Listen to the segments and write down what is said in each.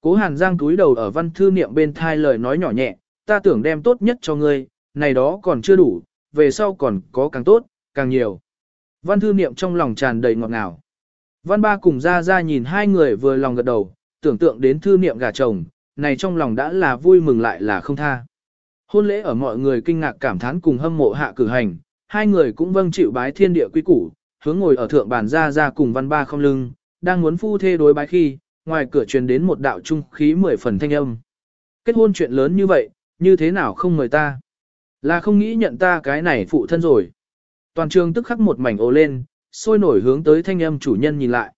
Cố Hàn Giang túi đầu ở văn thư niệm bên thai lời nói nhỏ nhẹ, ta tưởng đem tốt nhất cho ngươi, này đó còn chưa đủ, về sau còn có càng tốt, càng nhiều. Văn thư niệm trong lòng tràn đầy ngọt ngào. Văn ba cùng ra ra nhìn hai người vừa lòng gật đầu, tưởng tượng đến thư niệm gà chồng, này trong lòng đã là vui mừng lại là không tha. Hôn lễ ở mọi người kinh ngạc cảm thán cùng hâm mộ hạ cử hành, hai người cũng vâng chịu bái thiên địa quy củ, hướng ngồi ở thượng bàn ra ra cùng văn ba không lưng, đang muốn phu thê đối bái khi, ngoài cửa truyền đến một đạo trung khí mười phần thanh âm. Kết hôn chuyện lớn như vậy, như thế nào không mời ta? Là không nghĩ nhận ta cái này phụ thân rồi. Toàn trường tức khắc một mảnh ồ lên, sôi nổi hướng tới thanh âm chủ nhân nhìn lại.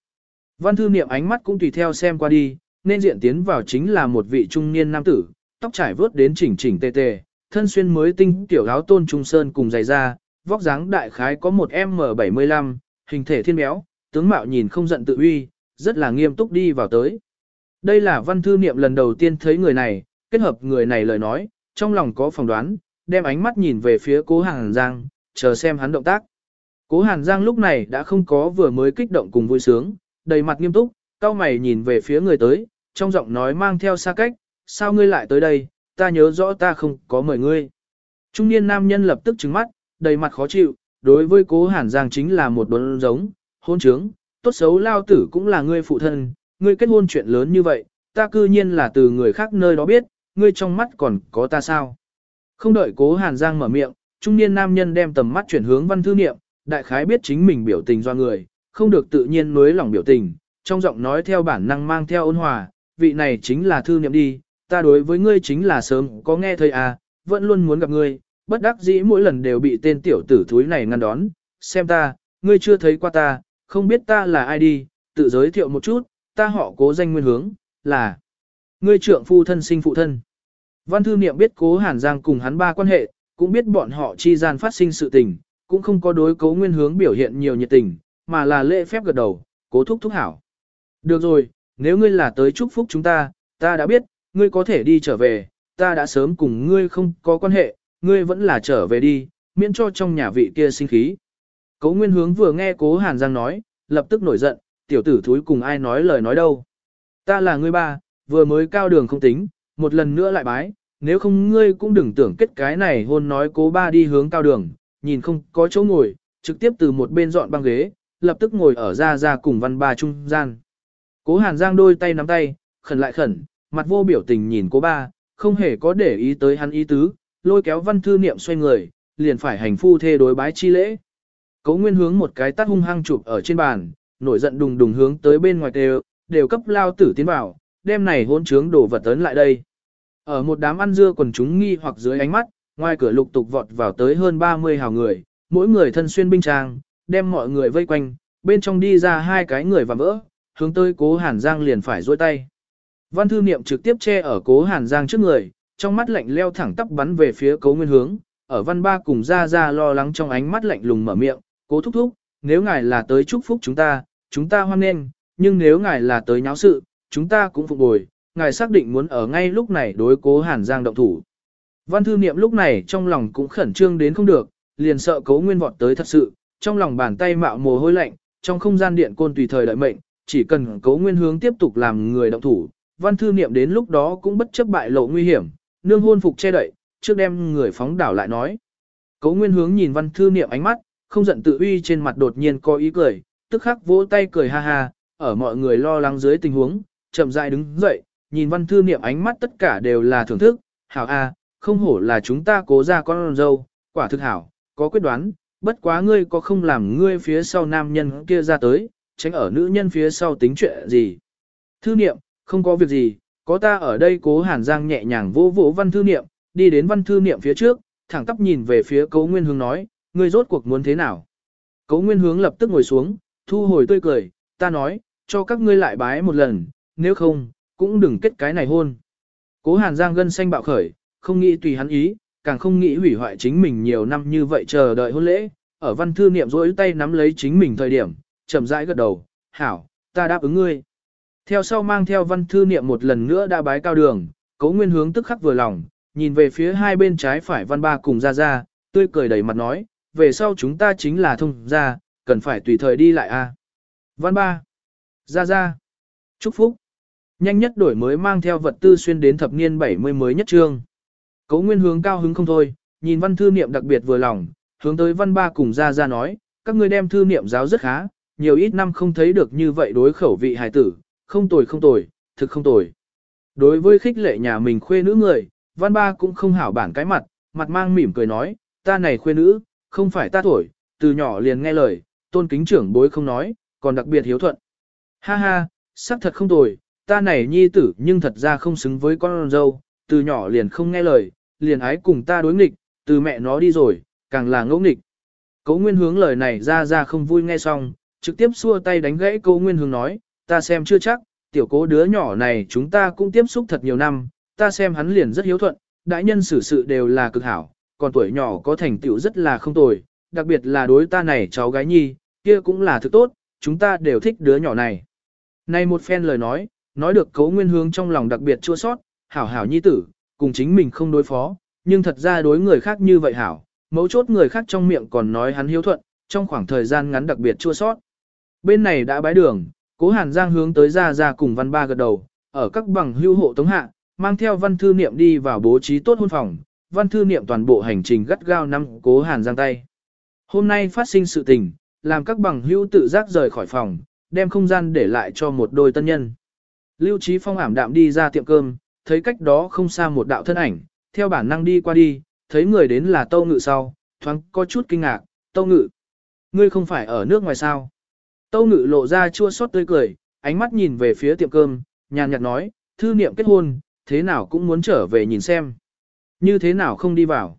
Văn thư niệm ánh mắt cũng tùy theo xem qua đi, nên diện tiến vào chính là một vị trung niên nam tử, tóc trải vớt đến chỉnh chỉnh tề tề, thân xuyên mới tinh tiểu áo tôn trung sơn cùng giày da, vóc dáng đại khái có một M75, hình thể thiên béo, tướng mạo nhìn không giận tự uy, rất là nghiêm túc đi vào tới. Đây là văn thư niệm lần đầu tiên thấy người này, kết hợp người này lời nói, trong lòng có phỏng đoán, đem ánh mắt nhìn về phía cố Hàn Giang, chờ xem hắn động tác. Cố Hàn Giang lúc này đã không có vừa mới kích động cùng vui sướng, đầy mặt nghiêm túc, cao mày nhìn về phía người tới, trong giọng nói mang theo xa cách, sao ngươi lại tới đây, ta nhớ rõ ta không có mời ngươi. Trung niên nam nhân lập tức trừng mắt, đầy mặt khó chịu, đối với cố Hàn Giang chính là một đốn giống, hôn trướng, tốt xấu lao tử cũng là ngươi phụ thân, ngươi kết hôn chuyện lớn như vậy, ta cư nhiên là từ người khác nơi đó biết, ngươi trong mắt còn có ta sao. Không đợi cố Hàn Giang mở miệng, trung niên nam nhân đem tầm mắt chuyển hướng văn thư niệm, đại khái biết chính mình biểu tình do người, không được tự nhiên nối lòng biểu tình, trong giọng nói theo bản năng mang theo ôn hòa, vị này chính là thư niệm đi, ta đối với ngươi chính là sớm có nghe thấy à, vẫn luôn muốn gặp ngươi, bất đắc dĩ mỗi lần đều bị tên tiểu tử thúi này ngăn đón, xem ta, ngươi chưa thấy qua ta, không biết ta là ai đi, tự giới thiệu một chút, ta họ cố danh nguyên hướng, là ngươi trượng phu thân sinh phụ thân. Văn thư niệm biết cố Hàn Giang cùng hắn ba quan hệ, cũng biết bọn họ chi gian phát sinh sự tình, cũng không có đối cố nguyên hướng biểu hiện nhiều nhiệt tình, mà là lễ phép gật đầu, cố thúc thúc hảo. Được rồi, nếu ngươi là tới chúc phúc chúng ta, ta đã biết, ngươi có thể đi trở về, ta đã sớm cùng ngươi không có quan hệ, ngươi vẫn là trở về đi, miễn cho trong nhà vị kia sinh khí. Cố Nguyên Hướng vừa nghe Cố Hàn Giang nói, lập tức nổi giận, tiểu tử thúi cùng ai nói lời nói đâu. Ta là ngươi ba, vừa mới cao đường không tính, một lần nữa lại bái, nếu không ngươi cũng đừng tưởng kết cái này hôn nói cố ba đi hướng cao đường, nhìn không có chỗ ngồi, trực tiếp từ một bên dọn băng ghế, lập tức ngồi ở ra ra cùng văn ba trung gian. Cố Hàn Giang đôi tay nắm tay, khẩn lại khẩn, mặt vô biểu tình nhìn cố ba, không hề có để ý tới hắn ý tứ, lôi kéo văn thư niệm xoay người, liền phải hành phu thê đối bái chi lễ. Cố Nguyên hướng một cái tát hung hăng chụp ở trên bàn, nổi giận đùng đùng hướng tới bên ngoài đều, đều cấp lao tử tiến vào, đem này hỗn trướng đổ vật tấn lại đây. Ở một đám ăn dưa quần chúng nghi hoặc dưới ánh mắt, ngoài cửa lục tục vọt vào tới hơn 30 hào người, mỗi người thân xuyên binh trang, đem mọi người vây quanh, bên trong đi ra hai cái người và vỡ, hướng tới cố Hàn Giang liền phải dôi tay. Văn thư niệm trực tiếp che ở cố Hàn Giang trước người, trong mắt lạnh leo thẳng tắp bắn về phía cố nguyên hướng, ở văn ba cùng ra ra lo lắng trong ánh mắt lạnh lùng mở miệng, cố thúc thúc, nếu ngài là tới chúc phúc chúng ta, chúng ta hoan nghênh, nhưng nếu ngài là tới nháo sự, chúng ta cũng phục bồi, ngài xác định muốn ở ngay lúc này đối cố Hàn Giang động thủ. Văn thư niệm lúc này trong lòng cũng khẩn trương đến không được, liền sợ cố nguyên vọt tới thật sự, trong lòng bàn tay mạo mồ hôi lạnh, trong không gian điện côn tùy thời đợi mệnh, chỉ cần cố nguyên hướng tiếp tục làm người động thủ, văn thư niệm đến lúc đó cũng bất chấp bại lộ nguy hiểm, nương hôn phục che đậy, trước đem người phóng đảo lại nói. Cố nguyên hướng nhìn văn thư niệm ánh mắt, không giận tự uy trên mặt đột nhiên có ý cười, tức khắc vỗ tay cười ha ha, ở mọi người lo lắng dưới tình huống, chậm rãi đứng dậy, nhìn văn thư niệm ánh mắt tất cả đều là thưởng thức, hảo a, không hổ là chúng ta cố ra con dâu, quả thực hảo, có quyết đoán, bất quá ngươi có không làm ngươi phía sau nam nhân kia ra tới, tránh ở nữ nhân phía sau tính chuyện gì. Thư niệm, không có việc gì, có ta ở đây cố hàn giang nhẹ nhàng vỗ vỗ văn thư niệm, đi đến văn thư niệm phía trước, thẳng tắp nhìn về phía cố nguyên hương nói, ngươi rốt cuộc muốn thế nào. Cấu nguyên hướng lập tức ngồi xuống, thu hồi tươi cười, ta nói, cho các ngươi lại bái một lần, nếu không, cũng đừng kết cái này hôn. Cố hàn giang gân xanh bạo khởi, không nghĩ tùy hắn ý, càng không nghĩ hủy hoại chính mình nhiều năm như vậy chờ đợi hôn lễ, ở văn thư niệm rỗi tay nắm lấy chính mình thời điểm, chậm rãi gật đầu, hảo, ta đáp ứng ngươi. Theo sau mang theo văn thư niệm một lần nữa đã bái cao đường, cấu nguyên hướng tức khắc vừa lòng, nhìn về phía hai bên trái phải văn ba cùng ra ra, tươi cười đầy mặt nói, về sau chúng ta chính là thông gia, cần phải tùy thời đi lại a. Văn ba, ra ra, chúc phúc. Nhanh nhất đổi mới mang theo vật tư xuyên đến thập niên 70 mới nhất trương. Cố nguyên hướng cao hứng không thôi, nhìn văn thư niệm đặc biệt vừa lòng, hướng tới văn ba cùng ra ra nói, các ngươi đem thư niệm giáo rất khá, nhiều ít năm không thấy được như vậy đối khẩu vị hài tử, không tồi không tồi, thực không tồi. Đối với khích lệ nhà mình khuê nữ người, văn ba cũng không hảo bản cái mặt, mặt mang mỉm cười nói, ta này khuê nữ, không phải ta thổi, từ nhỏ liền nghe lời, tôn kính trưởng bối không nói, còn đặc biệt hiếu thuận. Ha ha, sắc thật không tồi, ta này nhi tử nhưng thật ra không xứng với con dâu, từ nhỏ liền không nghe lời, liền ái cùng ta đối nghịch, từ mẹ nó đi rồi, càng là ngẫu nghịch. Cố Nguyên hướng lời này ra ra không vui nghe xong, trực tiếp xua tay đánh gãy Cố Nguyên hướng nói, ta xem chưa chắc, tiểu cố đứa nhỏ này chúng ta cũng tiếp xúc thật nhiều năm, ta xem hắn liền rất hiếu thuận, đại nhân xử sự đều là cực hảo, còn tuổi nhỏ có thành tựu rất là không tồi, đặc biệt là đối ta này cháu gái nhi, kia cũng là thứ tốt, chúng ta đều thích đứa nhỏ này. Này một phen lời nói, nói được cấu nguyên hướng trong lòng đặc biệt chua sót, hảo hảo nhi tử, cùng chính mình không đối phó, nhưng thật ra đối người khác như vậy hảo, mấu chốt người khác trong miệng còn nói hắn hiếu thuận, trong khoảng thời gian ngắn đặc biệt chua sót. Bên này đã bái đường, cố hàn giang hướng tới ra ra cùng văn ba gật đầu, ở các bằng hưu hộ tống hạ, mang theo văn thư niệm đi vào bố trí tốt hôn phòng, văn thư niệm toàn bộ hành trình gắt gao năm cố hàn giang tay. Hôm nay phát sinh sự tình, làm các bằng hữu tự giác rời khỏi phòng, đem không gian để lại cho một đôi tân nhân. Lưu Trí Phong ảm đạm đi ra tiệm cơm, thấy cách đó không xa một đạo thân ảnh, theo bản năng đi qua đi, thấy người đến là Tâu Ngự sau, thoáng có chút kinh ngạc, Tâu Ngự. Ngươi không phải ở nước ngoài sao? Tâu Ngự lộ ra chua xót tươi cười, ánh mắt nhìn về phía tiệm cơm, nhàn nhạt nói, thư niệm kết hôn, thế nào cũng muốn trở về nhìn xem. Như thế nào không đi vào?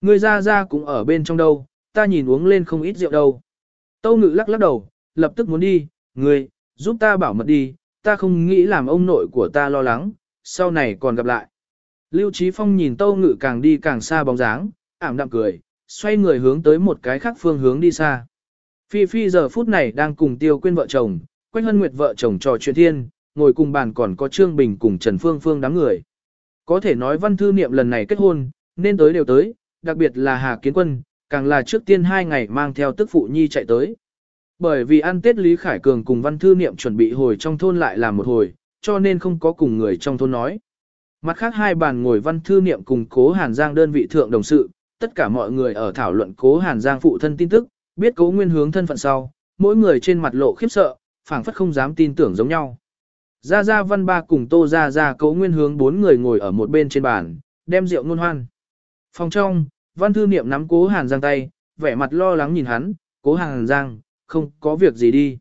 Ngươi ra ra cũng ở bên trong đâu, ta nhìn uống lên không ít rượu đâu. Tâu Ngự lắc lắc đầu, lập tức muốn đi, ngươi, giúp ta bảo mật đi, ta không nghĩ làm ông nội của ta lo lắng, sau này còn gặp lại. Lưu Trí Phong nhìn Tâu Ngự càng đi càng xa bóng dáng, ảm đạm cười, xoay người hướng tới một cái khác phương hướng đi xa. Phi Phi giờ phút này đang cùng Tiêu Quyên vợ chồng, Quách Hân Nguyệt vợ chồng trò chuyện thiên, ngồi cùng bàn còn có Trương Bình cùng Trần Phương Phương đám người. Có thể nói văn thư niệm lần này kết hôn, nên tới đều tới, đặc biệt là Hà Kiến Quân, càng là trước tiên hai ngày mang theo tức phụ nhi chạy tới. Bởi vì ăn Tết Lý Khải Cường cùng văn thư niệm chuẩn bị hồi trong thôn lại làm một hồi, cho nên không có cùng người trong thôn nói. Mặt khác hai bàn ngồi văn thư niệm cùng cố Hàn Giang đơn vị thượng đồng sự, tất cả mọi người ở thảo luận cố Hàn Giang phụ thân tin tức, biết cố nguyên hướng thân phận sau, mỗi người trên mặt lộ khiếp sợ, phảng phất không dám tin tưởng giống nhau. Gia Gia Văn Ba cùng Tô Gia Gia cố nguyên hướng bốn người ngồi ở một bên trên bàn, đem rượu ngôn hoan. Phòng trong, văn thư niệm nắm cố Hàn Giang tay, vẻ mặt lo lắng nhìn hắn, cố Hàn Giang, không có việc gì đi.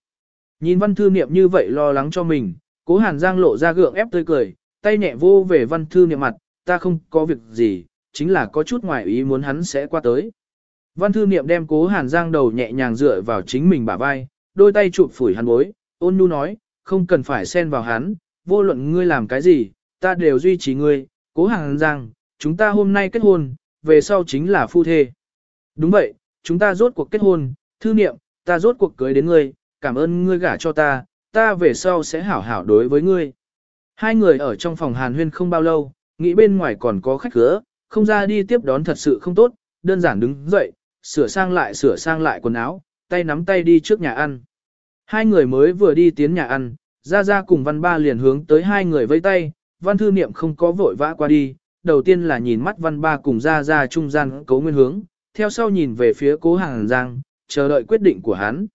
Nhìn văn thư niệm như vậy lo lắng cho mình, cố Hàn Giang lộ ra gượng ép tươi cười, tay nhẹ vô về văn thư niệm mặt, ta không có việc gì, chính là có chút ngoài ý muốn hắn sẽ qua tới. Văn thư niệm đem cố hàn giang đầu nhẹ nhàng dựa vào chính mình bả vai, đôi tay chụp phủi hắn bối, ôn nhu nói, không cần phải xen vào hắn, vô luận ngươi làm cái gì, ta đều duy trì ngươi, cố hàng giang, chúng ta hôm nay kết hôn, về sau chính là phu thê. Đúng vậy, chúng ta rốt cuộc kết hôn, thư niệm, ta rốt cuộc cưới đến ngươi, cảm ơn ngươi gả cho ta, ta về sau sẽ hảo hảo đối với ngươi. Hai người ở trong phòng hàn huyên không bao lâu, nghĩ bên ngoài còn có khách cửa, không ra đi tiếp đón thật sự không tốt, đơn giản đứng dậy, sửa sang lại sửa sang lại quần áo, tay nắm tay đi trước nhà ăn. Hai người mới vừa đi tiến nhà ăn, ra ra cùng văn ba liền hướng tới hai người vây tay, văn thư niệm không có vội vã qua đi, đầu tiên là nhìn mắt văn ba cùng ra ra trung gian cấu nguyên hướng, theo sau nhìn về phía cố hàng giang, chờ đợi quyết định của hắn.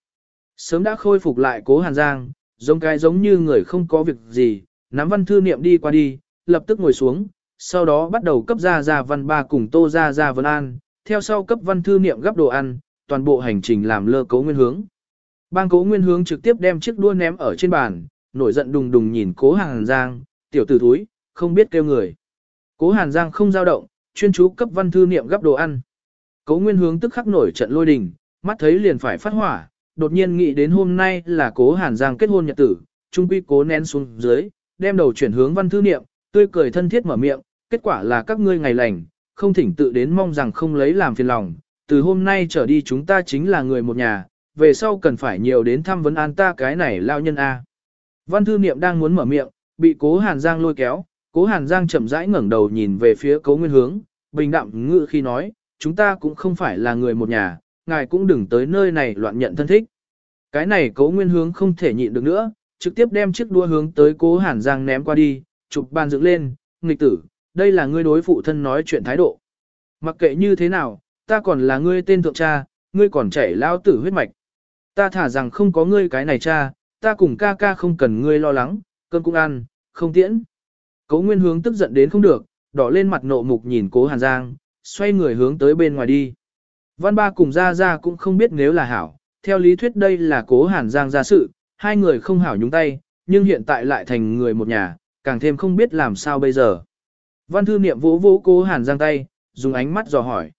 Sớm đã khôi phục lại cố hàn giang, giống cái giống như người không có việc gì, nắm văn thư niệm đi qua đi, lập tức ngồi xuống, sau đó bắt đầu cấp ra ra văn ba cùng tô ra ra vân an, theo sau cấp văn thư niệm gấp đồ ăn, toàn bộ hành trình làm lơ cố nguyên hướng. Bang cố nguyên hướng trực tiếp đem chiếc đua ném ở trên bàn, nổi giận đùng đùng nhìn cố hàn giang, tiểu tử thúi, không biết kêu người. Cố hàn giang không giao động, chuyên chú cấp văn thư niệm gấp đồ ăn. Cố nguyên hướng tức khắc nổi trận lôi đình, mắt thấy liền phải phát hỏa, đột nhiên nghĩ đến hôm nay là cố hàn giang kết hôn nhật tử, trung quy cố nén xuống dưới, đem đầu chuyển hướng văn thư niệm, tươi cười thân thiết mở miệng, kết quả là các ngươi ngày lành, không thỉnh tự đến mong rằng không lấy làm phiền lòng, từ hôm nay trở đi chúng ta chính là người một nhà, về sau cần phải nhiều đến thăm vấn an ta cái này lao nhân A. Văn thư niệm đang muốn mở miệng, bị cố Hàn Giang lôi kéo, cố Hàn Giang chậm rãi ngẩng đầu nhìn về phía cố nguyên hướng, bình đạm ngự khi nói, chúng ta cũng không phải là người một nhà, ngài cũng đừng tới nơi này loạn nhận thân thích. Cái này cố nguyên hướng không thể nhịn được nữa, trực tiếp đem chiếc đua hướng tới cố Hàn Giang ném qua đi, chụp bàn dựng lên, nghịch tử, đây là ngươi đối phụ thân nói chuyện thái độ. Mặc kệ như thế nào, ta còn là ngươi tên thượng cha, ngươi còn chảy lao tử huyết mạch. Ta thả rằng không có ngươi cái này cha, ta cùng ca ca không cần ngươi lo lắng, cơm cũng ăn, không tiễn. Cố Nguyên hướng tức giận đến không được, đỏ lên mặt nộ mục nhìn cố Hàn Giang, xoay người hướng tới bên ngoài đi. Văn ba cùng ra ra cũng không biết nếu là hảo, theo lý thuyết đây là cố Hàn Giang ra sự, hai người không hảo nhúng tay, nhưng hiện tại lại thành người một nhà, càng thêm không biết làm sao bây giờ. Văn thư niệm vỗ vỗ cố Hàn Giang tay, dùng ánh mắt dò hỏi.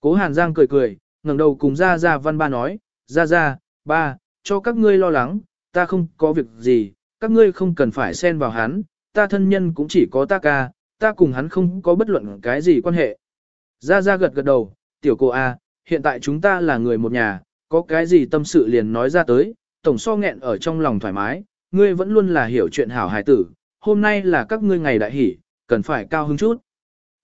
Cố Hàn Giang cười cười, ngẩng đầu cùng ra ra văn ba nói, ra ra, ba, cho các ngươi lo lắng, ta không có việc gì, các ngươi không cần phải xen vào hắn, ta thân nhân cũng chỉ có ta ca, ta cùng hắn không có bất luận cái gì quan hệ. Ra ra gật gật đầu, tiểu cô A, hiện tại chúng ta là người một nhà, có cái gì tâm sự liền nói ra tới, tổng so nghẹn ở trong lòng thoải mái, ngươi vẫn luôn là hiểu chuyện hảo hài tử, hôm nay là các ngươi ngày đại hỷ, cần phải cao hứng chút.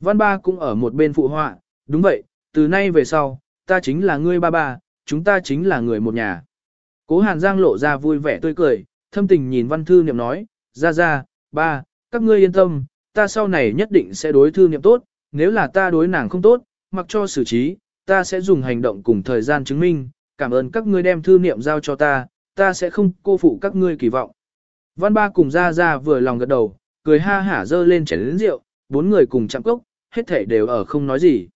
Văn ba cũng ở một bên phụ họa, đúng vậy, từ nay về sau, ta chính là ngươi ba ba, chúng ta chính là người một nhà. Cố Hàn Giang lộ ra vui vẻ tươi cười, thâm tình nhìn văn thư niệm nói, ra ra, ba, các ngươi yên tâm, ta sau này nhất định sẽ đối thư niệm tốt, nếu là ta đối nàng không tốt, mặc cho xử trí, ta sẽ dùng hành động cùng thời gian chứng minh, cảm ơn các ngươi đem thư niệm giao cho ta, ta sẽ không cô phụ các ngươi kỳ vọng. Văn ba cùng ra ra vừa lòng gật đầu, cười ha hả dơ lên chén lĩnh rượu, bốn người cùng chạm cốc, hết thể đều ở không nói gì.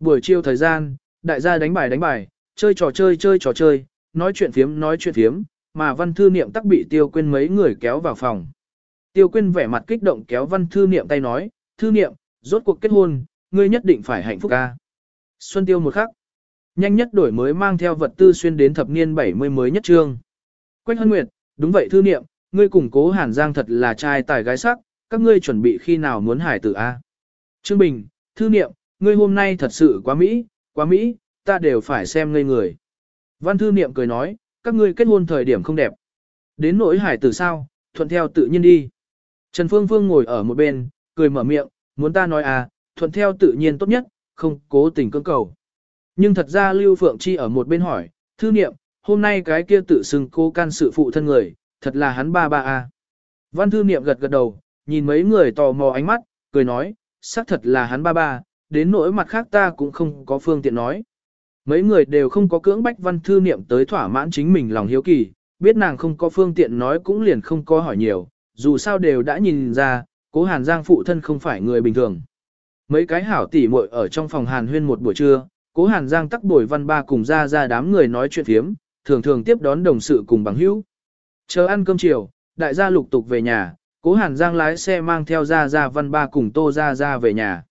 Buổi chiều thời gian, đại gia đánh bài đánh bài, chơi trò chơi chơi trò chơi, nói chuyện phiếm nói chuyện phiếm, mà văn thư niệm tắc bị tiêu quên mấy người kéo vào phòng. Tiêu Quyên vẻ mặt kích động kéo văn thư niệm tay nói, thư niệm, rốt cuộc kết hôn, ngươi nhất định phải hạnh phúc ca. Xuân tiêu một khắc. Nhanh nhất đổi mới mang theo vật tư xuyên đến thập niên 70 mới nhất trương. Quách Hân Nguyệt, đúng vậy thư niệm, ngươi củng cố Hàn Giang thật là trai tài gái sắc, các ngươi chuẩn bị khi nào muốn hải tử A. Trương Bình, thư niệm, ngươi hôm nay thật sự quá Mỹ, quá Mỹ, ta đều phải xem ngây người. Văn thư niệm cười nói, các ngươi kết hôn thời điểm không đẹp. Đến nỗi hải tử sao, thuận theo tự nhiên đi. Trần Phương Phương ngồi ở một bên, cười mở miệng, muốn ta nói à, thuận theo tự nhiên tốt nhất, không cố tình cưỡng cầu. Nhưng thật ra Lưu Phượng Chi ở một bên hỏi, thư niệm, hôm nay cái kia tự xưng cô can sự phụ thân người, thật là hắn ba ba à. Văn thư niệm gật gật đầu, nhìn mấy người tò mò ánh mắt, cười nói, xác thật là hắn ba ba, đến nỗi mặt khác ta cũng không có phương tiện nói. Mấy người đều không có cưỡng bách văn thư niệm tới thỏa mãn chính mình lòng hiếu kỳ, biết nàng không có phương tiện nói cũng liền không có hỏi nhiều, dù sao đều đã nhìn ra, cố Hàn Giang phụ thân không phải người bình thường. Mấy cái hảo tỉ muội ở trong phòng Hàn huyên một buổi trưa, cố Hàn Giang tắc bồi văn ba cùng ra ra đám người nói chuyện phiếm, thường thường tiếp đón đồng sự cùng bằng hữu. Chờ ăn cơm chiều, đại gia lục tục về nhà, cố Hàn Giang lái xe mang theo ra ra văn ba cùng tô ra ra về nhà.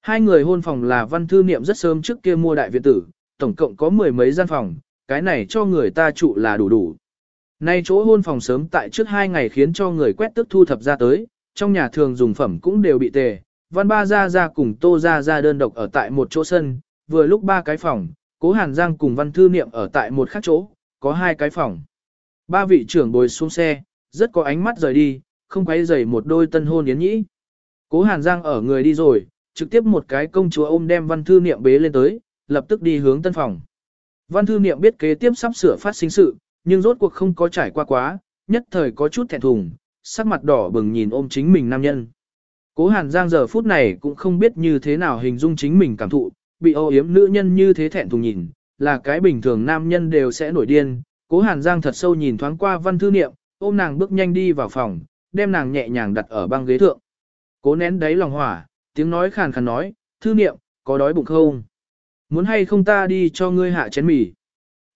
Hai người hôn phòng là văn thư niệm rất sớm trước kia mua đại viện tử, tổng cộng có mười mấy gian phòng, cái này cho người ta trụ là đủ đủ. Nay chỗ hôn phòng sớm tại trước hai ngày khiến cho người quét tức thu thập ra tới, trong nhà thường dùng phẩm cũng đều bị tề. Văn ba ra ra cùng tô ra ra đơn độc ở tại một chỗ sân, vừa lúc ba cái phòng, cố hàn giang cùng văn thư niệm ở tại một khác chỗ, có hai cái phòng. Ba vị trưởng bồi xuống xe, rất có ánh mắt rời đi, không quấy rầy một đôi tân hôn yến nhĩ. Cố hàn giang ở người đi rồi, trực tiếp một cái công chúa ôm đem văn thư niệm bế lên tới, lập tức đi hướng tân phòng. Văn thư niệm biết kế tiếp sắp sửa phát sinh sự, nhưng rốt cuộc không có trải qua quá, nhất thời có chút thẹn thùng, sắc mặt đỏ bừng nhìn ôm chính mình nam nhân. Cố Hàn Giang giờ phút này cũng không biết như thế nào hình dung chính mình cảm thụ, bị ô yếm nữ nhân như thế thẹn thùng nhìn, là cái bình thường nam nhân đều sẽ nổi điên. Cố Hàn Giang thật sâu nhìn thoáng qua văn thư niệm, ôm nàng bước nhanh đi vào phòng, đem nàng nhẹ nhàng đặt ở băng ghế thượng. Cố nén đáy lòng hỏa, tiếng nói khàn khàn nói, thư niệm, có đói bụng không? Muốn hay không ta đi cho ngươi hạ chén mì?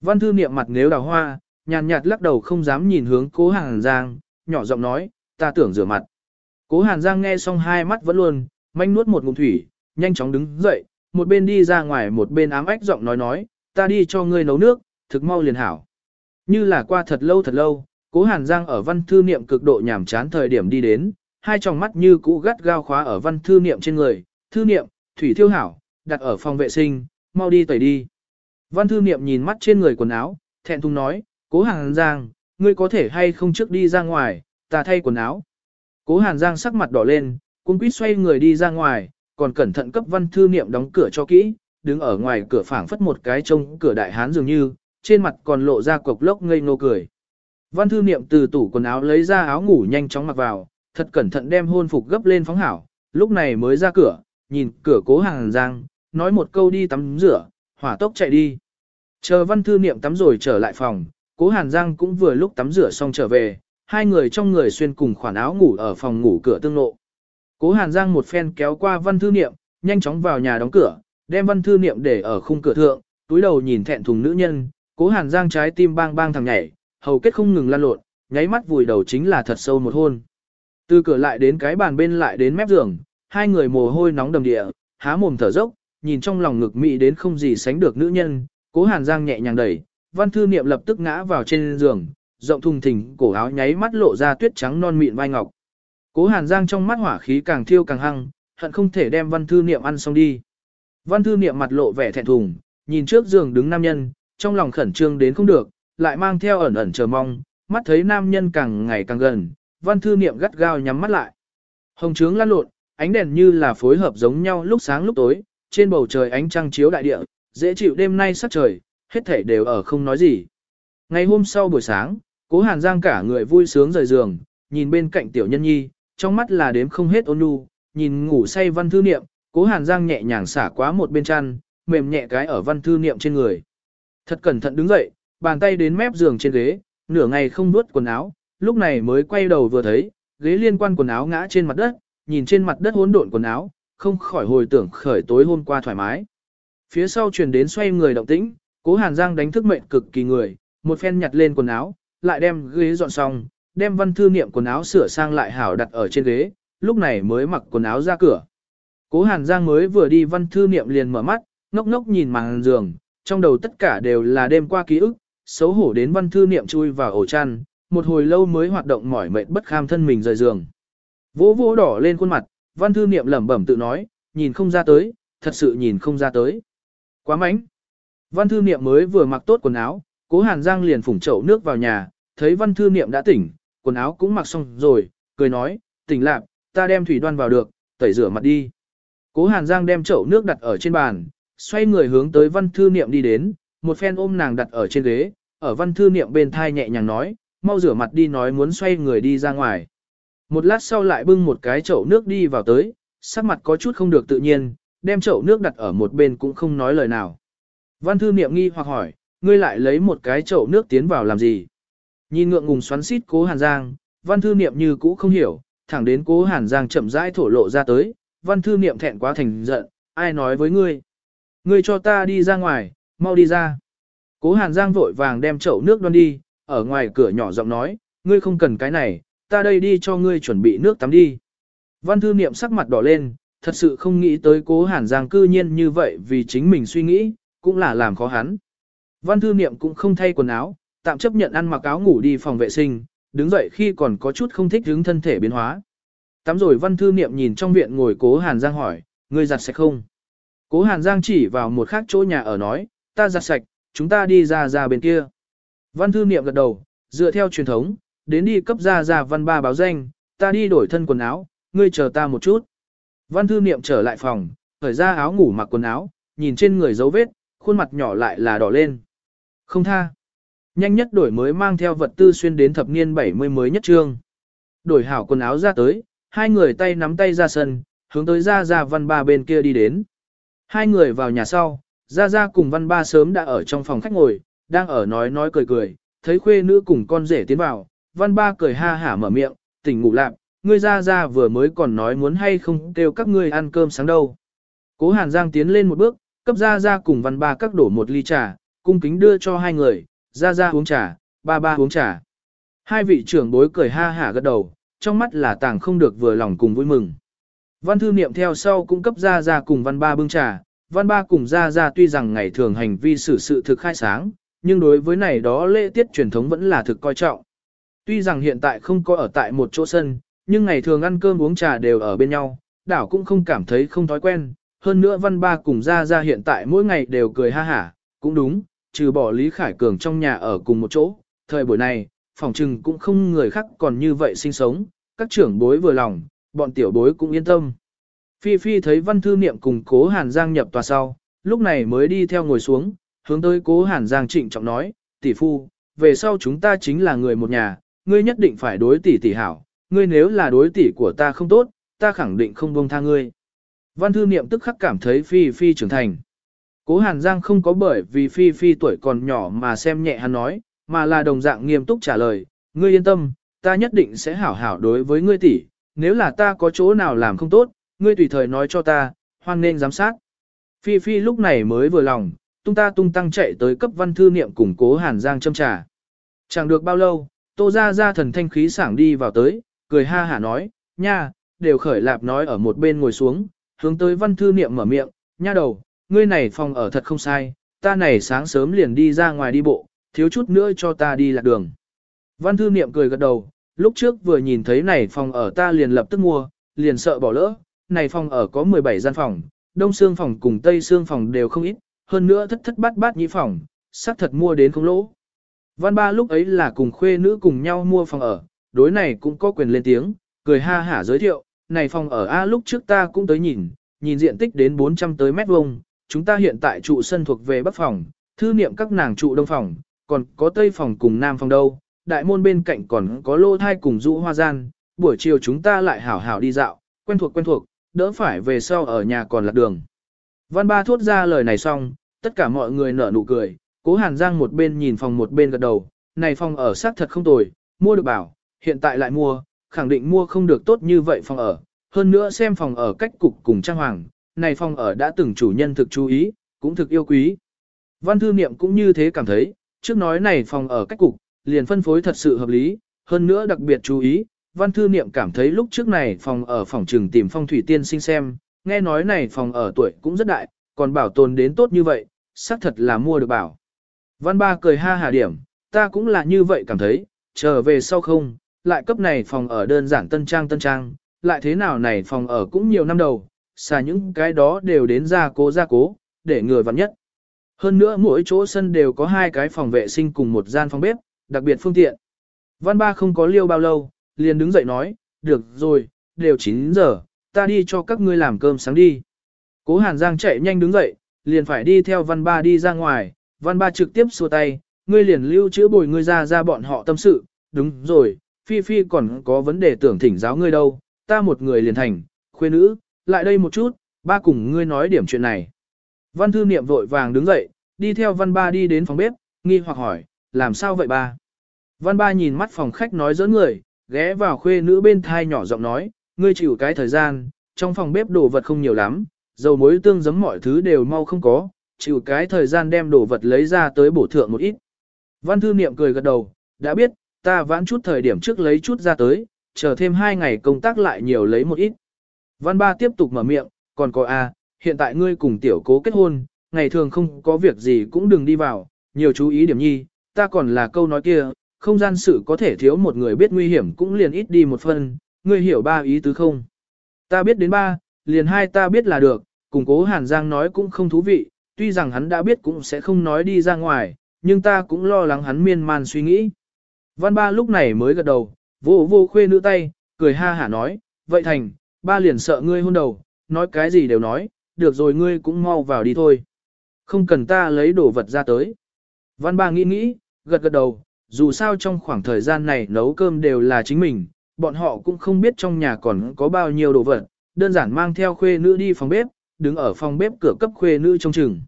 Văn thư niệm mặt nếu đào hoa, nhàn nhạt lắc đầu không dám nhìn hướng cố Hàn Giang, nhỏ giọng nói, ta tưởng rửa mặt. Cố Hàn Giang nghe xong hai mắt vẫn luôn, manh nuốt một ngụm thủy, nhanh chóng đứng dậy, một bên đi ra ngoài một bên ám ách giọng nói nói, ta đi cho ngươi nấu nước, thực mau liền hảo. Như là qua thật lâu thật lâu, cố Hàn Giang ở văn thư niệm cực độ nhảm chán thời điểm đi đến, hai tròng mắt như cũ gắt gao khóa ở văn thư niệm trên người, thư niệm, thủy thiêu hảo, đặt ở phòng vệ sinh, mau đi tẩy đi. Văn thư niệm nhìn mắt trên người quần áo, thẹn thùng nói, cố Hàn Giang, ngươi có thể hay không trước đi ra ngoài, ta thay quần áo. Cố Hàn Giang sắc mặt đỏ lên, cung quýt xoay người đi ra ngoài, còn cẩn thận cấp văn thư niệm đóng cửa cho kỹ, đứng ở ngoài cửa phảng phất một cái trông cửa đại hán dường như, trên mặt còn lộ ra cục lốc ngây ngô cười. Văn thư niệm từ tủ quần áo lấy ra áo ngủ nhanh chóng mặc vào, thật cẩn thận đem hôn phục gấp lên phóng hảo, lúc này mới ra cửa, nhìn cửa cố hàng giang, nói một câu đi tắm rửa, hỏa tốc chạy đi. Chờ văn thư niệm tắm rồi trở lại phòng, cố hàn giang cũng vừa lúc tắm rửa xong trở về, hai người trong người xuyên cùng khoản áo ngủ ở phòng ngủ cửa tương lộ. Cố hàn giang một phen kéo qua văn thư niệm, nhanh chóng vào nhà đóng cửa, đem văn thư niệm để ở khung cửa thượng, túi đầu nhìn thẹn thùng nữ nhân, cố hàn giang trái tim bang bang thằng nhảy, hầu kết không ngừng lan lộn, nháy mắt vùi đầu chính là thật sâu một hôn. Từ cửa lại đến cái bàn bên lại đến mép giường, hai người mồ hôi nóng đầm địa, há mồm thở dốc, nhìn trong lòng ngực mị đến không gì sánh được nữ nhân, cố hàn giang nhẹ nhàng đẩy, văn thư niệm lập tức ngã vào trên giường, rộng thùng thình, cổ áo nháy mắt lộ ra tuyết trắng non mịn vai ngọc. Cố hàn giang trong mắt hỏa khí càng thiêu càng hăng, hận không thể đem văn thư niệm ăn xong đi. Văn thư niệm mặt lộ vẻ thẹn thùng, nhìn trước giường đứng nam nhân, trong lòng khẩn trương đến không được, lại mang theo ẩn ẩn chờ mong, mắt thấy nam nhân càng ngày càng gần, văn thư niệm gắt gao nhắm mắt lại. Hồng trướng lăn lộn, ánh đèn như là phối hợp giống nhau lúc sáng lúc tối, trên bầu trời ánh trăng chiếu đại địa, dễ chịu đêm nay sắc trời, hết thể đều ở không nói gì. Ngày hôm sau buổi sáng, cố hàn giang cả người vui sướng rời giường, nhìn bên cạnh tiểu nhân nhi, trong mắt là đếm không hết ôn nhu, nhìn ngủ say văn thư niệm, cố hàn giang nhẹ nhàng xả quá một bên chăn, mềm nhẹ cái ở văn thư niệm trên người. Thật cẩn thận đứng dậy, bàn tay đến mép giường trên ghế, nửa ngày không nuốt quần áo, lúc này mới quay đầu vừa thấy, ghế liên quan quần áo ngã trên mặt đất, nhìn trên mặt đất hỗn độn quần áo, không khỏi hồi tưởng khởi tối hôm qua thoải mái. Phía sau truyền đến xoay người động tĩnh, cố hàn giang đánh thức mệnh cực kỳ người, một phen nhặt lên quần áo, lại đem ghế dọn xong, đem văn thư niệm quần áo sửa sang lại hảo đặt ở trên ghế, lúc này mới mặc quần áo ra cửa. Cố hàn giang mới vừa đi văn thư niệm liền mở mắt, ngốc ngốc nhìn màn giường, trong đầu tất cả đều là đêm qua ký ức, xấu hổ đến văn thư niệm chui vào ổ chăn, một hồi lâu mới hoạt động mỏi mệt bất kham thân mình rời giường. Vỗ vỗ đỏ lên khuôn mặt, văn thư niệm lẩm bẩm tự nói, nhìn không ra tới, thật sự nhìn không ra tới. Quá mánh. Văn thư niệm mới vừa mặc tốt quần áo, cố hàn giang liền phủng chậu nước vào nhà, thấy văn thư niệm đã tỉnh, quần áo cũng mặc xong rồi, cười nói, tỉnh lạc, ta đem thủy đoan vào được, tẩy rửa mặt đi. Cố hàn giang đem chậu nước đặt ở trên bàn, xoay người hướng tới văn thư niệm đi đến, một phen ôm nàng đặt ở trên ghế, ở văn thư niệm bên thai nhẹ nhàng nói, mau rửa mặt đi nói muốn xoay người đi ra ngoài. Một lát sau lại bưng một cái chậu nước đi vào tới, sắc mặt có chút không được tự nhiên, đem chậu nước đặt ở một bên cũng không nói lời nào. Văn thư niệm nghi hoặc hỏi, ngươi lại lấy một cái chậu nước tiến vào làm gì? Nhìn ngượng ngùng xoắn xít cố hàn giang, văn thư niệm như cũ không hiểu, thẳng đến cố hàn giang chậm rãi thổ lộ ra tới, văn thư niệm thẹn quá thành giận, ai nói với ngươi? Ngươi cho ta đi ra ngoài, mau đi ra. Cố hàn giang vội vàng đem chậu nước đoan đi, ở ngoài cửa nhỏ giọng nói, ngươi không cần cái này, ta đây đi cho ngươi chuẩn bị nước tắm đi. Văn thư niệm sắc mặt đỏ lên, thật sự không nghĩ tới cố hàn giang cư nhiên như vậy vì chính mình suy nghĩ, cũng là làm khó hắn. Văn thư niệm cũng không thay quần áo, tạm chấp nhận ăn mặc áo ngủ đi phòng vệ sinh, đứng dậy khi còn có chút không thích hướng thân thể biến hóa. Tắm rồi văn thư niệm nhìn trong viện ngồi cố hàn giang hỏi, ngươi giặt sạch không? Cố hàn giang chỉ vào một khác chỗ nhà ở nói, ta giặt sạch, chúng ta đi ra ra bên kia. Văn thư niệm gật đầu, dựa theo truyền thống, đến đi cấp ra ra văn ba báo danh, ta đi đổi thân quần áo, ngươi chờ ta một chút. Văn thư niệm trở lại phòng, khởi ra áo ngủ mặc quần áo, nhìn trên người dấu vết, khuôn mặt nhỏ lại là đỏ lên. Không tha. Nhanh nhất đổi mới mang theo vật tư xuyên đến thập niên 70 mới nhất trương. Đổi hảo quần áo ra tới, hai người tay nắm tay ra sân, hướng tới ra ra văn ba bên kia đi đến. Hai người vào nhà sau, ra ra cùng văn ba sớm đã ở trong phòng khách ngồi, đang ở nói nói cười cười, thấy khuê nữ cùng con rể tiến vào, văn ba cười ha hả mở miệng, tỉnh ngủ lạc, ngươi ra ra vừa mới còn nói muốn hay không kêu các ngươi ăn cơm sáng đâu. Cố Hàn Giang tiến lên một bước, cấp ra ra cùng văn ba các đổ một ly trà, cung kính đưa cho hai người, ra ra uống trà, ba ba uống trà. Hai vị trưởng bối cười ha hả gật đầu, trong mắt là tàng không được vừa lòng cùng vui mừng. Văn thư niệm theo sau cũng cấp ra ra cùng văn ba bưng trà, văn ba cùng ra ra tuy rằng ngày thường hành vi xử sự thực khai sáng, nhưng đối với này đó lễ tiết truyền thống vẫn là thực coi trọng. Tuy rằng hiện tại không có ở tại một chỗ sân, nhưng ngày thường ăn cơm uống trà đều ở bên nhau, đảo cũng không cảm thấy không thói quen. Hơn nữa văn ba cùng ra ra hiện tại mỗi ngày đều cười ha hả, cũng đúng, trừ bỏ Lý Khải Cường trong nhà ở cùng một chỗ. Thời buổi này, phòng trừng cũng không người khác còn như vậy sinh sống, các trưởng bối vừa lòng, bọn tiểu bối cũng yên tâm. Phi Phi thấy văn thư niệm cùng cố Hàn Giang nhập tòa sau, lúc này mới đi theo ngồi xuống, hướng tới cố Hàn Giang trịnh trọng nói, tỷ phu, về sau chúng ta chính là người một nhà, ngươi nhất định phải đối tỷ tỷ hảo, ngươi nếu là đối tỷ của ta không tốt, ta khẳng định không buông tha ngươi. Văn thư niệm tức khắc cảm thấy Phi Phi trưởng thành. Cố Hàn Giang không có bởi vì Phi Phi tuổi còn nhỏ mà xem nhẹ hắn nói, mà là đồng dạng nghiêm túc trả lời, ngươi yên tâm, ta nhất định sẽ hảo hảo đối với ngươi tỷ, nếu là ta có chỗ nào làm không tốt, ngươi tùy thời nói cho ta, hoan nên giám sát. Phi Phi lúc này mới vừa lòng, tung ta tung tăng chạy tới cấp văn thư niệm cùng cố Hàn Giang châm trà. Chẳng được bao lâu, Tô Gia Gia thần thanh khí sảng đi vào tới, cười ha hả nói, nha, đều khởi lạp nói ở một bên ngồi xuống, hướng tới văn thư niệm mở miệng, nha đầu, ngươi này phòng ở thật không sai, ta này sáng sớm liền đi ra ngoài đi bộ, thiếu chút nữa cho ta đi lạc đường. Văn thư niệm cười gật đầu, lúc trước vừa nhìn thấy này phòng ở ta liền lập tức mua, liền sợ bỏ lỡ, này phòng ở có 17 gian phòng, đông xương phòng cùng tây xương phòng đều không ít, hơn nữa thất thất bát bát nhị phòng, xác thật mua đến không lỗ. Văn ba lúc ấy là cùng khuê nữ cùng nhau mua phòng ở, đối này cũng có quyền lên tiếng, cười ha hả giới thiệu, này phòng ở A lúc trước ta cũng tới nhìn, nhìn diện tích đến 400 tới mét vuông, chúng ta hiện tại trụ sân thuộc về bắc phòng, thư niệm các nàng trụ đông phòng, còn có tây phòng cùng nam phòng đâu, đại môn bên cạnh còn có lô thai cùng rũ hoa gian, buổi chiều chúng ta lại hảo hảo đi dạo, quen thuộc quen thuộc, đỡ phải về sau ở nhà còn lạc đường. Văn ba thốt ra lời này xong, tất cả mọi người nở nụ cười, cố hàn giang một bên nhìn phòng một bên gật đầu, này phòng ở xác thật không tồi, mua được bảo, hiện tại lại mua, khẳng định mua không được tốt như vậy phòng ở, hơn nữa xem phòng ở cách cục cùng trang hoàng, này phòng ở đã từng chủ nhân thực chú ý, cũng thực yêu quý. Văn thư niệm cũng như thế cảm thấy, trước nói này phòng ở cách cục, liền phân phối thật sự hợp lý, hơn nữa đặc biệt chú ý, văn thư niệm cảm thấy lúc trước này phòng ở phòng trường tìm phong thủy tiên sinh xem, nghe nói này phòng ở tuổi cũng rất đại, còn bảo tồn đến tốt như vậy, xác thật là mua được bảo. Văn ba cười ha hà điểm, ta cũng là như vậy cảm thấy, trở về sau không, lại cấp này phòng ở đơn giản tân trang tân trang, lại thế nào này phòng ở cũng nhiều năm đầu, xả những cái đó đều đến gia cố gia cố, để người vặn nhất. Hơn nữa mỗi chỗ sân đều có hai cái phòng vệ sinh cùng một gian phòng bếp, đặc biệt phương tiện. Văn ba không có liêu bao lâu, liền đứng dậy nói, được rồi, đều 9 giờ, ta đi cho các ngươi làm cơm sáng đi. Cố Hàn Giang chạy nhanh đứng dậy, liền phải đi theo văn ba đi ra ngoài, văn ba trực tiếp xua tay, ngươi liền lưu chữa bồi ngươi ra ra bọn họ tâm sự, đúng rồi, Phi Phi còn có vấn đề tưởng thỉnh giáo ngươi đâu, ta một người liền thành, khuê nữ, lại đây một chút, ba cùng ngươi nói điểm chuyện này. Văn thư niệm vội vàng đứng dậy, đi theo văn ba đi đến phòng bếp, nghi hoặc hỏi, làm sao vậy ba? Văn ba nhìn mắt phòng khách nói giỡn người, ghé vào khuê nữ bên thai nhỏ giọng nói, ngươi chịu cái thời gian, trong phòng bếp đồ vật không nhiều lắm, dầu muối tương giấm mọi thứ đều mau không có, chịu cái thời gian đem đồ vật lấy ra tới bổ thượng một ít. Văn thư niệm cười gật đầu, đã biết, ta vãn chút thời điểm trước lấy chút ra tới, chờ thêm hai ngày công tác lại nhiều lấy một ít. Văn ba tiếp tục mở miệng, còn có a, hiện tại ngươi cùng tiểu cố kết hôn, ngày thường không có việc gì cũng đừng đi vào, nhiều chú ý điểm nhi, ta còn là câu nói kia, không gian sự có thể thiếu một người biết nguy hiểm cũng liền ít đi một phần, ngươi hiểu ba ý tứ không? Ta biết đến ba, liền hai ta biết là được, cùng cố Hàn Giang nói cũng không thú vị, tuy rằng hắn đã biết cũng sẽ không nói đi ra ngoài, nhưng ta cũng lo lắng hắn miên man suy nghĩ. Văn ba lúc này mới gật đầu, vô vô khuê nữ tay, cười ha hả nói, vậy thành, ba liền sợ ngươi hôn đầu, nói cái gì đều nói, được rồi ngươi cũng mau vào đi thôi. Không cần ta lấy đồ vật ra tới. Văn ba nghĩ nghĩ, gật gật đầu, dù sao trong khoảng thời gian này nấu cơm đều là chính mình, bọn họ cũng không biết trong nhà còn có bao nhiêu đồ vật, đơn giản mang theo khuê nữ đi phòng bếp, đứng ở phòng bếp cửa cấp khuê nữ trong chừng.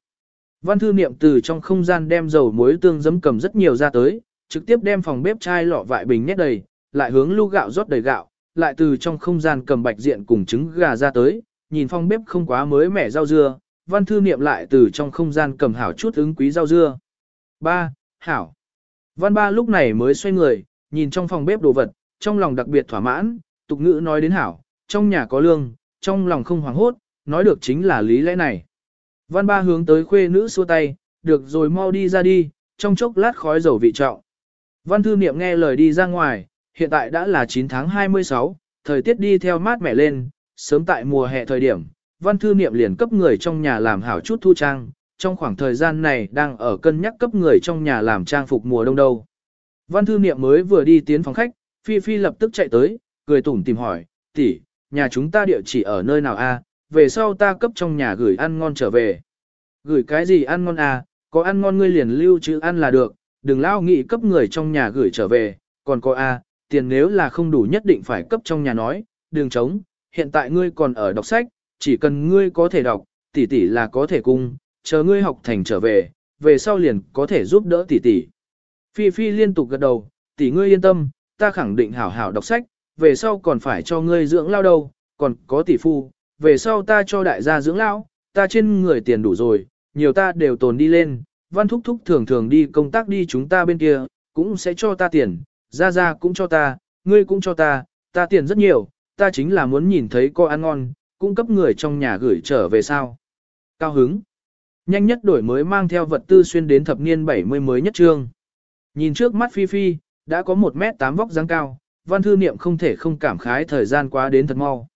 Văn thư niệm từ trong không gian đem dầu muối tương giấm cầm rất nhiều ra tới, trực tiếp đem phòng bếp chai lọ vại bình nhét đầy, lại hướng lu gạo rót đầy gạo, lại từ trong không gian cầm bạch diện cùng trứng gà ra tới, nhìn phòng bếp không quá mới mẻ rau dưa, văn thư niệm lại từ trong không gian cầm hảo chút ứng quý rau dưa. Ba, Hảo. Văn ba lúc này mới xoay người, nhìn trong phòng bếp đồ vật, trong lòng đặc biệt thỏa mãn, tục ngữ nói đến hảo, trong nhà có lương, trong lòng không hoảng hốt, nói được chính là lý lẽ này. Văn ba hướng tới khuê nữ xua tay, được rồi mau đi ra đi, trong chốc lát khói dầu vị trọng. Văn thư niệm nghe lời đi ra ngoài, hiện tại đã là 9 tháng 26, thời tiết đi theo mát mẻ lên, sớm tại mùa hè thời điểm, văn thư niệm liền cấp người trong nhà làm hảo chút thu trang, trong khoảng thời gian này đang ở cân nhắc cấp người trong nhà làm trang phục mùa đông đâu. Văn thư niệm mới vừa đi tiến phòng khách, Phi Phi lập tức chạy tới, cười tủm tìm hỏi, tỷ, nhà chúng ta địa chỉ ở nơi nào a? Về sau ta cấp trong nhà gửi ăn ngon trở về. Gửi cái gì ăn ngon à, có ăn ngon ngươi liền lưu chữ ăn là được, đừng lao nghị cấp người trong nhà gửi trở về, còn có A, tiền nếu là không đủ nhất định phải cấp trong nhà nói, đường chống, hiện tại ngươi còn ở đọc sách, chỉ cần ngươi có thể đọc, tỷ tỷ là có thể cung, chờ ngươi học thành trở về, về sau liền có thể giúp đỡ tỷ tỷ. Phi Phi liên tục gật đầu, tỷ ngươi yên tâm, ta khẳng định hảo hảo đọc sách, về sau còn phải cho ngươi dưỡng lao đâu, còn có tỷ phu, về sau ta cho đại gia dưỡng lão, ta trên người tiền đủ rồi, nhiều ta đều tồn đi lên, văn thúc thúc thường thường đi công tác đi chúng ta bên kia, cũng sẽ cho ta tiền, ra ra cũng cho ta, ngươi cũng cho ta, ta tiền rất nhiều, ta chính là muốn nhìn thấy cô ăn ngon, cung cấp người trong nhà gửi trở về sao. Cao hứng. Nhanh nhất đổi mới mang theo vật tư xuyên đến thập niên 70 mới nhất trương. Nhìn trước mắt Phi Phi, đã có 1 mét 8 vóc dáng cao, văn thư niệm không thể không cảm khái thời gian quá đến thật mau.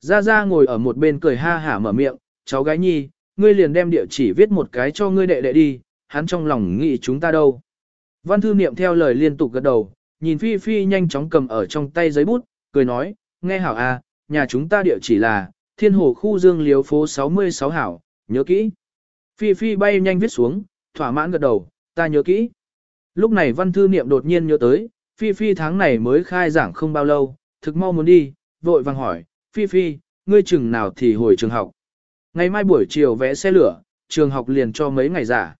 Gia Gia ngồi ở một bên cười ha hả mở miệng, cháu gái nhi, ngươi liền đem địa chỉ viết một cái cho ngươi đệ đệ đi, hắn trong lòng nghĩ chúng ta đâu. Văn thư niệm theo lời liên tục gật đầu, nhìn Phi Phi nhanh chóng cầm ở trong tay giấy bút, cười nói, nghe hảo à, nhà chúng ta địa chỉ là, thiên hồ khu dương liếu phố 66 hảo, nhớ kỹ. Phi Phi bay nhanh viết xuống, thỏa mãn gật đầu, ta nhớ kỹ. Lúc này văn thư niệm đột nhiên nhớ tới, Phi Phi tháng này mới khai giảng không bao lâu, thực mau muốn đi, vội vàng hỏi, Phi Phi, ngươi chừng nào thì hồi trường học. Ngày mai buổi chiều vẽ xe lửa, trường học liền cho mấy ngày giả.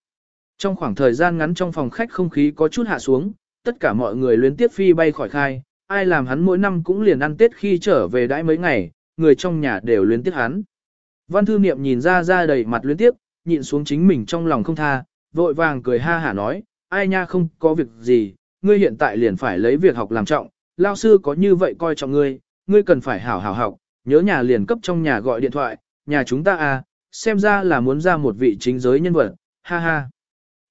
Trong khoảng thời gian ngắn trong phòng khách không khí có chút hạ xuống, tất cả mọi người luyến tiếp Phi bay khỏi khai, ai làm hắn mỗi năm cũng liền ăn Tết khi trở về đãi mấy ngày, người trong nhà đều luyến tiếc hắn. Văn thư niệm nhìn ra ra đầy mặt luyến tiếc, nhịn xuống chính mình trong lòng không tha, vội vàng cười ha hả nói, ai nha không có việc gì, ngươi hiện tại liền phải lấy việc học làm trọng, lao sư có như vậy coi trọng ngươi, ngươi cần phải hảo hảo học, nhớ nhà liền cấp trong nhà gọi điện thoại, nhà chúng ta à, xem ra là muốn ra một vị chính giới nhân vật, ha ha.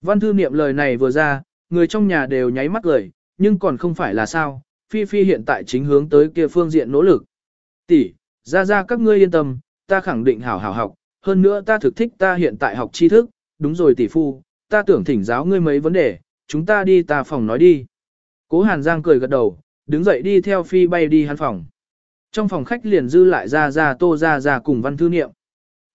Văn thư niệm lời này vừa ra, người trong nhà đều nháy mắt cười, nhưng còn không phải là sao, Phi Phi hiện tại chính hướng tới kia phương diện nỗ lực. Tỷ, ra ra các ngươi yên tâm, ta khẳng định hảo hảo học, hơn nữa ta thực thích ta hiện tại học tri thức, đúng rồi tỷ phu, ta tưởng thỉnh giáo ngươi mấy vấn đề, chúng ta đi ta phòng nói đi. Cố Hàn Giang cười gật đầu, đứng dậy đi theo Phi bay đi hắn phòng. Trong phòng khách liền dư lại ra ra tô ra ra cùng văn thư niệm.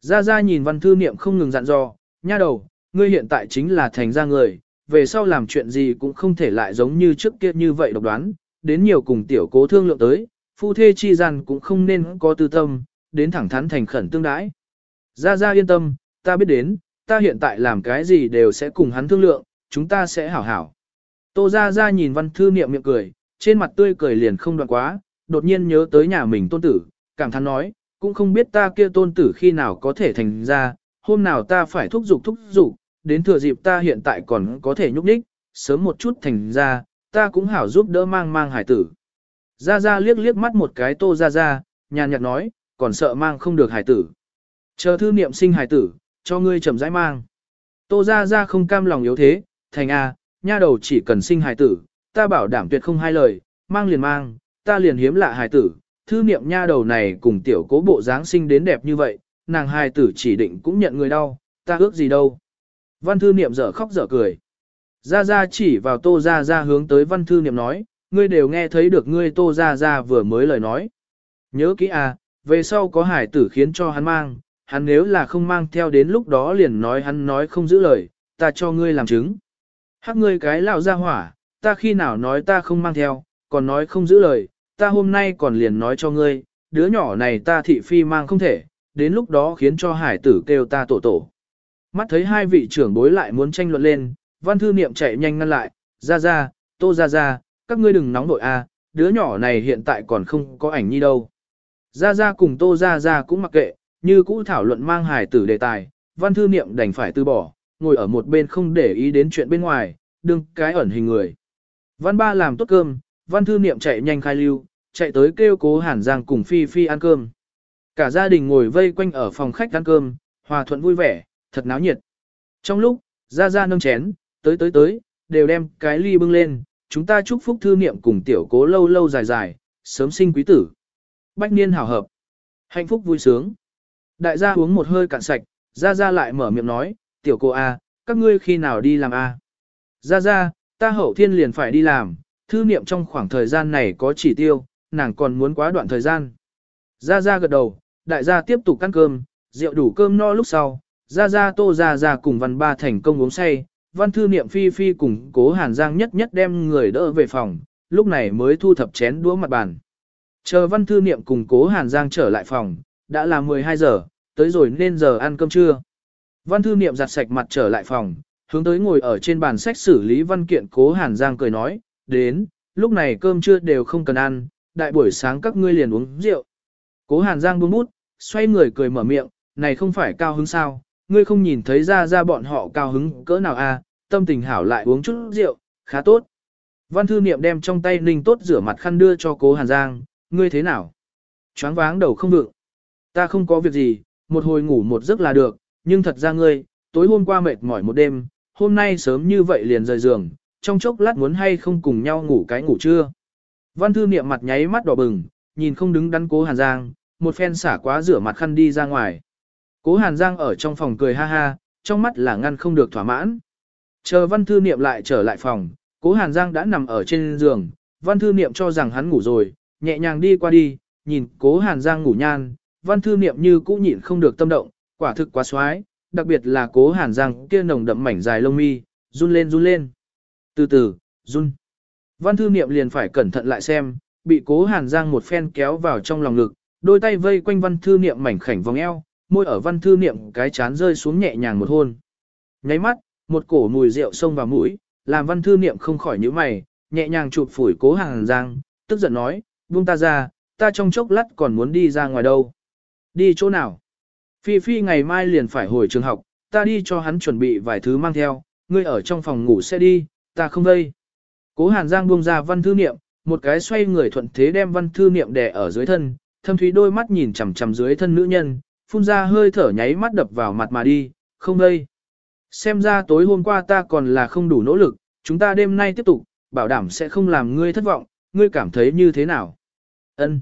Ra ra nhìn văn thư niệm không ngừng dặn dò, nha đầu, ngươi hiện tại chính là thành ra người, về sau làm chuyện gì cũng không thể lại giống như trước kia như vậy độc đoán, đến nhiều cùng tiểu cố thương lượng tới, phu thê chi gian cũng không nên có tư tâm, đến thẳng thắn thành khẩn tương đãi. Ra ra yên tâm, ta biết đến, ta hiện tại làm cái gì đều sẽ cùng hắn thương lượng, chúng ta sẽ hảo hảo. Tô ra ra nhìn văn thư niệm miệng cười, trên mặt tươi cười liền không đoạn quá, đột nhiên nhớ tới nhà mình tôn tử, cảm thán nói, cũng không biết ta kia tôn tử khi nào có thể thành ra, hôm nào ta phải thúc giục thúc giục, đến thừa dịp ta hiện tại còn có thể nhúc nhích, sớm một chút thành ra, ta cũng hảo giúp đỡ mang mang hải tử. Ra Ra liếc liếc mắt một cái tô ra ra, nhàn nhạt nói, còn sợ mang không được hải tử. Chờ thư niệm sinh hải tử, cho ngươi chậm rãi mang. Tô ra ra không cam lòng yếu thế, thành A, nha đầu chỉ cần sinh hải tử, ta bảo đảm tuyệt không hai lời, mang liền mang, ta liền hiếm lạ hài tử. Thư niệm nha đầu này cùng tiểu cố bộ dáng sinh đến đẹp như vậy, nàng hài tử chỉ định cũng nhận người đau, ta ước gì đâu. Văn thư niệm dở khóc dở cười. Gia Gia chỉ vào Tô Gia Gia hướng tới văn thư niệm nói, ngươi đều nghe thấy được ngươi Tô Gia Gia vừa mới lời nói. Nhớ kỹ à, về sau có hải tử khiến cho hắn mang, hắn nếu là không mang theo đến lúc đó liền nói hắn nói không giữ lời, ta cho ngươi làm chứng. Hắc ngươi cái lão gia hỏa, ta khi nào nói ta không mang theo, còn nói không giữ lời, ta hôm nay còn liền nói cho ngươi, đứa nhỏ này ta thị phi mang không thể, đến lúc đó khiến cho hải tử kêu ta tổ tổ. Mắt thấy hai vị trưởng bối lại muốn tranh luận lên, văn thư niệm chạy nhanh ngăn lại, ra ra, tô ra ra, các ngươi đừng nóng nội a, đứa nhỏ này hiện tại còn không có ảnh nhi đâu. Ra ra cùng tô ra ra cũng mặc kệ, như cũ thảo luận mang hải tử đề tài, văn thư niệm đành phải từ bỏ, ngồi ở một bên không để ý đến chuyện bên ngoài, đừng cái ẩn hình người. Văn ba làm tốt cơm, văn thư niệm chạy nhanh khai lưu, chạy tới kêu cố hàn giang cùng phi phi ăn cơm. Cả gia đình ngồi vây quanh ở phòng khách ăn cơm, hòa thuận vui vẻ, thật náo nhiệt. Trong lúc, ra ra nâng chén, tới tới tới, đều đem cái ly bưng lên, chúng ta chúc phúc thư niệm cùng tiểu cố lâu lâu dài dài, sớm sinh quý tử. Bách niên hảo hợp, hạnh phúc vui sướng. Đại gia uống một hơi cạn sạch, ra ra lại mở miệng nói, tiểu cô A, các ngươi khi nào đi làm A. Ra ra, ta hậu thiên liền phải đi làm, thư niệm trong khoảng thời gian này có chỉ tiêu, nàng còn muốn quá đoạn thời gian. Ra ra gật đầu, đại gia tiếp tục ăn cơm, rượu đủ cơm no lúc sau, ra ra tô ra ra cùng văn ba thành công uống say, văn thư niệm phi phi cùng cố hàn giang nhất nhất đem người đỡ về phòng, lúc này mới thu thập chén đũa mặt bàn. Chờ văn thư niệm cùng cố hàn giang trở lại phòng, đã là 12 giờ, tới rồi nên giờ ăn cơm trưa. Văn thư niệm giặt sạch mặt trở lại phòng, hướng tới ngồi ở trên bàn sách xử lý văn kiện cố hàn giang cười nói, đến, lúc này cơm trưa đều không cần ăn, đại buổi sáng các ngươi liền uống rượu. Cố hàn giang buông bút, xoay người cười mở miệng, này không phải cao hứng sao, ngươi không nhìn thấy ra ra bọn họ cao hứng cỡ nào à, tâm tình hảo lại uống chút rượu, khá tốt. Văn thư niệm đem trong tay ninh tốt rửa mặt khăn đưa cho cố hàn giang, ngươi thế nào? Choáng váng đầu không vượng. Ta không có việc gì, một hồi ngủ một giấc là được, nhưng thật ra ngươi, tối hôm qua mệt mỏi một đêm, hôm nay sớm như vậy liền rời giường, trong chốc lát muốn hay không cùng nhau ngủ cái ngủ trưa. Văn thư niệm mặt nháy mắt đỏ bừng, nhìn không đứng đắn cố Hàn Giang, một phen xả quá rửa mặt khăn đi ra ngoài. Cố Hàn Giang ở trong phòng cười ha ha, trong mắt là ngăn không được thỏa mãn. Chờ văn thư niệm lại trở lại phòng, cố Hàn Giang đã nằm ở trên giường, văn thư niệm cho rằng hắn ngủ rồi, nhẹ nhàng đi qua đi, nhìn cố Hàn Giang ngủ nhan, văn thư niệm như cũ nhịn không được tâm động, quả thực quá xoái, đặc biệt là cố Hàn Giang kia nồng đậm mảnh dài lông mi, run lên run lên. Từ từ, run. Văn thư niệm liền phải cẩn thận lại xem, bị cố Hàn Giang một phen kéo vào trong lòng ngực, đôi tay vây quanh văn thư niệm mảnh khảnh vòng eo, môi ở văn thư niệm cái chán rơi xuống nhẹ nhàng một hôn. Nháy mắt, một cổ mùi rượu xông vào mũi, làm văn thư niệm không khỏi nhíu mày, nhẹ nhàng chụp phủi cố Hàn Giang, tức giận nói, buông ta ra, ta trong chốc lát còn muốn đi ra ngoài đâu. Đi chỗ nào? Phi Phi ngày mai liền phải hồi trường học, ta đi cho hắn chuẩn bị vài thứ mang theo, ngươi ở trong phòng ngủ sẽ đi, ta không đây. Cố Hàn Giang buông ra văn thư niệm, một cái xoay người thuận thế đem văn thư niệm đè ở dưới thân, thâm thúy đôi mắt nhìn chằm chằm dưới thân nữ nhân, phun ra hơi thở nháy mắt đập vào mặt mà đi, không đây. Xem ra tối hôm qua ta còn là không đủ nỗ lực, chúng ta đêm nay tiếp tục, bảo đảm sẽ không làm ngươi thất vọng, ngươi cảm thấy như thế nào? Ân.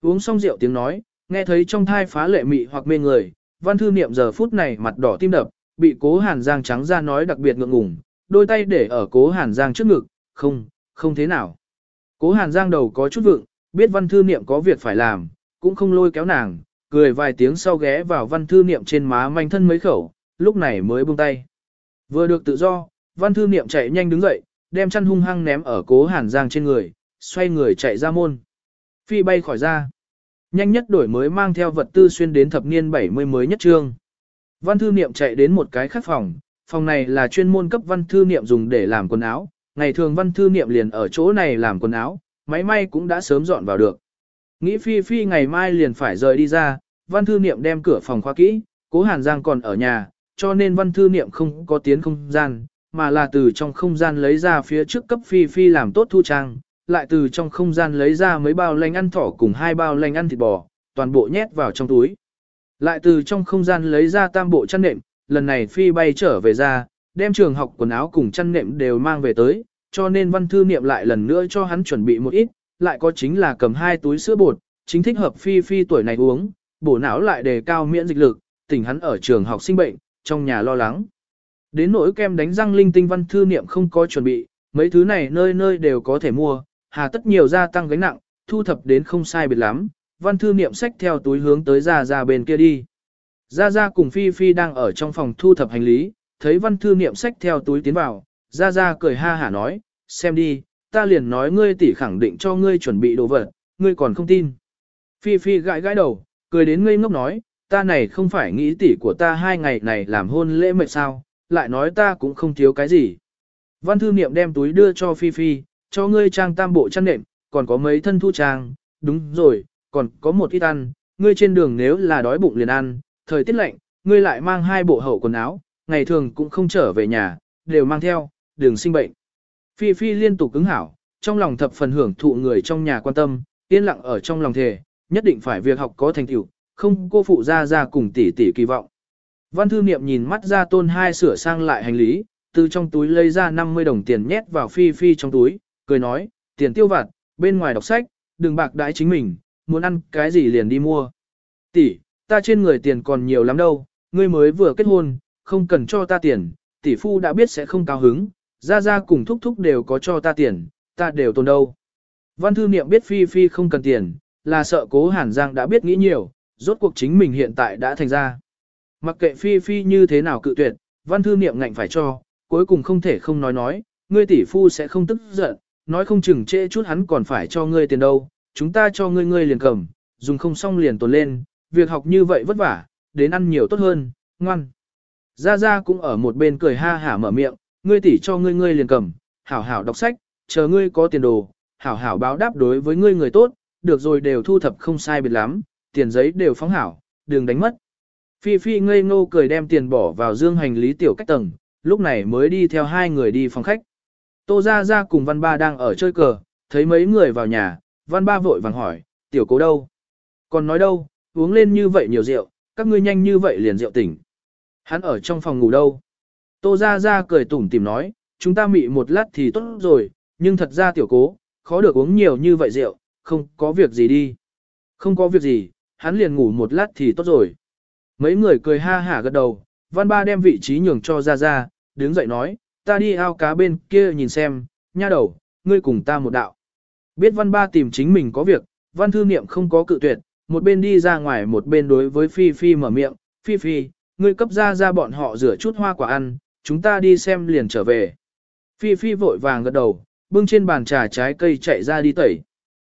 Uống xong rượu tiếng nói, nghe thấy trong thai phá lệ mị hoặc mê người, văn thư niệm giờ phút này mặt đỏ tim đập, bị cố hàn giang trắng ra nói đặc biệt ngượng ngùng, đôi tay để ở cố hàn giang trước ngực, không, không thế nào. Cố hàn giang đầu có chút vượng, biết văn thư niệm có việc phải làm, cũng không lôi kéo nàng, cười vài tiếng sau ghé vào văn thư niệm trên má manh thân mấy khẩu, lúc này mới buông tay. Vừa được tự do, văn thư niệm chạy nhanh đứng dậy, đem chăn hung hăng ném ở cố hàn giang trên người, xoay người chạy ra môn. Phi bay khỏi ra. Nhanh nhất đổi mới mang theo vật tư xuyên đến thập niên 70 mới nhất trương. Văn thư niệm chạy đến một cái khác phòng, phòng này là chuyên môn cấp văn thư niệm dùng để làm quần áo, ngày thường văn thư niệm liền ở chỗ này làm quần áo, máy may cũng đã sớm dọn vào được. Nghĩ phi phi ngày mai liền phải rời đi ra, văn thư niệm đem cửa phòng khóa kỹ, cố hàn giang còn ở nhà, cho nên văn thư niệm không có tiến không gian, mà là từ trong không gian lấy ra phía trước cấp phi phi làm tốt thu trang, lại từ trong không gian lấy ra mấy bao lanh ăn thỏ cùng hai bao lanh ăn thịt bò, toàn bộ nhét vào trong túi. Lại từ trong không gian lấy ra tam bộ chăn nệm, lần này phi bay trở về ra, đem trường học quần áo cùng chăn nệm đều mang về tới, cho nên văn thư niệm lại lần nữa cho hắn chuẩn bị một ít, lại có chính là cầm hai túi sữa bột, chính thích hợp phi phi tuổi này uống, bổ não lại đề cao miễn dịch lực, tỉnh hắn ở trường học sinh bệnh, trong nhà lo lắng. Đến nỗi kem đánh răng linh tinh văn thư niệm không có chuẩn bị, mấy thứ này nơi nơi đều có thể mua, hà tất nhiều gia tăng gánh nặng, thu thập đến không sai biệt lắm, văn thư niệm sách theo túi hướng tới ra ra bên kia đi. Gia Gia cùng Phi Phi đang ở trong phòng thu thập hành lý, thấy văn thư niệm sách theo túi tiến vào, Ra Ra cười ha hả nói, xem đi, ta liền nói ngươi tỷ khẳng định cho ngươi chuẩn bị đồ vật, ngươi còn không tin. Phi Phi gãi gãi đầu, cười đến ngây ngốc nói, ta này không phải nghĩ tỷ của ta hai ngày này làm hôn lễ mệt sao, lại nói ta cũng không thiếu cái gì. Văn thư niệm đem túi đưa cho Phi Phi, cho ngươi trang tam bộ chăn nệm, còn có mấy thân thu trang, đúng rồi, còn có một ít ăn, ngươi trên đường nếu là đói bụng liền ăn, thời tiết lạnh, ngươi lại mang hai bộ hậu quần áo, ngày thường cũng không trở về nhà, đều mang theo, đừng sinh bệnh. Phi Phi liên tục cứng hảo, trong lòng thập phần hưởng thụ người trong nhà quan tâm, yên lặng ở trong lòng thề, nhất định phải việc học có thành tựu, không cô phụ ra ra cùng tỷ tỷ kỳ vọng. Văn thư niệm nhìn mắt ra tôn hai sửa sang lại hành lý, từ trong túi lấy ra 50 đồng tiền nhét vào Phi Phi trong túi, cười nói, tiền tiêu vặt, bên ngoài đọc sách, đừng bạc đãi chính mình, muốn ăn cái gì liền đi mua. Tỷ, ta trên người tiền còn nhiều lắm đâu, ngươi mới vừa kết hôn, không cần cho ta tiền, tỷ phu đã biết sẽ không cao hứng, ra ra cùng thúc thúc đều có cho ta tiền, ta đều tồn đâu. Văn thư niệm biết Phi Phi không cần tiền, là sợ cố Hàn Giang đã biết nghĩ nhiều, rốt cuộc chính mình hiện tại đã thành ra. Mặc kệ Phi Phi như thế nào cự tuyệt, văn thư niệm ngạnh phải cho, cuối cùng không thể không nói nói, ngươi tỷ phu sẽ không tức giận, nói không chừng trễ chút hắn còn phải cho ngươi tiền đâu, chúng ta cho ngươi ngươi liền cầm, dùng không xong liền tồn lên, việc học như vậy vất vả, đến ăn nhiều tốt hơn, ngoan. Gia Gia cũng ở một bên cười ha hả mở miệng, ngươi tỷ cho ngươi ngươi liền cầm, hảo hảo đọc sách, chờ ngươi có tiền đồ, hảo hảo báo đáp đối với ngươi người tốt, được rồi đều thu thập không sai biệt lắm, tiền giấy đều phóng hảo, đừng đánh mất. Phi Phi ngây ngô cười đem tiền bỏ vào dương hành lý tiểu cách tầng, lúc này mới đi theo hai người đi phòng khách. Tô Gia Gia cùng Văn Ba đang ở chơi cờ, thấy mấy người vào nhà, Văn Ba vội vàng hỏi, tiểu cố đâu? Còn nói đâu, uống lên như vậy nhiều rượu, các ngươi nhanh như vậy liền rượu tỉnh. Hắn ở trong phòng ngủ đâu? Tô Gia Gia cười tủm tìm nói, chúng ta mị một lát thì tốt rồi, nhưng thật ra tiểu cố, khó được uống nhiều như vậy rượu, không có việc gì đi. Không có việc gì, hắn liền ngủ một lát thì tốt rồi. Mấy người cười ha hả gật đầu, văn ba đem vị trí nhường cho gia gia đứng dậy nói, ta đi ao cá bên kia nhìn xem, nha đầu, ngươi cùng ta một đạo. Biết văn ba tìm chính mình có việc, văn thư niệm không có cự tuyệt, một bên đi ra ngoài một bên đối với Phi Phi mở miệng, Phi Phi, ngươi cấp ra ra bọn họ rửa chút hoa quả ăn, chúng ta đi xem liền trở về. Phi Phi vội vàng gật đầu, bưng trên bàn trà trái cây chạy ra đi tẩy.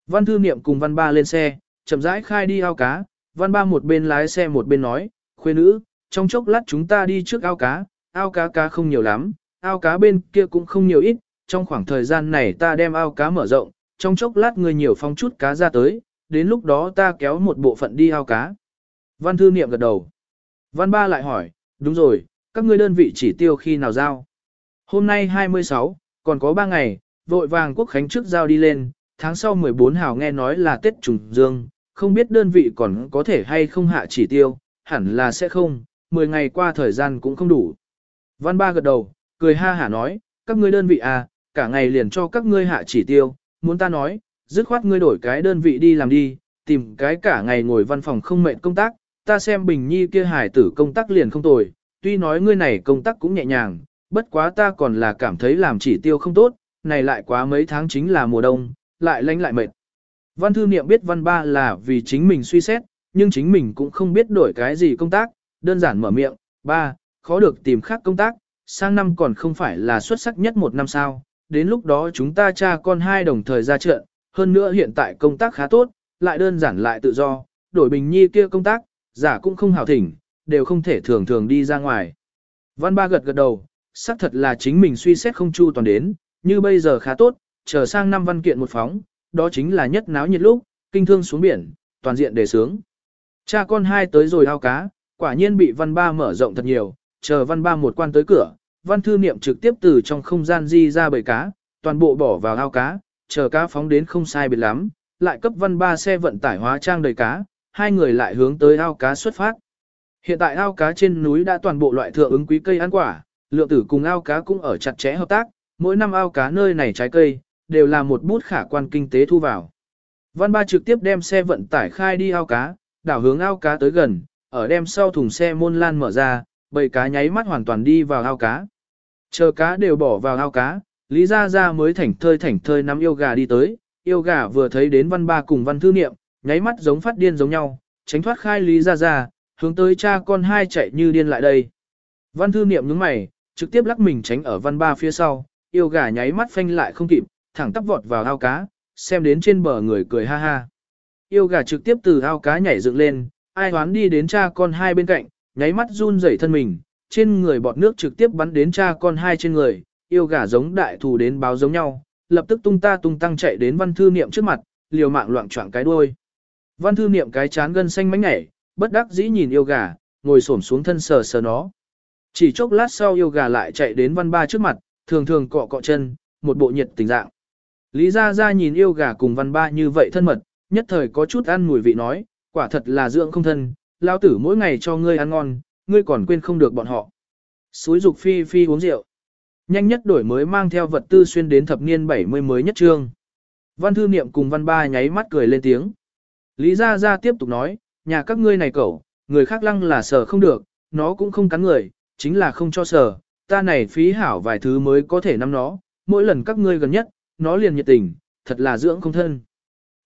Văn thư niệm cùng văn ba lên xe, chậm rãi khai đi ao cá, văn ba một bên lái xe một bên nói, khuê nữ, trong chốc lát chúng ta đi trước ao cá, ao cá cá không nhiều lắm, ao cá bên kia cũng không nhiều ít, trong khoảng thời gian này ta đem ao cá mở rộng, trong chốc lát người nhiều phong chút cá ra tới, đến lúc đó ta kéo một bộ phận đi ao cá. Văn thư niệm gật đầu. Văn ba lại hỏi, đúng rồi, các ngươi đơn vị chỉ tiêu khi nào giao? Hôm nay 26, còn có 3 ngày, vội vàng quốc khánh trước giao đi lên, tháng sau 14 hào nghe nói là Tết trùng dương, không biết đơn vị còn có thể hay không hạ chỉ tiêu, hẳn là sẽ không, 10 ngày qua thời gian cũng không đủ. Văn ba gật đầu, cười ha hả nói, các ngươi đơn vị à, cả ngày liền cho các ngươi hạ chỉ tiêu, muốn ta nói, dứt khoát ngươi đổi cái đơn vị đi làm đi, tìm cái cả ngày ngồi văn phòng không mệnh công tác, ta xem Bình Nhi kia hải tử công tác liền không tồi, tuy nói ngươi này công tác cũng nhẹ nhàng, bất quá ta còn là cảm thấy làm chỉ tiêu không tốt, này lại quá mấy tháng chính là mùa đông, lại lánh lại mệt. Văn thư niệm biết văn ba là vì chính mình suy xét, nhưng chính mình cũng không biết đổi cái gì công tác, đơn giản mở miệng, ba, khó được tìm khác công tác, sang năm còn không phải là xuất sắc nhất một năm sao, đến lúc đó chúng ta cha con hai đồng thời ra trận, hơn nữa hiện tại công tác khá tốt, lại đơn giản lại tự do, đổi bình nhi kia công tác, giả cũng không hảo thỉnh, đều không thể thường thường đi ra ngoài. Văn ba gật gật đầu, xác thật là chính mình suy xét không chu toàn đến, như bây giờ khá tốt, chờ sang năm văn kiện một phóng, đó chính là nhất náo nhiệt lúc, kinh thương xuống biển, toàn diện đề sướng. Cha con hai tới rồi ao cá, quả nhiên bị văn ba mở rộng thật nhiều, chờ văn ba một quan tới cửa, văn thư niệm trực tiếp từ trong không gian di ra bầy cá, toàn bộ bỏ vào ao cá, chờ cá phóng đến không sai biệt lắm, lại cấp văn ba xe vận tải hóa trang đầy cá, hai người lại hướng tới ao cá xuất phát. Hiện tại ao cá trên núi đã toàn bộ loại thượng ứng quý cây ăn quả, lượng tử cùng ao cá cũng ở chặt chẽ hợp tác, mỗi năm ao cá nơi này trái cây, đều là một bút khả quan kinh tế thu vào. Văn ba trực tiếp đem xe vận tải khai đi ao cá, đảo hướng ao cá tới gần, ở đem sau thùng xe môn lan mở ra, bầy cá nháy mắt hoàn toàn đi vào ao cá. Chờ cá đều bỏ vào ao cá, Lý Gia Gia mới thảnh thơi thảnh thơi nắm yêu gà đi tới, yêu gà vừa thấy đến văn ba cùng văn thư niệm, nháy mắt giống phát điên giống nhau, tránh thoát khai Lý Gia Gia, hướng tới cha con hai chạy như điên lại đây. Văn thư niệm nhướng mày, trực tiếp lắc mình tránh ở văn ba phía sau, yêu gà nháy mắt phanh lại không kịp, thẳng tắp vọt vào ao cá, xem đến trên bờ người cười ha ha. Yêu gà trực tiếp từ ao cá nhảy dựng lên, ai hoán đi đến cha con hai bên cạnh, nháy mắt run rẩy thân mình, trên người bọt nước trực tiếp bắn đến cha con hai trên người, yêu gà giống đại thù đến báo giống nhau, lập tức tung ta tung tăng chạy đến văn thư niệm trước mặt, liều mạng loạn choạng cái đuôi. Văn thư niệm cái chán gân xanh mánh nhảy, bất đắc dĩ nhìn yêu gà, ngồi xổm xuống thân sờ sờ nó. Chỉ chốc lát sau yêu gà lại chạy đến văn ba trước mặt, thường thường cọ cọ chân, một bộ nhiệt tình dạng. Lý Gia Gia nhìn yêu gà cùng văn ba như vậy thân mật, nhất thời có chút ăn mùi vị nói, quả thật là dưỡng không thân, lao tử mỗi ngày cho ngươi ăn ngon, ngươi còn quên không được bọn họ. Suối dục phi phi uống rượu. Nhanh nhất đổi mới mang theo vật tư xuyên đến thập niên 70 mới nhất trương. Văn thư niệm cùng văn ba nháy mắt cười lên tiếng. Lý Gia Gia tiếp tục nói, nhà các ngươi này cậu, người khác lăng là sở không được, nó cũng không cắn người, chính là không cho sở, ta này phí hảo vài thứ mới có thể nắm nó, mỗi lần các ngươi gần nhất, nó liền nhiệt tình, thật là dưỡng không thân.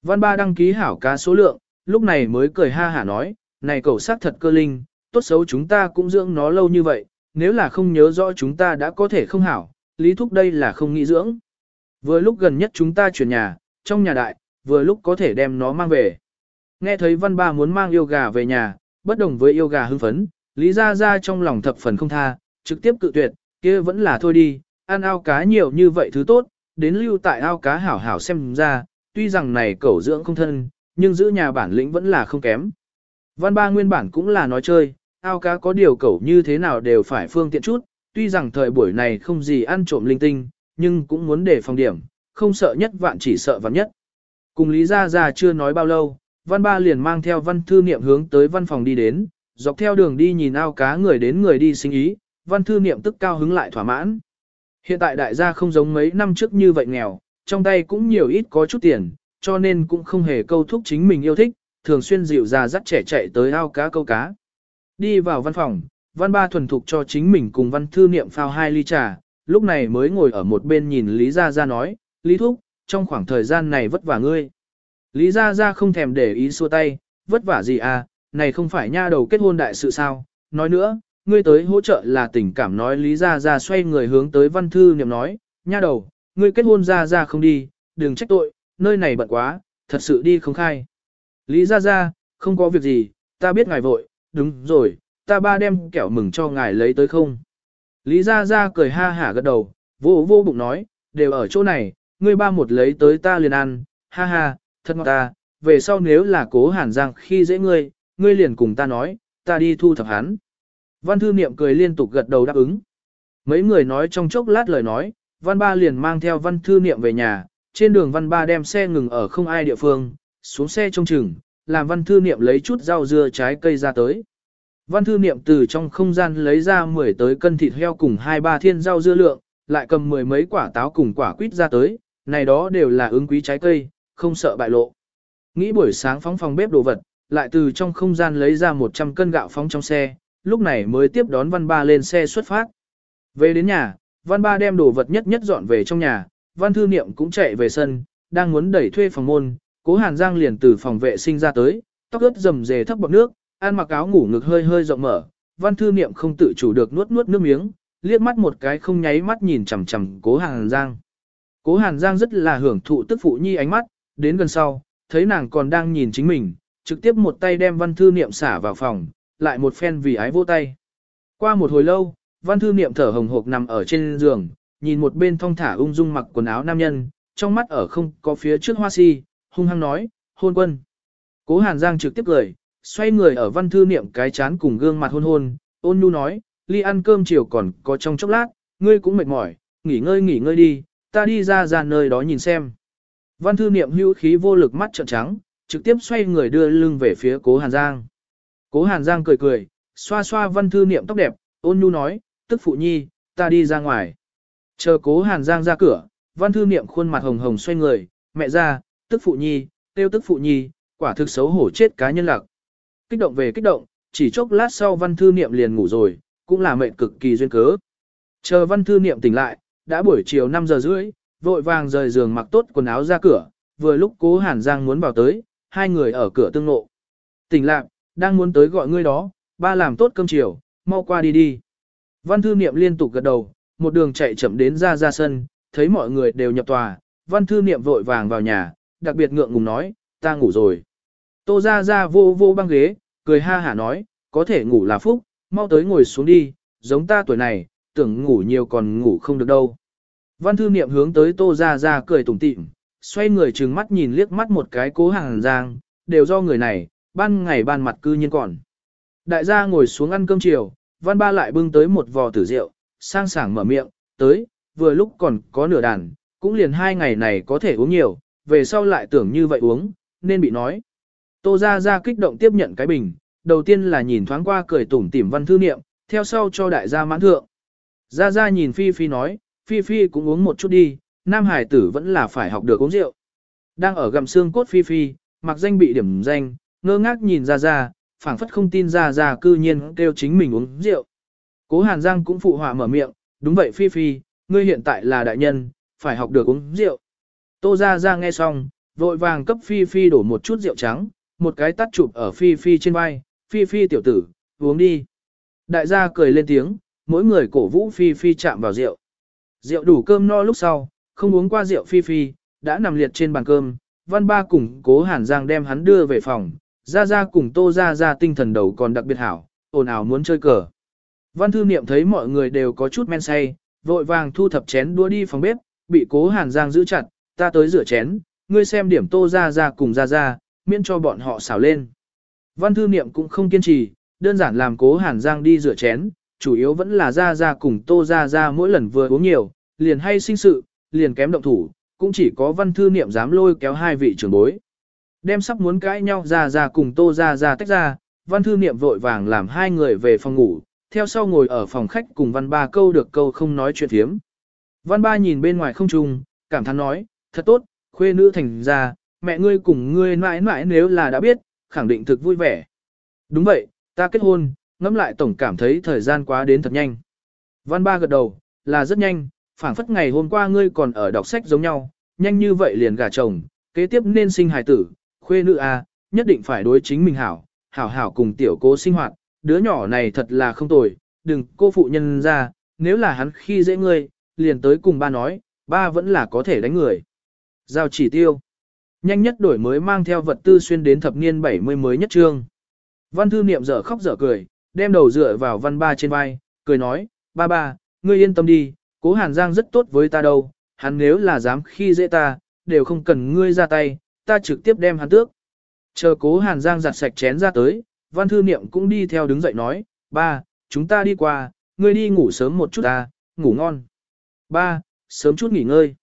Văn ba đăng ký hảo cá số lượng, lúc này mới cười ha hả nói, này cậu xác thật cơ linh, tốt xấu chúng ta cũng dưỡng nó lâu như vậy, nếu là không nhớ rõ chúng ta đã có thể không hảo, lý thúc đây là không nghĩ dưỡng. Vừa lúc gần nhất chúng ta chuyển nhà, trong nhà đại, vừa lúc có thể đem nó mang về. Nghe thấy văn ba muốn mang yêu gà về nhà, bất đồng với yêu gà hưng phấn, lý Gia Gia trong lòng thập phần không tha, trực tiếp cự tuyệt, kia vẫn là thôi đi, ăn ao cá nhiều như vậy thứ tốt, đến lưu tại ao cá hảo hảo xem ra, tuy rằng này cẩu dưỡng không thân, nhưng giữ nhà bản lĩnh vẫn là không kém. Văn ba nguyên bản cũng là nói chơi, ao cá có điều cẩu như thế nào đều phải phương tiện chút, tuy rằng thời buổi này không gì ăn trộm linh tinh, nhưng cũng muốn để phòng điểm, không sợ nhất vạn chỉ sợ vạn nhất. Cùng Lý Gia Gia chưa nói bao lâu, văn ba liền mang theo văn thư niệm hướng tới văn phòng đi đến, dọc theo đường đi nhìn ao cá người đến người đi sinh ý, văn thư niệm tức cao hứng lại thỏa mãn. Hiện tại đại gia không giống mấy năm trước như vậy nghèo, trong tay cũng nhiều ít có chút tiền, cho nên cũng không hề câu thúc chính mình yêu thích, thường xuyên dịu Ra dắt trẻ chạy tới ao cá câu cá. Đi vào văn phòng, văn ba thuần thục cho chính mình cùng văn thư niệm phao hai ly trà, lúc này mới ngồi ở một bên nhìn Lý Gia Gia nói, Lý Thúc, trong khoảng thời gian này vất vả ngươi. Lý Gia Gia không thèm để ý xua tay, vất vả gì à, này không phải nha đầu kết hôn đại sự sao, nói nữa, ngươi tới hỗ trợ là tình cảm nói Lý Gia Gia xoay người hướng tới văn thư niệm nói, nha đầu, ngươi kết hôn Gia Gia không đi, đừng trách tội, nơi này bận quá, thật sự đi không khai. Lý Gia Gia, không có việc gì, ta biết ngài vội, đúng rồi, ta ba đem kẹo mừng cho ngài lấy tới không. Lý Gia Gia cười ha hả gật đầu, vô vô bụng nói, đều ở chỗ này, ngươi ba một lấy tới ta liền ăn, ha ha, thật ngọt ta, về sau nếu là cố hàn giang khi dễ ngươi, ngươi liền cùng ta nói, ta đi thu thập hắn. Văn thư niệm cười liên tục gật đầu đáp ứng. Mấy người nói trong chốc lát lời nói, văn ba liền mang theo văn thư niệm về nhà, trên đường văn ba đem xe ngừng ở không ai địa phương, xuống xe trong chừng, làm văn thư niệm lấy chút rau dưa trái cây ra tới. Văn thư niệm từ trong không gian lấy ra 10 tới cân thịt heo cùng hai ba thiên rau dưa lượng, lại cầm mười mấy quả táo cùng quả quýt ra tới, này đó đều là ứng quý trái cây, không sợ bại lộ. Nghĩ buổi sáng phóng phòng bếp đồ vật, lại từ trong không gian lấy ra 100 cân gạo phóng trong xe, lúc này mới tiếp đón Văn Ba lên xe xuất phát. Về đến nhà, Văn Ba đem đồ vật nhất nhất dọn về trong nhà, Văn Thư Niệm cũng chạy về sân, đang muốn đẩy thuê phòng môn, Cố Hàn Giang liền từ phòng vệ sinh ra tới, tóc ướt rầm rề thấp bọt nước, ăn mặc áo ngủ ngực hơi hơi rộng mở, Văn Thư Niệm không tự chủ được nuốt nuốt nước miếng, liếc mắt một cái không nháy mắt nhìn chằm chằm Cố Hàn Giang. Cố Hàn Giang rất là hưởng thụ tức phụ nhi ánh mắt, đến gần sau, thấy nàng còn đang nhìn chính mình, trực tiếp một tay đem Văn Thư Niệm xả vào phòng, lại một phen vì ái vô tay. Qua một hồi lâu, Văn Thư Niệm thở hồng hộc nằm ở trên giường, nhìn một bên thong thả ung dung mặc quần áo nam nhân, trong mắt ở không có phía trước hoa si, hung hăng nói, hôn quân. Cố Hàn Giang trực tiếp cười, xoay người ở Văn Thư Niệm cái chán cùng gương mặt hôn hôn, ôn nhu nói, ly ăn cơm chiều còn có trong chốc lát, ngươi cũng mệt mỏi, nghỉ ngơi nghỉ ngơi đi, ta đi ra ra nơi đó nhìn xem. Văn Thư Niệm hưu khí vô lực mắt trợn trắng, trực tiếp xoay người đưa lưng về phía Cố Hàn Giang. Cố Hàn Giang cười cười, xoa xoa văn thư niệm tóc đẹp, ôn nhu nói, tức phụ nhi, ta đi ra ngoài. Chờ cố Hàn Giang ra cửa, văn thư niệm khuôn mặt hồng hồng xoay người, mẹ ra, tức phụ nhi, tiêu tức phụ nhi, quả thực xấu hổ chết cá nhân lạc. Kích động về kích động, chỉ chốc lát sau văn thư niệm liền ngủ rồi, cũng là mệnh cực kỳ duyên cớ. Chờ văn thư niệm tỉnh lại, đã buổi chiều 5 giờ rưỡi, vội vàng rời giường mặc tốt quần áo ra cửa, vừa lúc cố Hàn Giang muốn vào tới, hai người ở cửa tương ngộ. Tỉnh lạc, đang muốn tới gọi ngươi đó, ba làm tốt cơm chiều, mau qua đi đi. Văn thư niệm liên tục gật đầu, một đường chạy chậm đến ra ra sân, thấy mọi người đều nhập tòa, văn thư niệm vội vàng vào nhà, đặc biệt ngượng ngùng nói, ta ngủ rồi. Tô ra ra vô vô băng ghế, cười ha hả nói, có thể ngủ là phúc, mau tới ngồi xuống đi, giống ta tuổi này, tưởng ngủ nhiều còn ngủ không được đâu. Văn thư niệm hướng tới tô ra ra cười tủm tỉm, xoay người trừng mắt nhìn liếc mắt một cái cố hàng giang, đều do người này, ban ngày ban mặt cư nhiên còn. Đại gia ngồi xuống ăn cơm chiều, văn ba lại bưng tới một vò tử rượu, sang sảng mở miệng, tới, vừa lúc còn có nửa đàn, cũng liền hai ngày này có thể uống nhiều, về sau lại tưởng như vậy uống, nên bị nói. Tô ra ra kích động tiếp nhận cái bình, đầu tiên là nhìn thoáng qua cười tủm tỉm văn thư niệm, theo sau cho đại gia mãn thượng. Ra ra nhìn Phi Phi nói, Phi Phi cũng uống một chút đi, nam hải tử vẫn là phải học được uống rượu. Đang ở gầm xương cốt Phi Phi, mặc danh bị điểm danh, ngơ ngác nhìn ra ra, phảng phất không tin ra ra cư nhiên kêu chính mình uống rượu. Cố Hàn Giang cũng phụ họa mở miệng, đúng vậy Phi Phi, ngươi hiện tại là đại nhân, phải học được uống rượu. Tô ra ra nghe xong, vội vàng cấp Phi Phi đổ một chút rượu trắng, một cái tắt chụp ở Phi Phi trên vai, Phi Phi tiểu tử, uống đi. Đại gia cười lên tiếng, mỗi người cổ vũ Phi Phi chạm vào rượu. Rượu đủ cơm no lúc sau, không uống qua rượu Phi Phi, đã nằm liệt trên bàn cơm, văn ba cùng cố Hàn Giang đem hắn đưa về phòng, ra ra cùng tô ra ra tinh thần đầu còn đặc biệt hảo, ồn ào muốn chơi cờ. Văn thư niệm thấy mọi người đều có chút men say, vội vàng thu thập chén đua đi phòng bếp, bị cố Hàn Giang giữ chặt, ta tới rửa chén, ngươi xem điểm tô ra ra cùng ra ra, miễn cho bọn họ xảo lên. Văn thư niệm cũng không kiên trì, đơn giản làm cố Hàn Giang đi rửa chén, chủ yếu vẫn là ra ra cùng tô ra ra mỗi lần vừa uống nhiều, liền hay sinh sự, liền kém động thủ, cũng chỉ có văn thư niệm dám lôi kéo hai vị trưởng bối. Đem sắp muốn cãi nhau ra ra cùng tô ra ra tách ra, văn thư niệm vội vàng làm hai người về phòng ngủ, theo sau ngồi ở phòng khách cùng văn ba câu được câu không nói chuyện thiếm. Văn ba nhìn bên ngoài không trung, cảm thán nói, thật tốt, khuê nữ thành ra, mẹ ngươi cùng ngươi mãi mãi nếu là đã biết, khẳng định thực vui vẻ. Đúng vậy, ta kết hôn, ngẫm lại tổng cảm thấy thời gian quá đến thật nhanh. Văn ba gật đầu, là rất nhanh, phảng phất ngày hôm qua ngươi còn ở đọc sách giống nhau, nhanh như vậy liền gả chồng, kế tiếp nên sinh hài tử, khuê nữ a, nhất định phải đối chính mình hảo, hảo hảo cùng tiểu cố sinh hoạt, đứa nhỏ này thật là không tồi, đừng cô phụ nhân ra, nếu là hắn khi dễ ngươi, liền tới cùng ba nói, ba vẫn là có thể đánh người. Giao chỉ tiêu. Nhanh nhất đổi mới mang theo vật tư xuyên đến thập niên 70 mới nhất trương. Văn thư niệm dở khóc dở cười, đem đầu dựa vào văn ba trên vai, cười nói, ba ba, ngươi yên tâm đi, cố hàn giang rất tốt với ta đâu, hắn nếu là dám khi dễ ta, đều không cần ngươi ra tay, ta trực tiếp đem hắn tước. Chờ cố hàn giang giặt sạch chén ra tới, văn thư niệm cũng đi theo đứng dậy nói, ba, chúng ta đi qua, ngươi đi ngủ sớm một chút ta, ngủ ngon. Ba, sớm chút nghỉ ngơi.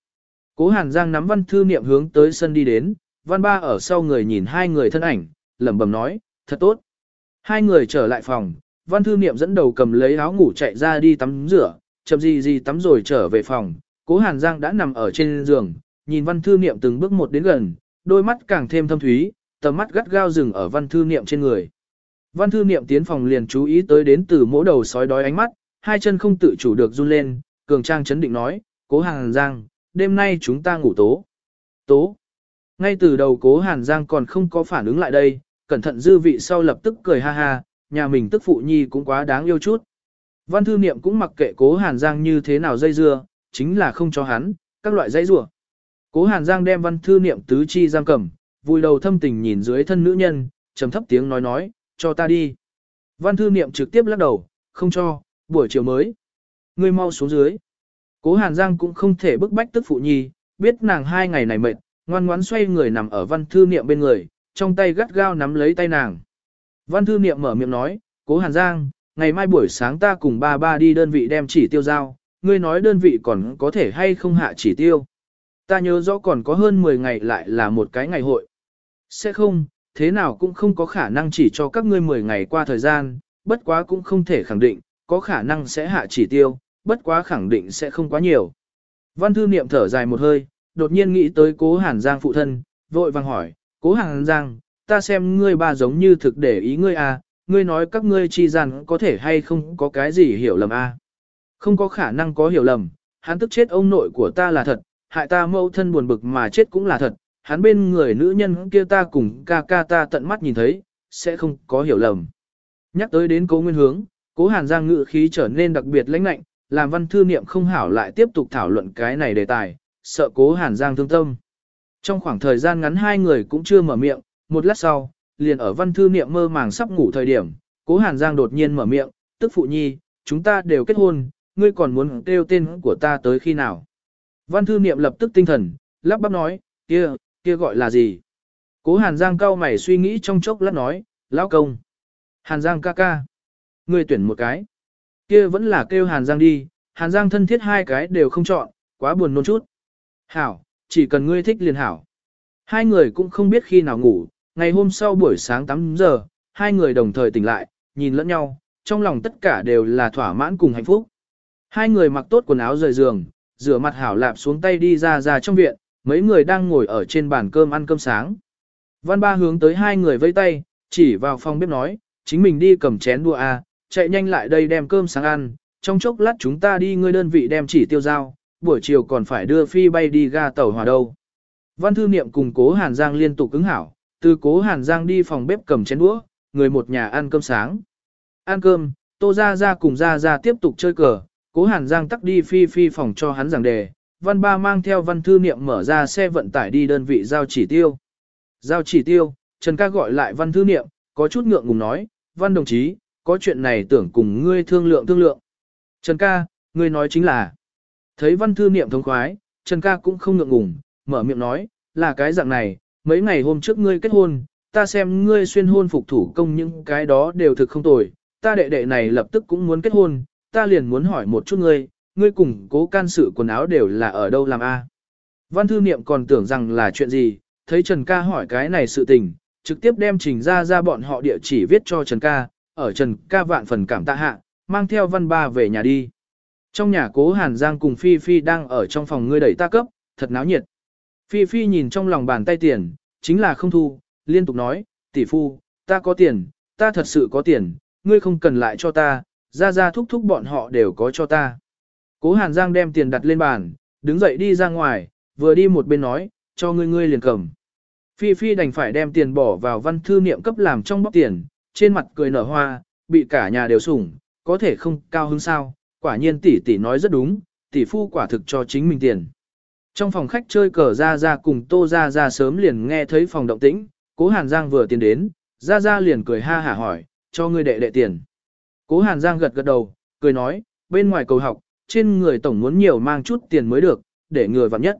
Cố hàn giang nắm văn thư niệm hướng tới sân đi đến, văn ba ở sau người nhìn hai người thân ảnh, lẩm bẩm nói, thật tốt. Hai người trở lại phòng, văn thư niệm dẫn đầu cầm lấy áo ngủ chạy ra đi tắm rửa, chậm gì gì tắm rồi trở về phòng, cố hàn giang đã nằm ở trên giường, nhìn văn thư niệm từng bước một đến gần, đôi mắt càng thêm thâm thúy, tầm mắt gắt gao dừng ở văn thư niệm trên người. Văn thư niệm tiến phòng liền chú ý tới đến từ mỗi đầu sói đói ánh mắt, hai chân không tự chủ được run lên, cường trang chấn định nói, cố hàn giang, đêm nay chúng ta ngủ tố. Tố. Ngay từ đầu cố hàn giang còn không có phản ứng lại đây, cẩn thận dư vị sau lập tức cười ha ha, nhà mình tức phụ nhi cũng quá đáng yêu chút. Văn thư niệm cũng mặc kệ cố hàn giang như thế nào dây dưa, chính là không cho hắn, các loại dây rủa. Cố hàn giang đem văn thư niệm tứ chi giam cầm, vùi đầu thâm tình nhìn dưới thân nữ nhân, trầm thấp tiếng nói nói, cho ta đi. Văn thư niệm trực tiếp lắc đầu, không cho, buổi chiều mới. Ngươi mau xuống dưới. Cố hàn giang cũng không thể bức bách tức phụ nhi, biết nàng hai ngày này mệt, ngoan ngoãn xoay người nằm ở văn thư niệm bên người, trong tay gắt gao nắm lấy tay nàng. Văn thư niệm mở miệng nói, cố hàn giang, ngày mai buổi sáng ta cùng ba ba đi đơn vị đem chỉ tiêu giao, ngươi nói đơn vị còn có thể hay không hạ chỉ tiêu. Ta nhớ rõ còn có hơn 10 ngày lại là một cái ngày hội. Sẽ không, thế nào cũng không có khả năng chỉ cho các ngươi 10 ngày qua thời gian, bất quá cũng không thể khẳng định, có khả năng sẽ hạ chỉ tiêu, bất quá khẳng định sẽ không quá nhiều. Văn thư niệm thở dài một hơi, đột nhiên nghĩ tới cố Hàn Giang phụ thân, vội vàng hỏi, cố Hàn Giang, ta xem ngươi ba giống như thực để ý ngươi à, ngươi nói các ngươi chi rằng có thể hay không có cái gì hiểu lầm à. Không có khả năng có hiểu lầm, hắn tức chết ông nội của ta là thật, hại ta mâu thân buồn bực mà chết cũng là thật, hắn bên người nữ nhân kia ta cùng ca ca ta tận mắt nhìn thấy, sẽ không có hiểu lầm. Nhắc tới đến cố nguyên hướng, cố hàn giang ngự khí trở nên đặc biệt lãnh lạnh, làm văn thư niệm không hảo lại tiếp tục thảo luận cái này đề tài, sợ cố hàn giang thương tâm. Trong khoảng thời gian ngắn hai người cũng chưa mở miệng, một lát sau, liền ở văn thư niệm mơ màng sắp ngủ thời điểm, cố hàn giang đột nhiên mở miệng, tức phụ nhi, chúng ta đều kết hôn, ngươi còn muốn kêu tên của ta tới khi nào. Văn thư niệm lập tức tinh thần, lắp bắp nói, kia, kia gọi là gì? Cố hàn giang cao mày suy nghĩ trong chốc lát nói, lão công. Hàn giang ca ca. Ngươi tuyển một cái. Kia vẫn là kêu hàn giang đi, hàn giang thân thiết hai cái đều không chọn, quá buồn nôn chút. Hảo, chỉ cần ngươi thích liền hảo. Hai người cũng không biết khi nào ngủ, ngày hôm sau buổi sáng 8 giờ, hai người đồng thời tỉnh lại, nhìn lẫn nhau, trong lòng tất cả đều là thỏa mãn cùng hạnh phúc. Hai người mặc tốt quần áo rời giường, rửa mặt hảo lạp xuống tay đi ra ra trong viện, mấy người đang ngồi ở trên bàn cơm ăn cơm sáng. Văn ba hướng tới hai người vây tay, chỉ vào phòng bếp nói, chính mình đi cầm chén đua a, à, chạy nhanh lại đây đem cơm sáng ăn, trong chốc lát chúng ta đi ngươi đơn vị đem chỉ tiêu giao, buổi chiều còn phải đưa phi bay đi ga tàu hòa đâu. Văn thư niệm cùng cố Hàn Giang liên tục cứng hảo, từ cố Hàn Giang đi phòng bếp cầm chén đũa, người một nhà ăn cơm sáng. Ăn cơm, Tô Gia Gia cùng Gia Gia tiếp tục chơi cờ, cố Hàn Giang tắc đi phi phi phòng cho hắn giảng đề, văn ba mang theo văn thư niệm mở ra xe vận tải đi đơn vị giao chỉ tiêu. Giao chỉ tiêu, Trần ca gọi lại văn thư niệm, có chút ngượng ngùng nói, văn đồng chí, có chuyện này tưởng cùng ngươi thương lượng thương lượng. Trần ca, ngươi nói chính là, thấy văn thư niệm thống khoái, Trần ca cũng không ngượng ngùng, mở miệng nói, là cái dạng này, mấy ngày hôm trước ngươi kết hôn, ta xem ngươi xuyên hôn phục thủ công những cái đó đều thực không tồi, ta đệ đệ này lập tức cũng muốn kết hôn, ta liền muốn hỏi một chút ngươi, ngươi cùng cố can sự quần áo đều là ở đâu làm a? Văn thư niệm còn tưởng rằng là chuyện gì, thấy Trần ca hỏi cái này sự tình, trực tiếp đem trình ra ra bọn họ địa chỉ viết cho Trần ca, ở Trần ca vạn phần cảm tạ hạ, mang theo văn ba về nhà đi. Trong nhà cố Hàn Giang cùng Phi Phi đang ở trong phòng ngươi đẩy ta cấp, thật náo nhiệt. Phi Phi nhìn trong lòng bàn tay tiền, chính là không thu, liên tục nói, tỷ phu, ta có tiền, ta thật sự có tiền, ngươi không cần lại cho ta, ra ra thúc thúc bọn họ đều có cho ta. Cố Hàn Giang đem tiền đặt lên bàn, đứng dậy đi ra ngoài, vừa đi một bên nói, cho ngươi ngươi liền cầm. Phi Phi đành phải đem tiền bỏ vào văn thư niệm cấp làm trong bóc tiền, trên mặt cười nở hoa, bị cả nhà đều sủng, có thể không cao hứng sao, quả nhiên tỷ tỷ nói rất đúng, tỷ phu quả thực cho chính mình tiền. Trong phòng khách chơi cờ ra ra cùng tô ra ra sớm liền nghe thấy phòng động tĩnh, cố Hàn Giang vừa tiến đến, ra ra liền cười ha hả hỏi, cho ngươi đệ đệ tiền. Cố Hàn Giang gật gật đầu, cười nói, bên ngoài cầu học, trên người tổng muốn nhiều mang chút tiền mới được, để người vặn nhất.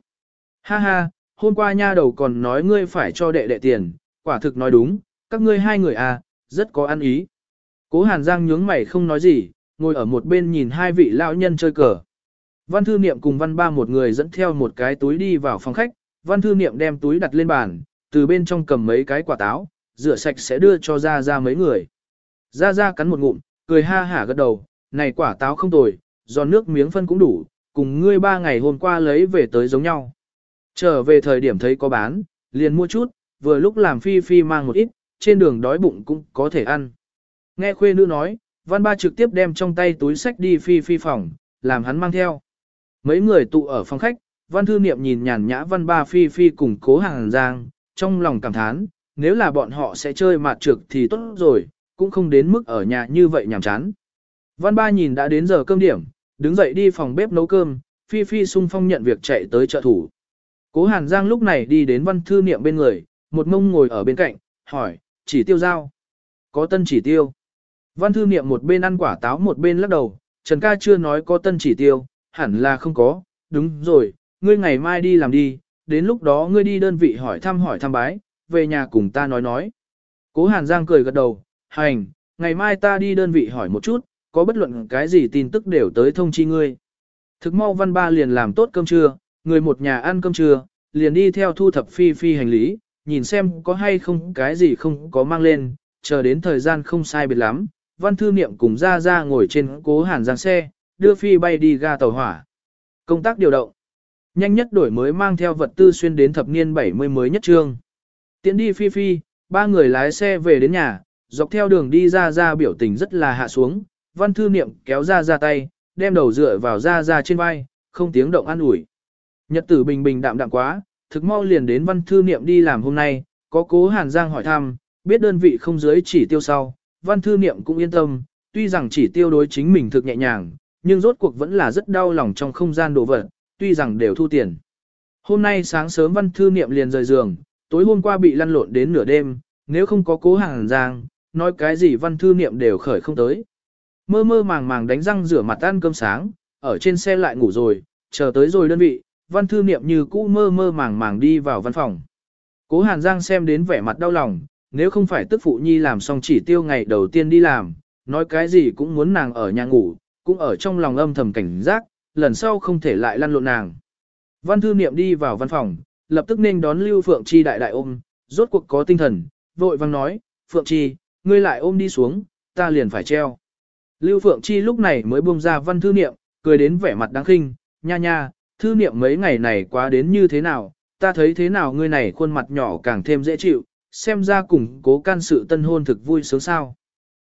Ha ha, hôm qua nha đầu còn nói ngươi phải cho đệ đệ tiền, quả thực nói đúng, các ngươi hai người à, rất có ăn ý. Cố Hàn Giang nhướng mày không nói gì, ngồi ở một bên nhìn hai vị lão nhân chơi cờ. Văn thư niệm cùng văn ba một người dẫn theo một cái túi đi vào phòng khách, văn thư niệm đem túi đặt lên bàn, từ bên trong cầm mấy cái quả táo, rửa sạch sẽ đưa cho ra ra mấy người. Ra ra cắn một ngụm, cười ha hả gật đầu, này quả táo không tồi, giòn nước miếng phân cũng đủ, cùng ngươi ba ngày hôm qua lấy về tới giống nhau. Trở về thời điểm thấy có bán, liền mua chút, vừa lúc làm phi phi mang một ít, trên đường đói bụng cũng có thể ăn. Nghe khuê nữ nói, văn ba trực tiếp đem trong tay túi sách đi phi phi phòng, làm hắn mang theo. Mấy người tụ ở phòng khách, văn thư niệm nhìn nhàn nhã văn ba phi phi cùng cố hàng giang, trong lòng cảm thán, nếu là bọn họ sẽ chơi mạt trực thì tốt rồi, cũng không đến mức ở nhà như vậy nhàm chán. Văn ba nhìn đã đến giờ cơm điểm, đứng dậy đi phòng bếp nấu cơm, phi phi sung phong nhận việc chạy tới trợ thủ. Cố Hàn Giang lúc này đi đến văn thư niệm bên người, một mông ngồi ở bên cạnh, hỏi, chỉ tiêu giao. Có tân chỉ tiêu. Văn thư niệm một bên ăn quả táo một bên lắc đầu, Trần ca chưa nói có tân chỉ tiêu, hẳn là không có, đúng rồi, ngươi ngày mai đi làm đi, đến lúc đó ngươi đi đơn vị hỏi thăm hỏi thăm bái, về nhà cùng ta nói nói. Cố Hàn Giang cười gật đầu, hành, ngày mai ta đi đơn vị hỏi một chút, có bất luận cái gì tin tức đều tới thông chi ngươi. Thực mau văn ba liền làm tốt cơm trưa, người một nhà ăn cơm trưa, liền đi theo thu thập phi phi hành lý, nhìn xem có hay không cái gì không có mang lên, chờ đến thời gian không sai biệt lắm, văn thư niệm cùng ra ra ngồi trên cố hàn giang xe, đưa phi bay đi ga tàu hỏa. Công tác điều động. Nhanh nhất đổi mới mang theo vật tư xuyên đến thập niên 70 mới nhất trương. Tiến đi phi phi, ba người lái xe về đến nhà, dọc theo đường đi ra ra biểu tình rất là hạ xuống, văn thư niệm kéo ra ra tay, đem đầu dựa vào ra ra trên vai, không tiếng động an ủi. Nhật tử bình bình đạm đạm quá, thực mau liền đến văn thư niệm đi làm hôm nay, có cố Hàn Giang hỏi thăm, biết đơn vị không dưới chỉ tiêu sau, văn thư niệm cũng yên tâm, tuy rằng chỉ tiêu đối chính mình thực nhẹ nhàng, nhưng rốt cuộc vẫn là rất đau lòng trong không gian đồ vật, tuy rằng đều thu tiền. Hôm nay sáng sớm văn thư niệm liền rời giường, tối hôm qua bị lăn lộn đến nửa đêm, nếu không có cố Hàn Giang, nói cái gì văn thư niệm đều khởi không tới. Mơ mơ màng màng đánh răng rửa mặt ăn cơm sáng, ở trên xe lại ngủ rồi, chờ tới rồi đơn vị, văn thư niệm như cũ mơ mơ màng màng đi vào văn phòng. Cố Hàn Giang xem đến vẻ mặt đau lòng, nếu không phải tức phụ nhi làm xong chỉ tiêu ngày đầu tiên đi làm, nói cái gì cũng muốn nàng ở nhà ngủ, cũng ở trong lòng âm thầm cảnh giác, lần sau không thể lại lăn lộn nàng. Văn thư niệm đi vào văn phòng, lập tức nên đón Lưu Phượng Chi đại đại ôm, rốt cuộc có tinh thần, vội vang nói, Phượng Chi, ngươi lại ôm đi xuống, ta liền phải treo. Lưu Phượng Chi lúc này mới buông ra văn thư niệm, cười đến vẻ mặt đáng khinh, nha nha, thư niệm mấy ngày này quá đến như thế nào, ta thấy thế nào ngươi này khuôn mặt nhỏ càng thêm dễ chịu, xem ra cùng cố can sự tân hôn thực vui sướng sao.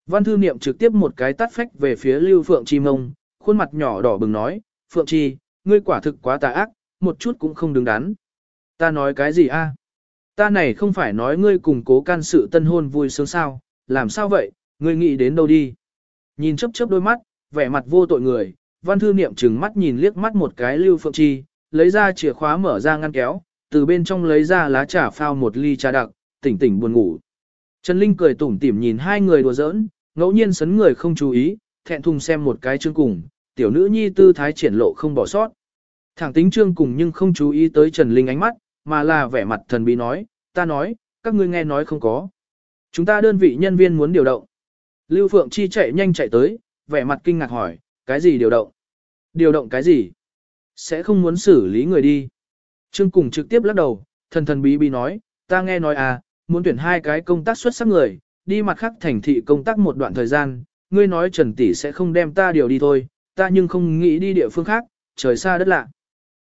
Văn thư niệm trực tiếp một cái tắt phách về phía Lưu Phượng Chi mông, khuôn mặt nhỏ đỏ bừng nói, Phượng Chi, ngươi quả thực quá tà ác, một chút cũng không đứng đắn. Ta nói cái gì a? Ta này không phải nói ngươi cùng cố can sự tân hôn vui sướng sao, làm sao vậy, ngươi nghĩ đến đâu đi. nhìn chớp chớp đôi mắt, vẻ mặt vô tội người, văn thư niệm trừng mắt nhìn liếc mắt một cái Lưu Phượng Chi, lấy ra chìa khóa mở ra ngăn kéo, từ bên trong lấy ra lá trà phao một ly trà đặc, tỉnh tỉnh buồn ngủ. Trần Linh cười tủm tỉm nhìn hai người đùa giỡn, ngẫu nhiên sấn người không chú ý, thẹn thùng xem một cái chương cùng, tiểu nữ nhi tư thái triển lộ không bỏ sót. Thẳng tính trương cùng nhưng không chú ý tới Trần Linh ánh mắt, mà là vẻ mặt thần bí nói, ta nói, các ngươi nghe nói không có. Chúng ta đơn vị nhân viên muốn điều động. Lưu Phượng Chi chạy nhanh chạy tới, vẻ mặt kinh ngạc hỏi, cái gì điều động? Điều động cái gì? Sẽ không muốn xử lý người đi. Trương cùng trực tiếp lắc đầu, thần thần bí bí nói, ta nghe nói à, muốn tuyển hai cái công tác xuất sắc người, đi mặt khác thành thị công tác một đoạn thời gian, ngươi nói Trần Tỷ sẽ không đem ta điều đi thôi, ta nhưng không nghĩ đi địa phương khác, trời xa đất lạ.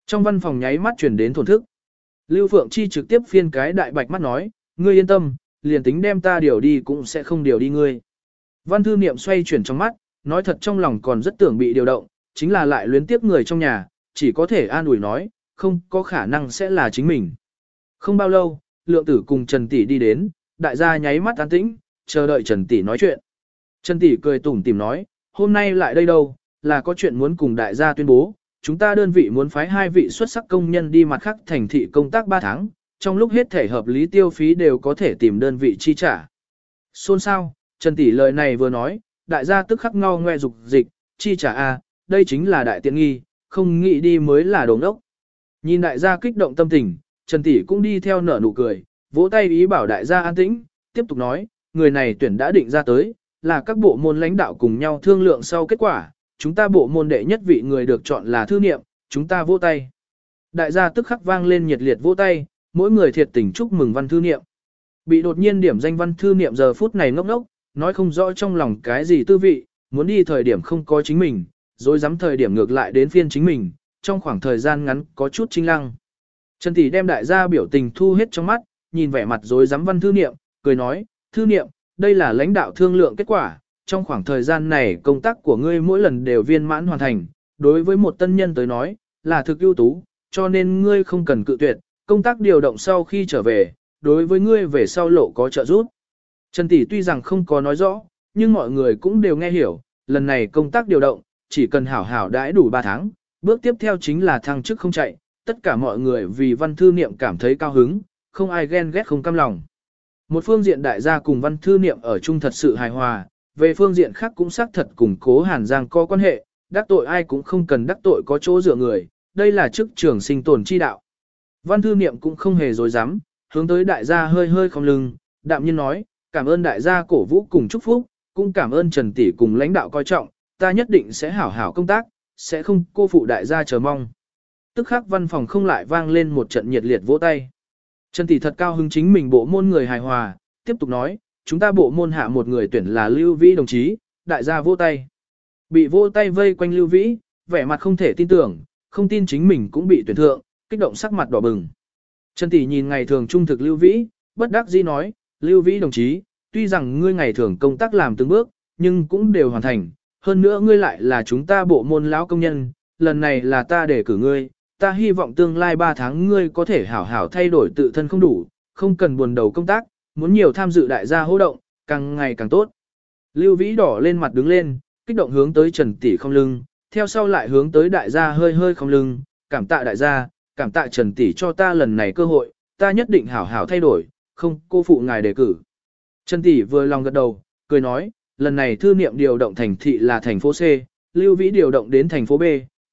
Trong văn phòng nháy mắt chuyển đến thổn thức. Lưu Phượng Chi trực tiếp phiên cái đại bạch mắt nói, ngươi yên tâm, liền tính đem ta điều đi cũng sẽ không điều đi ngươi. Văn thư niệm xoay chuyển trong mắt, nói thật trong lòng còn rất tưởng bị điều động, chính là lại luyến tiếp người trong nhà, chỉ có thể an ủi nói, không có khả năng sẽ là chính mình. Không bao lâu, lượng tử cùng Trần Tỷ đi đến, đại gia nháy mắt an tĩnh, chờ đợi Trần Tỷ nói chuyện. Trần Tỷ cười tủm tìm nói, hôm nay lại đây đâu, là có chuyện muốn cùng đại gia tuyên bố, chúng ta đơn vị muốn phái hai vị xuất sắc công nhân đi mặt khác thành thị công tác 3 tháng, trong lúc hết thể hợp lý tiêu phí đều có thể tìm đơn vị chi trả. Xôn sao, Trần Tỷ lời này vừa nói, đại gia tức khắc ngao ngoe dục dịch, chi trả a, đây chính là đại tiện nghi, không nghĩ đi mới là đồ đốc. Nhìn đại gia kích động tâm tình, Trần Tỷ cũng đi theo nở nụ cười, vỗ tay ý bảo đại gia an tĩnh, tiếp tục nói, người này tuyển đã định ra tới, là các bộ môn lãnh đạo cùng nhau thương lượng sau kết quả, chúng ta bộ môn đệ nhất vị người được chọn là thư niệm, chúng ta vỗ tay. Đại gia tức khắc vang lên nhiệt liệt vỗ tay, mỗi người thiệt tình chúc mừng văn thư niệm. Bị đột nhiên điểm danh văn thư niệm giờ phút này ngốc ngốc, nói không rõ trong lòng cái gì tư vị, muốn đi thời điểm không có chính mình, rồi dám thời điểm ngược lại đến phiên chính mình, trong khoảng thời gian ngắn có chút chính lăng. Trần Tỷ đem đại gia biểu tình thu hết trong mắt, nhìn vẻ mặt rồi dám văn thư niệm, cười nói, thư niệm, đây là lãnh đạo thương lượng kết quả, trong khoảng thời gian này công tác của ngươi mỗi lần đều viên mãn hoàn thành, đối với một tân nhân tới nói, là thực ưu tú, cho nên ngươi không cần cự tuyệt, công tác điều động sau khi trở về, đối với ngươi về sau lộ có trợ giúp. Trần Tỷ tuy rằng không có nói rõ, nhưng mọi người cũng đều nghe hiểu, lần này công tác điều động, chỉ cần hảo hảo đãi đủ 3 tháng, bước tiếp theo chính là thăng chức không chạy, tất cả mọi người vì văn thư niệm cảm thấy cao hứng, không ai ghen ghét không căm lòng. Một phương diện đại gia cùng văn thư niệm ở chung thật sự hài hòa, về phương diện khác cũng xác thật củng cố Hàn Giang có quan hệ, đắc tội ai cũng không cần đắc tội có chỗ dựa người, đây là chức trưởng sinh tồn chi đạo. Văn thư niệm cũng không hề dối dám, hướng tới đại gia hơi hơi không lưng, đạm nhiên nói, cảm ơn đại gia cổ vũ cùng chúc phúc, cũng cảm ơn Trần Tỷ cùng lãnh đạo coi trọng, ta nhất định sẽ hảo hảo công tác, sẽ không cô phụ đại gia chờ mong. Tức khắc văn phòng không lại vang lên một trận nhiệt liệt vỗ tay. Trần Tỷ thật cao hứng chính mình bộ môn người hài hòa, tiếp tục nói, chúng ta bộ môn hạ một người tuyển là Lưu Vĩ đồng chí, đại gia vỗ tay. Bị vỗ tay vây quanh Lưu Vĩ, vẻ mặt không thể tin tưởng, không tin chính mình cũng bị tuyển thượng, kích động sắc mặt đỏ bừng. Trần Tỷ nhìn ngày thường trung thực Lưu Vĩ, bất đắc dĩ nói, Lưu Vĩ đồng chí, tuy rằng ngươi ngày thường công tác làm từng bước, nhưng cũng đều hoàn thành, hơn nữa ngươi lại là chúng ta bộ môn lão công nhân, lần này là ta để cử ngươi, ta hy vọng tương lai 3 tháng ngươi có thể hảo hảo thay đổi tự thân không đủ, không cần buồn đầu công tác, muốn nhiều tham dự đại gia hô động, càng ngày càng tốt. Lưu Vĩ đỏ lên mặt đứng lên, kích động hướng tới Trần Tỷ không lưng, theo sau lại hướng tới đại gia hơi hơi không lưng, cảm tạ đại gia, cảm tạ Trần Tỷ cho ta lần này cơ hội, ta nhất định hảo hảo thay đổi, không cô phụ ngài đề cử. Trần Tỷ vừa lòng gật đầu, cười nói, lần này thư niệm điều động thành thị là thành phố C, Lưu Vĩ điều động đến thành phố B,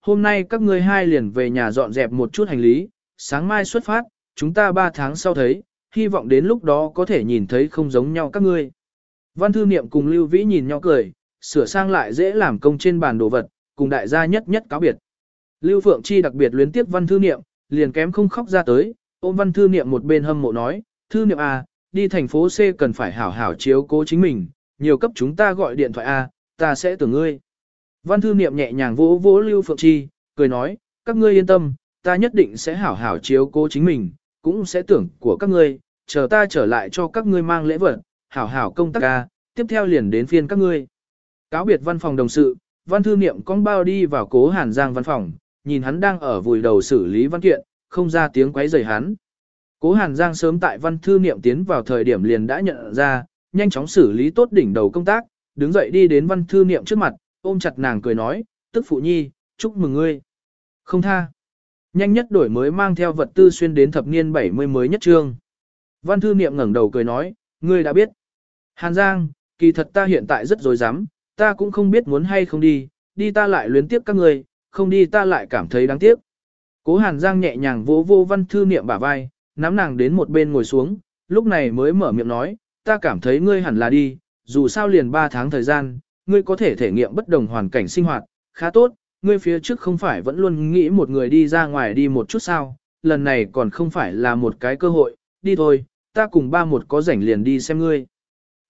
hôm nay các ngươi hai liền về nhà dọn dẹp một chút hành lý, sáng mai xuất phát, chúng ta ba tháng sau thấy, hy vọng đến lúc đó có thể nhìn thấy không giống nhau các ngươi. Văn thư niệm cùng Lưu Vĩ nhìn nhau cười, sửa sang lại dễ làm công trên bàn đồ vật, cùng đại gia nhất nhất cáo biệt. Lưu Phượng Chi đặc biệt luyến tiếp văn thư niệm, liền kém không khóc ra tới, ôm văn thư niệm một bên hâm mộ nói, thư niệm à, đi thành phố C cần phải hảo hảo chiếu cố chính mình, nhiều cấp chúng ta gọi điện thoại à, ta sẽ tưởng ngươi. Văn thư niệm nhẹ nhàng vỗ vỗ Lưu Phượng Chi, cười nói, các ngươi yên tâm, ta nhất định sẽ hảo hảo chiếu cố chính mình, cũng sẽ tưởng của các ngươi, chờ ta trở lại cho các ngươi mang lễ vật, hảo hảo công tác ca, tiếp theo liền đến phiên các ngươi. Cáo biệt văn phòng đồng sự, văn thư niệm con bao đi vào cố hàn giang văn phòng, nhìn hắn đang ở vùi đầu xử lý văn kiện, không ra tiếng quấy rầy hắn. Cố hàn giang sớm tại văn thư niệm tiến vào thời điểm liền đã nhận ra, nhanh chóng xử lý tốt đỉnh đầu công tác, đứng dậy đi đến văn thư niệm trước mặt, ôm chặt nàng cười nói, tức phụ nhi, chúc mừng ngươi. Không tha. Nhanh nhất đổi mới mang theo vật tư xuyên đến thập niên 70 mới nhất trương. Văn thư niệm ngẩng đầu cười nói, ngươi đã biết. Hàn Giang, kỳ thật ta hiện tại rất dối rắm ta cũng không biết muốn hay không đi, đi ta lại luyến tiếp các ngươi, không đi ta lại cảm thấy đáng tiếc. Cố Hàn Giang nhẹ nhàng vỗ vô văn thư niệm bả vai, nắm nàng đến một bên ngồi xuống, lúc này mới mở miệng nói, ta cảm thấy ngươi hẳn là đi, dù sao liền 3 tháng thời gian, ngươi có thể thể nghiệm bất đồng hoàn cảnh sinh hoạt, khá tốt, ngươi phía trước không phải vẫn luôn nghĩ một người đi ra ngoài đi một chút sao, lần này còn không phải là một cái cơ hội, đi thôi, ta cùng ba một có rảnh liền đi xem ngươi.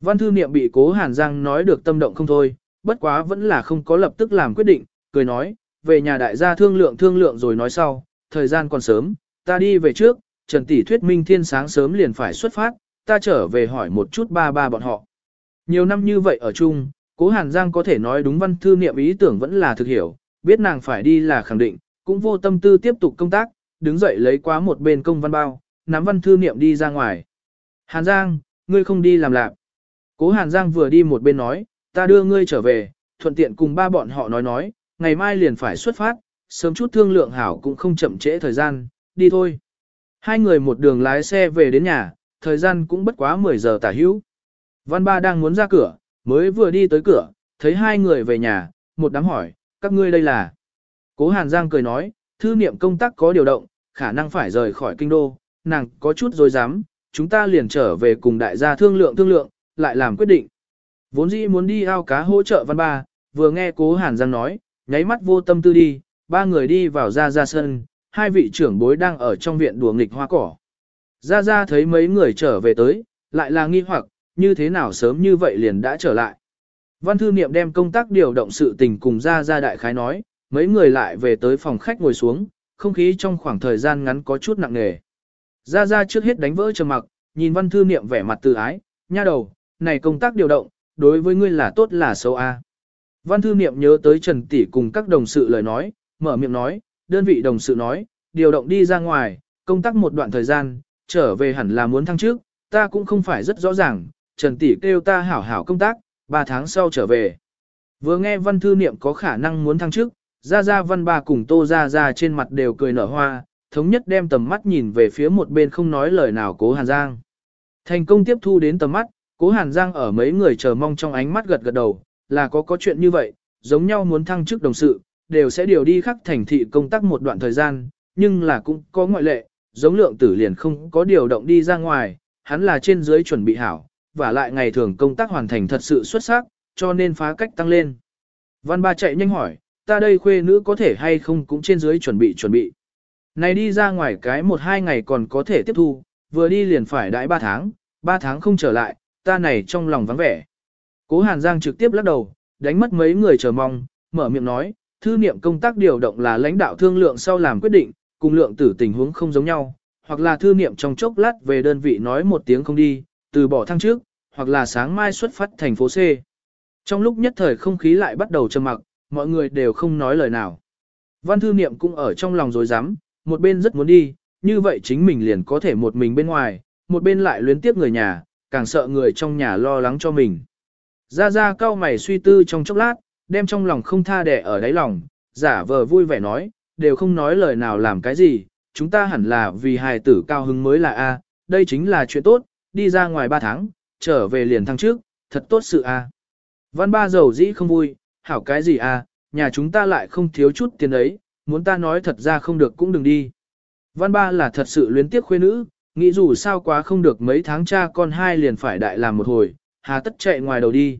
Văn thư niệm bị cố Hàn Giang nói được tâm động không thôi, bất quá vẫn là không có lập tức làm quyết định, cười nói, về nhà đại gia thương lượng thương lượng rồi nói sau, thời gian còn sớm, ta đi về trước, Trần Tỷ thuyết minh thiên sáng sớm liền phải xuất phát, ta trở về hỏi một chút ba ba bọn họ. Nhiều năm như vậy ở chung, cố Hàn Giang có thể nói đúng văn thư niệm ý tưởng vẫn là thực hiểu, biết nàng phải đi là khẳng định, cũng vô tâm tư tiếp tục công tác, đứng dậy lấy quá một bên công văn bao, nắm văn thư niệm đi ra ngoài. Hàn Giang, ngươi không đi làm lạc. Cố Hàn Giang vừa đi một bên nói, ta đưa ngươi trở về, thuận tiện cùng ba bọn họ nói nói, ngày mai liền phải xuất phát, sớm chút thương lượng hảo cũng không chậm trễ thời gian, đi thôi. Hai người một đường lái xe về đến nhà, thời gian cũng bất quá 10 giờ tả hữu. Văn ba đang muốn ra cửa, mới vừa đi tới cửa, thấy hai người về nhà, một đám hỏi, các ngươi đây là. Cố Hàn Giang cười nói, thư niệm công tác có điều động, khả năng phải rời khỏi kinh đô, nàng có chút dối dám, chúng ta liền trở về cùng đại gia thương lượng thương lượng, lại làm quyết định. Vốn dĩ muốn đi ao cá hỗ trợ văn ba, vừa nghe cố Hàn Giang nói, nháy mắt vô tâm tư đi, ba người đi vào ra ra sân, hai vị trưởng bối đang ở trong viện đùa nghịch hoa cỏ. Ra ra thấy mấy người trở về tới, lại là nghi hoặc, như thế nào sớm như vậy liền đã trở lại. Văn thư niệm đem công tác điều động sự tình cùng ra ra đại khái nói, mấy người lại về tới phòng khách ngồi xuống, không khí trong khoảng thời gian ngắn có chút nặng nề. Ra ra trước hết đánh vỡ trầm mặc, nhìn văn thư niệm vẻ mặt từ ái, nha đầu, này công tác điều động, đối với ngươi là tốt là xấu a. Văn thư niệm nhớ tới Trần Tỷ cùng các đồng sự lời nói, mở miệng nói, đơn vị đồng sự nói, điều động đi ra ngoài, công tác một đoạn thời gian, trở về hẳn là muốn thăng trước, ta cũng không phải rất rõ ràng, Trần Tỷ kêu ta hảo hảo công tác, 3 tháng sau trở về. Vừa nghe văn thư niệm có khả năng muốn thăng chức, ra ra văn ba cùng tô ra ra trên mặt đều cười nở hoa, thống nhất đem tầm mắt nhìn về phía một bên không nói lời nào cố Hàn Giang. Thành công tiếp thu đến tầm mắt, cố Hàn Giang ở mấy người chờ mong trong ánh mắt gật gật đầu, là có có chuyện như vậy, giống nhau muốn thăng chức đồng sự, đều sẽ điều đi khắc thành thị công tác một đoạn thời gian, nhưng là cũng có ngoại lệ, giống lượng tử liền không có điều động đi ra ngoài, hắn là trên dưới chuẩn bị hảo, và lại ngày thường công tác hoàn thành thật sự xuất sắc, cho nên phá cách tăng lên. Văn ba chạy nhanh hỏi, ta đây khuê nữ có thể hay không cũng trên dưới chuẩn bị chuẩn bị. Này đi ra ngoài cái một hai ngày còn có thể tiếp thu, vừa đi liền phải đãi ba tháng, ba tháng không trở lại, ta này trong lòng vắng vẻ. Cố Hàn Giang trực tiếp lắc đầu, đánh mất mấy người chờ mong, mở miệng nói, thư niệm công tác điều động là lãnh đạo thương lượng sau làm quyết định, cùng lượng tử tình huống không giống nhau, hoặc là thư niệm trong chốc lát về đơn vị nói một tiếng không đi, từ bỏ thăng trước, hoặc là sáng mai xuất phát thành phố C. Trong lúc nhất thời không khí lại bắt đầu trầm mặc, mọi người đều không nói lời nào. Văn thư niệm cũng ở trong lòng rối rắm, một bên rất muốn đi, như vậy chính mình liền có thể một mình bên ngoài, một bên lại luyến tiếp người nhà, càng sợ người trong nhà lo lắng cho mình. Ra ra cao mày suy tư trong chốc lát, đem trong lòng không tha đẻ ở đáy lòng, giả vờ vui vẻ nói, đều không nói lời nào làm cái gì, chúng ta hẳn là vì hài tử cao hứng mới là A, đây chính là chuyện tốt, đi ra ngoài 3 tháng, trở về liền thăng trước, thật tốt sự A. Văn ba giàu dĩ không vui, hảo cái gì A, nhà chúng ta lại không thiếu chút tiền ấy, muốn ta nói thật ra không được cũng đừng đi. Văn ba là thật sự luyến tiếc khuê nữ, nghĩ dù sao quá không được mấy tháng cha con hai liền phải đại làm một hồi, hà tất chạy ngoài đầu đi.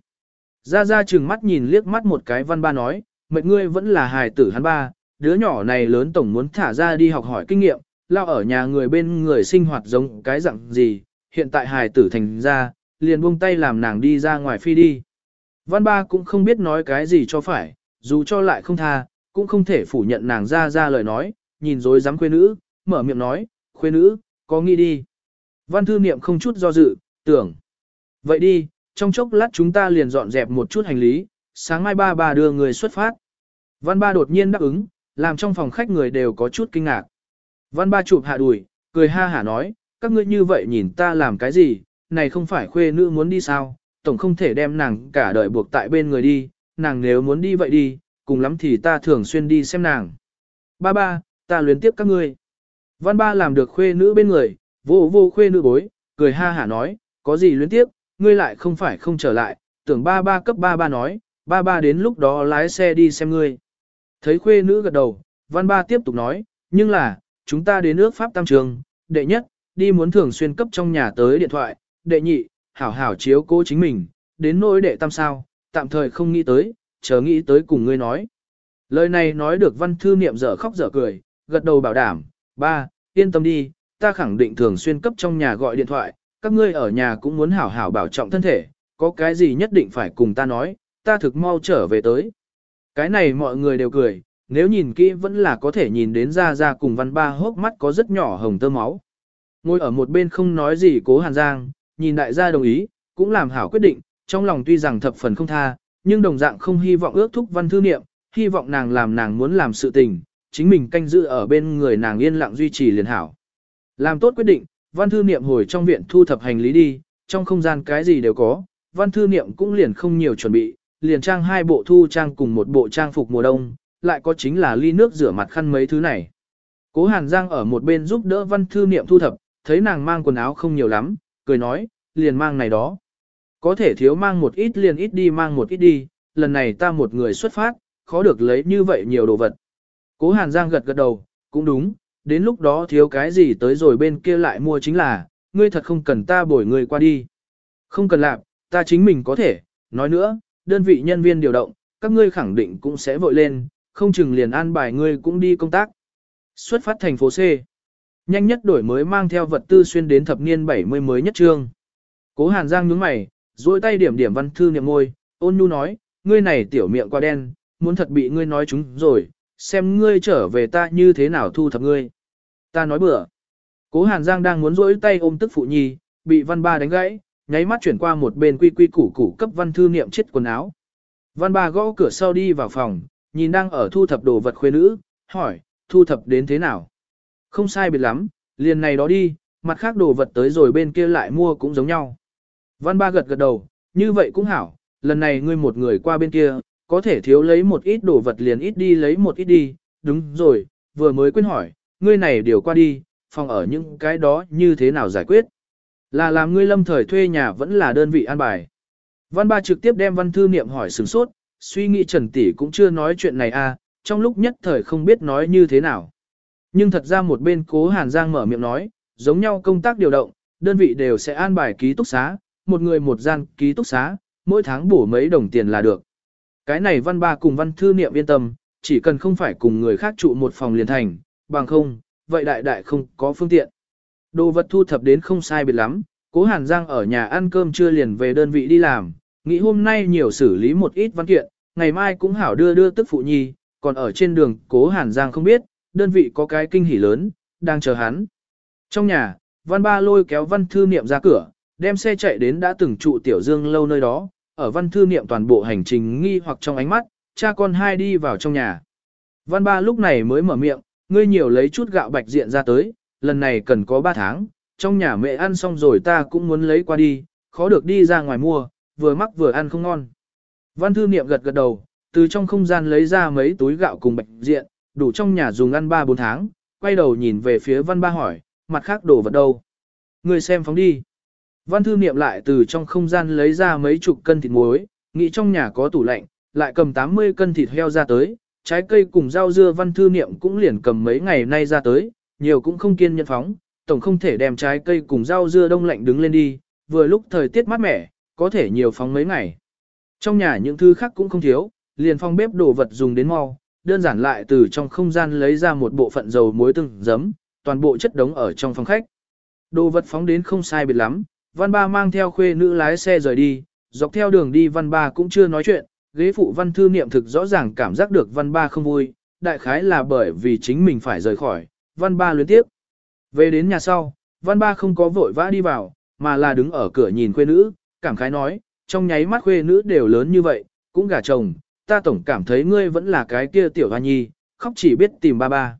Ra ra chừng mắt nhìn liếc mắt một cái văn ba nói, mệt ngươi vẫn là hài tử hắn ba, đứa nhỏ này lớn tổng muốn thả ra đi học hỏi kinh nghiệm, lao ở nhà người bên người sinh hoạt giống cái dạng gì, hiện tại hài tử thành ra, liền buông tay làm nàng đi ra ngoài phi đi. Văn ba cũng không biết nói cái gì cho phải, dù cho lại không tha, cũng không thể phủ nhận nàng ra ra lời nói, nhìn dối dám khuê nữ, mở miệng nói, khuê nữ, có nghĩ đi. Văn thư niệm không chút do dự, tưởng. Vậy đi, trong chốc lát chúng ta liền dọn dẹp một chút hành lý, sáng mai ba bà đưa người xuất phát. Văn ba đột nhiên đáp ứng, làm trong phòng khách người đều có chút kinh ngạc. Văn ba chụp hạ đùi, cười ha hả nói, các ngươi như vậy nhìn ta làm cái gì, này không phải khuê nữ muốn đi sao, tổng không thể đem nàng cả đời buộc tại bên người đi, nàng nếu muốn đi vậy đi, cùng lắm thì ta thường xuyên đi xem nàng. Ba ba, ta luyến tiếp các ngươi. Văn ba làm được khuê nữ bên người, vô vô khuê nữ bối, cười ha hả nói, có gì luyến tiếp, ngươi lại không phải không trở lại, tưởng ba ba cấp ba ba nói, ba ba đến lúc đó lái xe đi xem ngươi. Thấy khuê nữ gật đầu, văn ba tiếp tục nói, nhưng là, chúng ta đến nước Pháp Tam Trường, đệ nhất, đi muốn thường xuyên cấp trong nhà tới điện thoại, đệ nhị, hảo hảo chiếu cố chính mình, đến nỗi đệ tam sao, tạm thời không nghĩ tới, chờ nghĩ tới cùng ngươi nói. Lời này nói được văn thư niệm dở khóc dở cười, gật đầu bảo đảm, ba, yên tâm đi, ta khẳng định thường xuyên cấp trong nhà gọi điện thoại, các ngươi ở nhà cũng muốn hảo hảo bảo trọng thân thể, có cái gì nhất định phải cùng ta nói, ta thực mau trở về tới. Cái này mọi người đều cười, nếu nhìn kỹ vẫn là có thể nhìn đến ra ra cùng văn ba hốc mắt có rất nhỏ hồng tơ máu. Ngồi ở một bên không nói gì cố hàn giang, nhìn đại gia đồng ý, cũng làm hảo quyết định, trong lòng tuy rằng thập phần không tha, nhưng đồng dạng không hy vọng ước thúc văn thư niệm, hy vọng nàng làm nàng muốn làm sự tình, chính mình canh giữ ở bên người nàng yên lặng duy trì liền hảo. Làm tốt quyết định, văn thư niệm hồi trong viện thu thập hành lý đi, trong không gian cái gì đều có, văn thư niệm cũng liền không nhiều chuẩn bị, liền trang hai bộ thu trang cùng một bộ trang phục mùa đông, lại có chính là ly nước rửa mặt khăn mấy thứ này. Cố Hàn Giang ở một bên giúp đỡ văn thư niệm thu thập, thấy nàng mang quần áo không nhiều lắm, cười nói, liền mang này đó. Có thể thiếu mang một ít liền ít đi mang một ít đi, lần này ta một người xuất phát, khó được lấy như vậy nhiều đồ vật. Cố Hàn Giang gật gật đầu, cũng đúng, đến lúc đó thiếu cái gì tới rồi bên kia lại mua chính là, ngươi thật không cần ta bồi người qua đi. Không cần làm, ta chính mình có thể, nói nữa, đơn vị nhân viên điều động, các ngươi khẳng định cũng sẽ vội lên, không chừng liền an bài ngươi cũng đi công tác. Xuất phát thành phố C. Nhanh nhất đổi mới mang theo vật tư xuyên đến thập niên 70 mới nhất trương. Cố Hàn Giang nhướng mày, duỗi tay điểm điểm văn thư niệm môi, ôn nhu nói, ngươi này tiểu miệng quá đen, muốn thật bị ngươi nói chúng rồi, xem ngươi trở về ta như thế nào thu thập ngươi. Ta nói bừa. Cố Hàn Giang đang muốn duỗi tay ôm tức phụ nhi, bị văn ba đánh gãy, nháy mắt chuyển qua một bên quy quy củ củ cấp văn thư niệm chết quần áo. Văn ba gõ cửa sau đi vào phòng, nhìn đang ở thu thập đồ vật khuê nữ, hỏi, thu thập đến thế nào? Không sai biệt lắm, liền này đó đi, mặt khác đồ vật tới rồi bên kia lại mua cũng giống nhau. Văn ba gật gật đầu, như vậy cũng hảo, lần này ngươi một người qua bên kia, có thể thiếu lấy một ít đồ vật liền ít đi lấy một ít đi, đúng rồi, vừa mới quên hỏi, ngươi này điều qua đi, phòng ở những cái đó như thế nào giải quyết? Là làm ngươi lâm thời thuê nhà vẫn là đơn vị an bài. Văn ba trực tiếp đem văn thư niệm hỏi sửng sốt, suy nghĩ Trần Tỷ cũng chưa nói chuyện này à, trong lúc nhất thời không biết nói như thế nào. Nhưng thật ra một bên cố Hàn Giang mở miệng nói, giống nhau công tác điều động, đơn vị đều sẽ an bài ký túc xá, một người một gian ký túc xá, mỗi tháng bổ mấy đồng tiền là được. Cái này văn ba cùng văn thư niệm yên tâm, chỉ cần không phải cùng người khác trụ một phòng liền thành, bằng không, vậy đại đại không có phương tiện. Đồ vật thu thập đến không sai biệt lắm, cố Hàn Giang ở nhà ăn cơm trưa liền về đơn vị đi làm, nghĩ hôm nay nhiều xử lý một ít văn kiện, ngày mai cũng hảo đưa đưa tức phụ nhi, còn ở trên đường cố Hàn Giang không biết, đơn vị có cái kinh hỉ lớn, đang chờ hắn. Trong nhà, văn ba lôi kéo văn thư niệm ra cửa, đem xe chạy đến đã từng trụ tiểu dương lâu nơi đó, ở văn thư niệm toàn bộ hành trình nghi hoặc trong ánh mắt, cha con hai đi vào trong nhà. Văn ba lúc này mới mở miệng, ngươi nhiều lấy chút gạo bạch diện ra tới, lần này cần có 3 tháng, trong nhà mẹ ăn xong rồi ta cũng muốn lấy qua đi, khó được đi ra ngoài mua, vừa mắc vừa ăn không ngon. Văn thư niệm gật gật đầu, từ trong không gian lấy ra mấy túi gạo cùng bạch diện, đủ trong nhà dùng ăn 3-4 tháng, quay đầu nhìn về phía văn ba hỏi, mặt khác đồ vật đâu. Người xem phóng đi. Văn thư niệm lại từ trong không gian lấy ra mấy chục cân thịt muối, nghĩ trong nhà có tủ lạnh, lại cầm 80 cân thịt heo ra tới, trái cây cùng rau dưa văn thư niệm cũng liền cầm mấy ngày nay ra tới, nhiều cũng không kiên nhẫn phóng, tổng không thể đem trái cây cùng rau dưa đông lạnh đứng lên đi, vừa lúc thời tiết mát mẻ, có thể nhiều phóng mấy ngày. Trong nhà những thứ khác cũng không thiếu, liền phong bếp đồ vật dùng đến mau, đơn giản lại từ trong không gian lấy ra một bộ phận dầu muối từng giấm, toàn bộ chất đống ở trong phòng khách. Đồ vật phóng đến không sai biệt lắm, văn ba mang theo khuê nữ lái xe rời đi, dọc theo đường đi văn ba cũng chưa nói chuyện, ghế phụ văn thư niệm thực rõ ràng cảm giác được văn ba không vui, đại khái là bởi vì chính mình phải rời khỏi, văn ba luyến tiếp. Về đến nhà sau, văn ba không có vội vã đi vào, mà là đứng ở cửa nhìn khuê nữ, cảm khái nói, trong nháy mắt khuê nữ đều lớn như vậy, cũng gả chồng, ta tổng cảm thấy ngươi vẫn là cái kia tiểu hoa nhi, khóc chỉ biết tìm ba ba.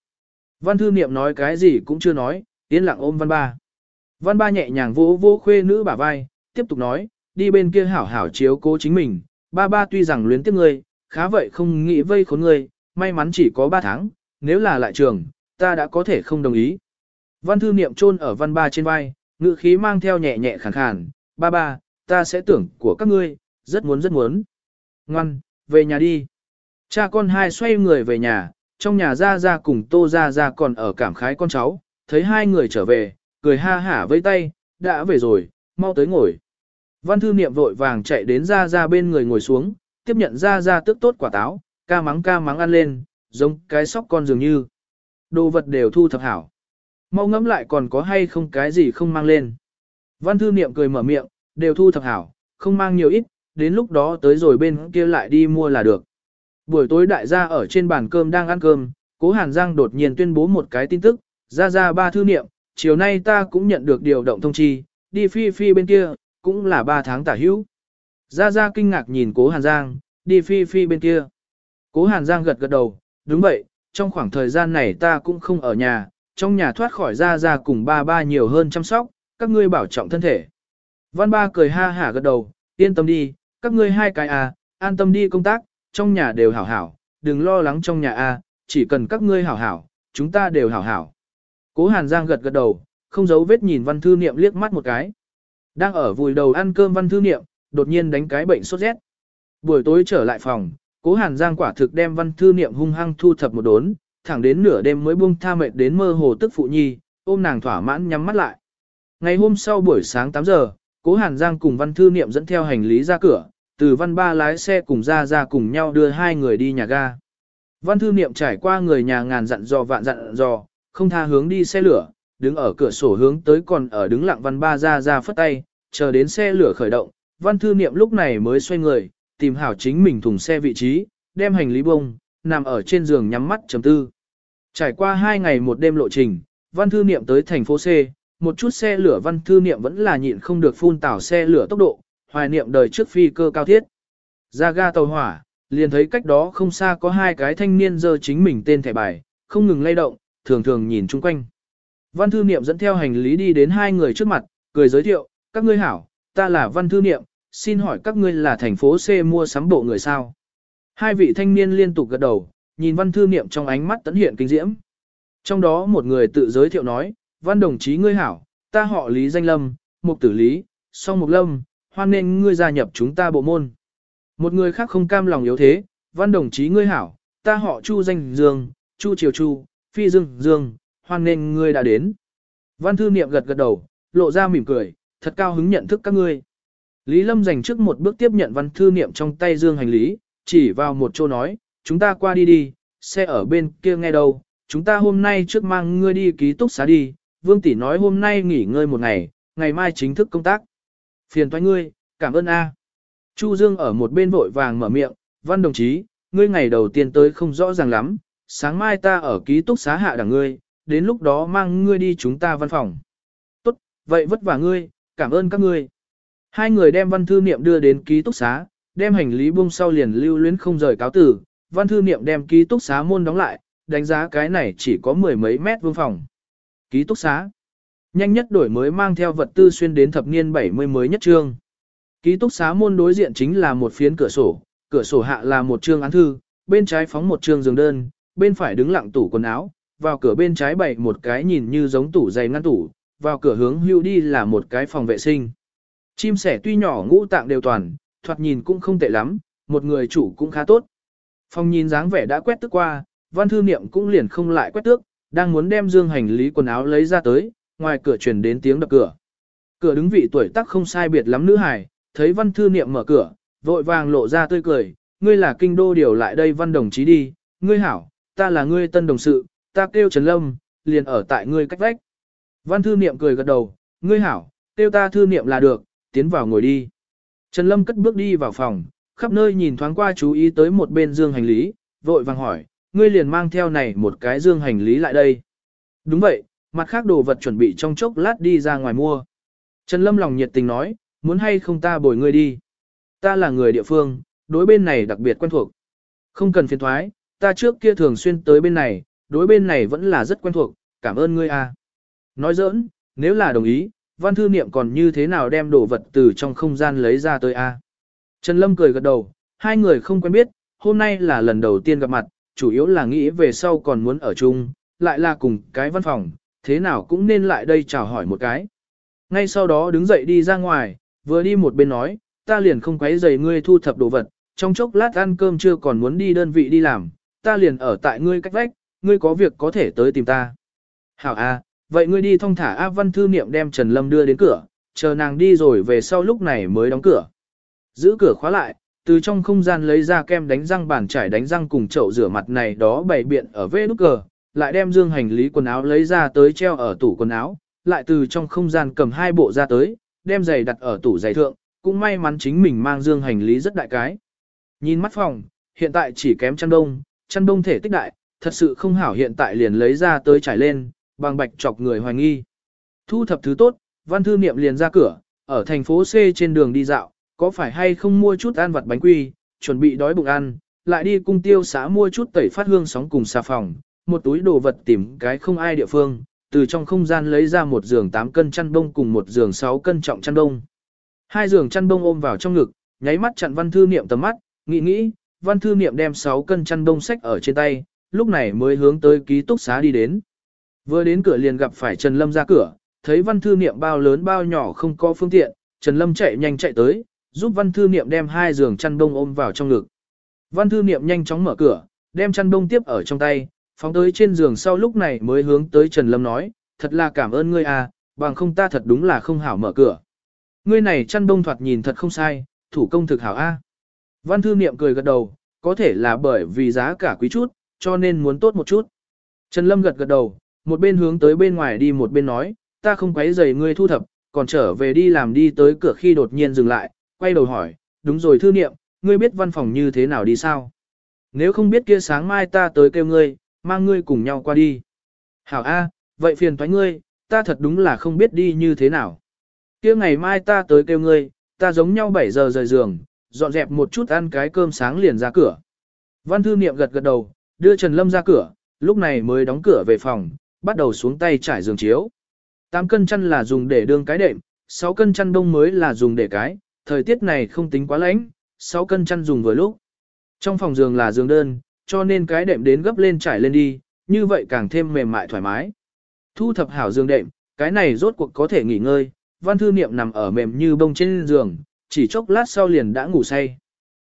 Văn thư niệm nói cái gì cũng chưa nói, yên lặng ôm văn ba. Văn ba nhẹ nhàng vỗ vỗ khuê nữ bả vai, tiếp tục nói, đi bên kia hảo hảo chiếu cố chính mình, ba ba tuy rằng luyến tiếc ngươi, khá vậy không nghĩ vây khốn ngươi, may mắn chỉ có ba tháng, nếu là lại trường, ta đã có thể không đồng ý. Văn thư niệm chôn ở văn ba trên vai, ngữ khí mang theo nhẹ nhẹ khàn khàn, ba ba, ta sẽ tưởng của các ngươi, rất muốn rất muốn. Ngoan, về nhà đi. Cha con hai xoay người về nhà, trong nhà ra ra cùng tô ra ra còn ở cảm khái con cháu, thấy hai người trở về, cười ha hả với tay, đã về rồi, mau tới ngồi. Văn thư niệm vội vàng chạy đến ra ra bên người ngồi xuống, tiếp nhận ra ra tức tốt quả táo, ca mắng ca mắng ăn lên, giống cái sóc con dường như. Đồ vật đều thu thập hảo. Mau ngẫm lại còn có hay không cái gì không mang lên. Văn thư niệm cười mở miệng, đều thu thập hảo, không mang nhiều ít, đến lúc đó tới rồi bên kia lại đi mua là được. Buổi tối đại gia ở trên bàn cơm đang ăn cơm, cố Hàn Giang đột nhiên tuyên bố một cái tin tức, ra ra ba thư niệm, chiều nay ta cũng nhận được điều động thông chi, đi phi phi bên kia, cũng là ba tháng tả hữu. Ra ra kinh ngạc nhìn cố Hàn Giang, đi phi phi bên kia. Cố Hàn Giang gật gật đầu, đúng vậy, trong khoảng thời gian này ta cũng không ở nhà, trong nhà thoát khỏi ra ra cùng ba ba nhiều hơn chăm sóc, các ngươi bảo trọng thân thể. Văn ba cười ha hả gật đầu, yên tâm đi, các ngươi hai cái à, an tâm đi công tác, trong nhà đều hảo hảo, đừng lo lắng trong nhà a, à, chỉ cần các ngươi hảo hảo, chúng ta đều hảo hảo. Cố Hàn Giang gật gật đầu, không giấu vết nhìn văn thư niệm liếc mắt một cái. Đang ở vùi đầu ăn cơm văn thư niệm, đột nhiên đánh cái bệnh sốt rét. Buổi tối trở lại phòng, cố Hàn Giang quả thực đem văn thư niệm hung hăng thu thập một đốn, thẳng đến nửa đêm mới buông tha mệt đến mơ hồ tức phụ nhi, ôm nàng thỏa mãn nhắm mắt lại. Ngày hôm sau buổi sáng 8 giờ, cố Hàn Giang cùng văn thư niệm dẫn theo hành lý ra cửa, từ văn ba lái xe cùng ra ra cùng nhau đưa hai người đi nhà ga. Văn thư niệm trải qua người nhà ngàn dặn dò vạn dặn dò, không tha hướng đi xe lửa, đứng ở cửa sổ hướng tới còn ở đứng lặng văn ba ra ra phất tay, chờ đến xe lửa khởi động, văn thư niệm lúc này mới xoay người, tìm hảo chính mình thùng xe vị trí, đem hành lý bông, nằm ở trên giường nhắm mắt chấm tư. Trải qua hai ngày một đêm lộ trình, văn thư niệm tới thành phố C, một chút xe lửa văn thư niệm vẫn là nhịn không được phun tảo xe lửa tốc độ, hoài niệm đời trước phi cơ cao thiết. Ra ga tàu hỏa, liền thấy cách đó không xa có hai cái thanh niên dơ chính mình tên thẻ bài, không ngừng lay động, thường thường nhìn chung quanh. Văn thư niệm dẫn theo hành lý đi đến hai người trước mặt, cười giới thiệu, các ngươi hảo, ta là văn thư niệm, xin hỏi các ngươi là thành phố C mua sắm bộ người sao? Hai vị thanh niên liên tục gật đầu, nhìn văn thư niệm trong ánh mắt tấn hiện kinh diễm. Trong đó một người tự giới thiệu nói, văn đồng chí ngươi hảo, ta họ Lý Danh Lâm, mục tử Lý, song mục lâm, hoan nên ngươi gia nhập chúng ta bộ môn. Một người khác không cam lòng yếu thế, văn đồng chí ngươi hảo, ta họ Chu Danh Dương, Chu Triều Chu, Phi Dương Dương, hoan nên ngươi đã đến. Văn thư niệm gật gật đầu, lộ ra mỉm cười, thật cao hứng nhận thức các ngươi. Lý Lâm dành trước một bước tiếp nhận văn thư niệm trong tay dương hành lý, chỉ vào một chỗ nói, chúng ta qua đi đi, xe ở bên kia nghe đâu, chúng ta hôm nay trước mang ngươi đi ký túc xá đi, Vương Tỷ nói hôm nay nghỉ ngơi một ngày, ngày mai chính thức công tác. Phiền toái ngươi, cảm ơn A. Chu Dương ở một bên vội vàng mở miệng, văn đồng chí, ngươi ngày đầu tiên tới không rõ ràng lắm, sáng mai ta ở ký túc xá hạ đẳng ngươi, đến lúc đó mang ngươi đi chúng ta văn phòng. Tốt, vậy vất vả ngươi, cảm ơn các ngươi. Hai người đem văn thư niệm đưa đến ký túc xá, đem hành lý buông sau liền lưu luyến không rời cáo tử, văn thư niệm đem ký túc xá môn đóng lại, đánh giá cái này chỉ có mười mấy mét vuông phòng. Ký túc xá. Nhanh nhất đổi mới mang theo vật tư xuyên đến thập niên 70 mới nhất trương. Ký túc xá môn đối diện chính là một phiến cửa sổ, cửa sổ hạ là một trương án thư, bên trái phóng một trương giường đơn, bên phải đứng lặng tủ quần áo, vào cửa bên trái bày một cái nhìn như giống tủ giày ngăn tủ, vào cửa hướng hưu đi là một cái phòng vệ sinh. Chim sẻ tuy nhỏ ngũ tạng đều toàn, thoạt nhìn cũng không tệ lắm, một người chủ cũng khá tốt. Phòng nhìn dáng vẻ đã quét tức qua, văn thư niệm cũng liền không lại quét tước, đang muốn đem dương hành lý quần áo lấy ra tới, ngoài cửa truyền đến tiếng đập cửa. Cửa đứng vị tuổi tác không sai biệt lắm nữ hài, thấy văn thư niệm mở cửa, vội vàng lộ ra tươi cười, ngươi là kinh đô điều lại đây văn đồng chí đi, ngươi hảo, ta là ngươi tân đồng sự, ta kêu Trần Lâm, liền ở tại ngươi cách vách. Văn thư niệm cười gật đầu, ngươi hảo, kêu ta thư niệm là được, tiến vào ngồi đi. Trần Lâm cất bước đi vào phòng, khắp nơi nhìn thoáng qua chú ý tới một bên dương hành lý, vội vàng hỏi, ngươi liền mang theo này một cái dương hành lý lại đây. Đúng vậy, mặt khác đồ vật chuẩn bị trong chốc lát đi ra ngoài mua. Trần Lâm lòng nhiệt tình nói, muốn hay không ta bồi ngươi đi. Ta là người địa phương, đối bên này đặc biệt quen thuộc. Không cần phiền thoái, ta trước kia thường xuyên tới bên này, đối bên này vẫn là rất quen thuộc, cảm ơn ngươi a. Nói giỡn, nếu là đồng ý, văn thư niệm còn như thế nào đem đồ vật từ trong không gian lấy ra tới a? Trần Lâm cười gật đầu, hai người không quen biết, hôm nay là lần đầu tiên gặp mặt, chủ yếu là nghĩ về sau còn muốn ở chung, lại là cùng cái văn phòng, thế nào cũng nên lại đây chào hỏi một cái. Ngay sau đó đứng dậy đi ra ngoài, vừa đi một bên nói, ta liền không quấy rầy ngươi thu thập đồ vật, trong chốc lát ăn cơm chưa còn muốn đi đơn vị đi làm, ta liền ở tại ngươi cách vách, ngươi có việc có thể tới tìm ta. Hảo a, vậy ngươi đi thong thả A Văn Thư Niệm đem Trần Lâm đưa đến cửa, chờ nàng đi rồi về sau lúc này mới đóng cửa. Giữ cửa khóa lại, từ trong không gian lấy ra kem đánh răng bàn trải đánh răng cùng chậu rửa mặt này đó bày biện ở vê nút cờ, lại đem dương hành lý quần áo lấy ra tới treo ở tủ quần áo, lại từ trong không gian cầm hai bộ ra tới, đem giày đặt ở tủ giày thượng, cũng may mắn chính mình mang dương hành lý rất đại cái. Nhìn mắt phòng, hiện tại chỉ kém chăn đông, chăn đông thể tích đại, thật sự không hảo hiện tại liền lấy ra tới trải lên, bằng bạch chọc người hoài nghi. Thu thập thứ tốt, văn thư niệm liền ra cửa, ở thành phố C trên đường đi dạo, có phải hay không mua chút ăn vặt bánh quy, chuẩn bị đói bụng ăn, lại đi cung tiêu xã mua chút tẩy phát hương sóng cùng xà phòng, một túi đồ vật tìm cái không ai địa phương, từ trong không gian lấy ra một giường 8 cân chăn đông cùng một giường 6 cân trọng chăn đông. Hai giường chăn đông ôm vào trong ngực, nháy mắt chặn văn thư niệm tầm mắt, nghĩ nghĩ, văn thư niệm đem 6 cân chăn đông sách ở trên tay, lúc này mới hướng tới ký túc xá đi đến. Vừa đến cửa liền gặp phải Trần Lâm ra cửa, thấy văn thư niệm bao lớn bao nhỏ không có phương tiện, Trần Lâm chạy nhanh chạy tới, giúp văn thư niệm đem hai giường chăn đông ôm vào trong ngực. Văn thư niệm nhanh chóng mở cửa, đem chăn đông tiếp ở trong tay, phóng tới trên giường sau lúc này mới hướng tới Trần Lâm nói, thật là cảm ơn ngươi à, bằng không ta thật đúng là không hảo mở cửa. Ngươi này chăn đông thoạt nhìn thật không sai, thủ công thực hảo a. Văn thư niệm cười gật đầu, có thể là bởi vì giá cả quý chút, cho nên muốn tốt một chút. Trần Lâm gật gật đầu, một bên hướng tới bên ngoài đi một bên nói, ta không quấy rầy ngươi thu thập, còn trở về đi làm đi tới cửa khi đột nhiên dừng lại, quay đầu hỏi, đúng rồi thư niệm, ngươi biết văn phòng như thế nào đi sao? Nếu không biết kia sáng mai ta tới kêu ngươi, mang ngươi cùng nhau qua đi. Hảo A, vậy phiền thoái ngươi, ta thật đúng là không biết đi như thế nào. kia ngày mai ta tới kêu ngươi, ta giống nhau 7 giờ rời giường, dọn dẹp một chút ăn cái cơm sáng liền ra cửa. Văn thư niệm gật gật đầu, đưa Trần Lâm ra cửa, lúc này mới đóng cửa về phòng, bắt đầu xuống tay trải giường chiếu. 8 cân chăn là dùng để đương cái đệm, 6 cân chăn đông mới là dùng để cái, thời tiết này không tính quá lạnh, 6 cân chăn dùng vừa lúc. Trong phòng giường là giường đơn, cho nên cái đệm đến gấp lên trải lên đi, như vậy càng thêm mềm mại thoải mái. Thu thập hảo giường đệm, cái này rốt cuộc có thể nghỉ ngơi, văn thư niệm nằm ở mềm như bông trên giường, chỉ chốc lát sau liền đã ngủ say.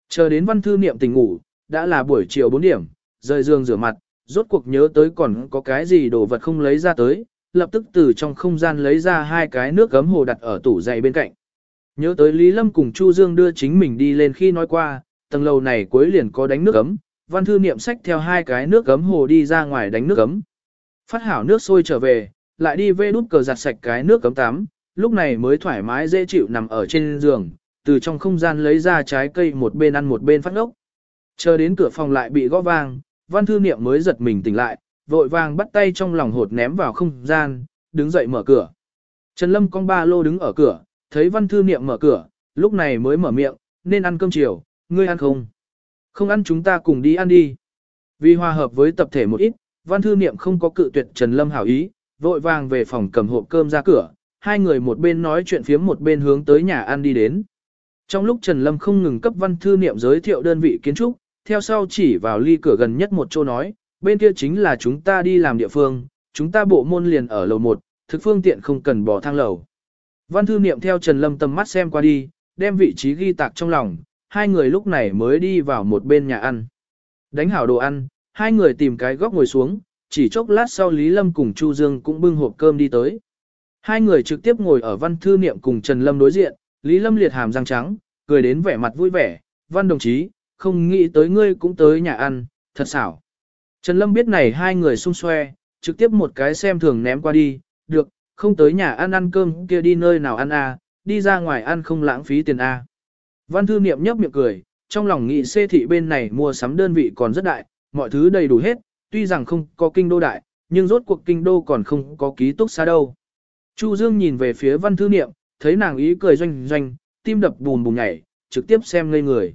Chờ đến văn thư niệm tỉnh ngủ, đã là buổi chiều 4 điểm, rời giường rửa mặt, rốt cuộc nhớ tới còn có cái gì đồ vật không lấy ra tới, lập tức từ trong không gian lấy ra hai cái nước gấm hồ đặt ở tủ giày bên cạnh. Nhớ tới Lý Lâm cùng Chu Dương đưa chính mình đi lên khi nói qua, tầng lầu này cuối liền có đánh nước gấm, văn thư niệm sách theo hai cái nước gấm hồ đi ra ngoài đánh nước gấm. Phát hảo nước sôi trở về, lại đi vê đút cờ giặt sạch cái nước gấm tắm, lúc này mới thoải mái dễ chịu nằm ở trên giường, từ trong không gian lấy ra trái cây một bên ăn một bên phát ngốc. Chờ đến cửa phòng lại bị gõ vang, văn thư niệm mới giật mình tỉnh lại, vội vàng bắt tay trong lòng hột ném vào không gian, đứng dậy mở cửa. Trần Lâm con ba lô đứng ở cửa, thấy văn thư niệm mở cửa, lúc này mới mở miệng, nên ăn cơm chiều, ngươi ăn không? Không ăn chúng ta cùng đi ăn đi. Vì hòa hợp với tập thể một ít, văn thư niệm không có cự tuyệt Trần Lâm hảo ý, vội vàng về phòng cầm hộp cơm ra cửa, hai người một bên nói chuyện phiếm một bên hướng tới nhà ăn đi đến. Trong lúc Trần Lâm không ngừng cấp văn thư niệm giới thiệu đơn vị kiến trúc, theo sau chỉ vào ly cửa gần nhất một chỗ nói, bên kia chính là chúng ta đi làm địa phương, chúng ta bộ môn liền ở lầu 1, thực phương tiện không cần bỏ thang lầu. Văn thư niệm theo Trần Lâm tầm mắt xem qua đi, đem vị trí ghi tạc trong lòng, hai người lúc này mới đi vào một bên nhà ăn. Đánh hảo đồ ăn, hai người tìm cái góc ngồi xuống, chỉ chốc lát sau Lý Lâm cùng Chu Dương cũng bưng hộp cơm đi tới. Hai người trực tiếp ngồi ở văn thư niệm cùng Trần Lâm đối diện, Lý Lâm liệt hàm răng trắng, cười đến vẻ mặt vui vẻ, văn đồng chí, không nghĩ tới ngươi cũng tới nhà ăn, thật xảo. Trần Lâm biết này hai người xung xoe, trực tiếp một cái xem thường ném qua đi, được, không tới nhà ăn ăn cơm kia đi nơi nào ăn à, đi ra ngoài ăn không lãng phí tiền à. Văn thư niệm nhấp miệng cười, trong lòng nghị xê thị bên này mua sắm đơn vị còn rất đại, mọi thứ đầy đủ hết, tuy rằng không có kinh đô đại, nhưng rốt cuộc kinh đô còn không có ký túc xa đâu. Chu Dương nhìn về phía văn thư niệm, thấy nàng ý cười doanh doanh, tim đập bùm bùm nhảy, trực tiếp xem ngây người.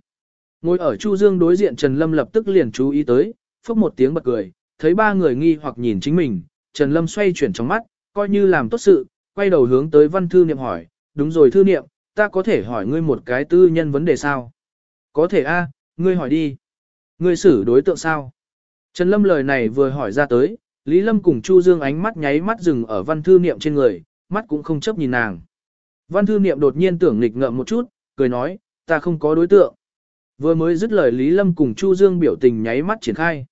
Ngồi ở Chu Dương đối diện Trần Lâm lập tức liền chú ý tới, phốc một tiếng bật cười, thấy ba người nghi hoặc nhìn chính mình, Trần Lâm xoay chuyển trong mắt, coi như làm tốt sự, quay đầu hướng tới văn thư niệm hỏi, đúng rồi thư niệm, ta có thể hỏi ngươi một cái tư nhân vấn đề sao? Có thể a, ngươi hỏi đi. Ngươi xử đối tượng sao? Trần Lâm lời này vừa hỏi ra tới, Lý Lâm cùng Chu Dương ánh mắt nháy mắt dừng ở văn thư niệm trên người, mắt cũng không chấp nhìn nàng. Văn thư niệm đột nhiên tưởng nghịch ngợm một chút, cười nói, ta không có đối tượng. Vừa mới dứt lời Lý Lâm cùng Chu Dương biểu tình nháy mắt triển khai.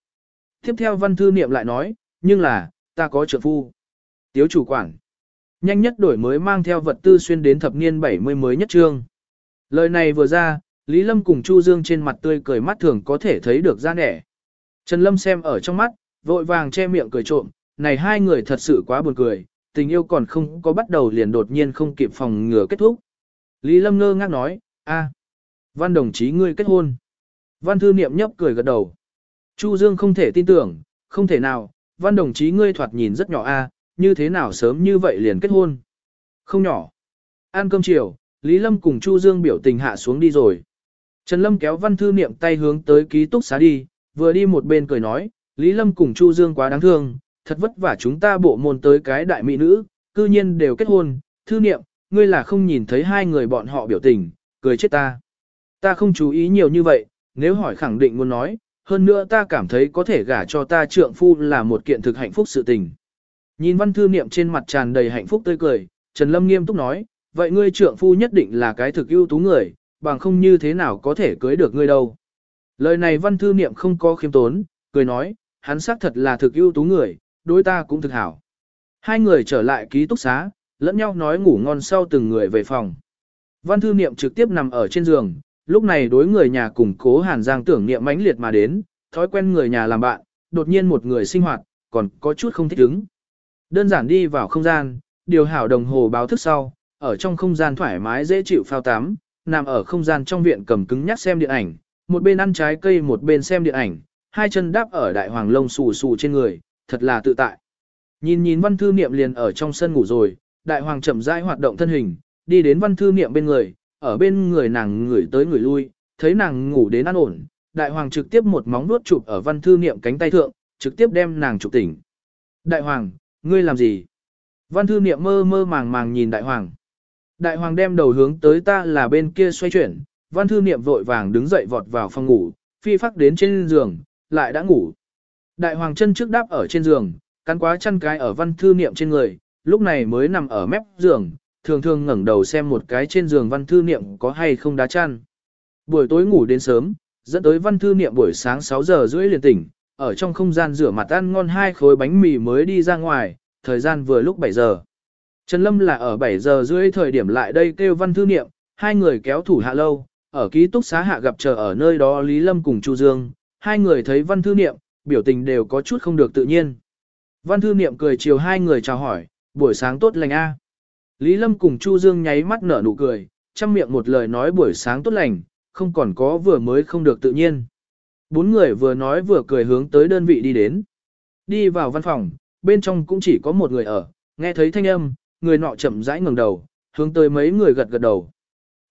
Tiếp theo văn thư niệm lại nói, nhưng là, ta có trợ phu. Tiếu chủ quản. Nhanh nhất đổi mới mang theo vật tư xuyên đến thập niên 70 mới nhất trương. Lời này vừa ra, Lý Lâm cùng Chu Dương trên mặt tươi cười mắt thường có thể thấy được ra nẻ. Trần Lâm xem ở trong mắt, vội vàng che miệng cười trộm, này hai người thật sự quá buồn cười, tình yêu còn không có bắt đầu liền đột nhiên không kịp phòng ngừa kết thúc. Lý Lâm ngơ ngác nói, a, Văn đồng chí ngươi kết hôn. Văn thư niệm nhấp cười gật đầu. Chu Dương không thể tin tưởng, không thể nào, văn đồng chí ngươi thoạt nhìn rất nhỏ a, như thế nào sớm như vậy liền kết hôn. Không nhỏ. Ăn cơm chiều, Lý Lâm cùng Chu Dương biểu tình hạ xuống đi rồi. Trần Lâm kéo văn thư niệm tay hướng tới ký túc xá đi, vừa đi một bên cười nói, Lý Lâm cùng Chu Dương quá đáng thương, thật vất vả chúng ta bộ môn tới cái đại mỹ nữ, cư nhiên đều kết hôn, thư niệm, ngươi là không nhìn thấy hai người bọn họ biểu tình, cười chết ta. Ta không chú ý nhiều như vậy, nếu hỏi khẳng định muốn nói, hơn nữa ta cảm thấy có thể gả cho ta trượng phu là một kiện thực hạnh phúc sự tình. Nhìn văn thư niệm trên mặt tràn đầy hạnh phúc tươi cười, Trần Lâm nghiêm túc nói, vậy ngươi trượng phu nhất định là cái thực ưu tú người, bằng không như thế nào có thể cưới được ngươi đâu. Lời này văn thư niệm không có khiêm tốn, cười nói, hắn xác thật là thực ưu tú người, đối ta cũng thực hảo. Hai người trở lại ký túc xá, lẫn nhau nói ngủ ngon sau từng người về phòng. Văn thư niệm trực tiếp nằm ở trên giường, lúc này đối người nhà cùng cố hàn giang tưởng niệm mãnh liệt mà đến, thói quen người nhà làm bạn, đột nhiên một người sinh hoạt, còn có chút không thích ứng. Đơn giản đi vào không gian, điều hảo đồng hồ báo thức sau, ở trong không gian thoải mái dễ chịu phao tắm, nằm ở không gian trong viện cầm cứng nhắc xem điện ảnh, một bên ăn trái cây một bên xem điện ảnh, hai chân đáp ở đại hoàng lông xù xù trên người, thật là tự tại. Nhìn nhìn văn thư niệm liền ở trong sân ngủ rồi, đại hoàng chậm rãi hoạt động thân hình, đi đến văn thư niệm bên người, ở bên người nàng ngửi tới người lui, thấy nàng ngủ đến an ổn, đại hoàng trực tiếp một móng nuốt chụp ở văn thư niệm cánh tay thượng, trực tiếp đem nàng chụp tỉnh. Đại hoàng, ngươi làm gì? Văn thư niệm mơ mơ màng màng nhìn đại hoàng. Đại hoàng đem đầu hướng tới ta là bên kia xoay chuyển, văn thư niệm vội vàng đứng dậy vọt vào phòng ngủ, phi phắc đến trên giường, lại đã ngủ. Đại hoàng chân trước đáp ở trên giường, cắn quá chân cái ở văn thư niệm trên người, lúc này mới nằm ở mép giường, thường thường ngẩng đầu xem một cái trên giường văn thư niệm có hay không đá chăn. Buổi tối ngủ đến sớm, dẫn tới văn thư niệm buổi sáng 6 giờ rưỡi liền tỉnh, ở trong không gian rửa mặt ăn ngon hai khối bánh mì mới đi ra ngoài, thời gian vừa lúc 7 giờ. Trần Lâm là ở 7 giờ rưỡi thời điểm lại đây kêu văn thư niệm, hai người kéo thủ hạ lâu, ở ký túc xá hạ gặp chờ ở nơi đó Lý Lâm cùng Chu Dương, hai người thấy văn thư niệm, biểu tình đều có chút không được tự nhiên. Văn thư niệm cười chiều hai người chào hỏi, buổi sáng tốt lành a. Lý Lâm cùng Chu Dương nháy mắt nở nụ cười, chăm miệng một lời nói buổi sáng tốt lành, không còn có vừa mới không được tự nhiên. Bốn người vừa nói vừa cười hướng tới đơn vị đi đến. Đi vào văn phòng, bên trong cũng chỉ có một người ở, nghe thấy thanh âm, người nọ chậm rãi ngẩng đầu, hướng tới mấy người gật gật đầu.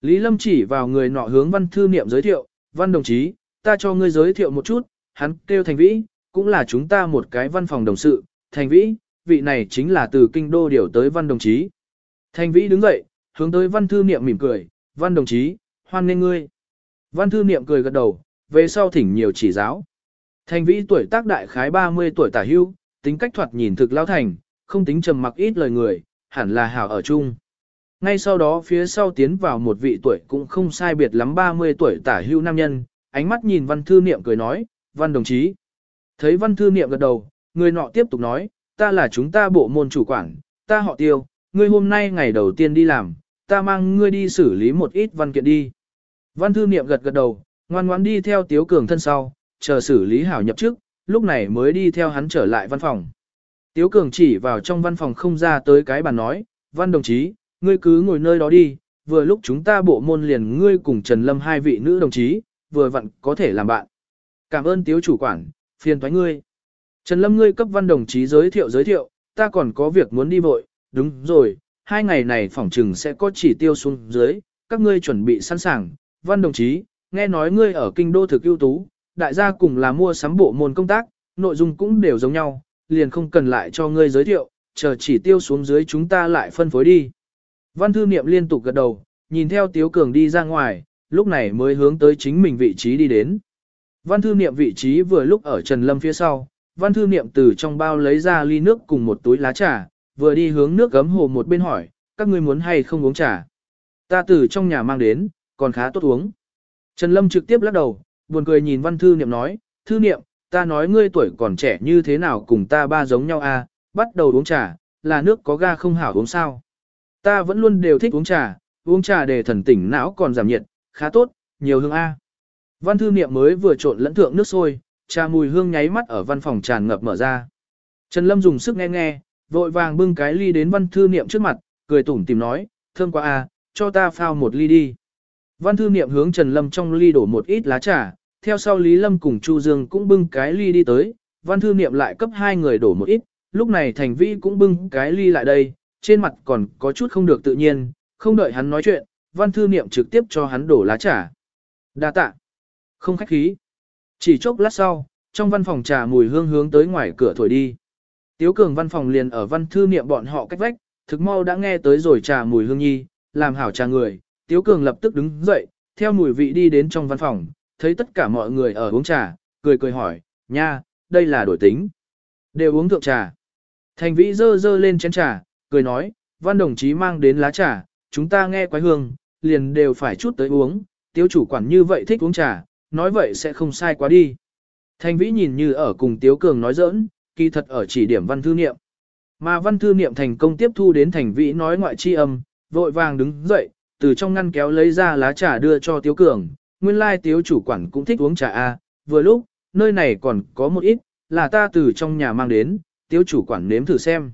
Lý Lâm chỉ vào người nọ hướng văn thư niệm giới thiệu, văn đồng chí, ta cho ngươi giới thiệu một chút, hắn kêu Thành Vĩ, cũng là chúng ta một cái văn phòng đồng sự, Thành Vĩ, vị này chính là từ kinh đô điều tới văn đồng chí. Thành Vĩ đứng dậy, hướng tới văn thư niệm mỉm cười, văn đồng chí, hoan nghênh ngươi. Văn thư niệm cười gật đầu, về sau thỉnh nhiều chỉ giáo. Thành Vĩ tuổi tác đại khái 30 tuổi tả hưu, tính cách thoạt nhìn thực lao thành, không tính trầm mặc ít lời người, hẳn là hảo ở chung. Ngay sau đó phía sau tiến vào một vị tuổi cũng không sai biệt lắm 30 tuổi tả hưu nam nhân, ánh mắt nhìn văn thư niệm cười nói, văn đồng chí. Thấy văn thư niệm gật đầu, người nọ tiếp tục nói, ta là chúng ta bộ môn chủ quản, ta họ tiêu, ngươi hôm nay ngày đầu tiên đi làm, ta mang ngươi đi xử lý một ít văn kiện đi. Văn thư niệm gật gật đầu, ngoan ngoãn đi theo tiếu cường thân sau, chờ xử lý hảo nhập trước, lúc này mới đi theo hắn trở lại văn phòng. Tiếu cường chỉ vào trong văn phòng không ra tới cái bàn nói, văn đồng chí, ngươi cứ ngồi nơi đó đi, vừa lúc chúng ta bộ môn liền ngươi cùng Trần Lâm hai vị nữ đồng chí, vừa vặn có thể làm bạn. Cảm ơn tiếu chủ quản, phiền thoái ngươi. Trần Lâm ngươi cấp văn đồng chí giới thiệu giới thiệu, ta còn có việc muốn đi vội, đúng rồi, hai ngày này phỏng trừng sẽ có chỉ tiêu xuống dưới, các ngươi chuẩn bị sẵn sàng. Văn đồng chí, nghe nói ngươi ở kinh đô thực ưu tú, đại gia cùng là mua sắm bộ môn công tác, nội dung cũng đều giống nhau, liền không cần lại cho ngươi giới thiệu, chờ chỉ tiêu xuống dưới chúng ta lại phân phối đi. Văn thư niệm liên tục gật đầu, nhìn theo Tiếu Cường đi ra ngoài, lúc này mới hướng tới chính mình vị trí đi đến. Văn thư niệm vị trí vừa lúc ở Trần Lâm phía sau, văn thư niệm từ trong bao lấy ra ly nước cùng một túi lá trà, vừa đi hướng nước gấm hồ một bên hỏi, các ngươi muốn hay không uống trà. Ta từ trong nhà mang đến, còn khá tốt uống. Trần Lâm trực tiếp lắc đầu, buồn cười nhìn văn thư niệm nói, thư niệm, ta nói ngươi tuổi còn trẻ như thế nào cùng ta ba giống nhau à, bắt đầu uống trà, là nước có ga không hảo uống sao. Ta vẫn luôn đều thích uống trà, uống trà để thần tỉnh não còn giảm nhiệt, khá tốt, nhiều hương A. Văn thư niệm mới vừa trộn lẫn thượng nước sôi, trà mùi hương nháy mắt ở văn phòng tràn ngập mở ra. Trần Lâm dùng sức nghe nghe, vội vàng bưng cái ly đến văn thư niệm trước mặt, cười tủm tìm nói, thơm quá a, cho ta phao một ly đi. Văn thư niệm hướng Trần Lâm trong ly đổ một ít lá trà, theo sau Lý Lâm cùng Chu Dương cũng bưng cái ly đi tới, văn thư niệm lại cấp hai người đổ một ít, lúc này Thành Vĩ cũng bưng cái ly lại đây, trên mặt còn có chút không được tự nhiên, không đợi hắn nói chuyện, văn thư niệm trực tiếp cho hắn đổ lá trà. Đa tạ. Không khách khí. Chỉ chốc lát sau, trong văn phòng trà mùi hương hướng tới ngoài cửa thổi đi. Tiếu cường văn phòng liền ở văn thư niệm bọn họ cách vách, thực mau đã nghe tới rồi trà mùi hương nhi, làm hảo trà người. Tiếu cường lập tức đứng dậy, theo mùi vị đi đến trong văn phòng, thấy tất cả mọi người ở uống trà, cười cười hỏi, nha, đây là đổi tính. Đều uống thượng trà. Thành vĩ dơ dơ lên chén trà, cười nói, văn đồng chí mang đến lá trà, chúng ta nghe quái hương, liền đều phải chút tới uống, tiếu chủ quản như vậy thích uống trà, nói vậy sẽ không sai quá đi. Thành vĩ nhìn như ở cùng tiếu cường nói giỡn, kỳ thật ở chỉ điểm văn thư niệm. Mà văn thư niệm thành công tiếp thu đến thành vĩ nói ngoại chi âm, vội vàng đứng dậy, từ trong ngăn kéo lấy ra lá trà đưa cho tiếu cường, nguyên lai tiếu chủ quản cũng thích uống trà A, vừa lúc, nơi này còn có một ít, là ta từ trong nhà mang đến, tiếu chủ quản nếm thử xem.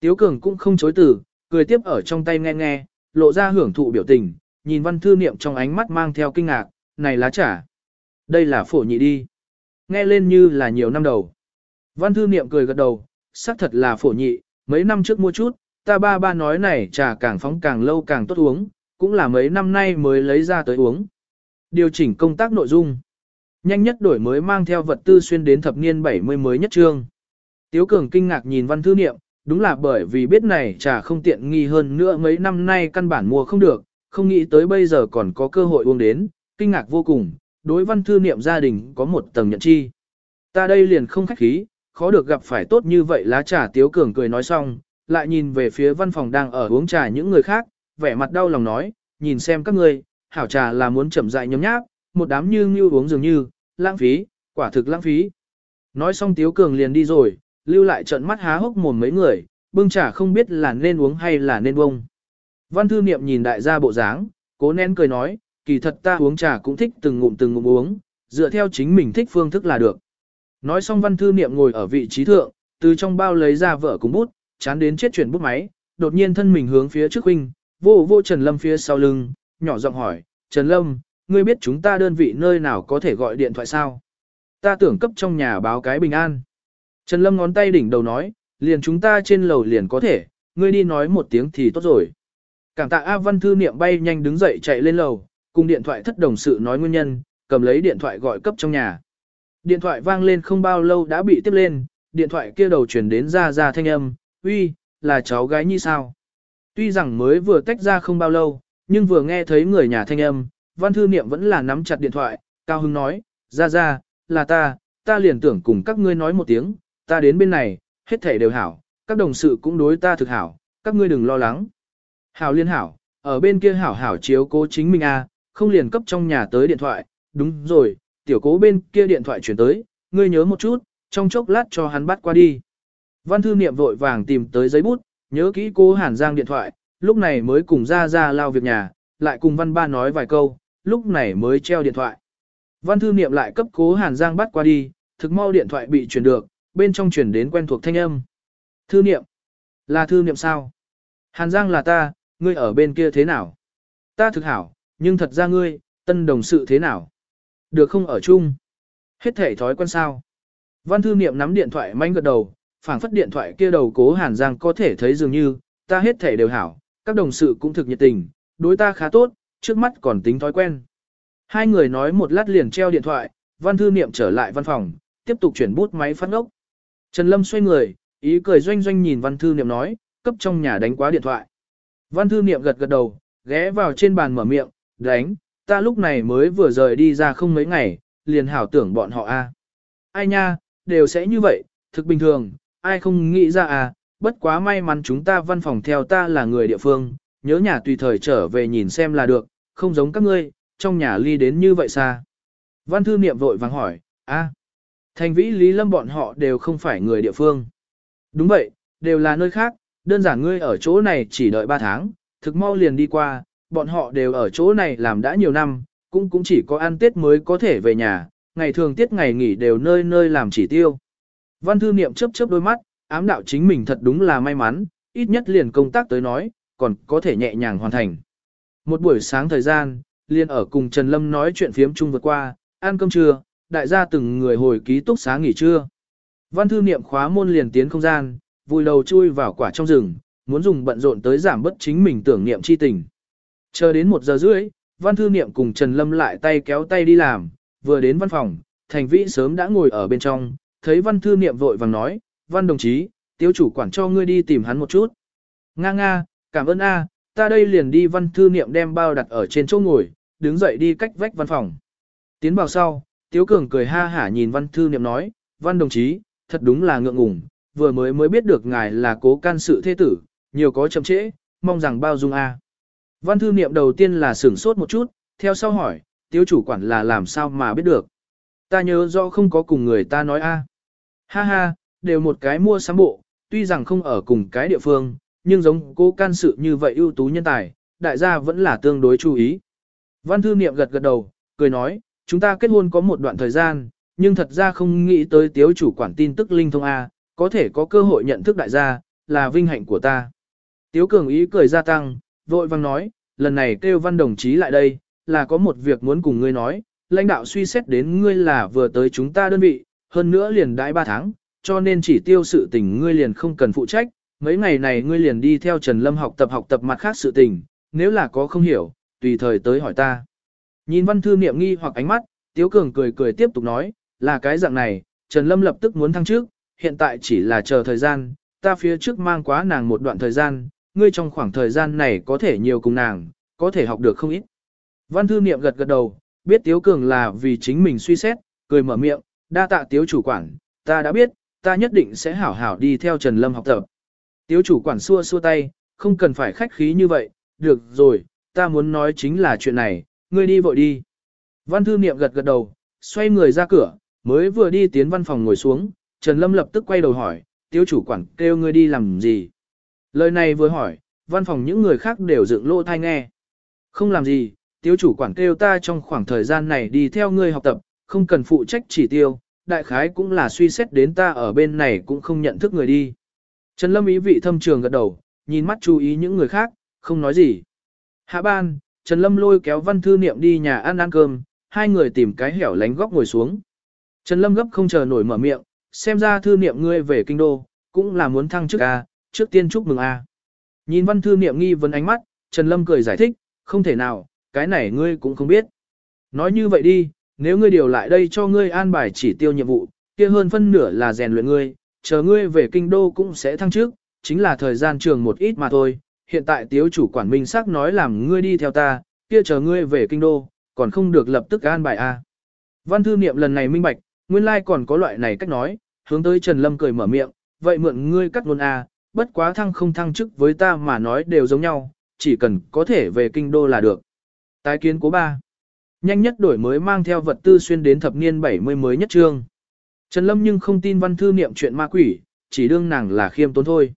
Tiếu cường cũng không chối từ, cười tiếp ở trong tay nghe nghe, lộ ra hưởng thụ biểu tình, nhìn văn thư niệm trong ánh mắt mang theo kinh ngạc, này lá trà. Đây là phổ nhị đi. Nghe lên như là nhiều năm đầu. Văn thư niệm cười gật đầu, xác thật là phổ nhị, mấy năm trước mua chút, ta ba ba nói này trà càng phóng càng lâu càng tốt uống, cũng là mấy năm nay mới lấy ra tới uống. Điều chỉnh công tác nội dung. Nhanh nhất đổi mới mang theo vật tư xuyên đến thập niên 70 mới nhất trương. Tiếu Cường kinh ngạc nhìn văn thư niệm, đúng là bởi vì biết này trà không tiện nghi hơn nữa mấy năm nay căn bản mua không được, không nghĩ tới bây giờ còn có cơ hội uống đến, kinh ngạc vô cùng, đối văn thư niệm gia đình có một tầng nhận chi. Ta đây liền không khách khí, khó được gặp phải tốt như vậy lá trà Tiếu Cường cười nói xong, lại nhìn về phía văn phòng đang ở uống trà những người khác, vẻ mặt đau lòng nói, nhìn xem các ngươi, hảo trà là muốn chậm dại nhấm nháp, một đám như như uống dường như, lãng phí, quả thực lãng phí. Nói xong Tiếu Cường liền đi rồi, lưu lại trận mắt há hốc mồm mấy người, bưng trà không biết là nên uống hay là nên bông. Văn thư niệm nhìn đại gia bộ dáng, cố nén cười nói, kỳ thật ta uống trà cũng thích từng ngụm từng ngụm uống, dựa theo chính mình thích phương thức là được. Nói xong văn thư niệm ngồi ở vị trí thượng, từ trong bao lấy ra vợ cùng bút, chán đến chết chuyển bút máy, đột nhiên thân mình hướng phía trước huynh, vô vô Trần Lâm phía sau lưng, nhỏ giọng hỏi, Trần Lâm, ngươi biết chúng ta đơn vị nơi nào có thể gọi điện thoại sao? Ta tưởng cấp trong nhà báo cái bình an. Trần Lâm ngón tay đỉnh đầu nói, liền chúng ta trên lầu liền có thể, ngươi đi nói một tiếng thì tốt rồi. Cảm tạ A Văn Thư Niệm bay nhanh đứng dậy chạy lên lầu, cùng điện thoại thất đồng sự nói nguyên nhân, cầm lấy điện thoại gọi cấp trong nhà. Điện thoại vang lên không bao lâu đã bị tiếp lên, điện thoại kia đầu chuyển đến ra ra thanh âm, uy, là cháu gái như sao. Tuy rằng mới vừa tách ra không bao lâu, nhưng vừa nghe thấy người nhà thanh âm, Văn Thư Niệm vẫn là nắm chặt điện thoại, cao hưng nói, ra ra, là ta, ta liền tưởng cùng các ngươi nói một tiếng, ta đến bên này, hết thể đều hảo, các đồng sự cũng đối ta thực hảo, các ngươi đừng lo lắng. Hảo liên hảo, ở bên kia hảo hảo chiếu cố chính mình a, à, không liền cấp trong nhà tới điện thoại, đúng rồi, tiểu cố bên kia điện thoại chuyển tới, ngươi nhớ một chút, trong chốc lát cho hắn bắt qua đi. Văn thư niệm vội vàng tìm tới giấy bút, nhớ kỹ cố Hàn Giang điện thoại, lúc này mới cùng ra ra lao việc nhà, lại cùng văn ba nói vài câu, lúc này mới treo điện thoại. Văn thư niệm lại cấp cố Hàn Giang bắt qua đi, thực mau điện thoại bị truyền được, bên trong truyền đến quen thuộc thanh âm. Thư niệm. Là thư niệm sao? Hàn Giang là ta, ngươi ở bên kia thế nào? Ta thực hảo, nhưng thật ra ngươi, tân đồng sự thế nào? Được không ở chung? Hết thể thói quen sao? Văn thư niệm nắm điện thoại manh gật đầu, phảng phất điện thoại kia đầu cố Hàn Giang có thể thấy dường như, ta hết thể đều hảo, các đồng sự cũng thực nhiệt tình, đối ta khá tốt, trước mắt còn tính thói quen. Hai người nói một lát liền treo điện thoại, văn thư niệm trở lại văn phòng, tiếp tục chuyển bút máy phát ngốc. Trần Lâm xoay người, ý cười doanh doanh nhìn văn thư niệm nói, cấp trong nhà đánh quá điện thoại. Văn thư niệm gật gật đầu, ghé vào trên bàn mở miệng, đánh, ta lúc này mới vừa rời đi ra không mấy ngày, liền hảo tưởng bọn họ a. Ai nha, đều sẽ như vậy, thực bình thường, ai không nghĩ ra à, bất quá may mắn chúng ta văn phòng theo ta là người địa phương, nhớ nhà tùy thời trở về nhìn xem là được, không giống các ngươi, trong nhà ly đến như vậy xa. Văn thư niệm vội vàng hỏi, a, thành vĩ lý lâm bọn họ đều không phải người địa phương. Đúng vậy, đều là nơi khác, đơn giản ngươi ở chỗ này chỉ đợi 3 tháng, thực mau liền đi qua, bọn họ đều ở chỗ này làm đã nhiều năm, cũng cũng chỉ có ăn Tết mới có thể về nhà, ngày thường tiết ngày nghỉ đều nơi nơi làm chỉ tiêu. Văn thư niệm chớp chớp đôi mắt, ám đạo chính mình thật đúng là may mắn, ít nhất liền công tác tới nói, còn có thể nhẹ nhàng hoàn thành. Một buổi sáng thời gian, liền ở cùng Trần Lâm nói chuyện phiếm chung vượt qua, ăn cơm trưa, đại gia từng người hồi ký túc xá nghỉ trưa. Văn thư niệm khóa môn liền tiến không gian, vùi đầu chui vào quả trong rừng, muốn dùng bận rộn tới giảm bất chính mình tưởng niệm chi tình. Chờ đến một giờ rưỡi, văn thư niệm cùng Trần Lâm lại tay kéo tay đi làm, vừa đến văn phòng, thành vĩ sớm đã ngồi ở bên trong, thấy văn thư niệm vội vàng nói, văn đồng chí, tiếu chủ quản cho ngươi đi tìm hắn một chút. Nga nga, cảm ơn a, ta đây liền đi văn thư niệm đem bao đặt ở trên chỗ ngồi, đứng dậy đi cách vách văn phòng. Tiến vào sau, tiếu cường cười ha hả nhìn văn thư niệm nói, văn đồng chí, thật đúng là ngượng ngùng, vừa mới mới biết được ngài là cố can sự thế tử, nhiều có chậm trễ, mong rằng bao dung a. Văn thư niệm đầu tiên là sửng sốt một chút, theo sau hỏi, tiếu chủ quản là làm sao mà biết được. Ta nhớ rõ không có cùng người ta nói a. Ha ha, đều một cái mua sắm bộ, tuy rằng không ở cùng cái địa phương, nhưng giống cố can sự như vậy ưu tú nhân tài, đại gia vẫn là tương đối chú ý. Văn thư niệm gật gật đầu, cười nói, chúng ta kết hôn có một đoạn thời gian, nhưng thật ra không nghĩ tới tiếu chủ quản tin tức linh thông A, có thể có cơ hội nhận thức đại gia, là vinh hạnh của ta. Tiếu cường ý cười gia tăng, vội vang nói, lần này kêu văn đồng chí lại đây, là có một việc muốn cùng ngươi nói, lãnh đạo suy xét đến ngươi là vừa tới chúng ta đơn vị, hơn nữa liền đãi 3 tháng, cho nên chỉ tiêu sự tình ngươi liền không cần phụ trách, mấy ngày này ngươi liền đi theo Trần Lâm học tập học tập mặt khác sự tình, nếu là có không hiểu, tùy thời tới hỏi ta. Nhìn văn thư niệm nghi hoặc ánh mắt, Tiếu Cường cười cười tiếp tục nói, là cái dạng này, Trần Lâm lập tức muốn thăng trước, hiện tại chỉ là chờ thời gian, ta phía trước mang quá nàng một đoạn thời gian, ngươi trong khoảng thời gian này có thể nhiều cùng nàng, có thể học được không ít. Văn thư niệm gật gật đầu, biết Tiếu Cường là vì chính mình suy xét, cười mở miệng, đa tạ Tiếu chủ quản, ta đã biết, ta nhất định sẽ hảo hảo đi theo Trần Lâm học tập. Tiếu chủ quản xua xua tay, không cần phải khách khí như vậy, được rồi, ta muốn nói chính là chuyện này, ngươi đi vội đi. Văn thư niệm gật gật đầu, xoay người ra cửa, mới vừa đi tiến văn phòng ngồi xuống, Trần Lâm lập tức quay đầu hỏi, tiếu chủ quản kêu ngươi đi làm gì. Lời này vừa hỏi, văn phòng những người khác đều dựng lỗ thai nghe. Không làm gì, tiếu chủ quản kêu ta trong khoảng thời gian này đi theo ngươi học tập, không cần phụ trách chỉ tiêu, đại khái cũng là suy xét đến ta ở bên này cũng không nhận thức người đi. Trần Lâm ý vị thâm trường gật đầu, nhìn mắt chú ý những người khác, không nói gì. Hạ ban, Trần Lâm lôi kéo văn thư niệm đi nhà ăn ăn cơm, hai người tìm cái hẻo lánh góc ngồi xuống. Trần Lâm gấp không chờ nổi mở miệng, xem ra thư niệm ngươi về kinh đô, cũng là muốn thăng chức A, trước tiên chúc mừng A. Nhìn văn thư niệm nghi vấn ánh mắt, Trần Lâm cười giải thích, không thể nào, cái này ngươi cũng không biết. Nói như vậy đi, nếu ngươi điều lại đây cho ngươi an bài chỉ tiêu nhiệm vụ, kia hơn phân nửa là rèn luyện ngươi, chờ ngươi về kinh đô cũng sẽ thăng chức, chính là thời gian trường một ít mà thôi. Hiện tại tiếu chủ quản minh sắc nói làm ngươi đi theo ta, kia chờ ngươi về kinh đô, còn không được lập tức an bài a. Văn thư niệm lần này minh bạch, nguyên lai like còn có loại này cách nói, hướng tới Trần Lâm cười mở miệng, vậy mượn ngươi cắt luôn a, bất quá thăng không thăng chức với ta mà nói đều giống nhau, chỉ cần có thể về kinh đô là được. Tái kiến cố ba. Nhanh nhất đổi mới mang theo vật tư xuyên đến thập niên 70 mới nhất trương. Trần Lâm nhưng không tin văn thư niệm chuyện ma quỷ, chỉ đương nàng là khiêm tốn thôi.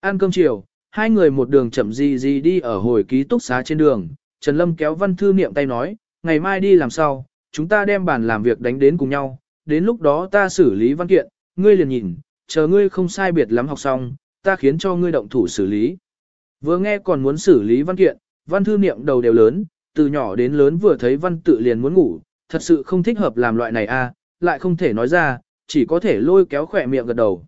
Ăn cơm chiều, hai người một đường chậm gì gì đi ở hồi ký túc xá trên đường, Trần Lâm kéo văn thư niệm tay nói, ngày mai đi làm sao, chúng ta đem bàn làm việc đánh đến cùng nhau, đến lúc đó ta xử lý văn kiện, ngươi liền nhìn, chờ ngươi không sai biệt lắm học xong, ta khiến cho ngươi động thủ xử lý. Vừa nghe còn muốn xử lý văn kiện, văn thư niệm đầu đều lớn, từ nhỏ đến lớn vừa thấy văn tự liền muốn ngủ, thật sự không thích hợp làm loại này a, lại không thể nói ra, chỉ có thể lôi kéo khỏe miệng gật đầu.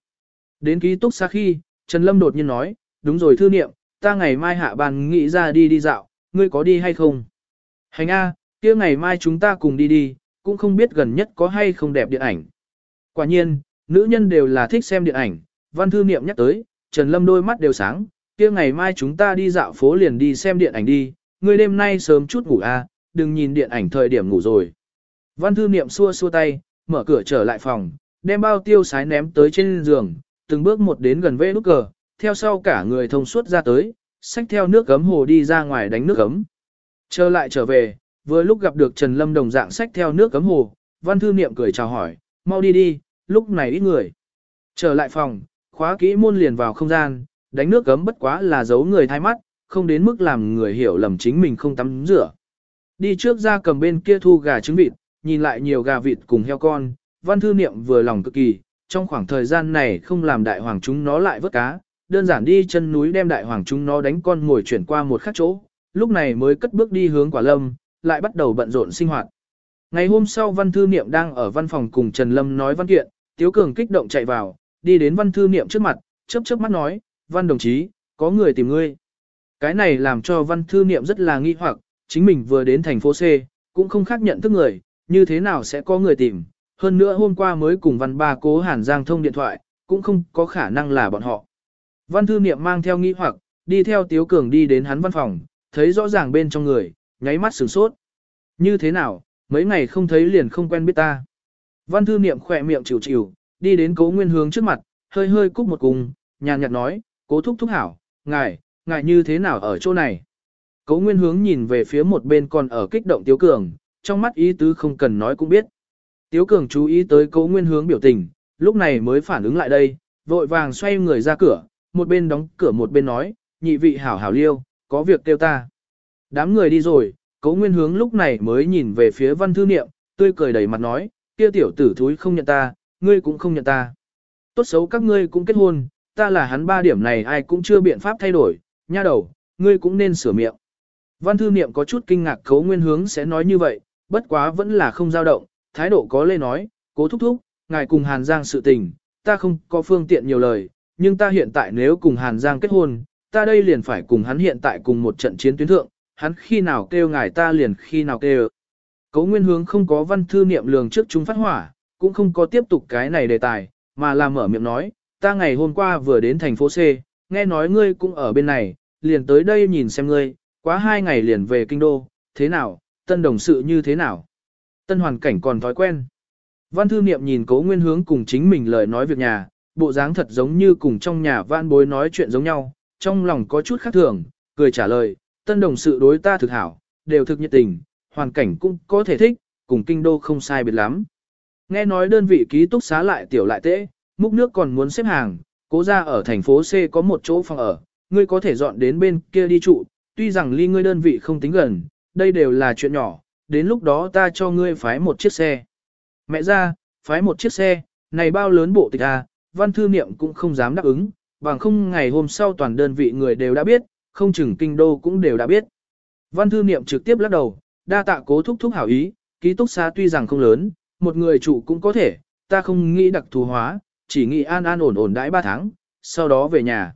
Đến ký túc xa khi, Trần Lâm đột nhiên nói, đúng rồi thư niệm, ta ngày mai hạ bàn nghĩ ra đi đi dạo, ngươi có đi hay không? Hành A, kia ngày mai chúng ta cùng đi đi, cũng không biết gần nhất có hay không đẹp điện ảnh. Quả nhiên, nữ nhân đều là thích xem điện ảnh, Văn thư niệm nhắc tới, Trần Lâm đôi mắt đều sáng, kia ngày mai chúng ta đi dạo phố liền đi xem điện ảnh đi, ngươi đêm nay sớm chút ngủ a, à, đừng nhìn điện ảnh thời điểm ngủ rồi. Văn thư niệm xua xua tay, mở cửa trở lại phòng, đem bao tiêu sái ném tới trên giường, từng bước một đến gần vê nút cờ, theo sau cả người thông suốt ra tới, xách theo nước gấm hồ đi ra ngoài đánh nước gấm. Trở lại trở về, vừa lúc gặp được Trần Lâm đồng dạng xách theo nước gấm hồ, văn thư niệm cười chào hỏi, mau đi đi, lúc này ít người. Trở lại phòng, khóa kỹ môn liền vào không gian, đánh nước gấm bất quá là giấu người thay mắt, không đến mức làm người hiểu lầm chính mình không tắm rửa. Đi trước ra cầm bên kia thu gà trứng vịt, nhìn lại nhiều gà vịt cùng heo con, văn thư niệm vừa lòng cực kỳ, trong khoảng thời gian này không làm đại hoàng chúng nó lại vớt cá, đơn giản đi chân núi đem đại hoàng chúng nó đánh con ngồi chuyển qua một khác chỗ, lúc này mới cất bước đi hướng quả lâm, lại bắt đầu bận rộn sinh hoạt. Ngày hôm sau văn thư niệm đang ở văn phòng cùng Trần Lâm nói văn kiện, Tiếu Cường kích động chạy vào, đi đến văn thư niệm trước mặt, chớp chớp mắt nói, văn đồng chí, có người tìm ngươi. Cái này làm cho văn thư niệm rất là nghi hoặc, chính mình vừa đến thành phố C, cũng không khác nhận thức người, như thế nào sẽ có người tìm. Hơn nữa hôm qua mới cùng văn ba cố Hàn Giang thông điện thoại, cũng không có khả năng là bọn họ. Văn thư niệm mang theo nghi hoặc, đi theo Tiếu Cường đi đến hắn văn phòng, thấy rõ ràng bên trong người, nháy mắt sửng sốt. Như thế nào, mấy ngày không thấy liền không quen biết ta. Văn thư niệm khỏe miệng chịu chịu, đi đến cố nguyên hướng trước mặt, hơi hơi cúc một cùng, nhàn nhạt nói, cố thúc thúc hảo, ngài, ngại như thế nào ở chỗ này. Cố nguyên hướng nhìn về phía một bên còn ở kích động Tiếu Cường, trong mắt ý tứ không cần nói cũng biết. Tiếu Cường chú ý tới cố nguyên hướng biểu tình, lúc này mới phản ứng lại đây, vội vàng xoay người ra cửa, một bên đóng cửa một bên nói, nhị vị hảo hảo liêu, có việc kêu ta. Đám người đi rồi, cố nguyên hướng lúc này mới nhìn về phía văn thư niệm, tươi cười đầy mặt nói, kia tiểu tử thúi không nhận ta, ngươi cũng không nhận ta. Tốt xấu các ngươi cũng kết hôn, ta là hắn ba điểm này ai cũng chưa biện pháp thay đổi, nha đầu, ngươi cũng nên sửa miệng. Văn thư niệm có chút kinh ngạc cấu nguyên hướng sẽ nói như vậy, bất quá vẫn là không dao động, thái độ có lê nói, cố thúc thúc, ngài cùng Hàn Giang sự tình, ta không có phương tiện nhiều lời, nhưng ta hiện tại nếu cùng Hàn Giang kết hôn, ta đây liền phải cùng hắn hiện tại cùng một trận chiến tuyến thượng, hắn khi nào kêu ngài ta liền khi nào kêu. Cấu nguyên hướng không có văn thư niệm lường trước chúng phát hỏa, cũng không có tiếp tục cái này đề tài, mà là mở miệng nói, ta ngày hôm qua vừa đến thành phố C, nghe nói ngươi cũng ở bên này, liền tới đây nhìn xem ngươi, quá hai ngày liền về kinh đô, thế nào, tân đồng sự như thế nào. Tân hoàn cảnh còn thói quen. Văn thư niệm nhìn cố nguyên hướng cùng chính mình lời nói việc nhà, bộ dáng thật giống như cùng trong nhà văn bối nói chuyện giống nhau, trong lòng có chút khác thường, cười trả lời, tân đồng sự đối ta thực hảo, đều thực nhiệt tình, hoàn cảnh cũng có thể thích, cùng kinh đô không sai biệt lắm. Nghe nói đơn vị ký túc xá lại tiểu lại tễ, múc nước còn muốn xếp hàng, cố ra ở thành phố C có một chỗ phòng ở, ngươi có thể dọn đến bên kia đi trụ, tuy rằng ly ngươi đơn vị không tính gần, đây đều là chuyện nhỏ, đến lúc đó ta cho ngươi phái một chiếc xe. Mẹ ra, phái một chiếc xe, này bao lớn bộ tịch à, văn thư niệm cũng không dám đáp ứng, bằng không ngày hôm sau toàn đơn vị người đều đã biết, không chừng kinh đô cũng đều đã biết. Văn thư niệm trực tiếp lắc đầu, đa tạ cố thúc thúc hảo ý, ký túc xá tuy rằng không lớn, một người trụ cũng có thể, ta không nghĩ đặc thù hóa, chỉ nghĩ an an ổn ổn đãi ba tháng, sau đó về nhà.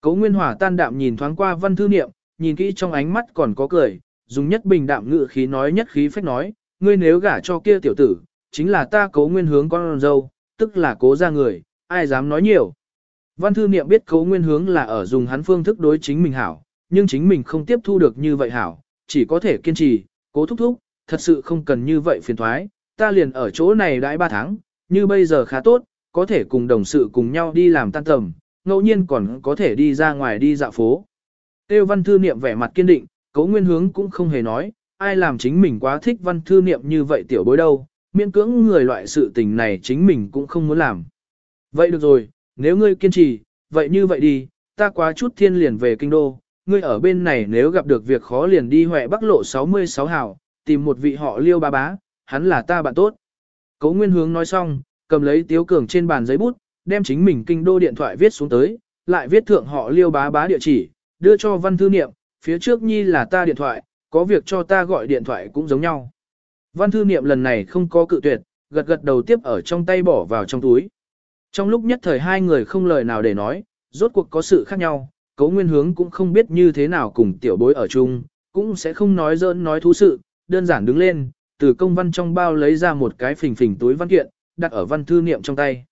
Cố Nguyên Hòa tan đạm nhìn thoáng qua văn thư niệm, nhìn kỹ trong ánh mắt còn có cười, dùng nhất bình đạm ngự khí nói nhất khí phách nói, ngươi nếu gả cho kia tiểu tử, chính là ta cố nguyên hướng con dâu, tức là cố ra người, ai dám nói nhiều. Văn thư niệm biết cố nguyên hướng là ở dùng hắn phương thức đối chính mình hảo, nhưng chính mình không tiếp thu được như vậy hảo, chỉ có thể kiên trì, cố thúc thúc, thật sự không cần như vậy phiền thoái, ta liền ở chỗ này đãi ba tháng, như bây giờ khá tốt, có thể cùng đồng sự cùng nhau đi làm tan tầm, ngẫu nhiên còn có thể đi ra ngoài đi dạo phố. Tiêu văn thư niệm vẻ mặt kiên định, cố nguyên hướng cũng không hề nói, ai làm chính mình quá thích văn thư niệm như vậy tiểu bối đâu, miễn cưỡng người loại sự tình này chính mình cũng không muốn làm. Vậy được rồi, nếu ngươi kiên trì, vậy như vậy đi, ta quá chút thiên liền về kinh đô, ngươi ở bên này nếu gặp được việc khó liền đi Huệ Bắc lộ 66 hào, tìm một vị họ liêu ba bá, hắn là ta bạn tốt. Cố Nguyên Hướng nói xong, cầm lấy Tiếu Cường trên bàn giấy bút, đem chính mình kinh đô điện thoại viết xuống tới, lại viết thượng họ liêu bá bá địa chỉ, đưa cho văn thư niệm, phía trước nhi là ta điện thoại, có việc cho ta gọi điện thoại cũng giống nhau. Văn thư niệm lần này không có cự tuyệt, gật gật đầu tiếp ở trong tay bỏ vào trong túi. Trong lúc nhất thời hai người không lời nào để nói, rốt cuộc có sự khác nhau, cấu nguyên hướng cũng không biết như thế nào cùng tiểu bối ở chung, cũng sẽ không nói dỡn nói thú sự, đơn giản đứng lên, từ công văn trong bao lấy ra một cái phình phình túi văn kiện, đặt ở văn thư niệm trong tay.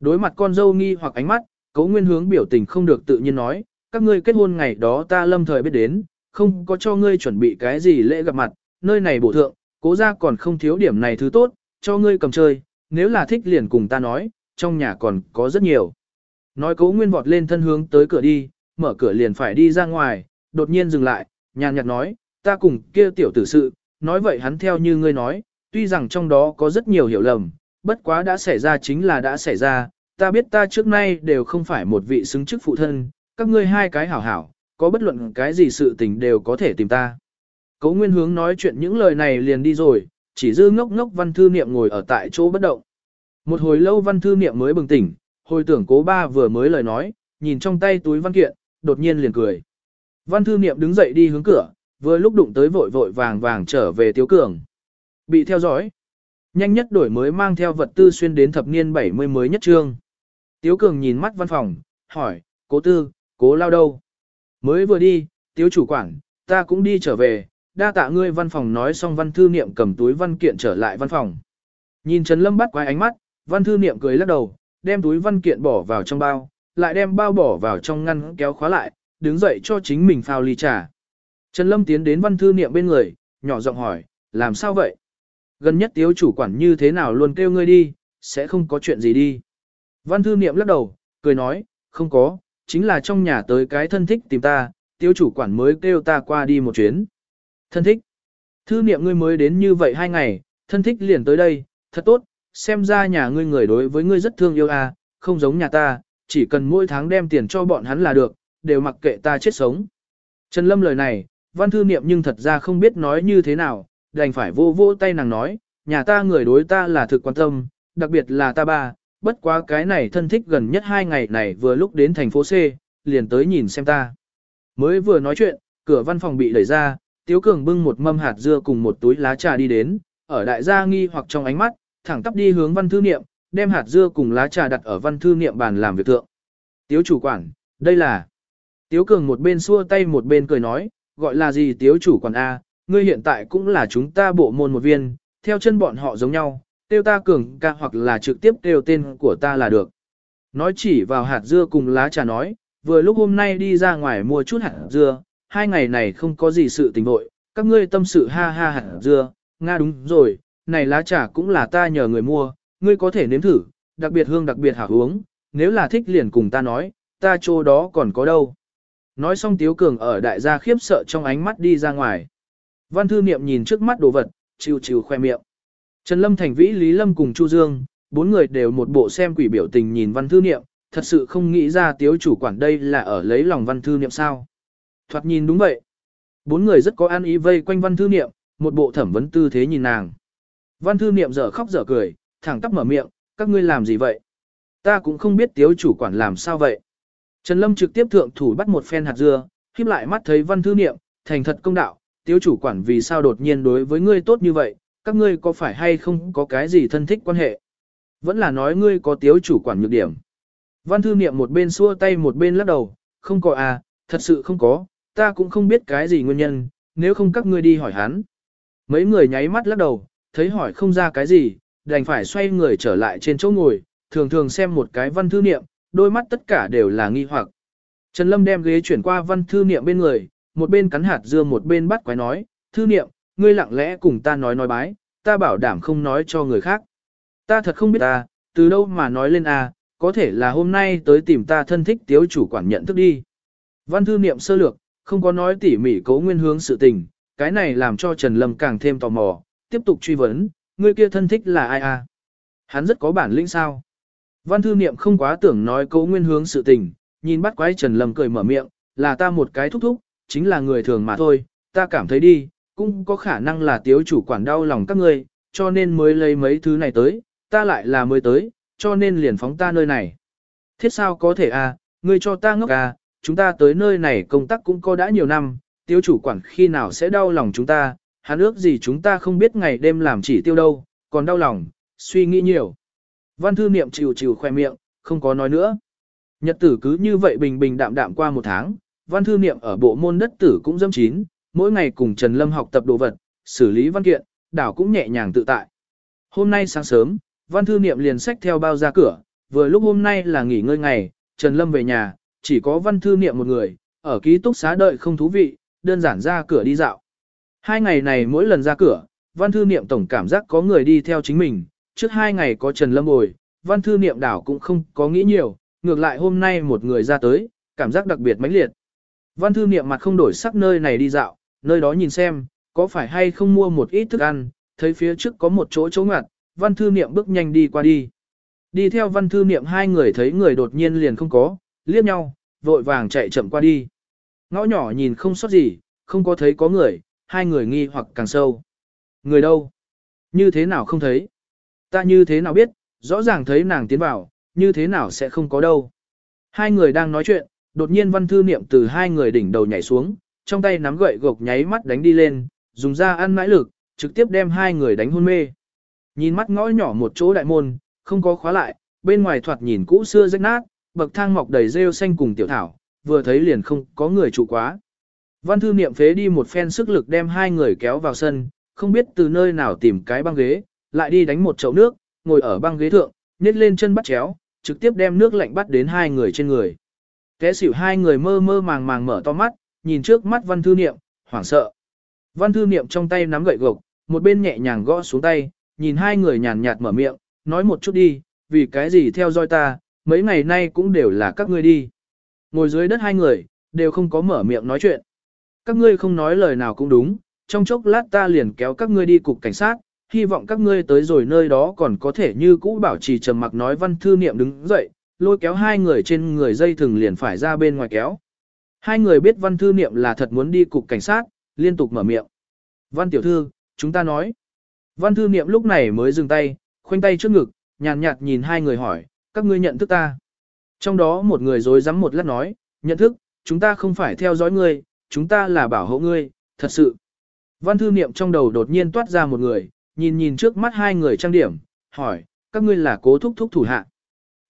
Đối mặt con dâu nghi hoặc ánh mắt, Cố nguyên hướng biểu tình không được tự nhiên nói, các ngươi kết hôn ngày đó ta lâm thời biết đến, không có cho ngươi chuẩn bị cái gì lễ gặp mặt, nơi này bổ thượng, cố Gia còn không thiếu điểm này thứ tốt, cho ngươi cầm chơi, nếu là thích liền cùng ta nói, trong nhà còn có rất nhiều. Nói cố nguyên vọt lên thân hướng tới cửa đi, mở cửa liền phải đi ra ngoài, đột nhiên dừng lại, nhàn nhạt nói, ta cùng kia tiểu tử sự, nói vậy hắn theo như ngươi nói, tuy rằng trong đó có rất nhiều hiểu lầm, bất quá đã xảy ra chính là đã xảy ra, ta biết ta trước nay đều không phải một vị xứng chức phụ thân, các ngươi hai cái hảo hảo, có bất luận cái gì sự tình đều có thể tìm ta. Cố Nguyên Hướng nói chuyện những lời này liền đi rồi, chỉ dư ngốc ngốc văn thư niệm ngồi ở tại chỗ bất động. Một hồi lâu văn thư niệm mới bừng tỉnh, hồi tưởng cố ba vừa mới lời nói, nhìn trong tay túi văn kiện, đột nhiên liền cười. Văn thư niệm đứng dậy đi hướng cửa, vừa lúc đụng tới vội vội vàng vàng trở về Tiếu Cường. Bị theo dõi. Nhanh nhất đổi mới mang theo vật tư xuyên đến thập niên 70 mới nhất trương. Tiếu Cường nhìn mắt văn phòng, hỏi, cố tư, cố lao đâu? Mới vừa đi, Tiếu chủ quản, ta cũng đi trở về, đa tạ ngươi văn phòng nói xong văn thư niệm cầm túi văn kiện trở lại văn phòng. Nhìn Trần Lâm bắt quái ánh mắt, văn thư niệm cười lắc đầu, đem túi văn kiện bỏ vào trong bao, lại đem bao bỏ vào trong ngăn kéo khóa lại, đứng dậy cho chính mình phao ly trà. Trần Lâm tiến đến văn thư niệm bên người, nhỏ giọng hỏi, làm sao vậy? Gần nhất tiếu chủ quản như thế nào luôn kêu ngươi đi, sẽ không có chuyện gì đi. Văn thư niệm lắc đầu, cười nói, không có, chính là trong nhà tới cái thân thích tìm ta, tiếu chủ quản mới kêu ta qua đi một chuyến. Thân thích. Thư niệm ngươi mới đến như vậy hai ngày, thân thích liền tới đây, thật tốt, xem ra nhà ngươi người đối với ngươi rất thương yêu à, không giống nhà ta, chỉ cần mỗi tháng đem tiền cho bọn hắn là được, đều mặc kệ ta chết sống. Trần Lâm lời này, văn thư niệm nhưng thật ra không biết nói như thế nào, đành phải vô vô tay nàng nói, nhà ta người đối ta là thực quan tâm, đặc biệt là ta ba, bất quá cái này thân thích gần nhất hai ngày này vừa lúc đến thành phố C, liền tới nhìn xem ta. Mới vừa nói chuyện, cửa văn phòng bị đẩy ra, Tiếu Cường bưng một mâm hạt dưa cùng một túi lá trà đi đến, ở đại gia nghi hoặc trong ánh mắt, thẳng tắp đi hướng văn thư niệm, đem hạt dưa cùng lá trà đặt ở văn thư niệm bàn làm việc thượng. Tiếu chủ quản, đây là... Tiếu Cường một bên xua tay một bên cười nói, gọi là gì Tiếu chủ quản A, ngươi hiện tại cũng là chúng ta bộ môn một viên, theo chân bọn họ giống nhau, tiêu ta Cường ca hoặc là trực tiếp tiêu tên của ta là được. Nói chỉ vào hạt dưa cùng lá trà nói, vừa lúc hôm nay đi ra ngoài mua chút hạt dưa, hai ngày này không có gì sự tình vội, các ngươi tâm sự ha ha hạt dưa, Nga đúng rồi, này lá trà cũng là ta nhờ người mua, ngươi có thể nếm thử, đặc biệt hương đặc biệt hảo uống, nếu là thích liền cùng ta nói, ta chỗ đó còn có đâu. Nói xong Tiếu Cường ở đại gia khiếp sợ trong ánh mắt đi ra ngoài. Văn thư niệm nhìn trước mắt đồ vật, chiều chiều khoe miệng. Trần Lâm Thành Vĩ Lý Lâm cùng Chu Dương, bốn người đều một bộ xem quỷ biểu tình nhìn văn thư niệm, thật sự không nghĩ ra tiếu chủ quản đây là ở lấy lòng văn thư niệm sao. Thoạt nhìn đúng vậy. Bốn người rất có an ý vây quanh văn thư niệm, một bộ thẩm vấn tư thế nhìn nàng. Văn thư niệm dở khóc dở cười, thẳng tắp mở miệng, các ngươi làm gì vậy? Ta cũng không biết tiếu chủ quản làm sao vậy. Trần Lâm trực tiếp thượng thủ bắt một phen hạt dưa, khiếp lại mắt thấy văn thư niệm, thành thật công đạo, tiếu chủ quản vì sao đột nhiên đối với ngươi tốt như vậy, các ngươi có phải hay không có cái gì thân thích quan hệ? Vẫn là nói ngươi có tiếu chủ quản nhược điểm. Văn thư niệm một bên xua tay một bên lắc đầu, không có à, thật sự không có, ta cũng không biết cái gì nguyên nhân, nếu không các ngươi đi hỏi hắn. Mấy người nháy mắt lắc đầu, thấy hỏi không ra cái gì, đành phải xoay người trở lại trên chỗ ngồi, thường thường xem một cái văn thư niệm, đôi mắt tất cả đều là nghi hoặc. Trần Lâm đem ghế chuyển qua văn thư niệm bên người, một bên cắn hạt dưa một bên bắt quái nói, thư niệm, ngươi lặng lẽ cùng ta nói nói bái, ta bảo đảm không nói cho người khác. Ta thật không biết ta, từ đâu mà nói lên à, có thể là hôm nay tới tìm ta thân thích tiếu chủ quản nhận thức đi. Văn thư niệm sơ lược, không có nói tỉ mỉ cố nguyên hướng sự tình, cái này làm cho Trần Lâm càng thêm tò mò, tiếp tục truy vấn, người kia thân thích là ai à? Hắn rất có bản lĩnh sao? Văn thư niệm không quá tưởng nói cố nguyên hướng sự tình, nhìn bắt quái Trần Lâm cười mở miệng, là ta một cái thúc thúc, chính là người thường mà thôi, ta cảm thấy đi, cũng có khả năng là tiếu chủ quản đau lòng các ngươi, cho nên mới lấy mấy thứ này tới, ta lại là mới tới, cho nên liền phóng ta nơi này. Thiết sao có thể à, ngươi cho ta ngốc à, chúng ta tới nơi này công tác cũng có đã nhiều năm, tiêu chủ quản khi nào sẽ đau lòng chúng ta, hắn ước gì chúng ta không biết ngày đêm làm chỉ tiêu đâu, còn đau lòng, suy nghĩ nhiều. Văn thư niệm chịu chịu khoe miệng, không có nói nữa. Nhật tử cứ như vậy bình bình đạm đạm qua một tháng, văn thư niệm ở bộ môn đất tử cũng dâm chín, mỗi ngày cùng Trần Lâm học tập đồ vật, xử lý văn kiện, đảo cũng nhẹ nhàng tự tại. Hôm nay sáng sớm, văn thư niệm liền sách theo bao ra cửa, vừa lúc hôm nay là nghỉ ngơi ngày, Trần Lâm về nhà, chỉ có văn thư niệm một người, ở ký túc xá đợi không thú vị, đơn giản ra cửa đi dạo. Hai ngày này mỗi lần ra cửa, văn thư niệm tổng cảm giác có người đi theo chính mình, trước hai ngày có Trần Lâm bồi, văn thư niệm đảo cũng không có nghĩ nhiều, ngược lại hôm nay một người ra tới, cảm giác đặc biệt mãnh liệt. Văn thư niệm mặt không đổi sắc nơi này đi dạo, nơi đó nhìn xem, có phải hay không mua một ít thức ăn, thấy phía trước có một chỗ chỗ ngặt, văn thư niệm bước nhanh đi qua đi. Đi theo văn thư niệm hai người thấy người đột nhiên liền không có, liếc nhau, vội vàng chạy chậm qua đi. Ngõ nhỏ nhìn không sót gì, không có thấy có người, hai người nghi hoặc càng sâu. Người đâu? Như thế nào không thấy? Ta như thế nào biết, rõ ràng thấy nàng tiến vào, như thế nào sẽ không có đâu. Hai người đang nói chuyện, đột nhiên văn thư niệm từ hai người đỉnh đầu nhảy xuống, trong tay nắm gậy gộc nháy mắt đánh đi lên, dùng ra ăn mãi lực, trực tiếp đem hai người đánh hôn mê. Nhìn mắt ngõ nhỏ một chỗ đại môn, không có khóa lại, bên ngoài thoạt nhìn cũ xưa rách nát, bậc thang mọc đầy rêu xanh cùng tiểu thảo, vừa thấy liền không có người trụ quá. Văn thư niệm phế đi một phen sức lực đem hai người kéo vào sân, không biết từ nơi nào tìm cái băng ghế, lại đi đánh một chậu nước, ngồi ở băng ghế thượng, nhét lên chân bắt chéo, trực tiếp đem nước lạnh bắt đến hai người trên người. Té xỉu hai người mơ mơ màng màng mở to mắt, nhìn trước mắt văn thư niệm, hoảng sợ. Văn thư niệm trong tay nắm gậy gộc, một bên nhẹ nhàng gõ xuống tay, nhìn hai người nhàn nhạt mở miệng, nói một chút đi, vì cái gì theo dõi ta, mấy ngày nay cũng đều là các ngươi đi. Ngồi dưới đất hai người, đều không có mở miệng nói chuyện. Các ngươi không nói lời nào cũng đúng, trong chốc lát ta liền kéo các ngươi đi cục cảnh sát, hy vọng các ngươi tới rồi nơi đó còn có thể như cũ bảo trì trầm mặc nói văn thư niệm đứng dậy, lôi kéo hai người trên người dây thừng liền phải ra bên ngoài kéo. Hai người biết văn thư niệm là thật muốn đi cục cảnh sát, liên tục mở miệng. Văn tiểu thư, chúng ta nói. Văn thư niệm lúc này mới dừng tay, khoanh tay trước ngực, nhàn nhạt, nhìn hai người hỏi, các ngươi nhận thức ta. Trong đó một người dối rắm một lát nói, nhận thức, chúng ta không phải theo dõi ngươi, chúng ta là bảo hộ ngươi, thật sự. Văn thư niệm trong đầu đột nhiên toát ra một người, nhìn nhìn trước mắt hai người trang điểm, hỏi, các ngươi là cố thúc thúc thủ hạ.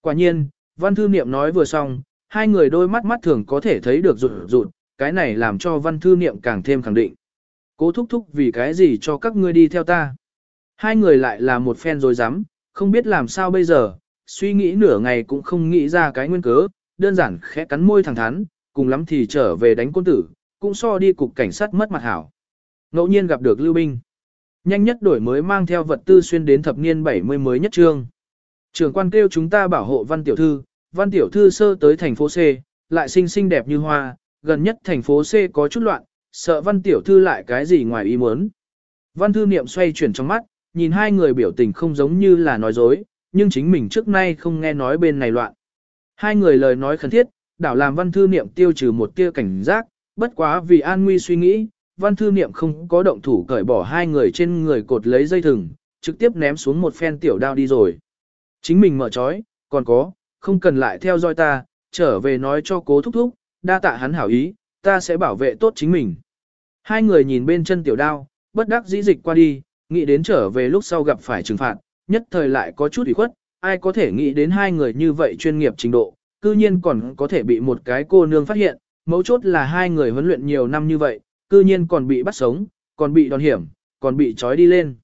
Quả nhiên, văn thư niệm nói vừa xong, hai người đôi mắt mắt thường có thể thấy được rụt rụt, cái này làm cho văn thư niệm càng thêm khẳng định. Cố thúc thúc vì cái gì cho các ngươi đi theo ta. Hai người lại là một phen rồi dám, không biết làm sao bây giờ, suy nghĩ nửa ngày cũng không nghĩ ra cái nguyên cớ, đơn giản khẽ cắn môi thẳng thắn, cùng lắm thì trở về đánh côn tử, cũng so đi cục cảnh sát mất mặt hảo. Ngẫu nhiên gặp được Lưu Binh. Nhanh nhất đổi mới mang theo vật tư xuyên đến thập niên 70 mới nhất trương. Trưởng quan kêu chúng ta bảo hộ văn tiểu thư, văn tiểu thư sơ tới thành phố C, lại xinh xinh đẹp như hoa, gần nhất thành phố C có chút loạn, sợ văn tiểu thư lại cái gì ngoài ý muốn. Văn thư niệm xoay chuyển trong mắt, nhìn hai người biểu tình không giống như là nói dối, nhưng chính mình trước nay không nghe nói bên này loạn. Hai người lời nói khẩn thiết, đảo làm văn thư niệm tiêu trừ một tia cảnh giác, bất quá vì an nguy suy nghĩ, văn thư niệm không có động thủ cởi bỏ hai người trên người cột lấy dây thừng, trực tiếp ném xuống một phen tiểu đao đi rồi. Chính mình mở trói, còn có, không cần lại theo dõi ta, trở về nói cho cố thúc thúc, đa tạ hắn hảo ý, ta sẽ bảo vệ tốt chính mình. Hai người nhìn bên chân tiểu đao, bất đắc dĩ dịch qua đi, nghĩ đến trở về lúc sau gặp phải trừng phạt, nhất thời lại có chút ủy khuất, ai có thể nghĩ đến hai người như vậy chuyên nghiệp trình độ, cư nhiên còn có thể bị một cái cô nương phát hiện, mấu chốt là hai người huấn luyện nhiều năm như vậy, cư nhiên còn bị bắt sống, còn bị đòn hiểm, còn bị trói đi lên.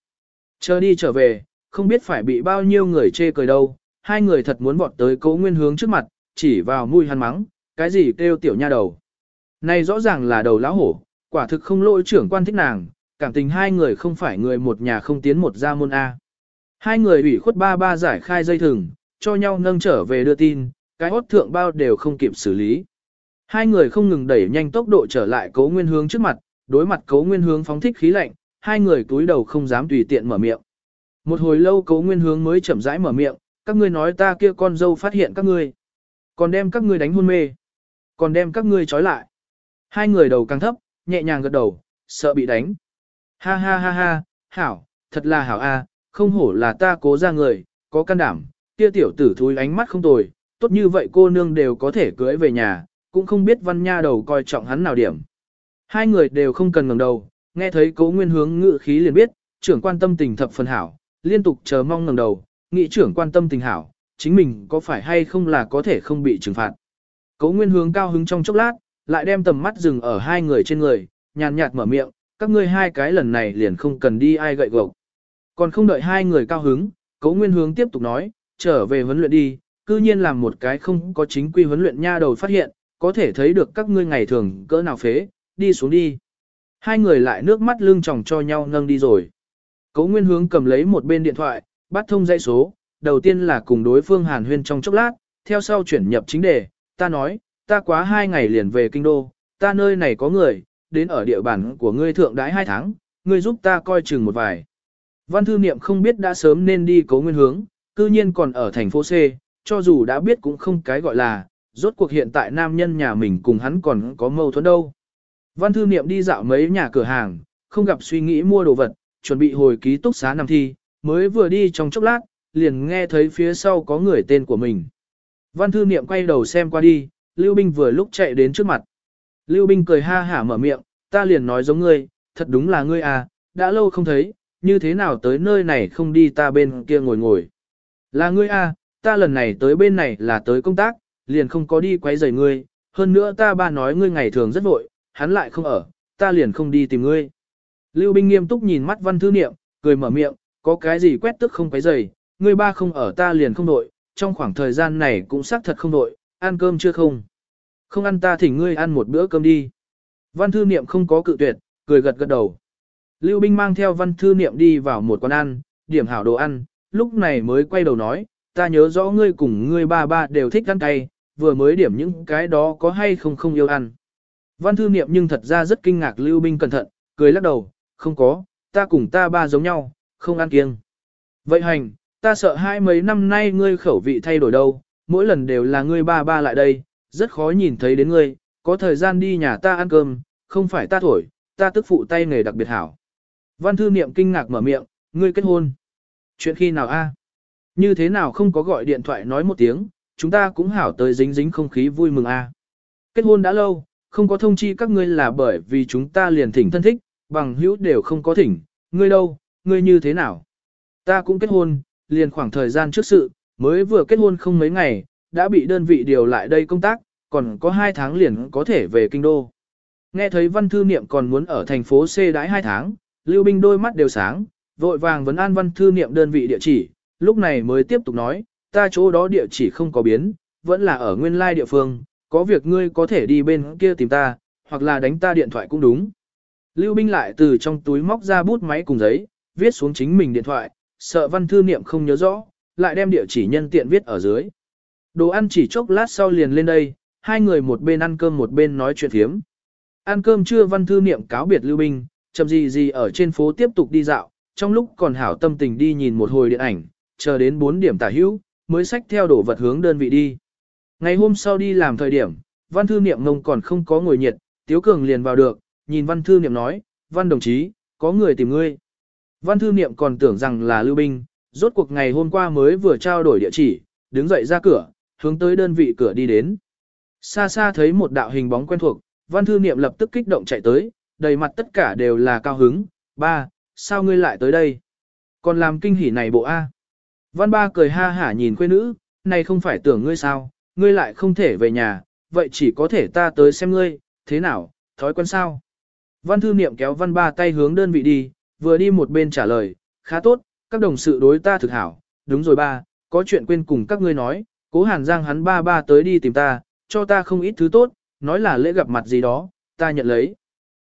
Chờ đi trở về, không biết phải bị bao nhiêu người chê cười đâu, hai người thật muốn vọt tới cố nguyên hướng trước mặt, chỉ vào mũi hắn mắng, cái gì kêu tiểu nha đầu. Này rõ ràng là đầu lão hổ, quả thực không lỗi trưởng quan thích nàng, cảm tình hai người không phải người một nhà không tiến một gia môn A. Hai người ủy khuất ba ba giải khai dây thừng, cho nhau nâng trở về đưa tin, cái hốt thượng bao đều không kịp xử lý. Hai người không ngừng đẩy nhanh tốc độ trở lại cấu nguyên hướng trước mặt, đối mặt cấu nguyên hướng phóng thích khí lạnh, hai người túi đầu không dám tùy tiện mở miệng. Một hồi lâu cấu nguyên hướng mới chậm rãi mở miệng, các ngươi nói ta kia con dâu phát hiện các ngươi. Còn đem các ngươi đánh hôn mê. Còn đem các ngươi trói lại. Hai người đầu càng thấp, nhẹ nhàng gật đầu, sợ bị đánh. Ha ha ha ha, hảo, thật là hảo a, không hổ là ta cố ra người, có can đảm, kia tiểu tử thúi ánh mắt không tồi, tốt như vậy cô nương đều có thể cưới về nhà, cũng không biết văn nha đầu coi trọng hắn nào điểm. Hai người đều không cần ngẩng đầu, nghe thấy cố nguyên hướng ngự khí liền biết, trưởng quan tâm tình thập phần hảo, liên tục chờ mong ngẩng đầu, nghị trưởng quan tâm tình hảo, chính mình có phải hay không là có thể không bị trừng phạt. Cố nguyên hướng cao hứng trong chốc lát, lại đem tầm mắt dừng ở hai người trên người, nhàn nhạt mở miệng, các ngươi hai cái lần này liền không cần đi ai gậy gộc. Còn không đợi hai người cao hứng, cố nguyên hướng tiếp tục nói, trở về huấn luyện đi, cư nhiên làm một cái không có chính quy huấn luyện nha đầu phát hiện, có thể thấy được các ngươi ngày thường cỡ nào phế, đi xuống đi. Hai người lại nước mắt lưng tròng cho nhau nâng đi rồi. Cố Nguyên Hướng cầm lấy một bên điện thoại, bắt thông dãy số, đầu tiên là cùng đối phương hàn huyên trong chốc lát, theo sau chuyển nhập chính đề, ta nói, ta quá hai ngày liền về kinh đô, ta nơi này có người, đến ở địa bàn của ngươi thượng đãi hai tháng, ngươi giúp ta coi chừng một vài. Văn thư niệm không biết đã sớm nên đi cố nguyên hướng, cư nhiên còn ở thành phố C, cho dù đã biết cũng không cái gọi là, rốt cuộc hiện tại nam nhân nhà mình cùng hắn còn có mâu thuẫn đâu. Văn thư niệm đi dạo mấy nhà cửa hàng, không gặp suy nghĩ mua đồ vật, chuẩn bị hồi ký túc xá nằm thi, mới vừa đi trong chốc lát, liền nghe thấy phía sau có người tên của mình. Văn thư niệm quay đầu xem qua đi, Lưu Binh vừa lúc chạy đến trước mặt. Lưu Binh cười ha hả mở miệng, ta liền nói giống ngươi, thật đúng là ngươi à, đã lâu không thấy, như thế nào tới nơi này không đi ta bên kia ngồi ngồi. Là ngươi à, ta lần này tới bên này là tới công tác, liền không có đi quấy rầy ngươi, hơn nữa ta ba nói ngươi ngày thường rất vội, hắn lại không ở, ta liền không đi tìm ngươi. Lưu Binh nghiêm túc nhìn mắt văn thư niệm, cười mở miệng, có cái gì quét tức không quấy dày, ngươi ba không ở ta liền không đội, trong khoảng thời gian này cũng xác thật không đội, ăn cơm chưa không? Không ăn ta thỉnh ngươi ăn một bữa cơm đi. Văn thư niệm không có cự tuyệt, cười gật gật đầu. Lưu Binh mang theo văn thư niệm đi vào một quán ăn, điểm hảo đồ ăn, lúc này mới quay đầu nói, ta nhớ rõ ngươi cùng ngươi ba ba đều thích ăn cay, vừa mới điểm những cái đó có hay không không yêu ăn. Văn thư niệm nhưng thật ra rất kinh ngạc Lưu Binh cẩn thận, cười lắc đầu, không có, ta cùng ta ba giống nhau, không ăn kiêng. Vậy hành, ta sợ hai mấy năm nay ngươi khẩu vị thay đổi đâu, mỗi lần đều là ngươi ba ba lại đây, rất khó nhìn thấy đến ngươi, có thời gian đi nhà ta ăn cơm, không phải ta thổi, ta tức phụ tay nghề đặc biệt hảo. Văn thư niệm kinh ngạc mở miệng, ngươi kết hôn. Chuyện khi nào a? Như thế nào không có gọi điện thoại nói một tiếng, chúng ta cũng hảo tới dính dính không khí vui mừng a. Kết hôn đã lâu, không có thông chi các ngươi là bởi vì chúng ta liền thỉnh thân thích, bằng hữu đều không có thỉnh, ngươi đâu, ngươi như thế nào? Ta cũng kết hôn, liền khoảng thời gian trước sự, mới vừa kết hôn không mấy ngày, đã bị đơn vị điều lại đây công tác, còn có hai tháng liền có thể về kinh đô. Nghe thấy văn thư niệm còn muốn ở thành phố C đãi hai tháng, Lưu Binh đôi mắt đều sáng, vội vàng vấn an văn thư niệm đơn vị địa chỉ, lúc này mới tiếp tục nói, ta chỗ đó địa chỉ không có biến, vẫn là ở nguyên lai địa phương, có việc ngươi có thể đi bên kia tìm ta, hoặc là đánh ta điện thoại cũng đúng. Lưu Binh lại từ trong túi móc ra bút máy cùng giấy, viết xuống chính mình điện thoại, sợ văn thư niệm không nhớ rõ, lại đem địa chỉ nhân tiện viết ở dưới. Đồ ăn chỉ chốc lát sau liền lên đây, hai người một bên ăn cơm một bên nói chuyện thiếm. Ăn cơm trưa văn thư niệm cáo biệt lưu binh, chậm gì gì ở trên phố tiếp tục đi dạo, trong lúc còn hảo tâm tình đi nhìn một hồi điện ảnh, chờ đến 4 điểm tả hữu, mới xách theo đổ vật hướng đơn vị đi. Ngày hôm sau đi làm thời điểm, văn thư niệm ngông còn không có ngồi nhiệt, Tiếu Cường liền vào được, nhìn văn thư niệm nói, văn đồng chí, có người tìm ngươi. Văn thư niệm còn tưởng rằng là lưu binh, rốt cuộc ngày hôm qua mới vừa trao đổi địa chỉ, đứng dậy ra cửa, hướng tới đơn vị cửa đi đến. Xa xa thấy một đạo hình bóng quen thuộc, văn thư niệm lập tức kích động chạy tới, đầy mặt tất cả đều là cao hứng, ba, sao ngươi lại tới đây? Còn làm kinh hỉ này bộ A. Văn ba cười ha hả nhìn quê nữ, này không phải tưởng ngươi sao, ngươi lại không thể về nhà, vậy chỉ có thể ta tới xem ngươi, thế nào, thói quen sao? Văn thư niệm kéo văn ba tay hướng đơn vị đi, vừa đi một bên trả lời, khá tốt, các đồng sự đối ta thực hảo, đúng rồi ba, có chuyện quên cùng các ngươi nói, cố hàn giang hắn ba ba tới đi tìm ta, cho ta không ít thứ tốt, nói là lễ gặp mặt gì đó, ta nhận lấy.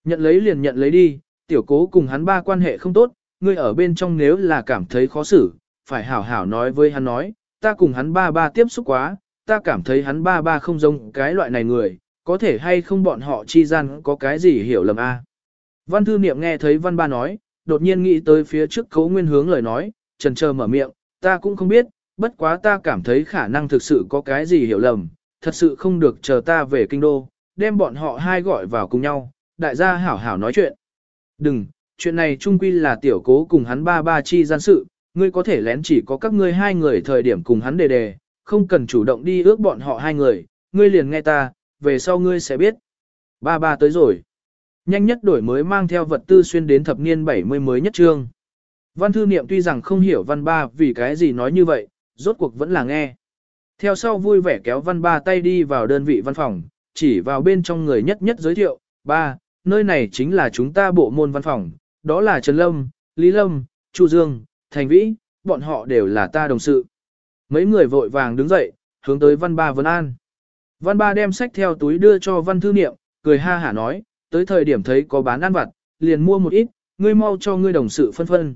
Nhận lấy liền nhận lấy đi, tiểu cố cùng hắn ba quan hệ không tốt, ngươi ở bên trong nếu là cảm thấy khó xử, phải hảo hảo nói với hắn nói, ta cùng hắn ba ba tiếp xúc quá, ta cảm thấy hắn ba ba không giống cái loại này người, có thể hay không bọn họ chi gian có cái gì hiểu lầm a. Văn thư niệm nghe thấy văn ba nói, đột nhiên nghĩ tới phía trước cấu nguyên hướng lời nói, trần chờ mở miệng, ta cũng không biết, bất quá ta cảm thấy khả năng thực sự có cái gì hiểu lầm, thật sự không được chờ ta về kinh đô, đem bọn họ hai gọi vào cùng nhau, đại gia hảo hảo nói chuyện. Đừng, chuyện này trung quy là tiểu cố cùng hắn ba ba chi gian sự, ngươi có thể lén chỉ có các ngươi hai người thời điểm cùng hắn đề đề, không cần chủ động đi ước bọn họ hai người, ngươi liền nghe ta, về sau ngươi sẽ biết. Ba ba tới rồi. Nhanh nhất đổi mới mang theo vật tư xuyên đến thập niên 70 mới nhất trương. Văn thư niệm tuy rằng không hiểu văn ba vì cái gì nói như vậy, rốt cuộc vẫn là nghe. Theo sau vui vẻ kéo văn ba tay đi vào đơn vị văn phòng, chỉ vào bên trong người nhất nhất giới thiệu, ba, nơi này chính là chúng ta bộ môn văn phòng, đó là Trần Lâm, Lý Lâm, Chu Dương, Thành Vĩ, bọn họ đều là ta đồng sự. Mấy người vội vàng đứng dậy, hướng tới văn ba vấn an. Văn ba đem sách theo túi đưa cho văn thư niệm, cười ha hả nói, tới thời điểm thấy có bán ăn vặt, liền mua một ít, ngươi mau cho ngươi đồng sự phân phân.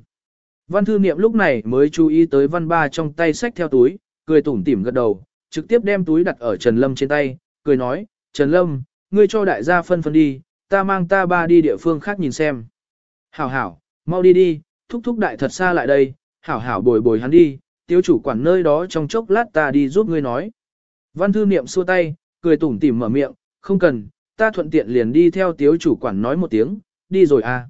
Văn thư niệm lúc này mới chú ý tới văn ba trong tay sách theo túi, cười tủm tỉm gật đầu, trực tiếp đem túi đặt ở Trần Lâm trên tay, cười nói, Trần Lâm, ngươi cho đại gia phân phân đi, ta mang ta ba đi địa phương khác nhìn xem. Hảo hảo, mau đi đi, thúc thúc đại thật xa lại đây, hảo hảo bồi bồi hắn đi, tiêu chủ quản nơi đó trong chốc lát ta đi giúp ngươi nói. Văn thư niệm xua tay, cười tủm tỉm mở miệng, không cần, ta thuận tiện liền đi theo tiếu chủ quản nói một tiếng, đi rồi à.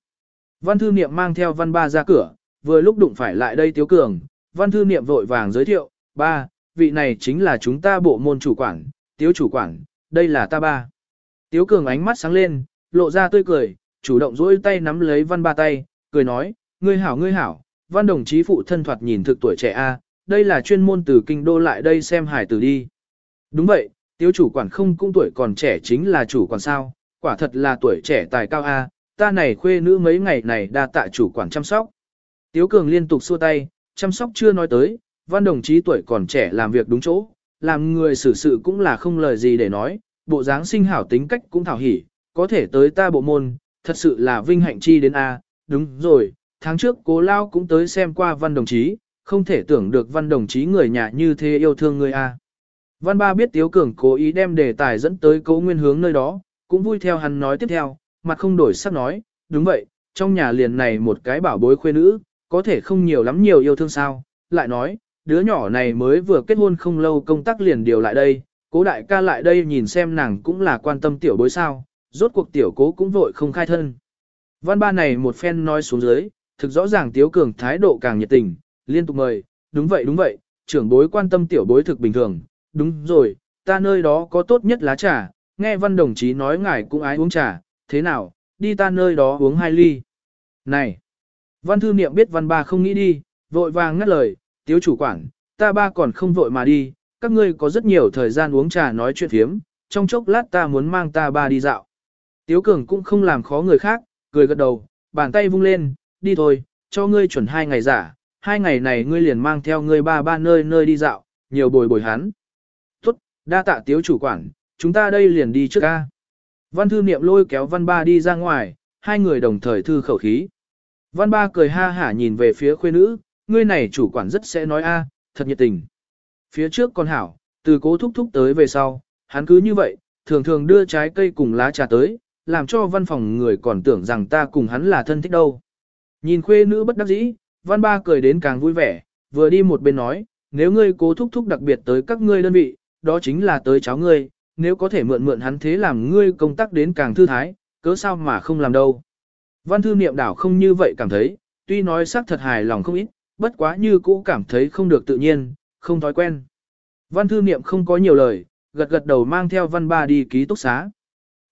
Văn thư niệm mang theo văn ba ra cửa, vừa lúc đụng phải lại đây tiếu cường, văn thư niệm vội vàng giới thiệu, ba, vị này chính là chúng ta bộ môn chủ quản, tiếu chủ quản, đây là ta ba. Tiếu cường ánh mắt sáng lên, lộ ra tươi cười, chủ động dỗi tay nắm lấy văn ba tay, cười nói, ngươi hảo ngươi hảo, văn đồng chí phụ thân thoạt nhìn thực tuổi trẻ a, đây là chuyên môn từ kinh đô lại đây xem hải tử đi. Đúng vậy, tiếu chủ quản không cũng tuổi còn trẻ chính là chủ quản sao, quả thật là tuổi trẻ tài cao a, ta này khuê nữ mấy ngày này đa tạ chủ quản chăm sóc. Tiếu cường liên tục xua tay, chăm sóc chưa nói tới, văn đồng chí tuổi còn trẻ làm việc đúng chỗ, làm người xử sự cũng là không lời gì để nói, bộ dáng sinh hảo tính cách cũng thảo hỉ, có thể tới ta bộ môn, thật sự là vinh hạnh chi đến A, đúng rồi, tháng trước cố lao cũng tới xem qua văn đồng chí, không thể tưởng được văn đồng chí người nhà như thế yêu thương người A. Văn ba biết Tiếu Cường cố ý đem đề tài dẫn tới cố nguyên hướng nơi đó, cũng vui theo hắn nói tiếp theo, mặt không đổi sắc nói, đúng vậy, trong nhà liền này một cái bảo bối khuê nữ, có thể không nhiều lắm nhiều yêu thương sao, lại nói, đứa nhỏ này mới vừa kết hôn không lâu công tác liền điều lại đây, cố đại ca lại đây nhìn xem nàng cũng là quan tâm tiểu bối sao, rốt cuộc tiểu cố cũng vội không khai thân. Văn ba này một phen nói xuống dưới, thực rõ ràng Tiếu Cường thái độ càng nhiệt tình, liên tục mời, đúng vậy đúng vậy, trưởng bối quan tâm tiểu bối thực bình thường, đúng rồi, ta nơi đó có tốt nhất lá trà, nghe văn đồng chí nói ngài cũng ái uống trà, thế nào, đi ta nơi đó uống hai ly. Này, văn thư niệm biết văn ba không nghĩ đi, vội vàng ngắt lời, tiếu chủ quản, ta ba còn không vội mà đi, các ngươi có rất nhiều thời gian uống trà nói chuyện phiếm, trong chốc lát ta muốn mang ta ba đi dạo. Tiếu cường cũng không làm khó người khác, cười gật đầu, bàn tay vung lên, đi thôi, cho ngươi chuẩn hai ngày giả, hai ngày này ngươi liền mang theo ngươi ba ba nơi nơi đi dạo, nhiều bồi bồi hắn. Đa tạ tiếu chủ quản, chúng ta đây liền đi trước ca. Văn thư niệm lôi kéo văn ba đi ra ngoài, hai người đồng thời thư khẩu khí. Văn ba cười ha hả nhìn về phía khuê nữ, ngươi này chủ quản rất sẽ nói a, thật nhiệt tình. Phía trước con hảo, từ cố thúc thúc tới về sau, hắn cứ như vậy, thường thường đưa trái cây cùng lá trà tới, làm cho văn phòng người còn tưởng rằng ta cùng hắn là thân thích đâu. Nhìn khuê nữ bất đắc dĩ, văn ba cười đến càng vui vẻ, vừa đi một bên nói, nếu ngươi cố thúc thúc đặc biệt tới các ngươi đơn vị, đó chính là tới cháu ngươi, nếu có thể mượn mượn hắn thế làm ngươi công tác đến càng thư thái, cớ sao mà không làm đâu. Văn thư niệm đảo không như vậy cảm thấy, tuy nói xác thật hài lòng không ít, bất quá như cũ cảm thấy không được tự nhiên, không thói quen. Văn thư niệm không có nhiều lời, gật gật đầu mang theo văn ba đi ký túc xá.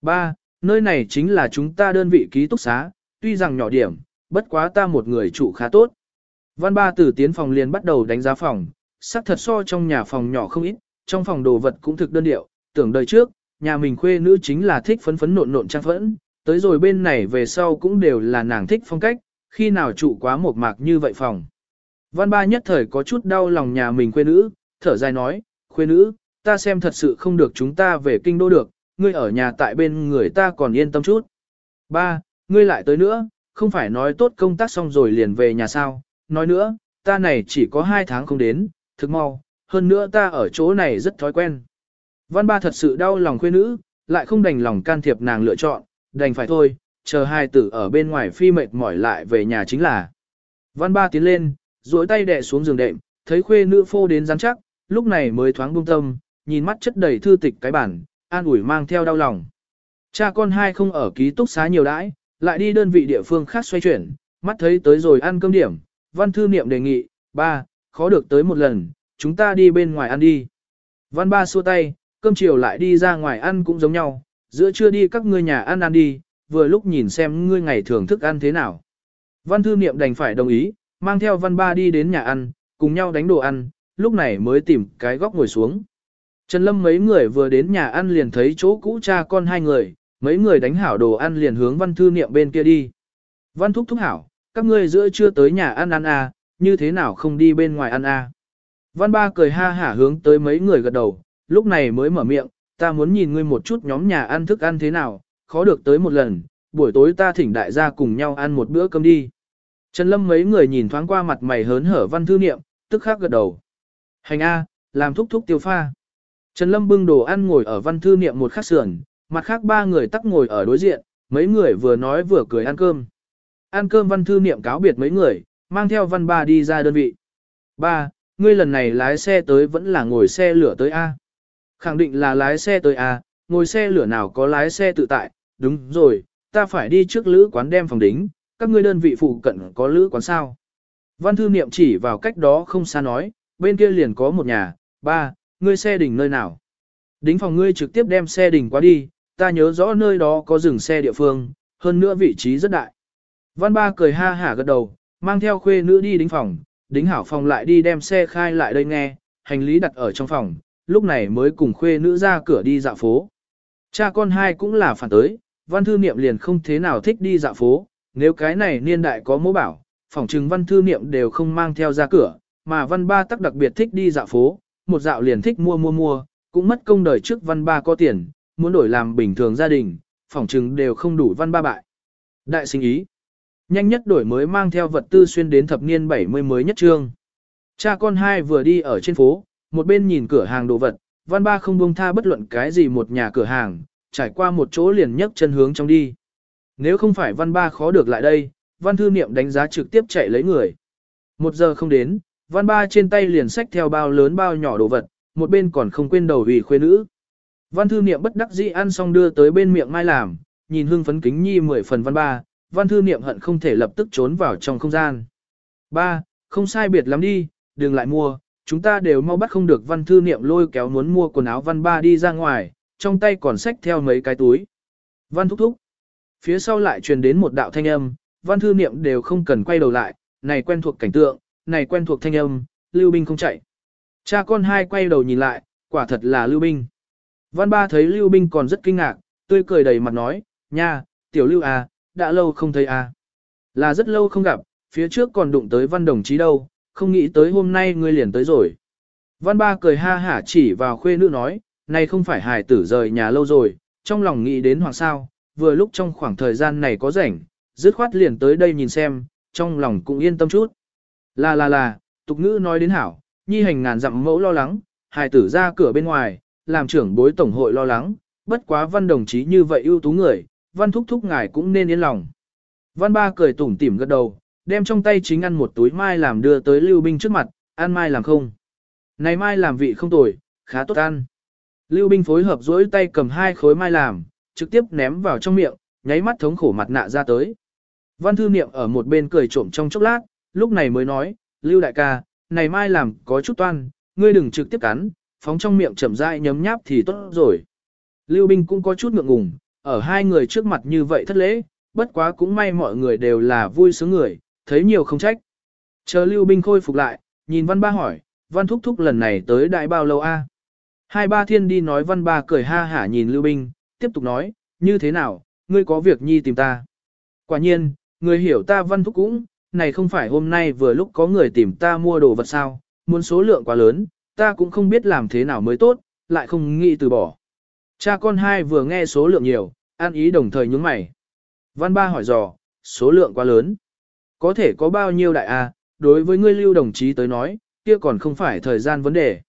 Ba, nơi này chính là chúng ta đơn vị ký túc xá, tuy rằng nhỏ điểm, bất quá ta một người trụ khá tốt. Văn ba từ tiến phòng liền bắt đầu đánh giá phòng, sắc thật so trong nhà phòng nhỏ không ít, trong phòng đồ vật cũng thực đơn điệu, tưởng đời trước, nhà mình khuê nữ chính là thích phấn phấn nộn nộn trang phẫn, tới rồi bên này về sau cũng đều là nàng thích phong cách, khi nào trụ quá một mạc như vậy phòng. Văn ba nhất thời có chút đau lòng nhà mình khuê nữ, thở dài nói, khuê nữ, ta xem thật sự không được chúng ta về kinh đô được, ngươi ở nhà tại bên người ta còn yên tâm chút. Ba, ngươi lại tới nữa, không phải nói tốt công tác xong rồi liền về nhà sao, nói nữa, ta này chỉ có hai tháng không đến, thực mau, hơn nữa ta ở chỗ này rất thói quen. Văn ba thật sự đau lòng khuê nữ, lại không đành lòng can thiệp nàng lựa chọn, đành phải thôi, chờ hai tử ở bên ngoài phi mệt mỏi lại về nhà chính là. Văn ba tiến lên, duỗi tay đè xuống giường đệm, thấy khuê nữ phô đến rắn chắc, lúc này mới thoáng buông tâm, nhìn mắt chất đầy thư tịch cái bản, an ủi mang theo đau lòng. Cha con hai không ở ký túc xá nhiều đãi, lại đi đơn vị địa phương khác xoay chuyển, mắt thấy tới rồi ăn cơm điểm, văn thư niệm đề nghị, ba, khó được tới một lần, chúng ta đi bên ngoài ăn đi. Văn ba xua tay, cơm chiều lại đi ra ngoài ăn cũng giống nhau, giữa trưa đi các ngươi nhà ăn ăn đi, vừa lúc nhìn xem ngươi ngày thường thức ăn thế nào. Văn thư niệm đành phải đồng ý, mang theo văn ba đi đến nhà ăn, cùng nhau đánh đồ ăn, lúc này mới tìm cái góc ngồi xuống. Trần Lâm mấy người vừa đến nhà ăn liền thấy chỗ cũ cha con hai người, mấy người đánh hảo đồ ăn liền hướng văn thư niệm bên kia đi. Văn thúc thúc hảo, các ngươi giữa trưa tới nhà ăn ăn à, như thế nào không đi bên ngoài ăn à. Văn ba cười ha hả hướng tới mấy người gật đầu, lúc này mới mở miệng, ta muốn nhìn ngươi một chút nhóm nhà ăn thức ăn thế nào, khó được tới một lần, buổi tối ta thỉnh đại gia cùng nhau ăn một bữa cơm đi. Trần Lâm mấy người nhìn thoáng qua mặt mày hớn hở văn thư niệm, tức khắc gật đầu. Hành A, làm thúc thúc tiêu pha. Trần Lâm bưng đồ ăn ngồi ở văn thư niệm một khắc sườn, mặt khác ba người tắc ngồi ở đối diện, mấy người vừa nói vừa cười ăn cơm. Ăn cơm văn thư niệm cáo biệt mấy người, mang theo văn ba đi ra đơn vị. Ba, ngươi lần này lái xe tới vẫn là ngồi xe lửa tới A. Khẳng định là lái xe tới A, ngồi xe lửa nào có lái xe tự tại, đúng rồi, ta phải đi trước lữ quán đem phòng đính, các ngươi đơn vị phụ cận có lữ quán sao. Văn thư niệm chỉ vào cách đó không xa nói, bên kia liền có một nhà, ba, ngươi xe đỉnh nơi nào. Đính phòng ngươi trực tiếp đem xe đỉnh qua đi, ta nhớ rõ nơi đó có dừng xe địa phương, hơn nữa vị trí rất đại. Văn ba cười ha hả gật đầu, mang theo khuê nữ đi đính phòng, đính hảo phòng lại đi đem xe khai lại đây nghe, hành lý đặt ở trong phòng, lúc này mới cùng khuê nữ ra cửa đi dạo phố. Cha con hai cũng là phản tới, văn thư niệm liền không thế nào thích đi dạo phố, nếu cái này niên đại có mô bảo, phỏng trừng văn thư niệm đều không mang theo ra cửa, mà văn ba tắc đặc biệt thích đi dạo phố, một dạo liền thích mua mua mua, cũng mất công đời trước văn ba có tiền, muốn đổi làm bình thường gia đình, phỏng trừng đều không đủ văn ba bại. Đại sinh ý. Nhanh nhất đổi mới mang theo vật tư xuyên đến thập niên 70 mới nhất trương. Cha con hai vừa đi ở trên phố, một bên nhìn cửa hàng đồ vật, văn ba không buông tha bất luận cái gì một nhà cửa hàng, trải qua một chỗ liền nhấc chân hướng trong đi. Nếu không phải văn ba khó được lại đây, văn thư niệm đánh giá trực tiếp chạy lấy người. Một giờ không đến, văn ba trên tay liền xách theo bao lớn bao nhỏ đồ vật, một bên còn không quên đầu vì khuê nữ. Văn thư niệm bất đắc dĩ ăn xong đưa tới bên miệng mai làm, nhìn hương phấn kính nhi mười phần văn ba, văn thư niệm hận không thể lập tức trốn vào trong không gian. Ba, không sai biệt lắm đi, đừng lại mua, chúng ta đều mau bắt không được văn thư niệm lôi kéo muốn mua quần áo văn ba đi ra ngoài, trong tay còn xách theo mấy cái túi. Văn thúc thúc. Phía sau lại truyền đến một đạo thanh âm, văn thư niệm đều không cần quay đầu lại, này quen thuộc cảnh tượng, này quen thuộc thanh âm, Lưu Binh không chạy. Cha con hai quay đầu nhìn lại, quả thật là Lưu Binh. Văn ba thấy Lưu Binh còn rất kinh ngạc, tươi cười đầy mặt nói, nha, tiểu Lưu à, đã lâu không thấy à. Là rất lâu không gặp, phía trước còn đụng tới văn đồng chí đâu, không nghĩ tới hôm nay ngươi liền tới rồi. Văn ba cười ha hả chỉ vào khuê nữ nói, này không phải hài tử rời nhà lâu rồi, trong lòng nghĩ đến hoàng sao, vừa lúc trong khoảng thời gian này có rảnh, dứt khoát liền tới đây nhìn xem, trong lòng cũng yên tâm chút. Là là là, tục ngữ nói đến hảo, nhi hành ngàn dặm mẫu lo lắng, hài tử ra cửa bên ngoài, làm trưởng bối tổng hội lo lắng, bất quá văn đồng chí như vậy ưu tú người, văn thúc thúc ngài cũng nên yên lòng. Văn ba cười tủm tỉm gật đầu, đem trong tay chính ăn một túi mai làm đưa tới lưu binh trước mặt, ăn mai làm không. Này mai làm vị không tồi, khá tốt ăn. Lưu binh phối hợp duỗi tay cầm hai khối mai làm, trực tiếp ném vào trong miệng, nháy mắt thống khổ mặt nạ ra tới. Văn thư niệm ở một bên cười trộm trong chốc lát, lúc này mới nói, Lưu đại ca, này mai làm có chút toan, ngươi đừng trực tiếp cắn, phóng trong miệng chậm rãi nhấm nháp thì tốt rồi. Lưu binh cũng có chút ngượng ngùng, ở hai người trước mặt như vậy thất lễ, bất quá cũng may mọi người đều là vui sướng người, thấy nhiều không trách. Chờ Lưu binh khôi phục lại, nhìn văn ba hỏi, văn thúc thúc lần này tới đại bao lâu a? Hai ba thiên đi nói văn ba cười ha hả nhìn Lưu binh, tiếp tục nói, như thế nào, ngươi có việc nhi tìm ta. Quả nhiên, người hiểu ta văn thúc cũng, này không phải hôm nay vừa lúc có người tìm ta mua đồ vật sao, muốn số lượng quá lớn, ta cũng không biết làm thế nào mới tốt, lại không nghĩ từ bỏ. Cha con hai vừa nghe số lượng nhiều, an ý đồng thời nhướng mày. Văn ba hỏi dò, số lượng quá lớn. Có thể có bao nhiêu đại a? đối với ngươi lưu đồng chí tới nói, kia còn không phải thời gian vấn đề.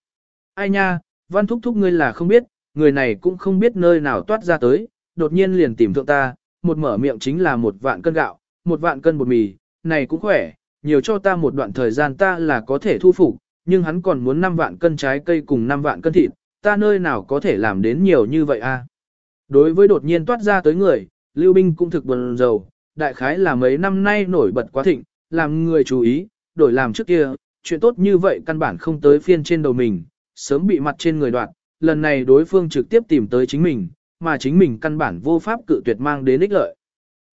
Ai nha, văn thúc thúc ngươi là không biết, người này cũng không biết nơi nào toát ra tới, đột nhiên liền tìm thượng ta, một mở miệng chính là một vạn cân gạo, một vạn cân bột mì, này cũng khỏe, nhiều cho ta một đoạn thời gian ta là có thể thu phục, nhưng hắn còn muốn 5 vạn cân trái cây cùng 5 vạn cân thịt, ta nơi nào có thể làm đến nhiều như vậy a? Đối với đột nhiên toát ra tới người, Lưu Binh cũng thực buồn rầu, đại khái là mấy năm nay nổi bật quá thịnh, làm người chú ý, đổi làm trước kia, chuyện tốt như vậy căn bản không tới phiên trên đầu mình, sớm bị mặt trên người đoạt, lần này đối phương trực tiếp tìm tới chính mình, mà chính mình căn bản vô pháp cự tuyệt mang đến ích lợi.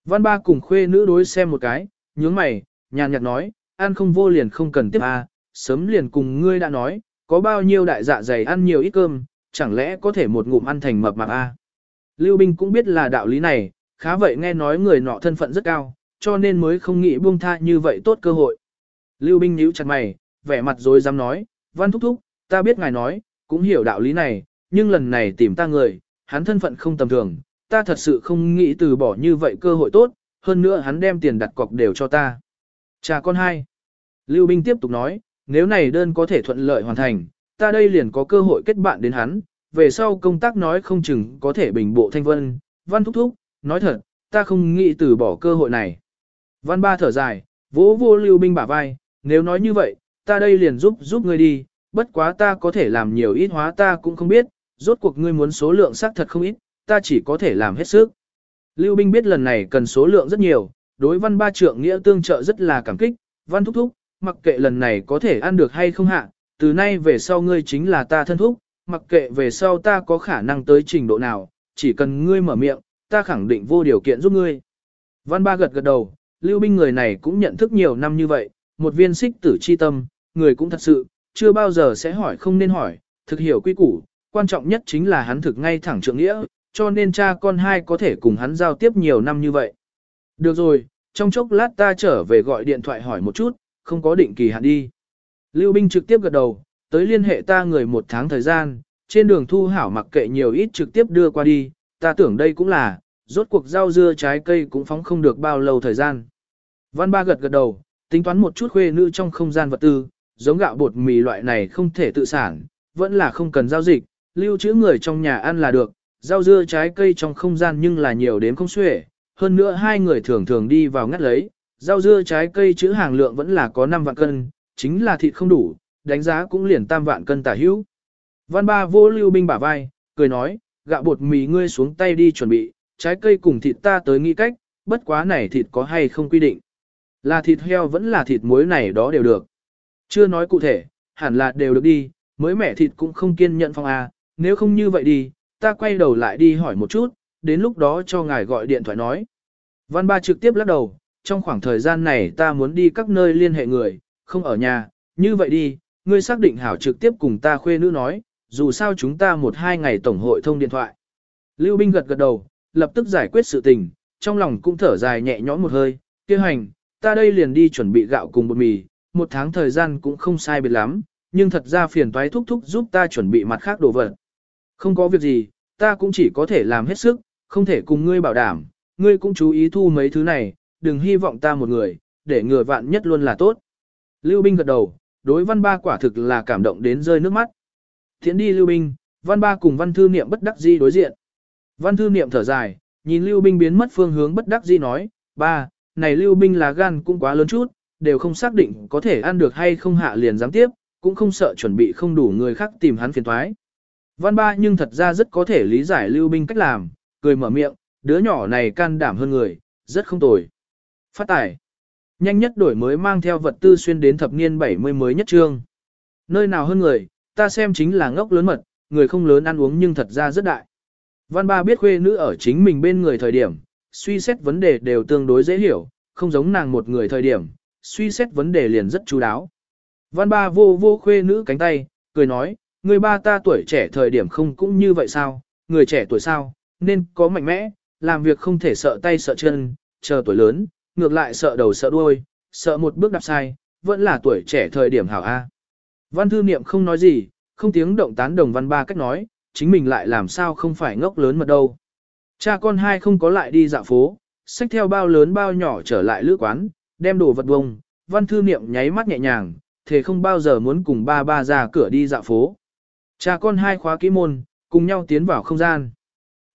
Văn ba cùng khuê nữ đối xem một cái, nhướng mày, nhàn nhạt nói, ăn không vô liền không cần tiếp a, sớm liền cùng ngươi đã nói, có bao nhiêu đại dạ dày ăn nhiều ít cơm, chẳng lẽ có thể một ngụm ăn thành mập mạp a? Lưu Binh cũng biết là đạo lý này, khá vậy nghe nói người nọ thân phận rất cao, cho nên mới không nghĩ buông tha như vậy tốt cơ hội. Lưu Binh nhíu chặt mày, vẻ mặt rồi dám nói, Văn thúc thúc, ta biết ngài nói, cũng hiểu đạo lý này, nhưng lần này tìm ta người, hắn thân phận không tầm thường, ta thật sự không nghĩ từ bỏ như vậy cơ hội tốt, hơn nữa hắn đem tiền đặt cọc đều cho ta. Cha con hai. Lưu Binh tiếp tục nói, nếu này đơn có thể thuận lợi hoàn thành, ta đây liền có cơ hội kết bạn đến hắn, về sau công tác nói không chừng có thể bình bộ thanh vân, văn thúc thúc, nói thật, ta không nghĩ từ bỏ cơ hội này. Văn ba thở dài, vỗ vô lưu binh bả vai, nếu nói như vậy, ta đây liền giúp giúp ngươi đi, bất quá ta có thể làm nhiều ít hóa ta cũng không biết, rốt cuộc ngươi muốn số lượng xác thật không ít, ta chỉ có thể làm hết sức. Lưu binh biết lần này cần số lượng rất nhiều, đối văn ba trượng nghĩa tương trợ rất là cảm kích, văn thúc thúc, mặc kệ lần này có thể ăn được hay không hạ, từ nay về sau ngươi chính là ta thân thúc, mặc kệ về sau ta có khả năng tới trình độ nào, chỉ cần ngươi mở miệng, ta khẳng định vô điều kiện giúp ngươi. Văn ba gật gật đầu, lưu binh người này cũng nhận thức nhiều năm như vậy, một viên xích tử chi tâm, người cũng thật sự, chưa bao giờ sẽ hỏi không nên hỏi, thực hiểu quy củ, quan trọng nhất chính là hắn thực ngay thẳng trượng nghĩa, cho nên cha con hai có thể cùng hắn giao tiếp nhiều năm như vậy. Được rồi, trong chốc lát ta trở về gọi điện thoại hỏi một chút, không có định kỳ hạn đi. Lưu binh trực tiếp gật đầu, tới liên hệ ta người một tháng thời gian, trên đường thu hảo mặc kệ nhiều ít trực tiếp đưa qua đi, ta tưởng đây cũng là, rốt cuộc rau dưa trái cây cũng phóng không được bao lâu thời gian. Văn ba gật gật đầu, tính toán một chút khuê nữ trong không gian vật tư, giống gạo bột mì loại này không thể tự sản, vẫn là không cần giao dịch, lưu trữ người trong nhà ăn là được, rau dưa trái cây trong không gian nhưng là nhiều đến không xuể, hơn nữa hai người thường thường đi vào ngắt lấy, rau dưa trái cây chữ hàng lượng vẫn là có 5 vạn cân, chính là thịt không đủ, đánh giá cũng liền tam vạn cân tả hữu. Văn ba vô lưu binh bả vai, cười nói, gạo bột mì ngươi xuống tay đi chuẩn bị, trái cây cùng thịt ta tới nghĩ cách, bất quá này thịt có hay không quy định. Là thịt heo vẫn là thịt muối này đó đều được. Chưa nói cụ thể, hẳn là đều được đi, mới mẻ thịt cũng không kiên nhận phong à, nếu không như vậy đi, ta quay đầu lại đi hỏi một chút, đến lúc đó cho ngài gọi điện thoại nói. Văn ba trực tiếp lắc đầu, trong khoảng thời gian này ta muốn đi các nơi liên hệ người, không ở nhà, như vậy đi, ngươi xác định hảo trực tiếp cùng ta khuê nữ nói, dù sao chúng ta một hai ngày tổng hội thông điện thoại. Lưu Binh gật gật đầu, lập tức giải quyết sự tình, trong lòng cũng thở dài nhẹ nhõm một hơi, kêu hành, ta đây liền đi chuẩn bị gạo cùng bột mì, một tháng thời gian cũng không sai biệt lắm, nhưng thật ra phiền toái thúc thúc giúp ta chuẩn bị mặt khác đồ vật. Không có việc gì, ta cũng chỉ có thể làm hết sức, không thể cùng ngươi bảo đảm, ngươi cũng chú ý thu mấy thứ này, đừng hy vọng ta một người, để ngừa vạn nhất luôn là tốt. Lưu Binh gật đầu, đối văn ba quả thực là cảm động đến rơi nước mắt. Thiện đi Lưu Binh, văn ba cùng văn thư niệm bất đắc di đối diện. Văn thư niệm thở dài, nhìn Lưu Binh biến mất phương hướng bất đắc di nói, ba, này Lưu Binh là gan cũng quá lớn chút, đều không xác định có thể ăn được hay không hạ liền dám tiếp, cũng không sợ chuẩn bị không đủ người khác tìm hắn phiền thoái. Văn ba nhưng thật ra rất có thể lý giải Lưu Binh cách làm, cười mở miệng, đứa nhỏ này can đảm hơn người, rất không tồi. Phát tải. Nhanh nhất đổi mới mang theo vật tư xuyên đến thập niên 70 mới nhất trương. Nơi nào hơn người, ta xem chính là ngốc lớn mật, người không lớn ăn uống nhưng thật ra rất đại. Văn ba biết khuê nữ ở chính mình bên người thời điểm, suy xét vấn đề đều tương đối dễ hiểu, không giống nàng một người thời điểm, suy xét vấn đề liền rất chú đáo. Văn ba vô vô khuê nữ cánh tay, cười nói, người ba ta tuổi trẻ thời điểm không cũng như vậy sao, người trẻ tuổi sao, nên có mạnh mẽ, làm việc không thể sợ tay sợ chân, chờ tuổi lớn, ngược lại sợ đầu sợ đuôi, sợ một bước đạp sai, vẫn là tuổi trẻ thời điểm hảo A. Văn thư niệm không nói gì, không tiếng động tán đồng văn ba cách nói, chính mình lại làm sao không phải ngốc lớn mà đâu. Cha con hai không có lại đi dạo phố, xách theo bao lớn bao nhỏ trở lại lữ quán, đem đồ vật bông, văn thư niệm nháy mắt nhẹ nhàng, thế không bao giờ muốn cùng ba ba ra cửa đi dạo phố. Cha con hai khóa kỹ môn, cùng nhau tiến vào không gian.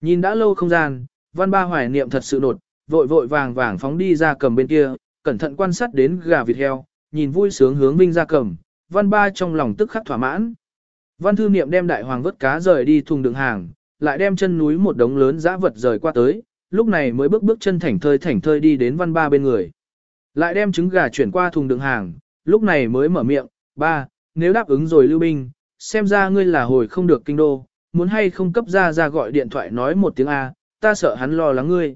Nhìn đã lâu không gian, văn ba hoài niệm thật sự nột, vội vội vàng vàng phóng đi ra cầm bên kia, cẩn thận quan sát đến gà vịt heo, nhìn vui sướng hướng vinh ra cầm, văn ba trong lòng tức khắc thỏa mãn. Văn thư niệm đem đại hoàng vớt cá rời đi thùng đựng hàng, lại đem chân núi một đống lớn dã vật rời qua tới, lúc này mới bước bước chân thảnh thơi thảnh thơi đi đến văn ba bên người. Lại đem trứng gà chuyển qua thùng đựng hàng, lúc này mới mở miệng, ba, nếu đáp ứng rồi lưu binh, xem ra ngươi là hồi không được kinh đô, muốn hay không cấp ra ra gọi điện thoại nói một tiếng A, ta sợ hắn lo lắng ngươi.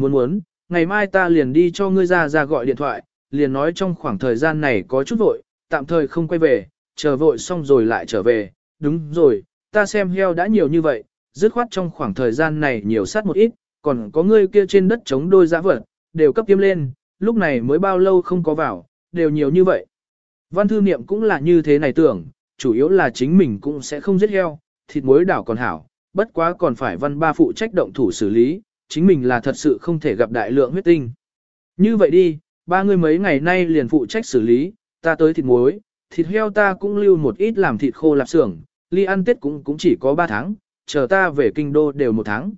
Muốn muốn, ngày mai ta liền đi cho ngươi ra ra gọi điện thoại, liền nói trong khoảng thời gian này có chút vội, tạm thời không quay về, chờ vội xong rồi lại trở về, đúng rồi, ta xem heo đã nhiều như vậy, dứt khoát trong khoảng thời gian này nhiều sát một ít, còn có ngươi kia trên đất chống đôi giã vật, đều cấp tiêm lên, lúc này mới bao lâu không có vào, đều nhiều như vậy. Văn thư niệm cũng là như thế này tưởng, chủ yếu là chính mình cũng sẽ không giết heo, thịt muối đảo còn hảo, bất quá còn phải văn ba phụ trách động thủ xử lý, chính mình là thật sự không thể gặp đại lượng huyết tinh. Như vậy đi, ba người mấy ngày nay liền phụ trách xử lý, ta tới thịt muối, thịt heo ta cũng lưu một ít làm thịt khô lạp xưởng, ly ăn tết cũng cũng chỉ có 3 tháng, chờ ta về kinh đô đều một tháng.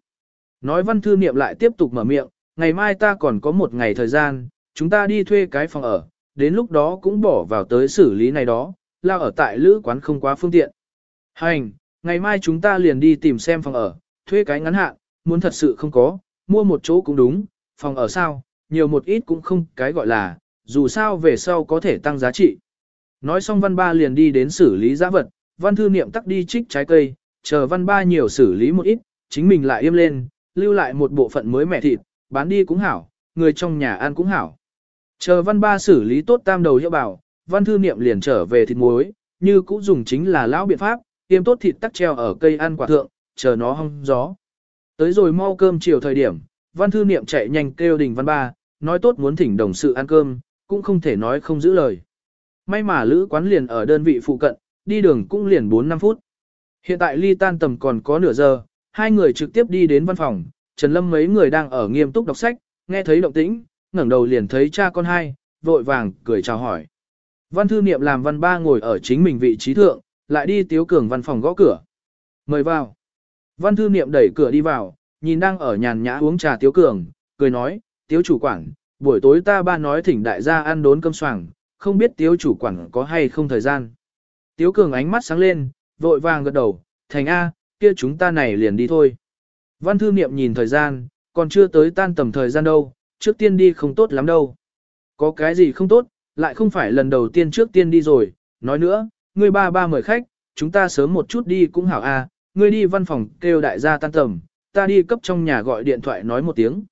Nói văn thư niệm lại tiếp tục mở miệng, ngày mai ta còn có một ngày thời gian, chúng ta đi thuê cái phòng ở, đến lúc đó cũng bỏ vào tới xử lý này đó, lao ở tại lữ quán không quá phương tiện. Hành, ngày mai chúng ta liền đi tìm xem phòng ở, thuê cái ngắn hạn, muốn thật sự không có, mua một chỗ cũng đúng, phòng ở sao, nhiều một ít cũng không cái gọi là, dù sao về sau có thể tăng giá trị. Nói xong văn ba liền đi đến xử lý giá vật, văn thư niệm tắc đi trích trái cây, chờ văn ba nhiều xử lý một ít, chính mình lại im lên, lưu lại một bộ phận mới mẻ thịt, bán đi cũng hảo, người trong nhà ăn cũng hảo. Chờ văn ba xử lý tốt tam đầu hiệu bảo, văn thư niệm liền trở về thịt muối, như cũ dùng chính là lão biện pháp, tiêm tốt thịt tắc treo ở cây ăn quả thượng, chờ nó hong gió. Tới rồi mau cơm chiều thời điểm, văn thư niệm chạy nhanh kêu đình văn ba, nói tốt muốn thỉnh đồng sự ăn cơm, cũng không thể nói không giữ lời. May mà lữ quán liền ở đơn vị phụ cận, đi đường cũng liền 4-5 phút. Hiện tại ly tan tầm còn có nửa giờ, hai người trực tiếp đi đến văn phòng, Trần Lâm mấy người đang ở nghiêm túc đọc sách, nghe thấy động tĩnh, ngẩng đầu liền thấy cha con hai, vội vàng cười chào hỏi. Văn thư niệm làm văn ba ngồi ở chính mình vị trí thượng, lại đi tiếu cường văn phòng gõ cửa. Mời vào. Văn thư niệm đẩy cửa đi vào, nhìn đang ở nhàn nhã uống trà tiếu cường, cười nói, tiếu chủ quản, buổi tối ta ba nói thỉnh đại gia ăn đốn cơm soảng, không biết tiếu chủ quản có hay không thời gian. Tiếu cường ánh mắt sáng lên, vội vàng gật đầu, thành A, kia chúng ta này liền đi thôi. Văn thư niệm nhìn thời gian, còn chưa tới tan tầm thời gian đâu, trước tiên đi không tốt lắm đâu. Có cái gì không tốt, lại không phải lần đầu tiên trước tiên đi rồi, nói nữa, ngươi ba ba mời khách, chúng ta sớm một chút đi cũng hảo a, ngươi đi văn phòng kêu đại gia tan tầm, ta đi cấp trong nhà gọi điện thoại nói một tiếng.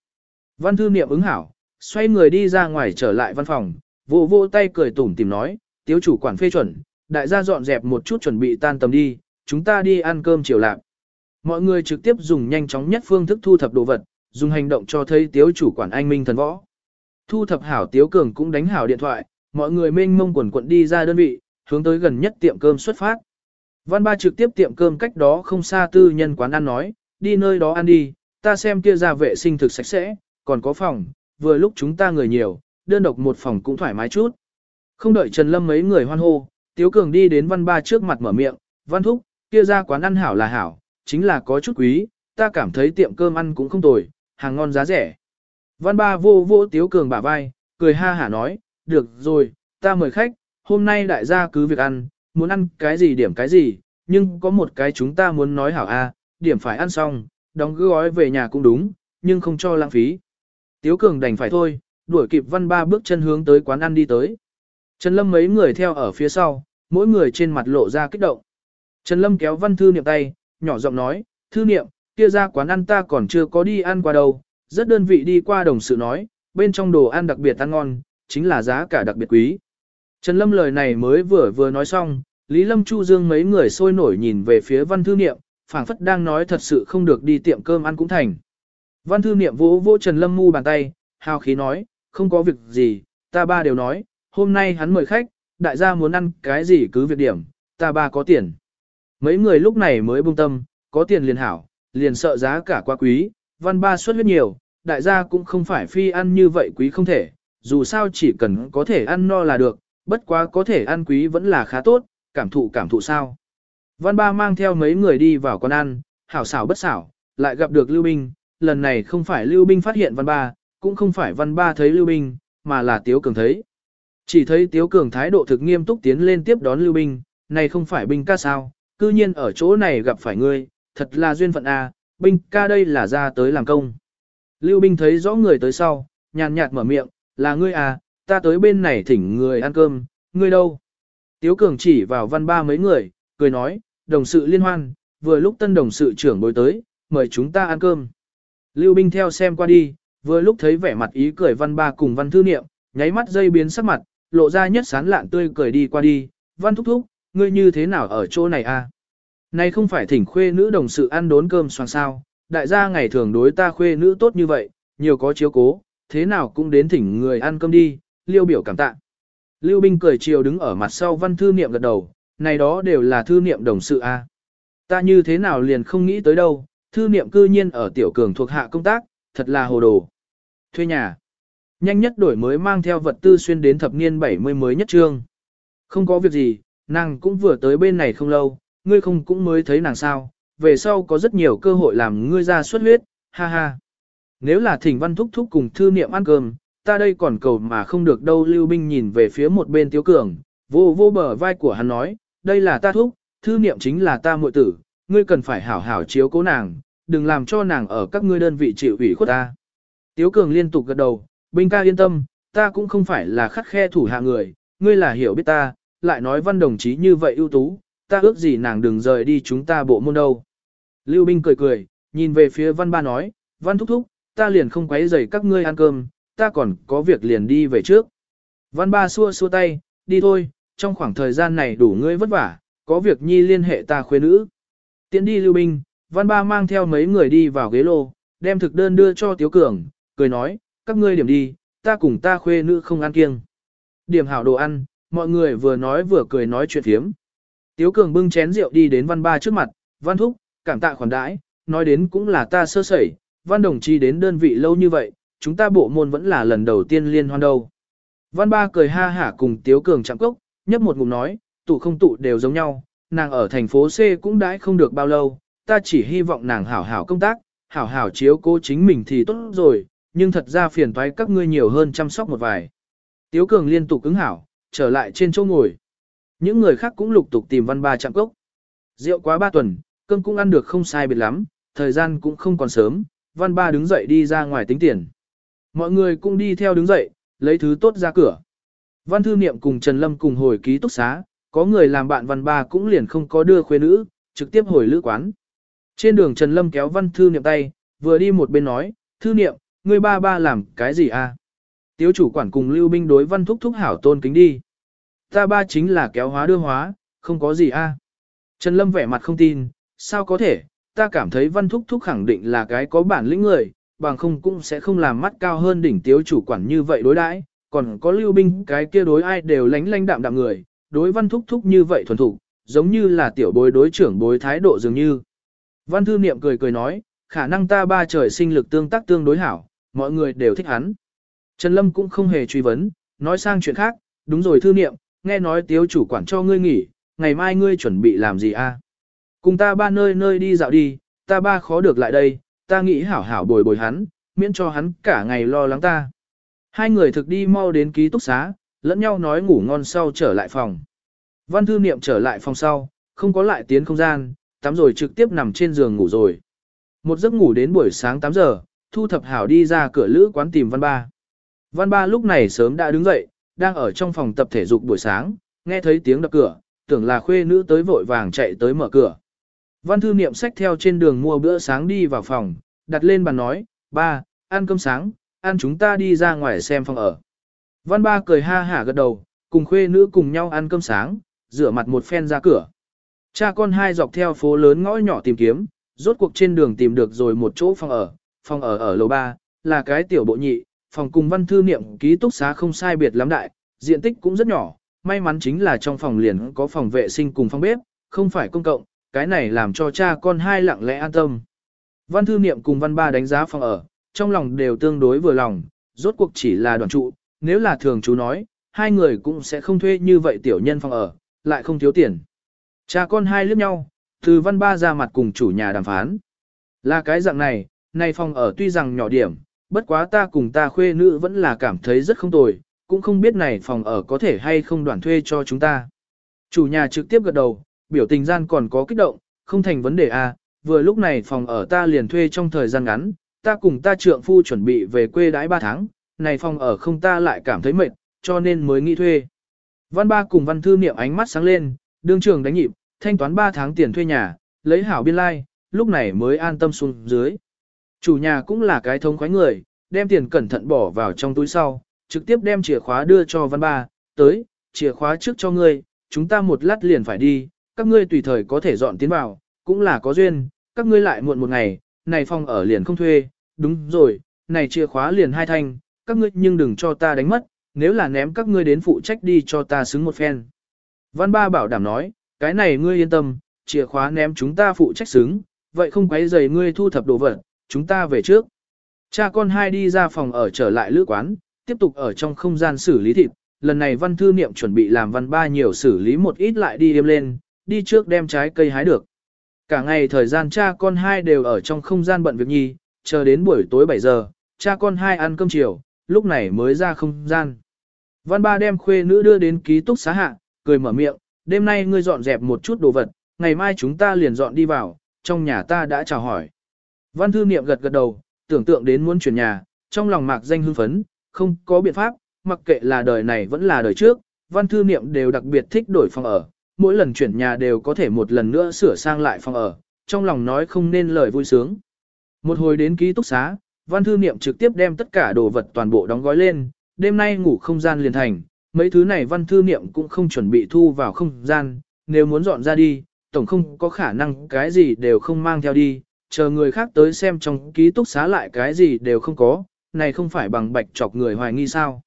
Văn thư niệm ứng hảo, xoay người đi ra ngoài trở lại văn phòng, vỗ vỗ tay cười tủm tìm nói, tiếu chủ quản phê chuẩn, đại gia dọn dẹp một chút chuẩn bị tan tầm đi, chúng ta đi ăn cơm chiều lạc. Mọi người trực tiếp dùng nhanh chóng nhất phương thức thu thập đồ vật, dùng hành động cho thấy tiếu chủ quản anh minh thần võ. Thu thập hảo tiếu cường cũng đánh hảo điện thoại, mọi người mênh mông quần quận đi ra đơn vị, hướng tới gần nhất tiệm cơm xuất phát. Văn ba trực tiếp tiệm cơm cách đó không xa tư nhân quán ăn nói, đi nơi đó ăn đi, ta xem kia ra vệ sinh thực sạch sẽ, còn có phòng, vừa lúc chúng ta người nhiều, đơn độc một phòng cũng thoải mái chút. Không đợi Trần Lâm mấy người hoan hô, Tiếu Cường đi đến văn ba trước mặt mở miệng, văn thúc, kia ra quán ăn hảo là hảo, chính là có chút quý, ta cảm thấy tiệm cơm ăn cũng không tồi, hàng ngon giá rẻ. Văn ba vô vô Tiếu Cường bả vai, cười ha hả nói, được rồi, ta mời khách, hôm nay đại gia cứ việc ăn, muốn ăn cái gì điểm cái gì, nhưng có một cái chúng ta muốn nói hảo a, điểm phải ăn xong, đóng gói về nhà cũng đúng, nhưng không cho lãng phí. Tiếu Cường đành phải thôi, đuổi kịp văn ba bước chân hướng tới quán ăn đi tới. Trần Lâm mấy người theo ở phía sau, mỗi người trên mặt lộ ra kích động. Trần Lâm kéo văn thư niệm tay, nhỏ giọng nói, thư niệm, kia ra quán ăn ta còn chưa có đi ăn qua đâu, rất đơn vị đi qua đồng sự nói, bên trong đồ ăn đặc biệt ăn ngon, chính là giá cả đặc biệt quý. Trần Lâm lời này mới vừa vừa nói xong, Lý Lâm Chu Dương mấy người sôi nổi nhìn về phía văn thư niệm, phảng phất đang nói thật sự không được đi tiệm cơm ăn cũng thành. Văn thư niệm vỗ vỗ Trần Lâm mu bàn tay, hào khí nói, không có việc gì, ta ba đều nói, hôm nay hắn mời khách, đại gia muốn ăn cái gì cứ việc điểm, ta ba có tiền. Mấy người lúc này mới buông tâm, có tiền liền hảo, liền sợ giá cả quá quý, văn ba suất huyết nhiều, đại gia cũng không phải phi ăn như vậy quý không thể, dù sao chỉ cần có thể ăn no là được, bất quá có thể ăn quý vẫn là khá tốt, cảm thụ cảm thụ sao. Văn ba mang theo mấy người đi vào quán ăn, hảo xảo bất xảo, lại gặp được Lưu Binh, lần này không phải Lưu Binh phát hiện văn ba, cũng không phải văn ba thấy Lưu Binh, mà là Tiếu Cường thấy. Chỉ thấy Tiếu Cường thái độ thực nghiêm túc tiến lên tiếp đón Lưu Binh, này không phải binh ca sao, cư nhiên ở chỗ này gặp phải ngươi, thật là duyên phận a, à, binh ca đây là ra tới làm công. Lưu Binh thấy rõ người tới sau, nhàn nhạt mở miệng, là ngươi à, ta tới bên này thỉnh người ăn cơm, ngươi đâu? Tiếu Cường chỉ vào văn ba mấy người, cười nói, đồng sự liên hoan, vừa lúc tân đồng sự trưởng bồi tới, mời chúng ta ăn cơm. Lưu Binh theo xem qua đi, vừa lúc thấy vẻ mặt ý cười văn ba cùng văn thư niệm, nháy mắt dây biến sắc mặt, lộ ra nhất sán lạn tươi cười đi qua đi, văn thúc thúc, ngươi như thế nào ở chỗ này a? À? Này không phải thỉnh khuê nữ đồng sự ăn đốn cơm soàn sao, đại gia ngày thường đối ta khuê nữ tốt như vậy, nhiều có chiếu cố, thế nào cũng đến thỉnh người ăn cơm đi, liêu biểu cảm tạ. Lưu Binh cười chiều đứng ở mặt sau văn thư niệm gật đầu, này đó đều là thư niệm đồng sự a. Ta như thế nào liền không nghĩ tới đâu, thư niệm cư nhiên ở tiểu cường thuộc hạ công tác, thật là hồ đồ. Thuê nhà. Nhanh nhất đổi mới mang theo vật tư xuyên đến thập niên 70 mới nhất trương. Không có việc gì, nàng cũng vừa tới bên này không lâu, ngươi không cũng mới thấy nàng sao, về sau có rất nhiều cơ hội làm ngươi ra xuất huyết, ha ha. Nếu là thỉnh văn thúc thúc cùng thư niệm ăn cơm, ta đây còn cầu mà không được đâu lưu binh nhìn về phía một bên tiếu cường, vô vô bờ vai của hắn nói, đây là ta thúc, thư niệm chính là ta muội tử, ngươi cần phải hảo hảo chiếu cố nàng, đừng làm cho nàng ở các ngươi đơn vị chịu ủy khuất ta. Tiếu cường liên tục gật đầu, binh ca yên tâm, ta cũng không phải là khắc khe thủ hạ người, ngươi là hiểu biết ta, lại nói văn đồng chí như vậy ưu tú, ta ước gì nàng đừng rời đi chúng ta bộ môn đâu. Lưu binh cười cười, nhìn về phía văn ba nói, văn thúc thúc, ta liền không quấy rầy các ngươi ăn cơm, ta còn có việc liền đi về trước. Văn ba xua xua tay, đi thôi, trong khoảng thời gian này đủ ngươi vất vả, có việc nhi liên hệ ta khuê nữ. Tiến đi lưu binh, văn ba mang theo mấy người đi vào ghế lô, đem thực đơn đưa cho Tiếu Cường, cười nói, các ngươi điểm đi, ta cùng ta khuê nữ không ăn kiêng. Điểm hảo đồ ăn, mọi người vừa nói vừa cười nói chuyện thiếm. Tiếu Cường bưng chén rượu đi đến văn ba trước mặt, văn thúc, cảm tạ khoản đãi, nói đến cũng là ta sơ sẩy, văn đồng chi đến đơn vị lâu như vậy, chúng ta bộ môn vẫn là lần đầu tiên liên hoan đâu. Văn ba cười ha hả cùng Tiếu Cường chạm cốc, nhấp một ngụm nói, tụ không tụ đều giống nhau, nàng ở thành phố C cũng đãi không được bao lâu, ta chỉ hy vọng nàng hảo hảo công tác, hảo hảo chiếu cố chính mình thì tốt rồi, nhưng thật ra phiền toái các ngươi nhiều hơn chăm sóc một vài. Tiếu Cường liên tục cứng hảo, trở lại trên chỗ ngồi. Những người khác cũng lục tục tìm văn ba chạm cốc. Rượu quá ba tuần, cơm cũng ăn được không sai biệt lắm, thời gian cũng không còn sớm, văn ba đứng dậy đi ra ngoài tính tiền. Mọi người cũng đi theo đứng dậy, lấy thứ tốt ra cửa. Văn thư niệm cùng Trần Lâm cùng hồi ký túc xá, có người làm bạn văn ba cũng liền không có đưa khuê nữ, trực tiếp hồi lữ quán. Trên đường Trần Lâm kéo văn thư niệm tay, vừa đi một bên nói, thư niệm, ngươi ba ba làm cái gì à? Tiếu chủ quản cùng lưu binh đối văn thúc thúc hảo tôn kính đi. Ta ba chính là kéo hóa đưa hóa, không có gì a. À? Trần Lâm vẻ mặt không tin, sao có thể, ta cảm thấy văn thúc thúc khẳng định là cái có bản lĩnh người, bằng không cũng sẽ không làm mắt cao hơn đỉnh tiếu chủ quản như vậy đối đãi, còn có lưu binh cái kia đối ai đều lánh lánh đạm đạm người, đối văn thúc thúc như vậy thuần thục, giống như là tiểu bối đối trưởng bối thái độ dường như. Văn thư niệm cười cười nói, khả năng ta ba trời sinh lực tương tác tương đối hảo, mọi người đều thích hắn. Trần Lâm cũng không hề truy vấn, nói sang chuyện khác, đúng rồi thư niệm, nghe nói tiếu chủ quản cho ngươi nghỉ, ngày mai ngươi chuẩn bị làm gì a? Cùng ta ba nơi nơi đi dạo đi, ta ba khó được lại đây, ta nghĩ hảo hảo bồi bồi hắn, miễn cho hắn cả ngày lo lắng ta. Hai người thực đi mau đến ký túc xá, lẫn nhau nói ngủ ngon sau trở lại phòng. Văn thư niệm trở lại phòng sau, không có lại tiến không gian, tắm rồi trực tiếp nằm trên giường ngủ rồi. Một giấc ngủ đến buổi sáng 8 giờ, thu thập hảo đi ra cửa lữ quán tìm văn ba. Văn ba lúc này sớm đã đứng dậy, đang ở trong phòng tập thể dục buổi sáng, nghe thấy tiếng đập cửa, tưởng là khuê nữ tới vội vàng chạy tới mở cửa. Văn thư niệm sách theo trên đường mua bữa sáng đi vào phòng, đặt lên bàn nói, ba, ăn cơm sáng, ăn chúng ta đi ra ngoài xem phòng ở. Văn ba cười ha hả gật đầu, cùng khuê nữ cùng nhau ăn cơm sáng, rửa mặt một phen ra cửa. Cha con hai dọc theo phố lớn ngõ nhỏ tìm kiếm, rốt cuộc trên đường tìm được rồi một chỗ phòng ở, phòng ở ở lầu ba, là cái tiểu bộ nhị, phòng cùng văn thư niệm ký túc xá không sai biệt lắm đại, diện tích cũng rất nhỏ, may mắn chính là trong phòng liền có phòng vệ sinh cùng phòng bếp, không phải công cộng, cái này làm cho cha con hai lặng lẽ an tâm. Văn thư niệm cùng văn ba đánh giá phòng ở, trong lòng đều tương đối vừa lòng, rốt cuộc chỉ là đoàn trụ, nếu là thường chú nói, hai người cũng sẽ không thuê như vậy tiểu nhân phòng ở, lại không thiếu tiền. Cha con hai liếc nhau, từ văn ba ra mặt cùng chủ nhà đàm phán. Là cái dạng này, này phòng ở tuy rằng nhỏ điểm, bất quá ta cùng ta khuê nữ vẫn là cảm thấy rất không tồi, cũng không biết này phòng ở có thể hay không đoàn thuê cho chúng ta. Chủ nhà trực tiếp gật đầu, biểu tình gian còn có kích động, không thành vấn đề. À, vừa lúc này phòng ở ta liền thuê trong thời gian ngắn, ta cùng ta trượng phu chuẩn bị về quê đãi 3 tháng, này phòng ở không ta lại cảm thấy mệt, cho nên mới nghĩ thuê. Văn ba cùng văn thư niệm ánh mắt sáng lên, đương trường đánh nhịp, thanh toán 3 tháng tiền thuê nhà, lấy hảo biên lai, like, lúc này mới an tâm xuống dưới. Chủ nhà cũng là cái thông khoái người, đem tiền cẩn thận bỏ vào trong túi sau, trực tiếp đem chìa khóa đưa cho văn ba, tới, chìa khóa trước cho ngươi, chúng ta một lát liền phải đi, các ngươi tùy thời có thể dọn tiến vào, cũng là có duyên, các ngươi lại muộn một ngày, này phòng ở liền không thuê, đúng rồi, này chìa khóa liền hai thanh, các ngươi nhưng đừng cho ta đánh mất, nếu là ném các ngươi đến phụ trách đi cho ta xứng một phen. Văn ba bảo đảm nói, Cái này ngươi yên tâm, chìa khóa ném chúng ta phụ trách xứng, vậy không quấy rầy ngươi thu thập đồ vật, chúng ta về trước. Cha con hai đi ra phòng ở trở lại lữ quán, tiếp tục ở trong không gian xử lý thịt, lần này văn thư niệm chuẩn bị làm văn ba nhiều xử lý một ít lại đi đêm lên, đi trước đem trái cây hái được. Cả ngày thời gian cha con hai đều ở trong không gian bận việc nhi, chờ đến buổi tối 7 giờ, cha con hai ăn cơm chiều, lúc này mới ra không gian. Văn ba đem khuê nữ đưa đến ký túc xá hạ, cười mở miệng, đêm nay ngươi dọn dẹp một chút đồ vật, ngày mai chúng ta liền dọn đi vào, trong nhà ta đã chào hỏi. Văn thư niệm gật gật đầu, tưởng tượng đến muốn chuyển nhà, trong lòng mạc danh hưng phấn, không có biện pháp, mặc kệ là đời này vẫn là đời trước, văn thư niệm đều đặc biệt thích đổi phòng ở, mỗi lần chuyển nhà đều có thể một lần nữa sửa sang lại phòng ở, trong lòng nói không nên lời vui sướng. Một hồi đến ký túc xá, văn thư niệm trực tiếp đem tất cả đồ vật toàn bộ đóng gói lên, đêm nay ngủ không gian liền thành, mấy thứ này văn thư niệm cũng không chuẩn bị thu vào không gian, nếu muốn dọn ra đi, tổng không có khả năng cái gì đều không mang theo đi, chờ người khác tới xem trong ký túc xá lại cái gì đều không có, này không phải bằng bạch chọc người hoài nghi sao.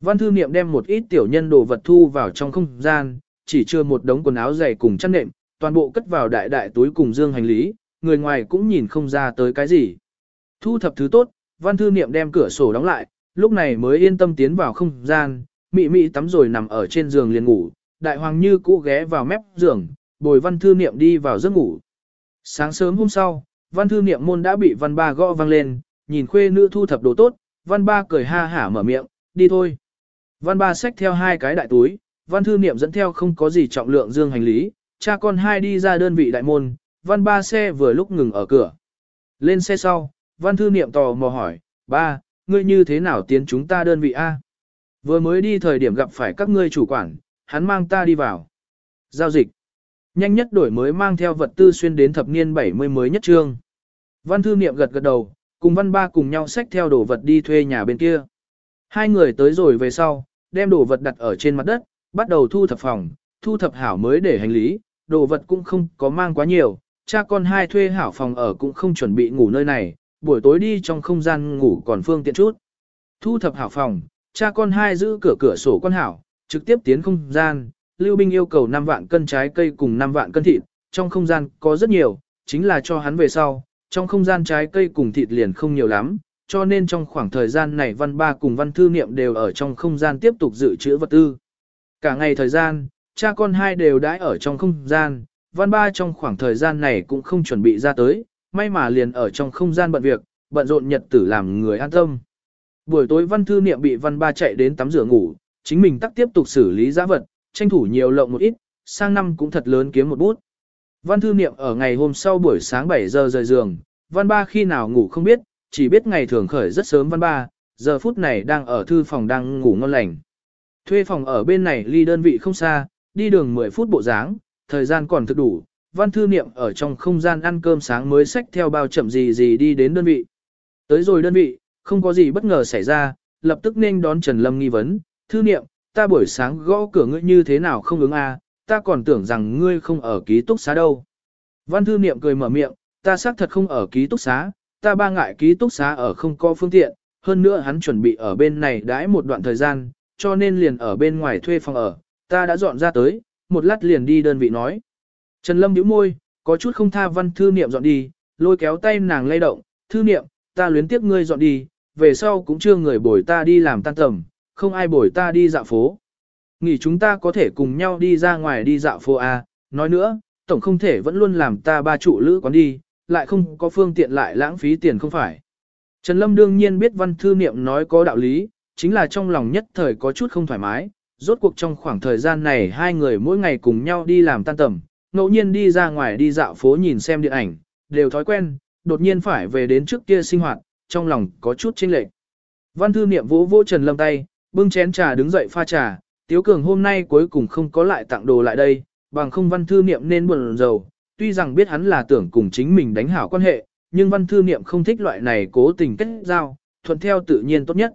Văn thư niệm đem một ít tiểu nhân đồ vật thu vào trong không gian, chỉ chưa một đống quần áo dày cùng chăn nệm, toàn bộ cất vào đại đại túi cùng dương hành lý, người ngoài cũng nhìn không ra tới cái gì. Thu thập thứ tốt, văn thư niệm đem cửa sổ đóng lại, lúc này mới yên tâm tiến vào không gian, mị mị tắm rồi nằm ở trên giường liền ngủ, đại hoàng như cũ ghé vào mép giường, bồi văn thư niệm đi vào giấc ngủ. Sáng sớm hôm sau, văn thư niệm môn đã bị văn ba gõ vang lên, nhìn khuê nữ thu thập đồ tốt, văn ba cười ha hả mở miệng, đi thôi. Văn ba xách theo hai cái đại túi, văn thư niệm dẫn theo không có gì trọng lượng dương hành lý, cha con hai đi ra đơn vị đại môn, văn ba xe vừa lúc ngừng ở cửa. Lên xe sau, văn thư niệm tò mò hỏi, ba, ngươi như thế nào tiến chúng ta đơn vị A? Vừa mới đi thời điểm gặp phải các ngươi chủ quản, hắn mang ta đi vào. Giao dịch. Nhanh nhất đổi mới mang theo vật tư xuyên đến thập niên 70 mới nhất trương. Văn thư niệm gật gật đầu, cùng văn ba cùng nhau xách theo đồ vật đi thuê nhà bên kia. Hai người tới rồi về sau, đem đồ vật đặt ở trên mặt đất, bắt đầu thu thập phòng, thu thập hảo mới để hành lý, đồ vật cũng không có mang quá nhiều, cha con hai thuê hảo phòng ở cũng không chuẩn bị ngủ nơi này, buổi tối đi trong không gian ngủ còn phương tiện chút. Thu thập hảo phòng, cha con hai giữ cửa cửa sổ con hảo, trực tiếp tiến không gian, Lưu Binh yêu cầu 5 vạn cân trái cây cùng 5 vạn cân thịt, trong không gian có rất nhiều, chính là cho hắn về sau, trong không gian trái cây cùng thịt liền không nhiều lắm, cho nên trong khoảng thời gian này văn ba cùng văn thư niệm đều ở trong không gian tiếp tục dự trữ vật tư. Cả ngày thời gian, cha con hai đều đãi ở trong không gian, văn ba trong khoảng thời gian này cũng không chuẩn bị ra tới, may mà liền ở trong không gian bận việc, bận rộn nhật tử làm người an tâm. Buổi tối văn thư niệm bị văn ba chạy đến tắm rửa ngủ, chính mình tắc tiếp tục xử lý giá vật, tranh thủ nhiều lộng một ít, sang năm cũng thật lớn kiếm một bút. Văn thư niệm ở ngày hôm sau buổi sáng 7 giờ rời giường, văn ba khi nào ngủ không biết, chỉ biết ngày thường khởi rất sớm văn ba, giờ phút này đang ở thư phòng đang ngủ ngon lành. Thuê phòng ở bên này ly đơn vị không xa, đi đường 10 phút bộ dáng, thời gian còn thực đủ, văn thư niệm ở trong không gian ăn cơm sáng mới xách theo bao chậm gì gì đi đến đơn vị. Tới rồi đơn vị, không có gì bất ngờ xảy ra, lập tức nên đón Trần Lâm nghi vấn, thư niệm, ta buổi sáng gõ cửa ngươi như thế nào không ứng a, à, ta còn tưởng rằng ngươi không ở ký túc xá đâu. Văn thư niệm cười mở miệng, ta xác thật không ở ký túc xá, ta ba ngại ký túc xá ở không có phương tiện, hơn nữa hắn chuẩn bị ở bên này đãi một đoạn thời gian, cho nên liền ở bên ngoài thuê phòng ở, ta đã dọn ra tới, một lát liền đi đơn vị nói. Trần Lâm nhíu môi, có chút không tha văn thư niệm dọn đi, lôi kéo tay nàng lay động, thư niệm, ta luyến tiếc ngươi dọn đi, về sau cũng chưa người bồi ta đi làm tan tầm, không ai bồi ta đi dạo phố. Nghỉ chúng ta có thể cùng nhau đi ra ngoài đi dạo phố à? nói nữa, tổng không thể vẫn luôn làm ta ba trụ lữ quán đi, lại không có phương tiện lại lãng phí tiền không phải. Trần Lâm đương nhiên biết văn thư niệm nói có đạo lý, chính là trong lòng nhất thời có chút không thoải mái, rốt cuộc trong khoảng thời gian này hai người mỗi ngày cùng nhau đi làm tan tầm, ngẫu nhiên đi ra ngoài đi dạo phố nhìn xem điện ảnh, đều thói quen, đột nhiên phải về đến trước kia sinh hoạt, trong lòng có chút chênh lệch. Văn thư niệm vỗ vỗ Trần Lâm tay, bưng chén trà đứng dậy pha trà, Tiếu Cường hôm nay cuối cùng không có lại tặng đồ lại đây, bằng không văn thư niệm nên buồn rầu, tuy rằng biết hắn là tưởng cùng chính mình đánh hảo quan hệ, nhưng văn thư niệm không thích loại này cố tình kết giao, thuận theo tự nhiên tốt nhất.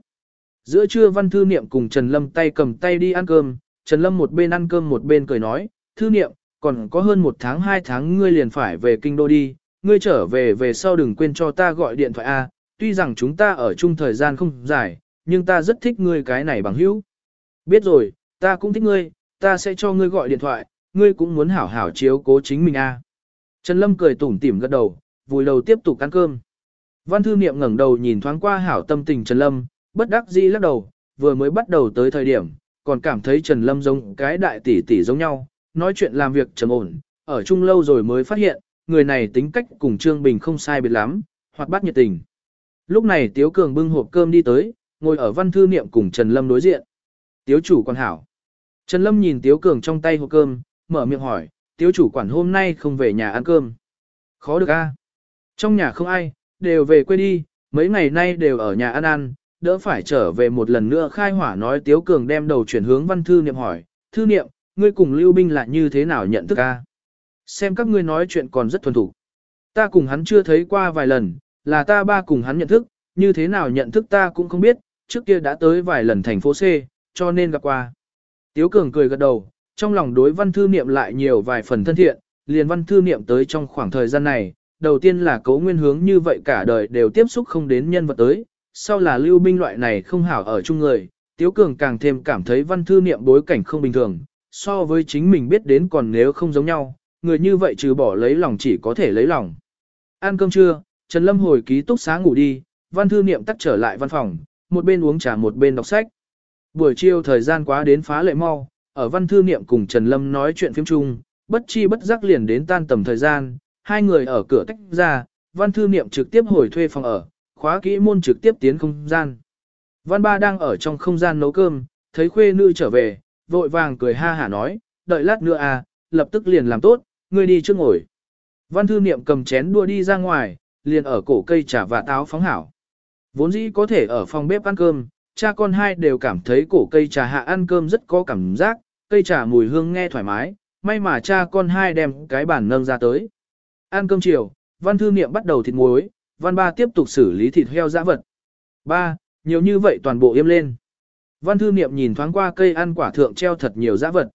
Giữa trưa văn thư niệm cùng Trần Lâm tay cầm tay đi ăn cơm, Trần Lâm một bên ăn cơm một bên cười nói, thư niệm, còn có hơn một tháng hai tháng ngươi liền phải về kinh đô đi, ngươi trở về về sau đừng quên cho ta gọi điện thoại A, tuy rằng chúng ta ở chung thời gian không dài, nhưng ta rất thích ngươi cái này bằng hữu. Biết rồi, ta cũng thích ngươi, ta sẽ cho ngươi gọi điện thoại, ngươi cũng muốn hảo hảo chiếu cố chính mình a. Trần Lâm cười tủm tỉm gật đầu, vùi đầu tiếp tục ăn cơm. Văn thư niệm ngẩng đầu nhìn thoáng qua hảo tâm tình Trần Lâm, bất đắc dĩ lắc đầu, vừa mới bắt đầu tới thời điểm, còn cảm thấy Trần Lâm giống cái đại tỷ tỷ giống nhau, nói chuyện làm việc trầm ổn, ở chung lâu rồi mới phát hiện, người này tính cách cùng Trương Bình không sai biệt lắm, hoặc bắt nhiệt tình. Lúc này Tiếu Cường bưng hộp cơm đi tới, ngồi ở văn thư niệm cùng Trần Lâm đối diện. Tiếu chủ quan hảo. Trần Lâm nhìn Tiếu Cường trong tay hộp cơm, mở miệng hỏi, Tiếu chủ quản hôm nay không về nhà ăn cơm. Khó được a. Trong nhà không ai, đều về quê đi, mấy ngày nay đều ở nhà ăn ăn, đỡ phải trở về một lần nữa khai hỏa nói Tiếu Cường đem đầu chuyển hướng văn thư niệm hỏi, thư niệm, ngươi cùng Lưu Binh là như thế nào nhận thức a? Xem các ngươi nói chuyện còn rất thuần thủ. Ta cùng hắn chưa thấy qua vài lần, là ta ba cùng hắn nhận thức, như thế nào nhận thức ta cũng không biết, trước kia đã tới vài lần thành phố C, cho nên gặp qua. Tiếu Cường cười gật đầu, trong lòng đối văn thư niệm lại nhiều vài phần thân thiện, liền văn thư niệm tới trong khoảng thời gian này, đầu tiên là cấu nguyên hướng như vậy cả đời đều tiếp xúc không đến nhân vật tới, sau là lưu binh loại này không hảo ở chung người, Tiếu Cường càng thêm cảm thấy văn thư niệm bối cảnh không bình thường, so với chính mình biết đến còn nếu không giống nhau, người như vậy trừ bỏ lấy lòng chỉ có thể lấy lòng. Ăn cơm trưa, Trần Lâm hồi ký túc xá ngủ đi, văn thư niệm tắt trở lại văn phòng, một bên uống trà một bên đọc sách. Buổi chiều thời gian quá đến phá lệ mau, ở văn thư niệm cùng Trần Lâm nói chuyện phim chung, bất chi bất giác liền đến tan tầm thời gian, hai người ở cửa tách ra, văn thư niệm trực tiếp hồi thuê phòng ở, khóa kỹ môn trực tiếp tiến không gian. Văn ba đang ở trong không gian nấu cơm, thấy khuê nữ trở về, vội vàng cười ha hả nói, đợi lát nữa à, lập tức liền làm tốt, ngươi đi trước ngồi. Văn thư niệm cầm chén đua đi ra ngoài, liền ở cổ cây trà và táo phóng hảo. Vốn dĩ có thể ở phòng bếp ăn cơm, cha con hai đều cảm thấy cổ cây trà hạ ăn cơm rất có cảm giác, cây trà mùi hương nghe thoải mái, may mà cha con hai đem cái bàn nâng ra tới. Ăn cơm chiều, văn thư niệm bắt đầu thịt muối, văn ba tiếp tục xử lý thịt heo dã vật. Ba, nhiều như vậy toàn bộ im lên. Văn thư niệm nhìn thoáng qua cây ăn quả thượng treo thật nhiều dã vật.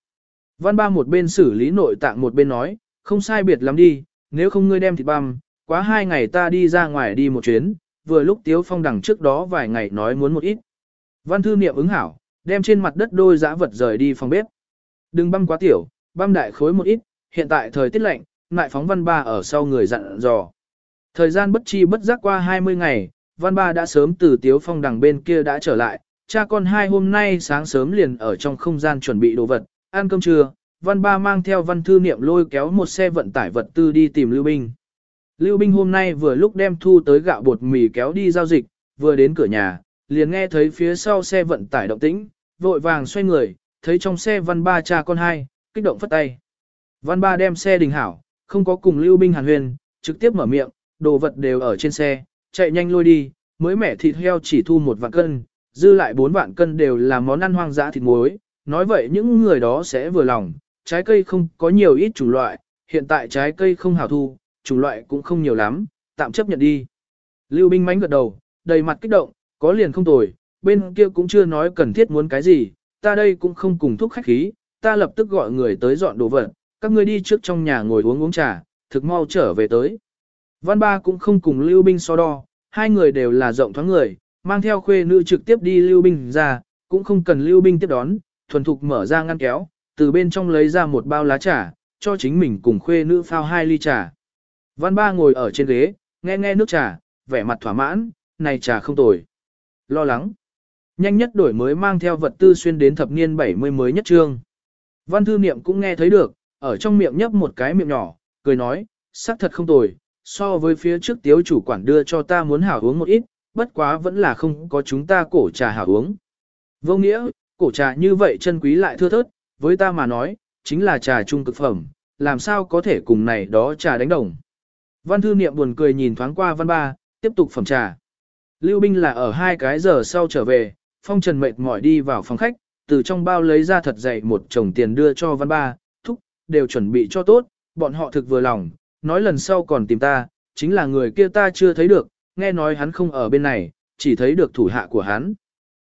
Văn ba một bên xử lý nội tạng một bên nói, không sai biệt lắm đi, nếu không ngươi đem thịt băm, quá hai ngày ta đi ra ngoài đi một chuyến, vừa lúc Tiếu Phong đằng trước đó vài ngày nói muốn một ít. Văn thư niệm ứng hảo, đem trên mặt đất đôi dã vật rời đi phòng bếp. Đừng băm quá tiểu, băm đại khối một ít, hiện tại thời tiết lạnh, lại phóng văn ba ở sau người dặn dò. Thời gian bất chi bất giác qua 20 ngày, văn ba đã sớm từ Tiếu Phong đằng bên kia đã trở lại, cha con hai hôm nay sáng sớm liền ở trong không gian chuẩn bị đồ vật, ăn cơm trưa, văn ba mang theo văn thư niệm lôi kéo một xe vận tải vật tư đi tìm Lưu Binh. Lưu Binh hôm nay vừa lúc đem thu tới gạo bột mì kéo đi giao dịch, vừa đến cửa nhà, liền nghe thấy phía sau xe vận tải động tĩnh, vội vàng xoay người, thấy trong xe văn ba cha con hai, kích động phất tay. Văn ba đem xe đình hảo, không có cùng Lưu Binh hàn huyền, trực tiếp mở miệng, đồ vật đều ở trên xe, chạy nhanh lôi đi, mới mẻ thịt heo chỉ thu một vạn cân, dư lại bốn vạn cân đều là món ăn hoang dã thịt muối, nói vậy những người đó sẽ vừa lòng, trái cây không có nhiều ít chủng loại, hiện tại trái cây không hảo thu, chủng loại cũng không nhiều lắm, tạm chấp nhận đi. Lưu binh mánh gật đầu, đầy mặt kích động, có liền không tồi, bên kia cũng chưa nói cần thiết muốn cái gì, ta đây cũng không cùng thúc khách khí, ta lập tức gọi người tới dọn đồ vật, các ngươi đi trước trong nhà ngồi uống uống trà, thực mau trở về tới. Văn ba cũng không cùng lưu binh so đo, hai người đều là rộng thoáng người, mang theo khuê nữ trực tiếp đi lưu binh ra, cũng không cần lưu binh tiếp đón, thuần thục mở ra ngăn kéo, từ bên trong lấy ra một bao lá trà, cho chính mình cùng khuê nữ phao hai ly trà. Văn ba ngồi ở trên ghế, nghe nghe nước trà, vẻ mặt thỏa mãn, này trà không tồi. Lo lắng. Nhanh nhất đổi mới mang theo vật tư xuyên đến thập niên 70 mới nhất trương. Văn thư niệm cũng nghe thấy được, ở trong miệng nhấp một cái miệng nhỏ, cười nói, sắc thật không tồi, so với phía trước tiếu chủ quản đưa cho ta muốn hảo uống một ít, bất quá vẫn là không có chúng ta cổ trà hảo uống. Vô nghĩa, cổ trà như vậy chân quý lại thưa thớt, với ta mà nói, chính là trà trung cực phẩm, làm sao có thể cùng này đó trà đánh đồng. Văn thư niệm buồn cười nhìn thoáng qua văn ba, tiếp tục phẩm trà. Lưu binh là ở hai cái giờ sau trở về, phong trần mệt mỏi đi vào phòng khách, từ trong bao lấy ra thật dày một chồng tiền đưa cho văn ba, thúc, đều chuẩn bị cho tốt, bọn họ thực vừa lòng, nói lần sau còn tìm ta, chính là người kia ta chưa thấy được, nghe nói hắn không ở bên này, chỉ thấy được thủ hạ của hắn.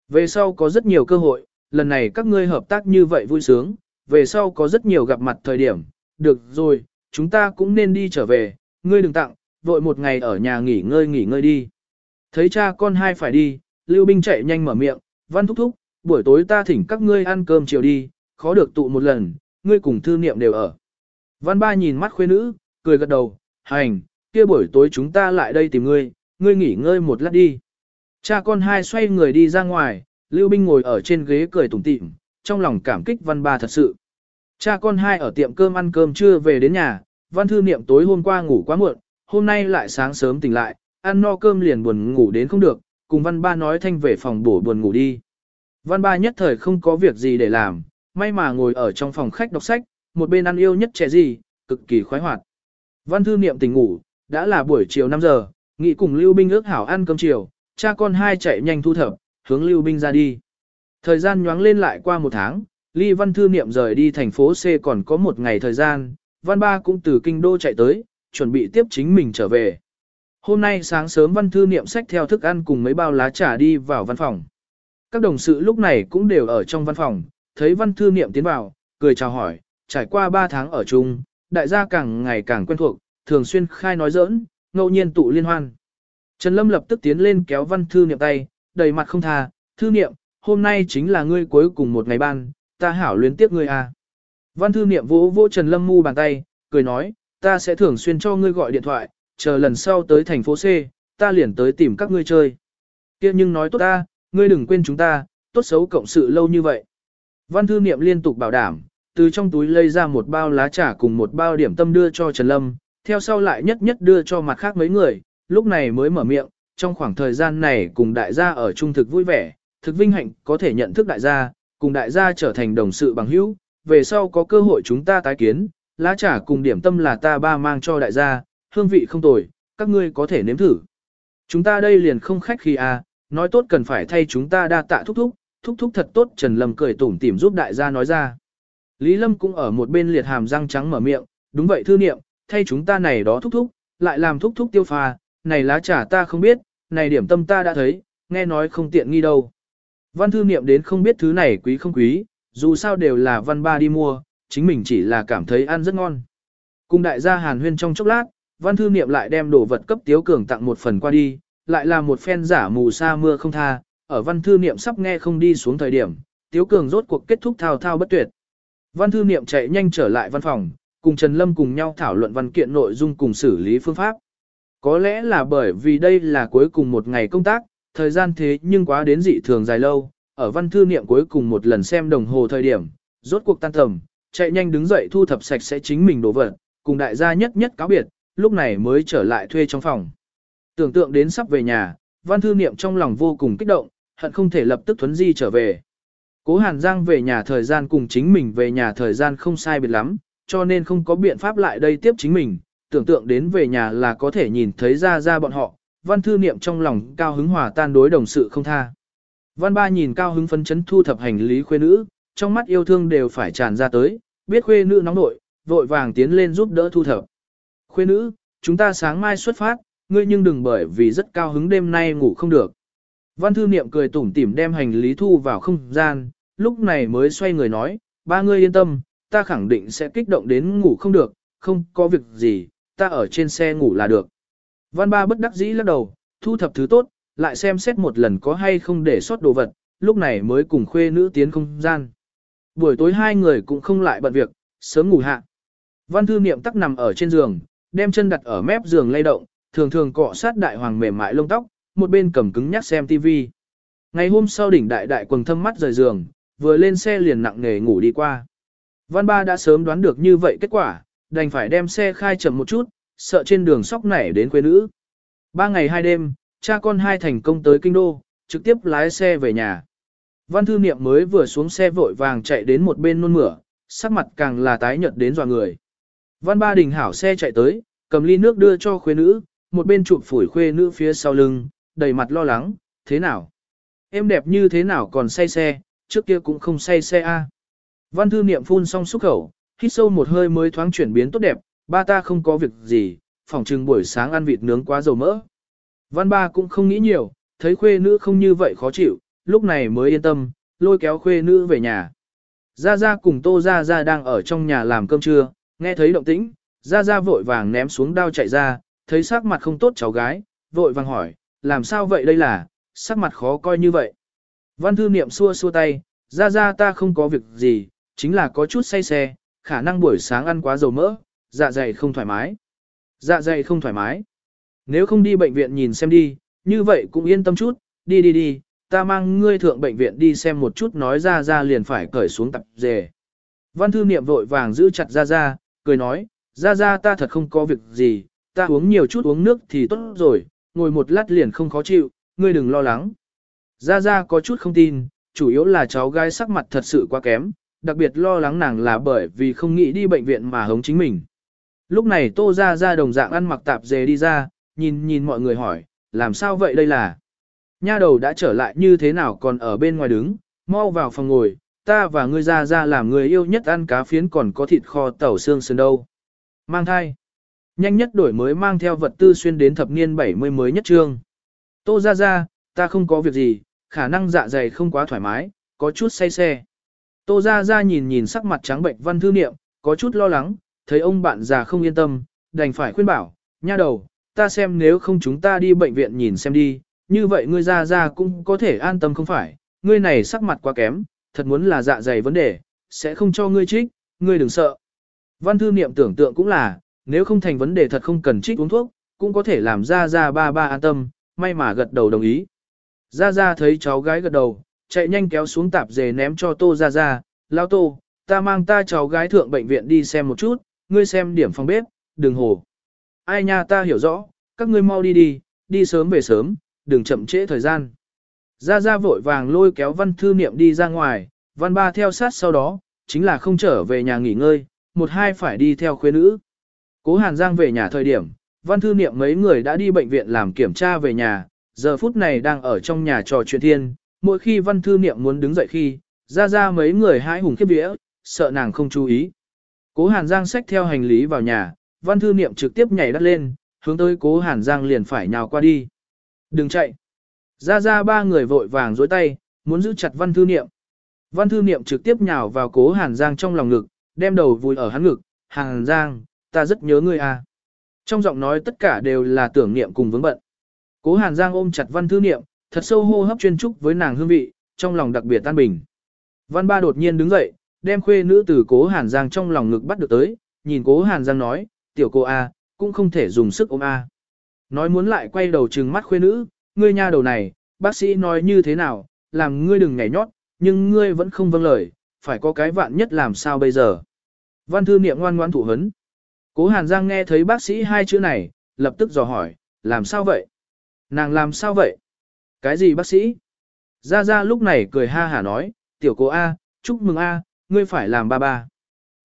Về sau có rất nhiều cơ hội, lần này các ngươi hợp tác như vậy vui sướng, về sau có rất nhiều gặp mặt thời điểm, được rồi, chúng ta cũng nên đi trở về, ngươi đừng tặng, vội một ngày ở nhà nghỉ ngơi nghỉ ngơi đi. Thấy cha con hai phải đi, Lưu Binh chạy nhanh mở miệng, văn thúc thúc, buổi tối ta thỉnh các ngươi ăn cơm chiều đi, khó được tụ một lần, ngươi cùng thư niệm đều ở. Văn ba nhìn mắt khuê nữ, cười gật đầu, hành, kia buổi tối chúng ta lại đây tìm ngươi, ngươi nghỉ ngơi một lát đi. Cha con hai xoay người đi ra ngoài, Lưu Binh ngồi ở trên ghế cười tủm tỉm, trong lòng cảm kích văn ba thật sự. Cha con hai ở tiệm cơm ăn cơm trưa về đến nhà, văn thư niệm tối hôm qua ngủ quá muộn, hôm nay lại sáng sớm tỉnh lại, ăn no cơm liền buồn ngủ đến không được, cùng văn ba nói thanh về phòng bổ buồn ngủ đi. Văn ba nhất thời không có việc gì để làm, may mà ngồi ở trong phòng khách đọc sách, một bên ăn yêu nhất trẻ gì, cực kỳ khoái hoạt. Văn thư niệm tỉnh ngủ, đã là buổi chiều 5 giờ, nghị cùng Lưu Binh ước hảo ăn cơm chiều, cha con hai chạy nhanh thu thập, hướng Lưu Binh ra đi. Thời gian nhoáng lên lại qua một tháng, Ly Văn Thư Niệm rời đi thành phố C còn có một ngày thời gian, Văn Ba cũng từ kinh đô chạy tới, chuẩn bị tiếp chính mình trở về. Hôm nay sáng sớm Văn Thư Niệm xách theo thức ăn cùng mấy bao lá trà đi vào văn phòng. Các đồng sự lúc này cũng đều ở trong văn phòng, thấy Văn Thư Niệm tiến vào, cười chào hỏi, trải qua 3 tháng ở chung, đại gia càng ngày càng quen thuộc, thường xuyên khai nói giỡn, ngẫu nhiên tụ liên hoan. Trần Lâm lập tức tiến lên kéo Văn Thư Niệm tay, đầy mặt không tha, Thư Niệm, hôm nay chính là ngươi cuối cùng một ngày ban, ta hảo luyến tiếc ngươi à. Văn Thư Niệm vỗ vỗ Trần Lâm mu bàn tay, cười nói, ta sẽ thường xuyên cho ngươi gọi điện thoại, chờ lần sau tới thành phố C, ta liền tới tìm các ngươi chơi. kia nhưng nói tốt ta, ngươi đừng quên chúng ta, tốt xấu cộng sự lâu như vậy. Văn Thư Niệm liên tục bảo đảm, từ trong túi lấy ra một bao lá trà cùng một bao điểm tâm đưa cho Trần Lâm, theo sau lại nhất nhất đưa cho mặt khác mấy người, lúc này mới mở miệng, trong khoảng thời gian này cùng đại gia ở trung thực vui vẻ, thực vinh hạnh có thể nhận thức đại gia, cùng đại gia trở thành đồng sự bằng hữu, về sau có cơ hội chúng ta tái kiến, lá trà cùng điểm tâm là ta ba mang cho đại gia, hương vị không tồi, các ngươi có thể nếm thử. Chúng ta đây liền không khách khi à, nói tốt cần phải thay chúng ta đa tạ thúc thúc, thúc thúc thật tốt Trần Lâm cười tủm tỉm giúp đại gia nói ra. Lý Lâm cũng ở một bên liệt hàm răng trắng mở miệng, đúng vậy thư niệm, thay chúng ta này đó thúc thúc, lại làm thúc thúc tiêu pha, này lá trà ta không biết, này điểm tâm ta đã thấy, nghe nói không tiện nghi đâu. Văn thư niệm đến không biết thứ này quý không quý, dù sao đều là văn ba đi mua, chính mình chỉ là cảm thấy ăn rất ngon. Cùng đại gia hàn huyên trong chốc lát, văn thư niệm lại đem đồ vật cấp tiếu cường tặng một phần qua đi, lại là một phen giả mù sa mưa không tha, ở văn thư niệm sắp nghe không đi xuống thời điểm, tiếu cường rốt cuộc kết thúc thao thao bất tuyệt. Văn thư niệm chạy nhanh trở lại văn phòng, cùng Trần Lâm cùng nhau thảo luận văn kiện nội dung cùng xử lý phương pháp. Có lẽ là bởi vì đây là cuối cùng một ngày công tác, thời gian thế nhưng quá đến dị thường dài lâu, ở văn thư niệm cuối cùng một lần xem đồng hồ thời điểm, rốt cuộc tan tầm, chạy nhanh đứng dậy thu thập sạch sẽ chính mình đồ vật, cùng đại gia nhất nhất cáo biệt, lúc này mới trở lại thuê trong phòng. Tưởng tượng đến sắp về nhà, văn thư niệm trong lòng vô cùng kích động, hận không thể lập tức thuấn di trở về. Cố Hàn Giang về nhà thời gian cùng chính mình về nhà thời gian không sai biệt lắm, cho nên không có biện pháp lại đây tiếp chính mình, tưởng tượng đến về nhà là có thể nhìn thấy ra ra bọn họ, văn thư niệm trong lòng cao hứng hòa tan đối đồng sự không tha. Văn ba nhìn cao hứng phấn chấn thu thập hành lý khuê nữ, trong mắt yêu thương đều phải tràn ra tới, biết khuê nữ nóng nội, vội vàng tiến lên giúp đỡ thu thập. Khuê nữ, chúng ta sáng mai xuất phát, ngươi nhưng đừng bởi vì rất cao hứng đêm nay ngủ không được. Văn thư niệm cười tủm tỉm đem hành lý thu vào không gian, lúc này mới xoay người nói, ba ngươi yên tâm, ta khẳng định sẽ kích động đến ngủ không được, không có việc gì, ta ở trên xe ngủ là được. Văn ba bất đắc dĩ lắc đầu, thu thập thứ tốt, lại xem xét một lần có hay không để sót đồ vật, lúc này mới cùng khuê nữ tiến không gian. Buổi tối hai người cũng không lại bận việc, sớm ngủ hạ. Văn thư niệm tắc nằm ở trên giường, đem chân đặt ở mép giường lay động, thường thường cọ sát đại hoàng mềm mại lông tóc, một bên cầm cứng nhắc xem TV. Ngày hôm sau đỉnh đại đại quần thâm mắt rời giường, vừa lên xe liền nặng nề ngủ đi qua. Văn ba đã sớm đoán được như vậy kết quả, đành phải đem xe khai chậm một chút, sợ trên đường sóc nảy đến quê nữ. Ba ngày hai đêm, cha con hai thành công tới kinh đô, trực tiếp lái xe về nhà. Văn thư niệm mới vừa xuống xe vội vàng chạy đến một bên nôn mửa, sắc mặt càng là tái nhợt đến dò người. Văn ba đình hảo xe chạy tới, cầm ly nước đưa cho khuê nữ, một bên chụp phủi khuê nữ phía sau lưng, đầy mặt lo lắng, thế nào? Em đẹp như thế nào còn say xe, trước kia cũng không say xe a. Văn thư niệm phun xong xúc khẩu, hít sâu một hơi mới thoáng chuyển biến tốt đẹp, ba ta không có việc gì, phòng trừng buổi sáng ăn vịt nướng quá dầu mỡ. Văn ba cũng không nghĩ nhiều, thấy khuê nữ không như vậy khó chịu, lúc này mới yên tâm, lôi kéo khuê nữ về nhà. Gia Gia cùng Tô Gia Gia đang ở trong nhà làm cơm trưa, nghe thấy động tĩnh, Gia Gia vội vàng ném xuống đao chạy ra, thấy sắc mặt không tốt cháu gái, vội vàng hỏi, làm sao vậy đây là, sắc mặt khó coi như vậy. Văn thư niệm xua xua tay, Ra Ra ta không có việc gì, chính là có chút say xe, khả năng buổi sáng ăn quá dầu mỡ, dạ dày không thoải mái. Dạ dày không thoải mái. Nếu không đi bệnh viện nhìn xem đi, như vậy cũng yên tâm chút, đi đi đi, ta mang ngươi thượng bệnh viện đi xem một chút nói ra ra liền phải cởi xuống tập dề. Văn thư niệm vội vàng giữ chặt ra ra, cười nói, ra ra ta thật không có việc gì, ta uống nhiều chút uống nước thì tốt rồi, ngồi một lát liền không khó chịu, ngươi đừng lo lắng. Ra ra có chút không tin, chủ yếu là cháu gái sắc mặt thật sự quá kém, đặc biệt lo lắng nàng là bởi vì không nghĩ đi bệnh viện mà hống chính mình. Lúc này tô ra ra đồng dạng ăn mặc tạp dề đi ra, nhìn nhìn mọi người hỏi, làm sao vậy đây là? Nha đầu đã trở lại như thế nào còn ở bên ngoài đứng, mau vào phòng ngồi, ta và ngươi ra ra làm người yêu nhất ăn cá phiến còn có thịt kho tẩu xương sườn đâu. Mang thai. Nhanh nhất đổi mới mang theo vật tư xuyên đến thập niên 70 mới nhất trương. Tô ra ra, ta không có việc gì, khả năng dạ dày không quá thoải mái, có chút say xe. Tô gia gia nhìn nhìn sắc mặt trắng bệnh văn thư niệm, có chút lo lắng, thấy ông bạn già không yên tâm, đành phải khuyên bảo, nha đầu, ta xem nếu không chúng ta đi bệnh viện nhìn xem đi, như vậy ngươi gia gia cũng có thể an tâm không phải, ngươi này sắc mặt quá kém, thật muốn là dạ dày vấn đề, sẽ không cho ngươi trích, ngươi đừng sợ. Văn thư niệm tưởng tượng cũng là, nếu không thành vấn đề thật không cần trích uống thuốc, cũng có thể làm ra ra ba ba an tâm, may mà gật đầu đồng ý. Ra ra thấy cháu gái gật đầu, chạy nhanh kéo xuống tạp dề ném cho tô ra ra, lao tô, ta mang ta cháu gái thượng bệnh viện đi xem một chút, ngươi xem điểm phòng bếp, đừng hồ. Ai nha ta hiểu rõ, các ngươi mau đi đi, đi sớm về sớm, đừng chậm trễ thời gian. Ra ra vội vàng lôi kéo văn thư niệm đi ra ngoài, văn ba theo sát sau đó, chính là không trở về nhà nghỉ ngơi, một hai phải đi theo khuê nữ. Cố Hàn Giang về nhà thời điểm, văn thư niệm mấy người đã đi bệnh viện làm kiểm tra về nhà, giờ phút này đang ở trong nhà trò chuyện thiên, mỗi khi văn thư niệm muốn đứng dậy khi, ra ra mấy người hãi hùng khiếp vía, sợ nàng không chú ý. Cố Hàn Giang xách theo hành lý vào nhà, văn thư niệm trực tiếp nhảy đắt lên, hướng tới cố Hàn Giang liền phải nhào qua đi. Đừng chạy. Ra ra ba người vội vàng dối tay, muốn giữ chặt văn thư niệm. Văn thư niệm trực tiếp nhào vào cố Hàn Giang trong lòng ngực, đem đầu vùi ở hắn ngực. Hàn Giang, ta rất nhớ ngươi à. Trong giọng nói tất cả đều là tưởng niệm cùng vướng bận. Cố Hàn Giang ôm chặt văn thư niệm, thật sâu hô hấp chuyên trúc với nàng hương vị, trong lòng đặc biệt tan bình. Văn ba đột nhiên đứng dậy, đem khuê nữ từ cố Hàn Giang trong lòng ngực bắt được tới, nhìn cố Hàn Giang nói, tiểu cô A, cũng không thể dùng sức ôm A. Nói muốn lại quay đầu trừng mắt khuê nữ, ngươi nha đầu này, bác sĩ nói như thế nào, làm ngươi đừng nhảy nhót, nhưng ngươi vẫn không vâng lời, phải có cái vạn nhất làm sao bây giờ. Văn thư niệm ngoan ngoãn thủ hấn. Cố Hàn Giang nghe thấy bác sĩ hai chữ này, lập tức dò hỏi, làm sao vậy? Nàng làm sao vậy? Cái gì bác sĩ? Gia Gia lúc này cười ha hả nói, tiểu cố A, chúc mừng A, ngươi phải làm ba ba.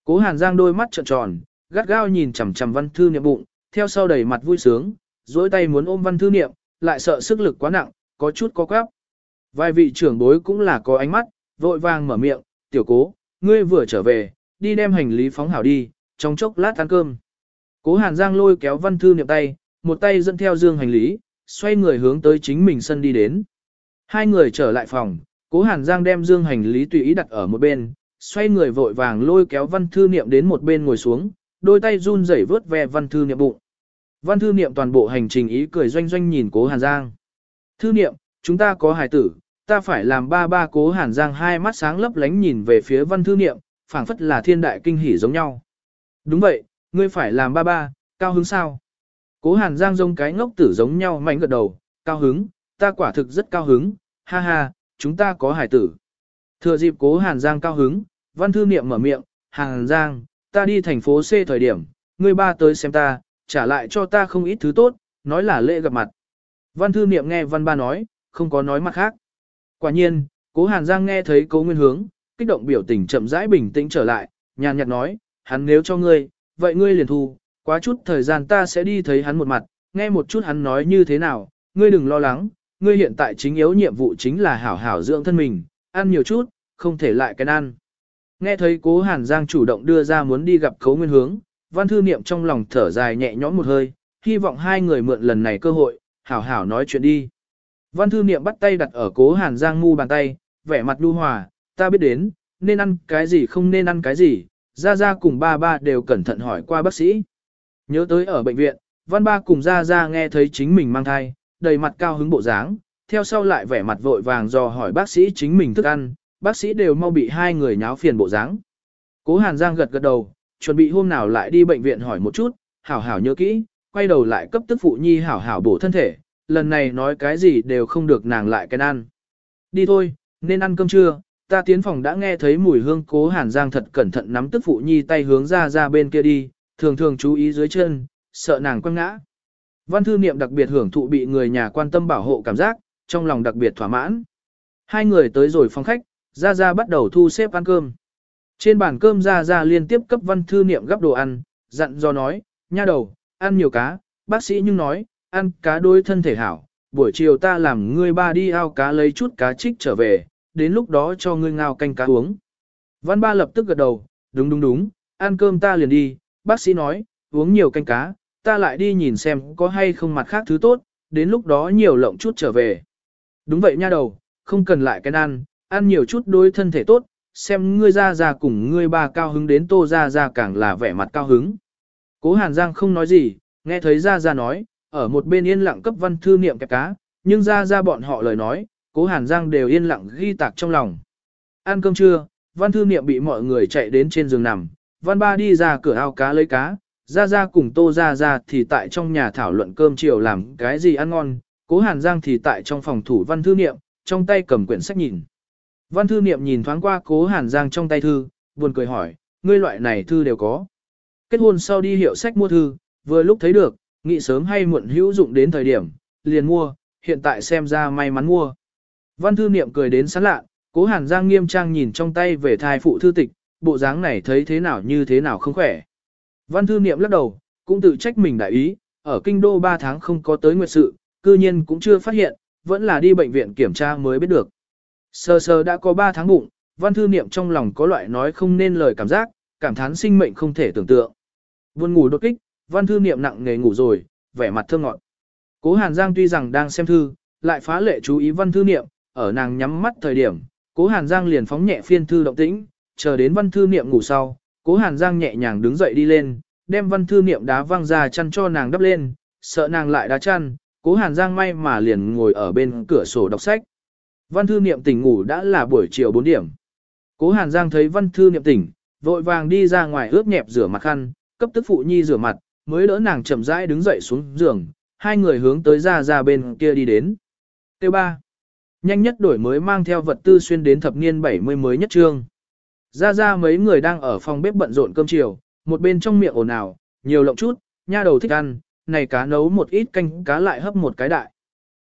Cố Hàn Giang đôi mắt trợn tròn, gắt gao nhìn chằm chằm văn thư niệm bụng, theo sau đầy mặt vui sướng, dối tay muốn ôm văn thư niệm, lại sợ sức lực quá nặng, có chút có quáp. Vài vị trưởng bối cũng là có ánh mắt, vội vàng mở miệng, tiểu cố, ngươi vừa trở về, đi đem hành lý phóng hảo đi, trong chốc lát ăn cơm. Cố Hàn Giang lôi kéo văn thư niệm tay, một tay dẫn theo dương hành lý, xoay người hướng tới chính mình sân đi đến. Hai người trở lại phòng, cố Hàn Giang đem dương hành lý tùy ý đặt ở một bên, xoay người vội vàng lôi kéo văn thư niệm đến một bên ngồi xuống, đôi tay run rẩy vớt ve văn thư niệm bụng. Văn thư niệm toàn bộ hành trình ý cười doanh doanh nhìn cố Hàn Giang. Thư niệm, chúng ta có hài tử, ta phải làm ba ba cố Hàn Giang hai mắt sáng lấp lánh nhìn về phía văn thư niệm, phảng phất là thiên đại kinh hỉ giống nhau. Đúng vậy, ngươi phải làm ba ba, cao hứng sao? Cố Hàn Giang giống cái ngốc tử giống nhau mạnh gật đầu, cao hứng, ta quả thực rất cao hứng, ha ha, chúng ta có hải tử. Thừa dịp cố Hàn Giang cao hứng, văn thư niệm mở miệng, Hàn Giang, ta đi thành phố C thời điểm, ngươi ba tới xem ta, trả lại cho ta không ít thứ tốt, nói là lễ gặp mặt. Văn thư niệm nghe văn ba nói, không có nói mặt khác. Quả nhiên, cố Hàn Giang nghe thấy cố nguyên hướng, kích động biểu tình chậm rãi bình tĩnh trở lại, nhàn nhạt nói, hắn nếu cho ngươi, vậy ngươi liền thu, quá chút thời gian ta sẽ đi thấy hắn một mặt, nghe một chút hắn nói như thế nào, ngươi đừng lo lắng, ngươi hiện tại chính yếu nhiệm vụ chính là hảo hảo dưỡng thân mình, ăn nhiều chút, không thể lại cái ăn. Nghe thấy cố Hàn Giang chủ động đưa ra muốn đi gặp cố nguyên hướng, văn thư niệm trong lòng thở dài nhẹ nhõm một hơi, hy vọng hai người mượn lần này cơ hội, hảo hảo nói chuyện đi. Văn thư niệm bắt tay đặt ở cố Hàn Giang mu bàn tay, vẻ mặt lưu hòa, ta biết đến, nên ăn cái gì không nên ăn cái gì, ra ra cùng ba ba đều cẩn thận hỏi qua bác sĩ. Nhớ tới ở bệnh viện, văn ba cùng Gia Gia nghe thấy chính mình mang thai, đầy mặt cao hứng bộ dáng, theo sau lại vẻ mặt vội vàng dò hỏi bác sĩ chính mình thức ăn, bác sĩ đều mau bị hai người nháo phiền bộ dáng. Cố Hàn Giang gật gật đầu, chuẩn bị hôm nào lại đi bệnh viện hỏi một chút, hảo hảo nhớ kỹ, quay đầu lại cấp tức phụ nhi hảo hảo bổ thân thể, lần này nói cái gì đều không được nàng lại cái ăn. Đi thôi, nên ăn cơm trưa, ta tiến phòng đã nghe thấy mùi hương cố hàn giang thật cẩn thận nắm tức phụ nhi tay hướng ra ra bên kia đi, thường thường chú ý dưới chân, sợ nàng quăng ngã. Văn thư niệm đặc biệt hưởng thụ bị người nhà quan tâm bảo hộ cảm giác, trong lòng đặc biệt thỏa mãn. Hai người tới rồi phòng khách, gia gia bắt đầu thu xếp ăn cơm. Trên bàn cơm gia gia liên tiếp cấp văn thư niệm gấp đồ ăn, dặn do nói, nha đầu, ăn nhiều cá, bác sĩ nhưng nói, ăn cá đôi thân thể hảo, buổi chiều ta làm ngươi ba đi ao cá lấy chút cá trích trở về, đến lúc đó cho ngươi ngao canh cá uống. Văn ba lập tức gật đầu, đúng đúng đúng, ăn cơm ta liền đi, bác sĩ nói, uống nhiều canh cá, ta lại đi nhìn xem có hay không mặt khác thứ tốt, đến lúc đó nhiều lộng chút trở về. Đúng vậy nha đầu, không cần lại cái ăn, ăn nhiều chút đối thân thể tốt, xem ngươi ra ra cùng ngươi ba cao hứng đến tô ra ra càng là vẻ mặt cao hứng. Cố Hàn Giang không nói gì, nghe thấy ra ra nói, ở một bên yên lặng cấp văn thư niệm kẹp cá, nhưng ra ra bọn họ lời nói, cố Hàn Giang đều yên lặng ghi tạc trong lòng. Ăn cơm trưa, văn thư niệm bị mọi người chạy đến trên giường nằm, văn ba đi ra cửa ao cá lấy cá, ra ra cùng tô ra ra thì tại trong nhà thảo luận cơm chiều làm cái gì ăn ngon, cố Hàn Giang thì tại trong phòng thủ văn thư niệm, trong tay cầm quyển sách nhìn. Văn thư niệm nhìn thoáng qua cố Hàn Giang trong tay thư, buồn cười hỏi, ngươi loại này thư đều có. Kết hôn sau đi hiệu sách mua thư, vừa lúc thấy được, nghĩ sớm hay muộn hữu dụng đến thời điểm, liền mua, hiện tại xem ra may mắn mua. Văn thư niệm cười đến sán lạ, cố hàn giang nghiêm trang nhìn trong tay về thai phụ thư tịch, bộ dáng này thấy thế nào như thế nào không khỏe. Văn thư niệm lắc đầu, cũng tự trách mình đại ý, ở kinh đô 3 tháng không có tới nguyệt sự, cư nhiên cũng chưa phát hiện, vẫn là đi bệnh viện kiểm tra mới biết được. Sơ sơ đã có 3 tháng bụng, văn thư niệm trong lòng có loại nói không nên lời cảm giác, cảm thán sinh mệnh không thể tưởng tượng. Buồn ngủ đột kích, văn thư niệm nặng nghề ngủ rồi, vẻ mặt thơ ngọt. Cố Hàn Giang tuy rằng đang xem thư, lại phá lệ chú ý văn thư niệm, ở nàng nhắm mắt thời điểm, Cố Hàn Giang liền phóng nhẹ phiên thư động tĩnh, chờ đến văn thư niệm ngủ sau, Cố Hàn Giang nhẹ nhàng đứng dậy đi lên, đem văn thư niệm đá văng ra chăn cho nàng đắp lên, sợ nàng lại đá chăn, Cố Hàn Giang may mà liền ngồi ở bên cửa sổ đọc sách. Văn thư niệm tỉnh ngủ đã là buổi chiều 4 điểm. Cố Hàn Giang thấy văn thư niệm tỉnh, vội vàng đi ra ngoài ướp nhẹp rửa mặt khăn, cấp tức phụ nhi rửa mặt, mới đỡ nàng chậm rãi đứng dậy xuống giường, hai người hướng tới ra ra bên kia đi đến. Tiêu 3. Nhanh nhất đổi mới mang theo vật tư xuyên đến thập niên 70 mới nhất trương. Ra ra mấy người đang ở phòng bếp bận rộn cơm chiều, một bên trong miệng ồn ào, nhiều lộng chút, nha đầu thích ăn, này cá nấu một ít canh cá lại hấp một cái đại.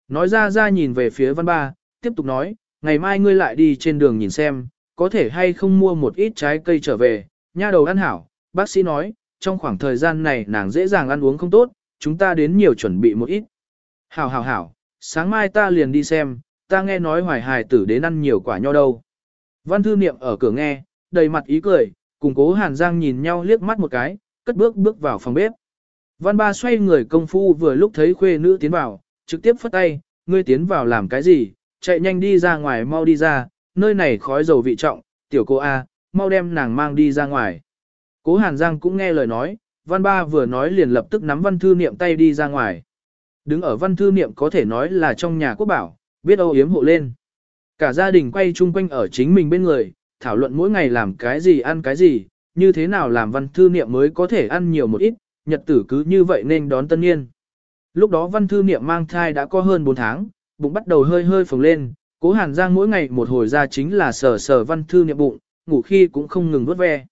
Nói ra ra nhìn về phía văn ba, tiếp tục nói, ngày mai ngươi lại đi trên đường nhìn xem, có thể hay không mua một ít trái cây trở về, nha đầu ăn hảo, bác sĩ nói, trong khoảng thời gian này nàng dễ dàng ăn uống không tốt, chúng ta đến nhiều chuẩn bị một ít. Hảo hảo hảo, sáng mai ta liền đi xem, ta nghe nói hoài hài tử đến ăn nhiều quả nho đâu. Văn thư niệm ở cửa nghe, đầy mặt ý cười, cùng cố hàn giang nhìn nhau liếc mắt một cái, cất bước bước vào phòng bếp. Văn ba xoay người công phu vừa lúc thấy khuê nữ tiến vào, trực tiếp phất tay, ngươi tiến vào làm cái gì, chạy nhanh đi ra ngoài mau đi ra, nơi này khói dầu vị trọng, tiểu cô A, mau đem nàng mang đi ra ngoài. Cố Hàn Giang cũng nghe lời nói, văn ba vừa nói liền lập tức nắm văn thư niệm tay đi ra ngoài. Đứng ở văn thư niệm có thể nói là trong nhà quốc bảo, biết âu yếm hộ lên. Cả gia đình quay chung quanh ở chính mình bên người, thảo luận mỗi ngày làm cái gì ăn cái gì, như thế nào làm văn thư niệm mới có thể ăn nhiều một ít, nhật tử cứ như vậy nên đón tân niên. Lúc đó văn thư niệm mang thai đã có hơn 4 tháng, bụng bắt đầu hơi hơi phồng lên, cố hàn giang mỗi ngày một hồi ra chính là sờ sờ văn thư niệm bụng, ngủ khi cũng không ngừng vớt ve.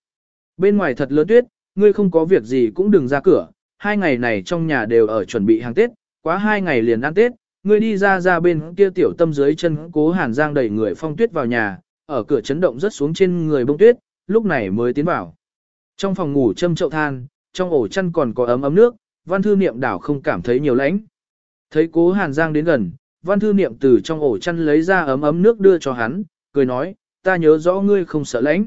Bên ngoài thật lớn tuyết, ngươi không có việc gì cũng đừng ra cửa, hai ngày này trong nhà đều ở chuẩn bị hàng Tết, quá hai ngày liền ăn Tết, ngươi đi ra ra bên kia tiểu tâm dưới chân cố hàn giang đẩy người phong tuyết vào nhà, ở cửa chấn động rất xuống trên người bông tuyết, lúc này mới tiến vào. Trong phòng ngủ châm chậu than, trong ổ chăn còn có ấm ấm nước, văn thư niệm đảo không cảm thấy nhiều lãnh. Thấy cố hàn giang đến gần, văn thư niệm từ trong ổ chăn lấy ra ấm ấm nước đưa cho hắn, cười nói, ta nhớ rõ ngươi không sợ lãnh.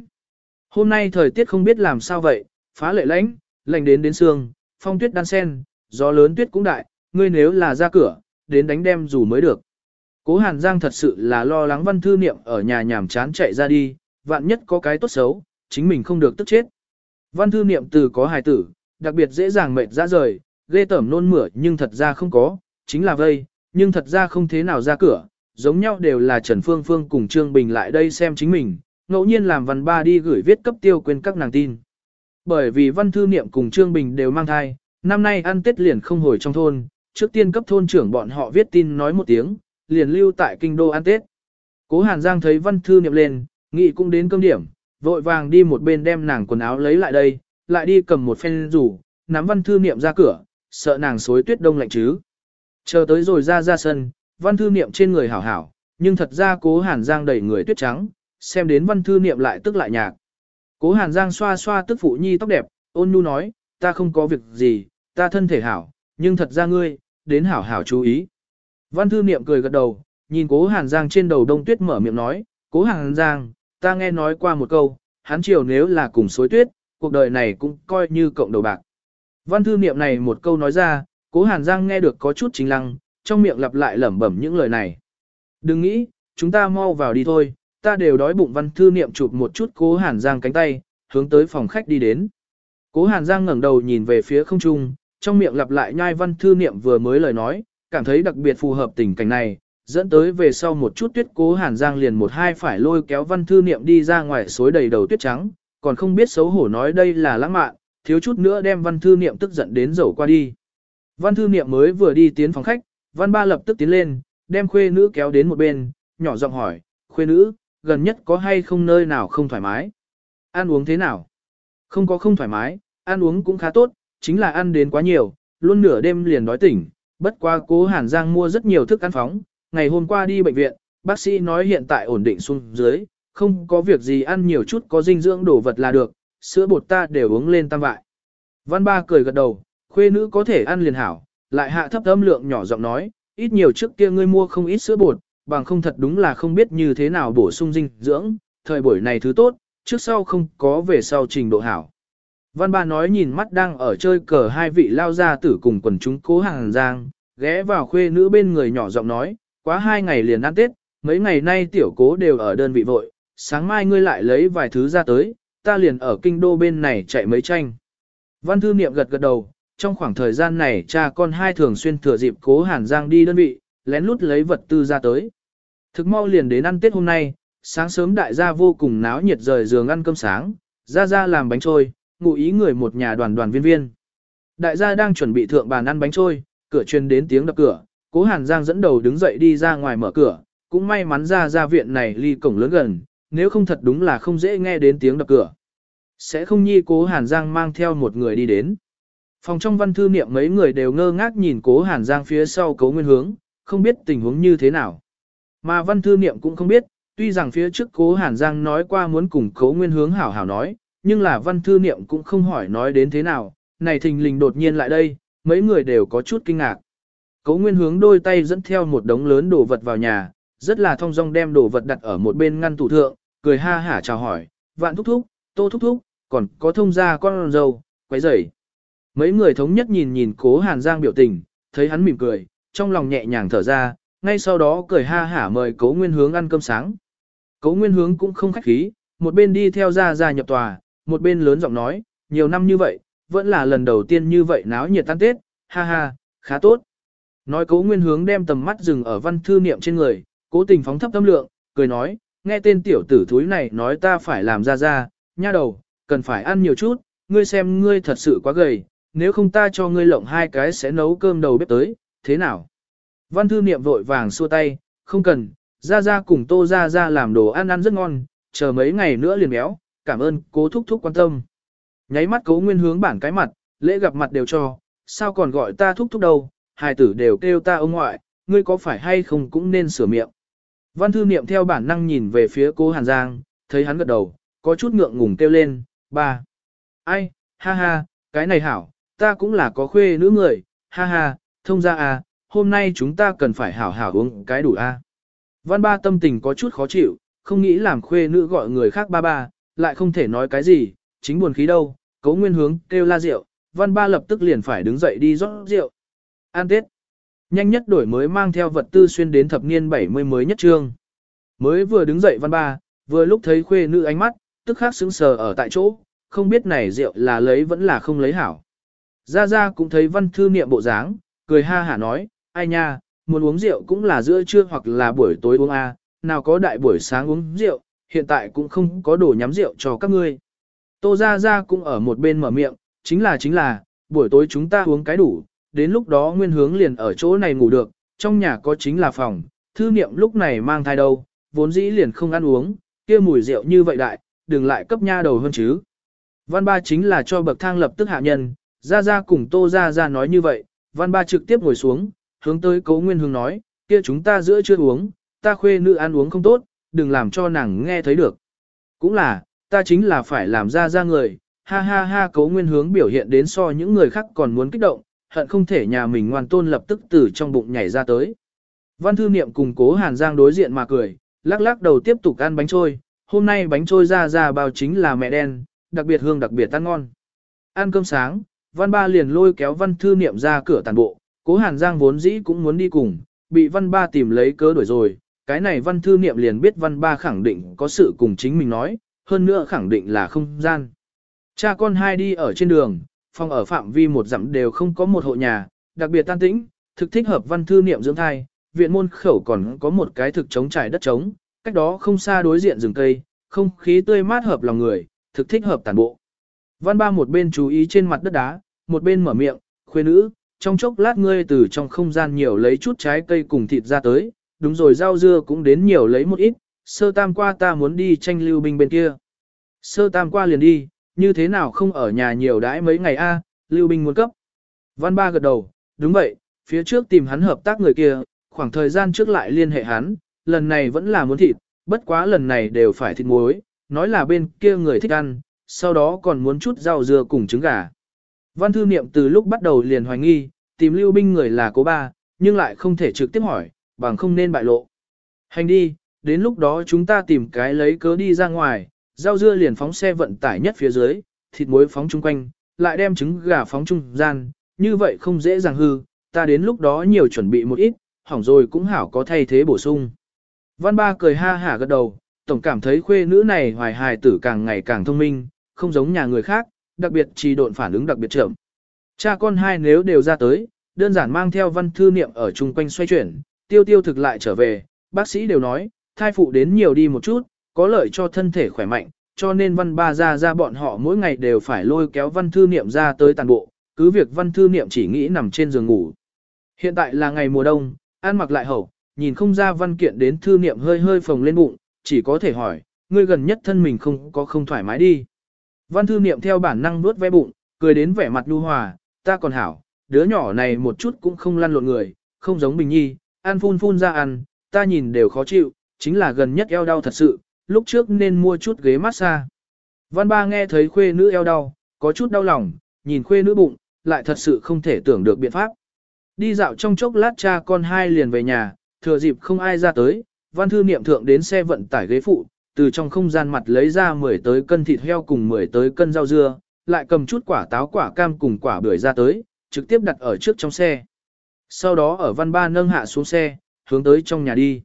Hôm nay thời tiết không biết làm sao vậy, phá lệ lãnh, lạnh đến đến xương, phong tuyết đan sen, gió lớn tuyết cũng đại, ngươi nếu là ra cửa, đến đánh đem dù mới được. Cố Hàn Giang thật sự là lo lắng văn thư niệm ở nhà nhàm chán chạy ra đi, vạn nhất có cái tốt xấu, chính mình không được tức chết. Văn thư niệm từ có hài tử, đặc biệt dễ dàng mệt ra rời, ghê tởm nôn mửa nhưng thật ra không có, chính là vây, nhưng thật ra không thế nào ra cửa, giống nhau đều là Trần Phương Phương cùng Trương Bình lại đây xem chính mình, ngẫu nhiên làm văn ba đi gửi viết cấp tiêu quên các nàng tin. Bởi vì văn thư niệm cùng Trương Bình đều mang thai, năm nay ăn Tết liền không hồi trong thôn, trước tiên cấp thôn trưởng bọn họ viết tin nói một tiếng, liền lưu tại kinh đô ăn Tết. Cố Hàn Giang thấy văn thư niệm lên, nghị cũng đến cơm điểm, vội vàng đi một bên đem nàng quần áo lấy lại đây, lại đi cầm một phen rủ, nắm văn thư niệm ra cửa, sợ nàng xối tuyết đông lạnh chứ. Chờ tới rồi ra ra sân, văn thư niệm trên người hảo hảo, nhưng thật ra cố Hàn Giang đẩy người tuyết trắng, xem đến văn thư niệm lại tức lại nhạc. Cố Hàn Giang xoa xoa tức phụ nhi tóc đẹp, ôn nhu nói, ta không có việc gì, ta thân thể hảo, nhưng thật ra ngươi, đến hảo hảo chú ý. Văn thư niệm cười gật đầu, nhìn cố Hàn Giang trên đầu đông tuyết mở miệng nói, cố Hàn Giang, ta nghe nói qua một câu, hắn chiều nếu là cùng suối tuyết, cuộc đời này cũng coi như cộng đầu bạc. Văn thư niệm này một câu nói ra, cố Hàn Giang nghe được có chút chính lăng, trong miệng lặp lại lẩm bẩm những lời này. Đừng nghĩ, chúng ta mau vào đi thôi, ta đều đói bụng văn thư niệm chụp một chút cố Hàn Giang cánh tay, hướng tới phòng khách đi đến. Cố Hàn Giang ngẩng đầu nhìn về phía không trung, trong miệng lặp lại nhai văn thư niệm vừa mới lời nói, cảm thấy đặc biệt phù hợp tình cảnh này, dẫn tới về sau một chút tuyết cố Hàn Giang liền một hai phải lôi kéo văn thư niệm đi ra ngoài xối đầy đầu tuyết trắng, còn không biết xấu hổ nói đây là lãng mạn, thiếu chút nữa đem văn thư niệm tức giận đến dầu qua đi. Văn thư niệm mới vừa đi tiến phòng khách, văn ba lập tức tiến lên, đem khuê nữ kéo đến một bên, nhỏ giọng hỏi, khuê nữ, gần nhất có hay không nơi nào không thoải mái? Ăn uống thế nào? Không có không thoải mái, ăn uống cũng khá tốt, chính là ăn đến quá nhiều, luôn nửa đêm liền đói tỉnh, bất quá cố Hàn Giang mua rất nhiều thức ăn phóng, ngày hôm qua đi bệnh viện, bác sĩ nói hiện tại ổn định xuống dưới, không có việc gì ăn nhiều chút có dinh dưỡng đồ vật là được, sữa bột ta đều uống lên tam vại. Văn ba cười gật đầu, khuê nữ có thể ăn liền hảo, lại hạ thấp âm lượng nhỏ giọng nói, ít nhiều trước kia ngươi mua không ít sữa bột, bằng không thật đúng là không biết như thế nào bổ sung dinh dưỡng, thời buổi này thứ tốt, trước sau không có về sau trình độ hảo. Văn ba nói nhìn mắt đang ở chơi cờ hai vị lao ra tử cùng quần chúng cố hàng giang, ghé vào khuê nữ bên người nhỏ giọng nói, quá hai ngày liền ăn Tết, mấy ngày nay tiểu cố đều ở đơn vị vội, sáng mai ngươi lại lấy vài thứ ra tới, ta liền ở kinh đô bên này chạy mấy tranh. Văn thư niệm gật gật đầu, trong khoảng thời gian này cha con hai thường xuyên thừa dịp cố hàn giang đi đơn vị, lén lút lấy vật tư ra tới. Thực mau liền đến ăn Tết hôm nay, sáng sớm đại gia vô cùng náo nhiệt rời giường ăn cơm sáng, ra ra làm bánh trôi, ngụ ý người một nhà đoàn đoàn viên viên. Đại gia đang chuẩn bị thượng bàn ăn bánh trôi, cửa truyền đến tiếng đập cửa, cố hàn giang dẫn đầu đứng dậy đi ra ngoài mở cửa, cũng may mắn ra ra viện này ly cổng lớn gần, nếu không thật đúng là không dễ nghe đến tiếng đập cửa. Sẽ không nhi cố hàn giang mang theo một người đi đến. Phòng trong văn thư niệm mấy người đều ngơ ngác nhìn cố hàn giang phía sau cố nguyên hướng, không biết tình huống như thế nào. Mà văn thư niệm cũng không biết, tuy rằng phía trước cố hàn giang nói qua muốn cùng cố nguyên hướng hảo hảo nói, nhưng là văn thư niệm cũng không hỏi nói đến thế nào, này thình lình đột nhiên lại đây, mấy người đều có chút kinh ngạc. Cố nguyên hướng đôi tay dẫn theo một đống lớn đồ vật vào nhà, rất là thong dong đem đồ vật đặt ở một bên ngăn tủ thượng, cười ha hả chào hỏi, vạn thúc thúc, tô thúc thúc, còn có thông gia con dâu, quấy rầy. Mấy người thống nhất nhìn nhìn cố hàn giang biểu tình, thấy hắn mỉm cười, trong lòng nhẹ nhàng thở ra, ngay sau đó cười ha hả mời cố nguyên hướng ăn cơm sáng. Cố nguyên hướng cũng không khách khí, một bên đi theo ra ra nhập tòa, một bên lớn giọng nói, nhiều năm như vậy, vẫn là lần đầu tiên như vậy náo nhiệt tan tết, ha ha, khá tốt. Nói cố nguyên hướng đem tầm mắt dừng ở văn thư niệm trên người, cố tình phóng thấp tâm lượng, cười nói, nghe tên tiểu tử thúi này nói ta phải làm ra ra, nha đầu, cần phải ăn nhiều chút, ngươi xem ngươi thật sự quá gầy, nếu không ta cho ngươi lộng hai cái sẽ nấu cơm đầu bếp tới, thế nào? Văn thư niệm vội vàng xua tay, không cần, ra ra cùng tô ra ra làm đồ ăn ăn rất ngon, chờ mấy ngày nữa liền béo, cảm ơn cố thúc thúc quan tâm. Nháy mắt cố nguyên hướng bản cái mặt, lễ gặp mặt đều cho, sao còn gọi ta thúc thúc đâu, hài tử đều kêu ta ông ngoại, ngươi có phải hay không cũng nên sửa miệng. Văn thư niệm theo bản năng nhìn về phía cố Hàn Giang, thấy hắn gật đầu, có chút ngượng ngùng kêu lên, ba. Ai, ha ha, cái này hảo, ta cũng là có khuê nữ người, ha ha, thông ra à, hôm nay chúng ta cần phải hảo hảo uống cái đủ a. À. Văn ba tâm tình có chút khó chịu, không nghĩ làm khuê nữ gọi người khác ba ba, lại không thể nói cái gì, chính buồn khí đâu, cấu nguyên hướng kêu la rượu, văn ba lập tức liền phải đứng dậy đi rót rượu. An Tết. Nhanh nhất đổi mới mang theo vật tư xuyên đến thập niên 70 mới nhất trương. Mới vừa đứng dậy văn ba, vừa lúc thấy khuê nữ ánh mắt, tức khắc sững sờ ở tại chỗ, không biết này rượu là lấy vẫn là không lấy hảo. Gia Gia cũng thấy văn thư niệm bộ dáng, cười ha hả nói, ai nha, muốn uống rượu cũng là giữa trưa hoặc là buổi tối uống a, nào có đại buổi sáng uống rượu, hiện tại cũng không có đồ nhắm rượu cho các ngươi. Tô Gia Gia cũng ở một bên mở miệng, chính là chính là, buổi tối chúng ta uống cái đủ, đến lúc đó nguyên hướng liền ở chỗ này ngủ được, trong nhà có chính là phòng, thư niệm lúc này mang thai đâu, vốn dĩ liền không ăn uống, kia mùi rượu như vậy đại, đừng lại cấp nha đầu hơn chứ. Văn ba chính là cho bậc thang lập tức hạ nhân, gia gia cùng tô gia gia nói như vậy, văn ba trực tiếp ngồi xuống, hướng tới cấu nguyên hướng nói, kia chúng ta giữa chưa uống, ta khuê nữ ăn uống không tốt, đừng làm cho nàng nghe thấy được. Cũng là, ta chính là phải làm ra ra người, ha ha ha cấu nguyên hướng biểu hiện đến so những người khác còn muốn kích động, hận không thể nhà mình ngoan tôn lập tức từ trong bụng nhảy ra tới. Văn thư niệm cùng cố hàn giang đối diện mà cười, lắc lắc đầu tiếp tục ăn bánh trôi, hôm nay bánh trôi ra ra bao chính là mẹ đen, đặc biệt hương đặc biệt ăn ngon. Ăn cơm sáng, văn ba liền lôi kéo văn thư niệm ra cửa tàn bộ, cố hàn giang vốn dĩ cũng muốn đi cùng, bị văn ba tìm lấy cớ đuổi rồi, cái này văn thư niệm liền biết văn ba khẳng định có sự cùng chính mình nói, hơn nữa khẳng định là không gian. Cha con hai đi ở trên đường, phòng ở phạm vi một dặm đều không có một hộ nhà, đặc biệt tan tĩnh, thực thích hợp văn thư niệm dưỡng thai, viện môn khẩu còn có một cái thực trống trải đất trống, cách đó không xa đối diện rừng cây, không khí tươi mát hợp lòng người, thực thích hợp tản bộ. Văn ba một bên chú ý trên mặt đất đá, một bên mở miệng, khuê nữ, trong chốc lát ngươi từ trong không gian nhiều lấy chút trái cây cùng thịt ra tới, đúng rồi rau dưa cũng đến nhiều lấy một ít, sơ tam qua ta muốn đi tranh lưu binh bên kia. Sơ tam qua liền đi, như thế nào không ở nhà nhiều đãi mấy ngày a? lưu binh muốn cấp. Văn ba gật đầu, đúng vậy, phía trước tìm hắn hợp tác người kia, khoảng thời gian trước lại liên hệ hắn, lần này vẫn là muốn thịt, bất quá lần này đều phải thịt muối, nói là bên kia người thích ăn, sau đó còn muốn chút rau dưa cùng trứng gà. Văn thư niệm từ lúc bắt đầu liền hoài nghi, tìm lưu binh người là cố ba, nhưng lại không thể trực tiếp hỏi, bằng không nên bại lộ. Hành đi, đến lúc đó chúng ta tìm cái lấy cớ đi ra ngoài, rau dưa liền phóng xe vận tải nhất phía dưới, thịt muối phóng chung quanh, lại đem trứng gà phóng trung gian, như vậy không dễ dàng hư, ta đến lúc đó nhiều chuẩn bị một ít, hỏng rồi cũng hảo có thay thế bổ sung. Văn ba cười ha hả gật đầu, tổng cảm thấy khuê nữ này hoài hài tử càng ngày càng thông minh, không giống nhà người khác, đặc biệt trì độn phản ứng đặc biệt chậm. Cha con hai nếu đều ra tới, đơn giản mang theo văn thư niệm ở chung quanh xoay chuyển, tiêu tiêu thực lại trở về, bác sĩ đều nói, thai phụ đến nhiều đi một chút, có lợi cho thân thể khỏe mạnh, cho nên văn ba ra ra bọn họ mỗi ngày đều phải lôi kéo văn thư niệm ra tới tàn bộ, cứ việc văn thư niệm chỉ nghĩ nằm trên giường ngủ. Hiện tại là ngày mùa đông, ăn mặc lại hậu, nhìn không ra văn kiện đến thư niệm hơi hơi phồng lên bụng, chỉ có thể hỏi, ngươi gần nhất thân mình không có không thoải mái đi. Văn thư niệm theo bản năng nuốt ve bụng, cười đến vẻ mặt nhu hòa, ta còn hảo, đứa nhỏ này một chút cũng không lăn lộn người, không giống Bình Nhi, ăn phun phun ra ăn, ta nhìn đều khó chịu, chính là gần nhất eo đau thật sự, lúc trước nên mua chút ghế massage. Văn ba nghe thấy khuê nữ eo đau, có chút đau lòng, nhìn khuê nữ bụng, lại thật sự không thể tưởng được biện pháp. Đi dạo trong chốc lát cha con hai liền về nhà, thừa dịp không ai ra tới, văn thư niệm thượng đến xe vận tải ghế phụ, từ trong không gian mặt lấy ra 10 tới cân thịt heo cùng 10 tới cân rau dưa, lại cầm chút quả táo quả cam cùng quả bưởi ra tới, trực tiếp đặt ở trước trong xe. Sau đó ở văn ba nâng hạ xuống xe, hướng tới trong nhà đi.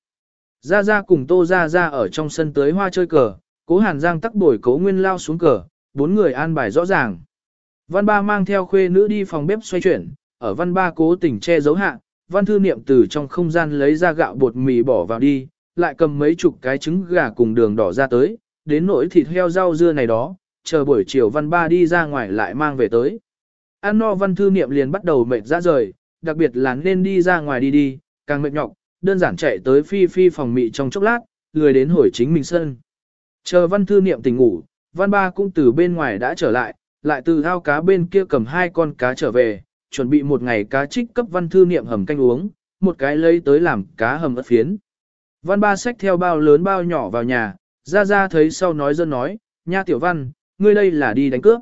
Ra ra cùng tô ra ra ở trong sân tới hoa chơi cờ, cố hàn giang tắc bổi cố nguyên lao xuống cờ, bốn người an bài rõ ràng. Văn ba mang theo khuê nữ đi phòng bếp xoay chuyển, ở văn ba cố tình che giấu hạ, văn thư niệm từ trong không gian lấy ra gạo bột mì bỏ vào đi, lại cầm mấy chục cái trứng gà cùng đường đỏ ra tới, đến nỗi thịt heo rau dưa này đó, chờ buổi chiều văn ba đi ra ngoài lại mang về tới. an no văn thư niệm liền bắt đầu mệt ra rời, đặc biệt là nên đi ra ngoài đi đi, càng mệt nhọc, đơn giản chạy tới phi phi phòng mị trong chốc lát, lười đến hồi chính mình sân. Chờ văn thư niệm tỉnh ngủ, văn ba cũng từ bên ngoài đã trở lại, lại từ ao cá bên kia cầm hai con cá trở về, chuẩn bị một ngày cá trích cấp văn thư niệm hầm canh uống, một cái lấy tới làm cá hầm ớt phiến. Văn ba xách theo bao lớn bao nhỏ vào nhà, ra ra thấy sau nói dân nói, nha tiểu văn, ngươi đây là đi đánh cướp.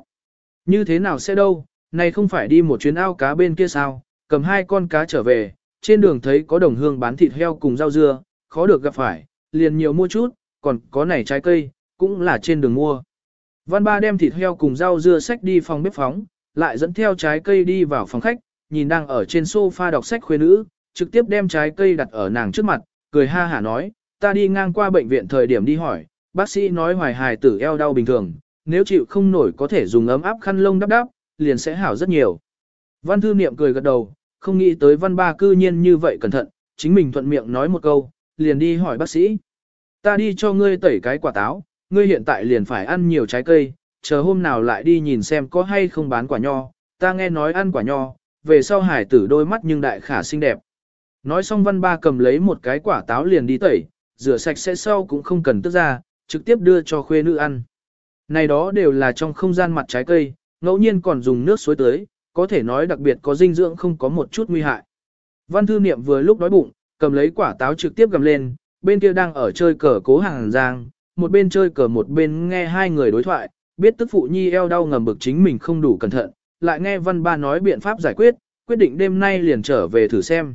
Như thế nào sẽ đâu, này không phải đi một chuyến ao cá bên kia sao, cầm hai con cá trở về, trên đường thấy có đồng hương bán thịt heo cùng rau dưa, khó được gặp phải, liền nhiều mua chút, còn có này trái cây, cũng là trên đường mua. Văn ba đem thịt heo cùng rau dưa sách đi phòng bếp phóng, lại dẫn theo trái cây đi vào phòng khách, nhìn đang ở trên sofa đọc sách khuê nữ, trực tiếp đem trái cây đặt ở nàng trước mặt, cười ha hả nói, ta đi ngang qua bệnh viện thời điểm đi hỏi, bác sĩ nói hoài hài tử eo đau bình thường, nếu chịu không nổi có thể dùng ấm áp khăn lông đắp đắp, liền sẽ hảo rất nhiều. Văn thư niệm cười gật đầu, không nghĩ tới văn ba cư nhiên như vậy cẩn thận, chính mình thuận miệng nói một câu, liền đi hỏi bác sĩ. Ta đi cho ngươi tẩy cái quả táo, ngươi hiện tại liền phải ăn nhiều trái cây, chờ hôm nào lại đi nhìn xem có hay không bán quả nho, ta nghe nói ăn quả nho, về sau hải tử đôi mắt nhưng đại khả xinh đẹp. Nói xong văn ba cầm lấy một cái quả táo liền đi tẩy, rửa sạch sẽ sau cũng không cần tức ra, trực tiếp đưa cho khuê nữ ăn. Này đó đều là trong không gian mặt trái cây, ngẫu nhiên còn dùng nước suối tưới, có thể nói đặc biệt có dinh dưỡng không có một chút nguy hại. Văn thư niệm vừa lúc đói bụng, cầm lấy quả táo trực tiếp gầm lên, bên kia đang ở chơi cờ cố hàng giang, một bên chơi cờ một bên nghe hai người đối thoại, biết tức phụ nhi eo đau ngầm bực chính mình không đủ cẩn thận, lại nghe văn ba nói biện pháp giải quyết, quyết định đêm nay liền trở về thử xem.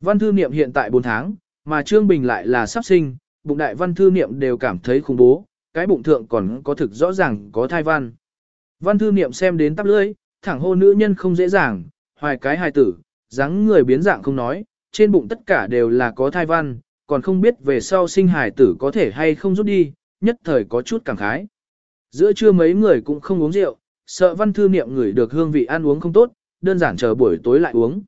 Văn thư niệm hiện tại 4 tháng, mà Trương Bình lại là sắp sinh, bụng đại văn thư niệm đều cảm thấy khủng bố, cái bụng thượng còn có thực rõ ràng có thai văn. Văn thư niệm xem đến tắp lưỡi, thẳng hô nữ nhân không dễ dàng, hoài cái hài tử, dáng người biến dạng không nói, trên bụng tất cả đều là có thai văn, còn không biết về sau sinh hài tử có thể hay không rút đi, nhất thời có chút cảm khái. Giữa trưa mấy người cũng không uống rượu, sợ văn thư niệm người được hương vị ăn uống không tốt, đơn giản chờ buổi tối lại uống.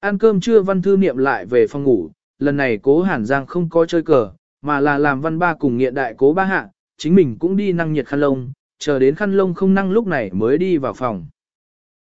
Ăn cơm trưa văn thư niệm lại về phòng ngủ, lần này cố hàn giang không có chơi cờ, mà là làm văn ba cùng nghiện đại cố ba hạ, chính mình cũng đi năng nhiệt khăn lông, chờ đến khăn lông không năng lúc này mới đi vào phòng.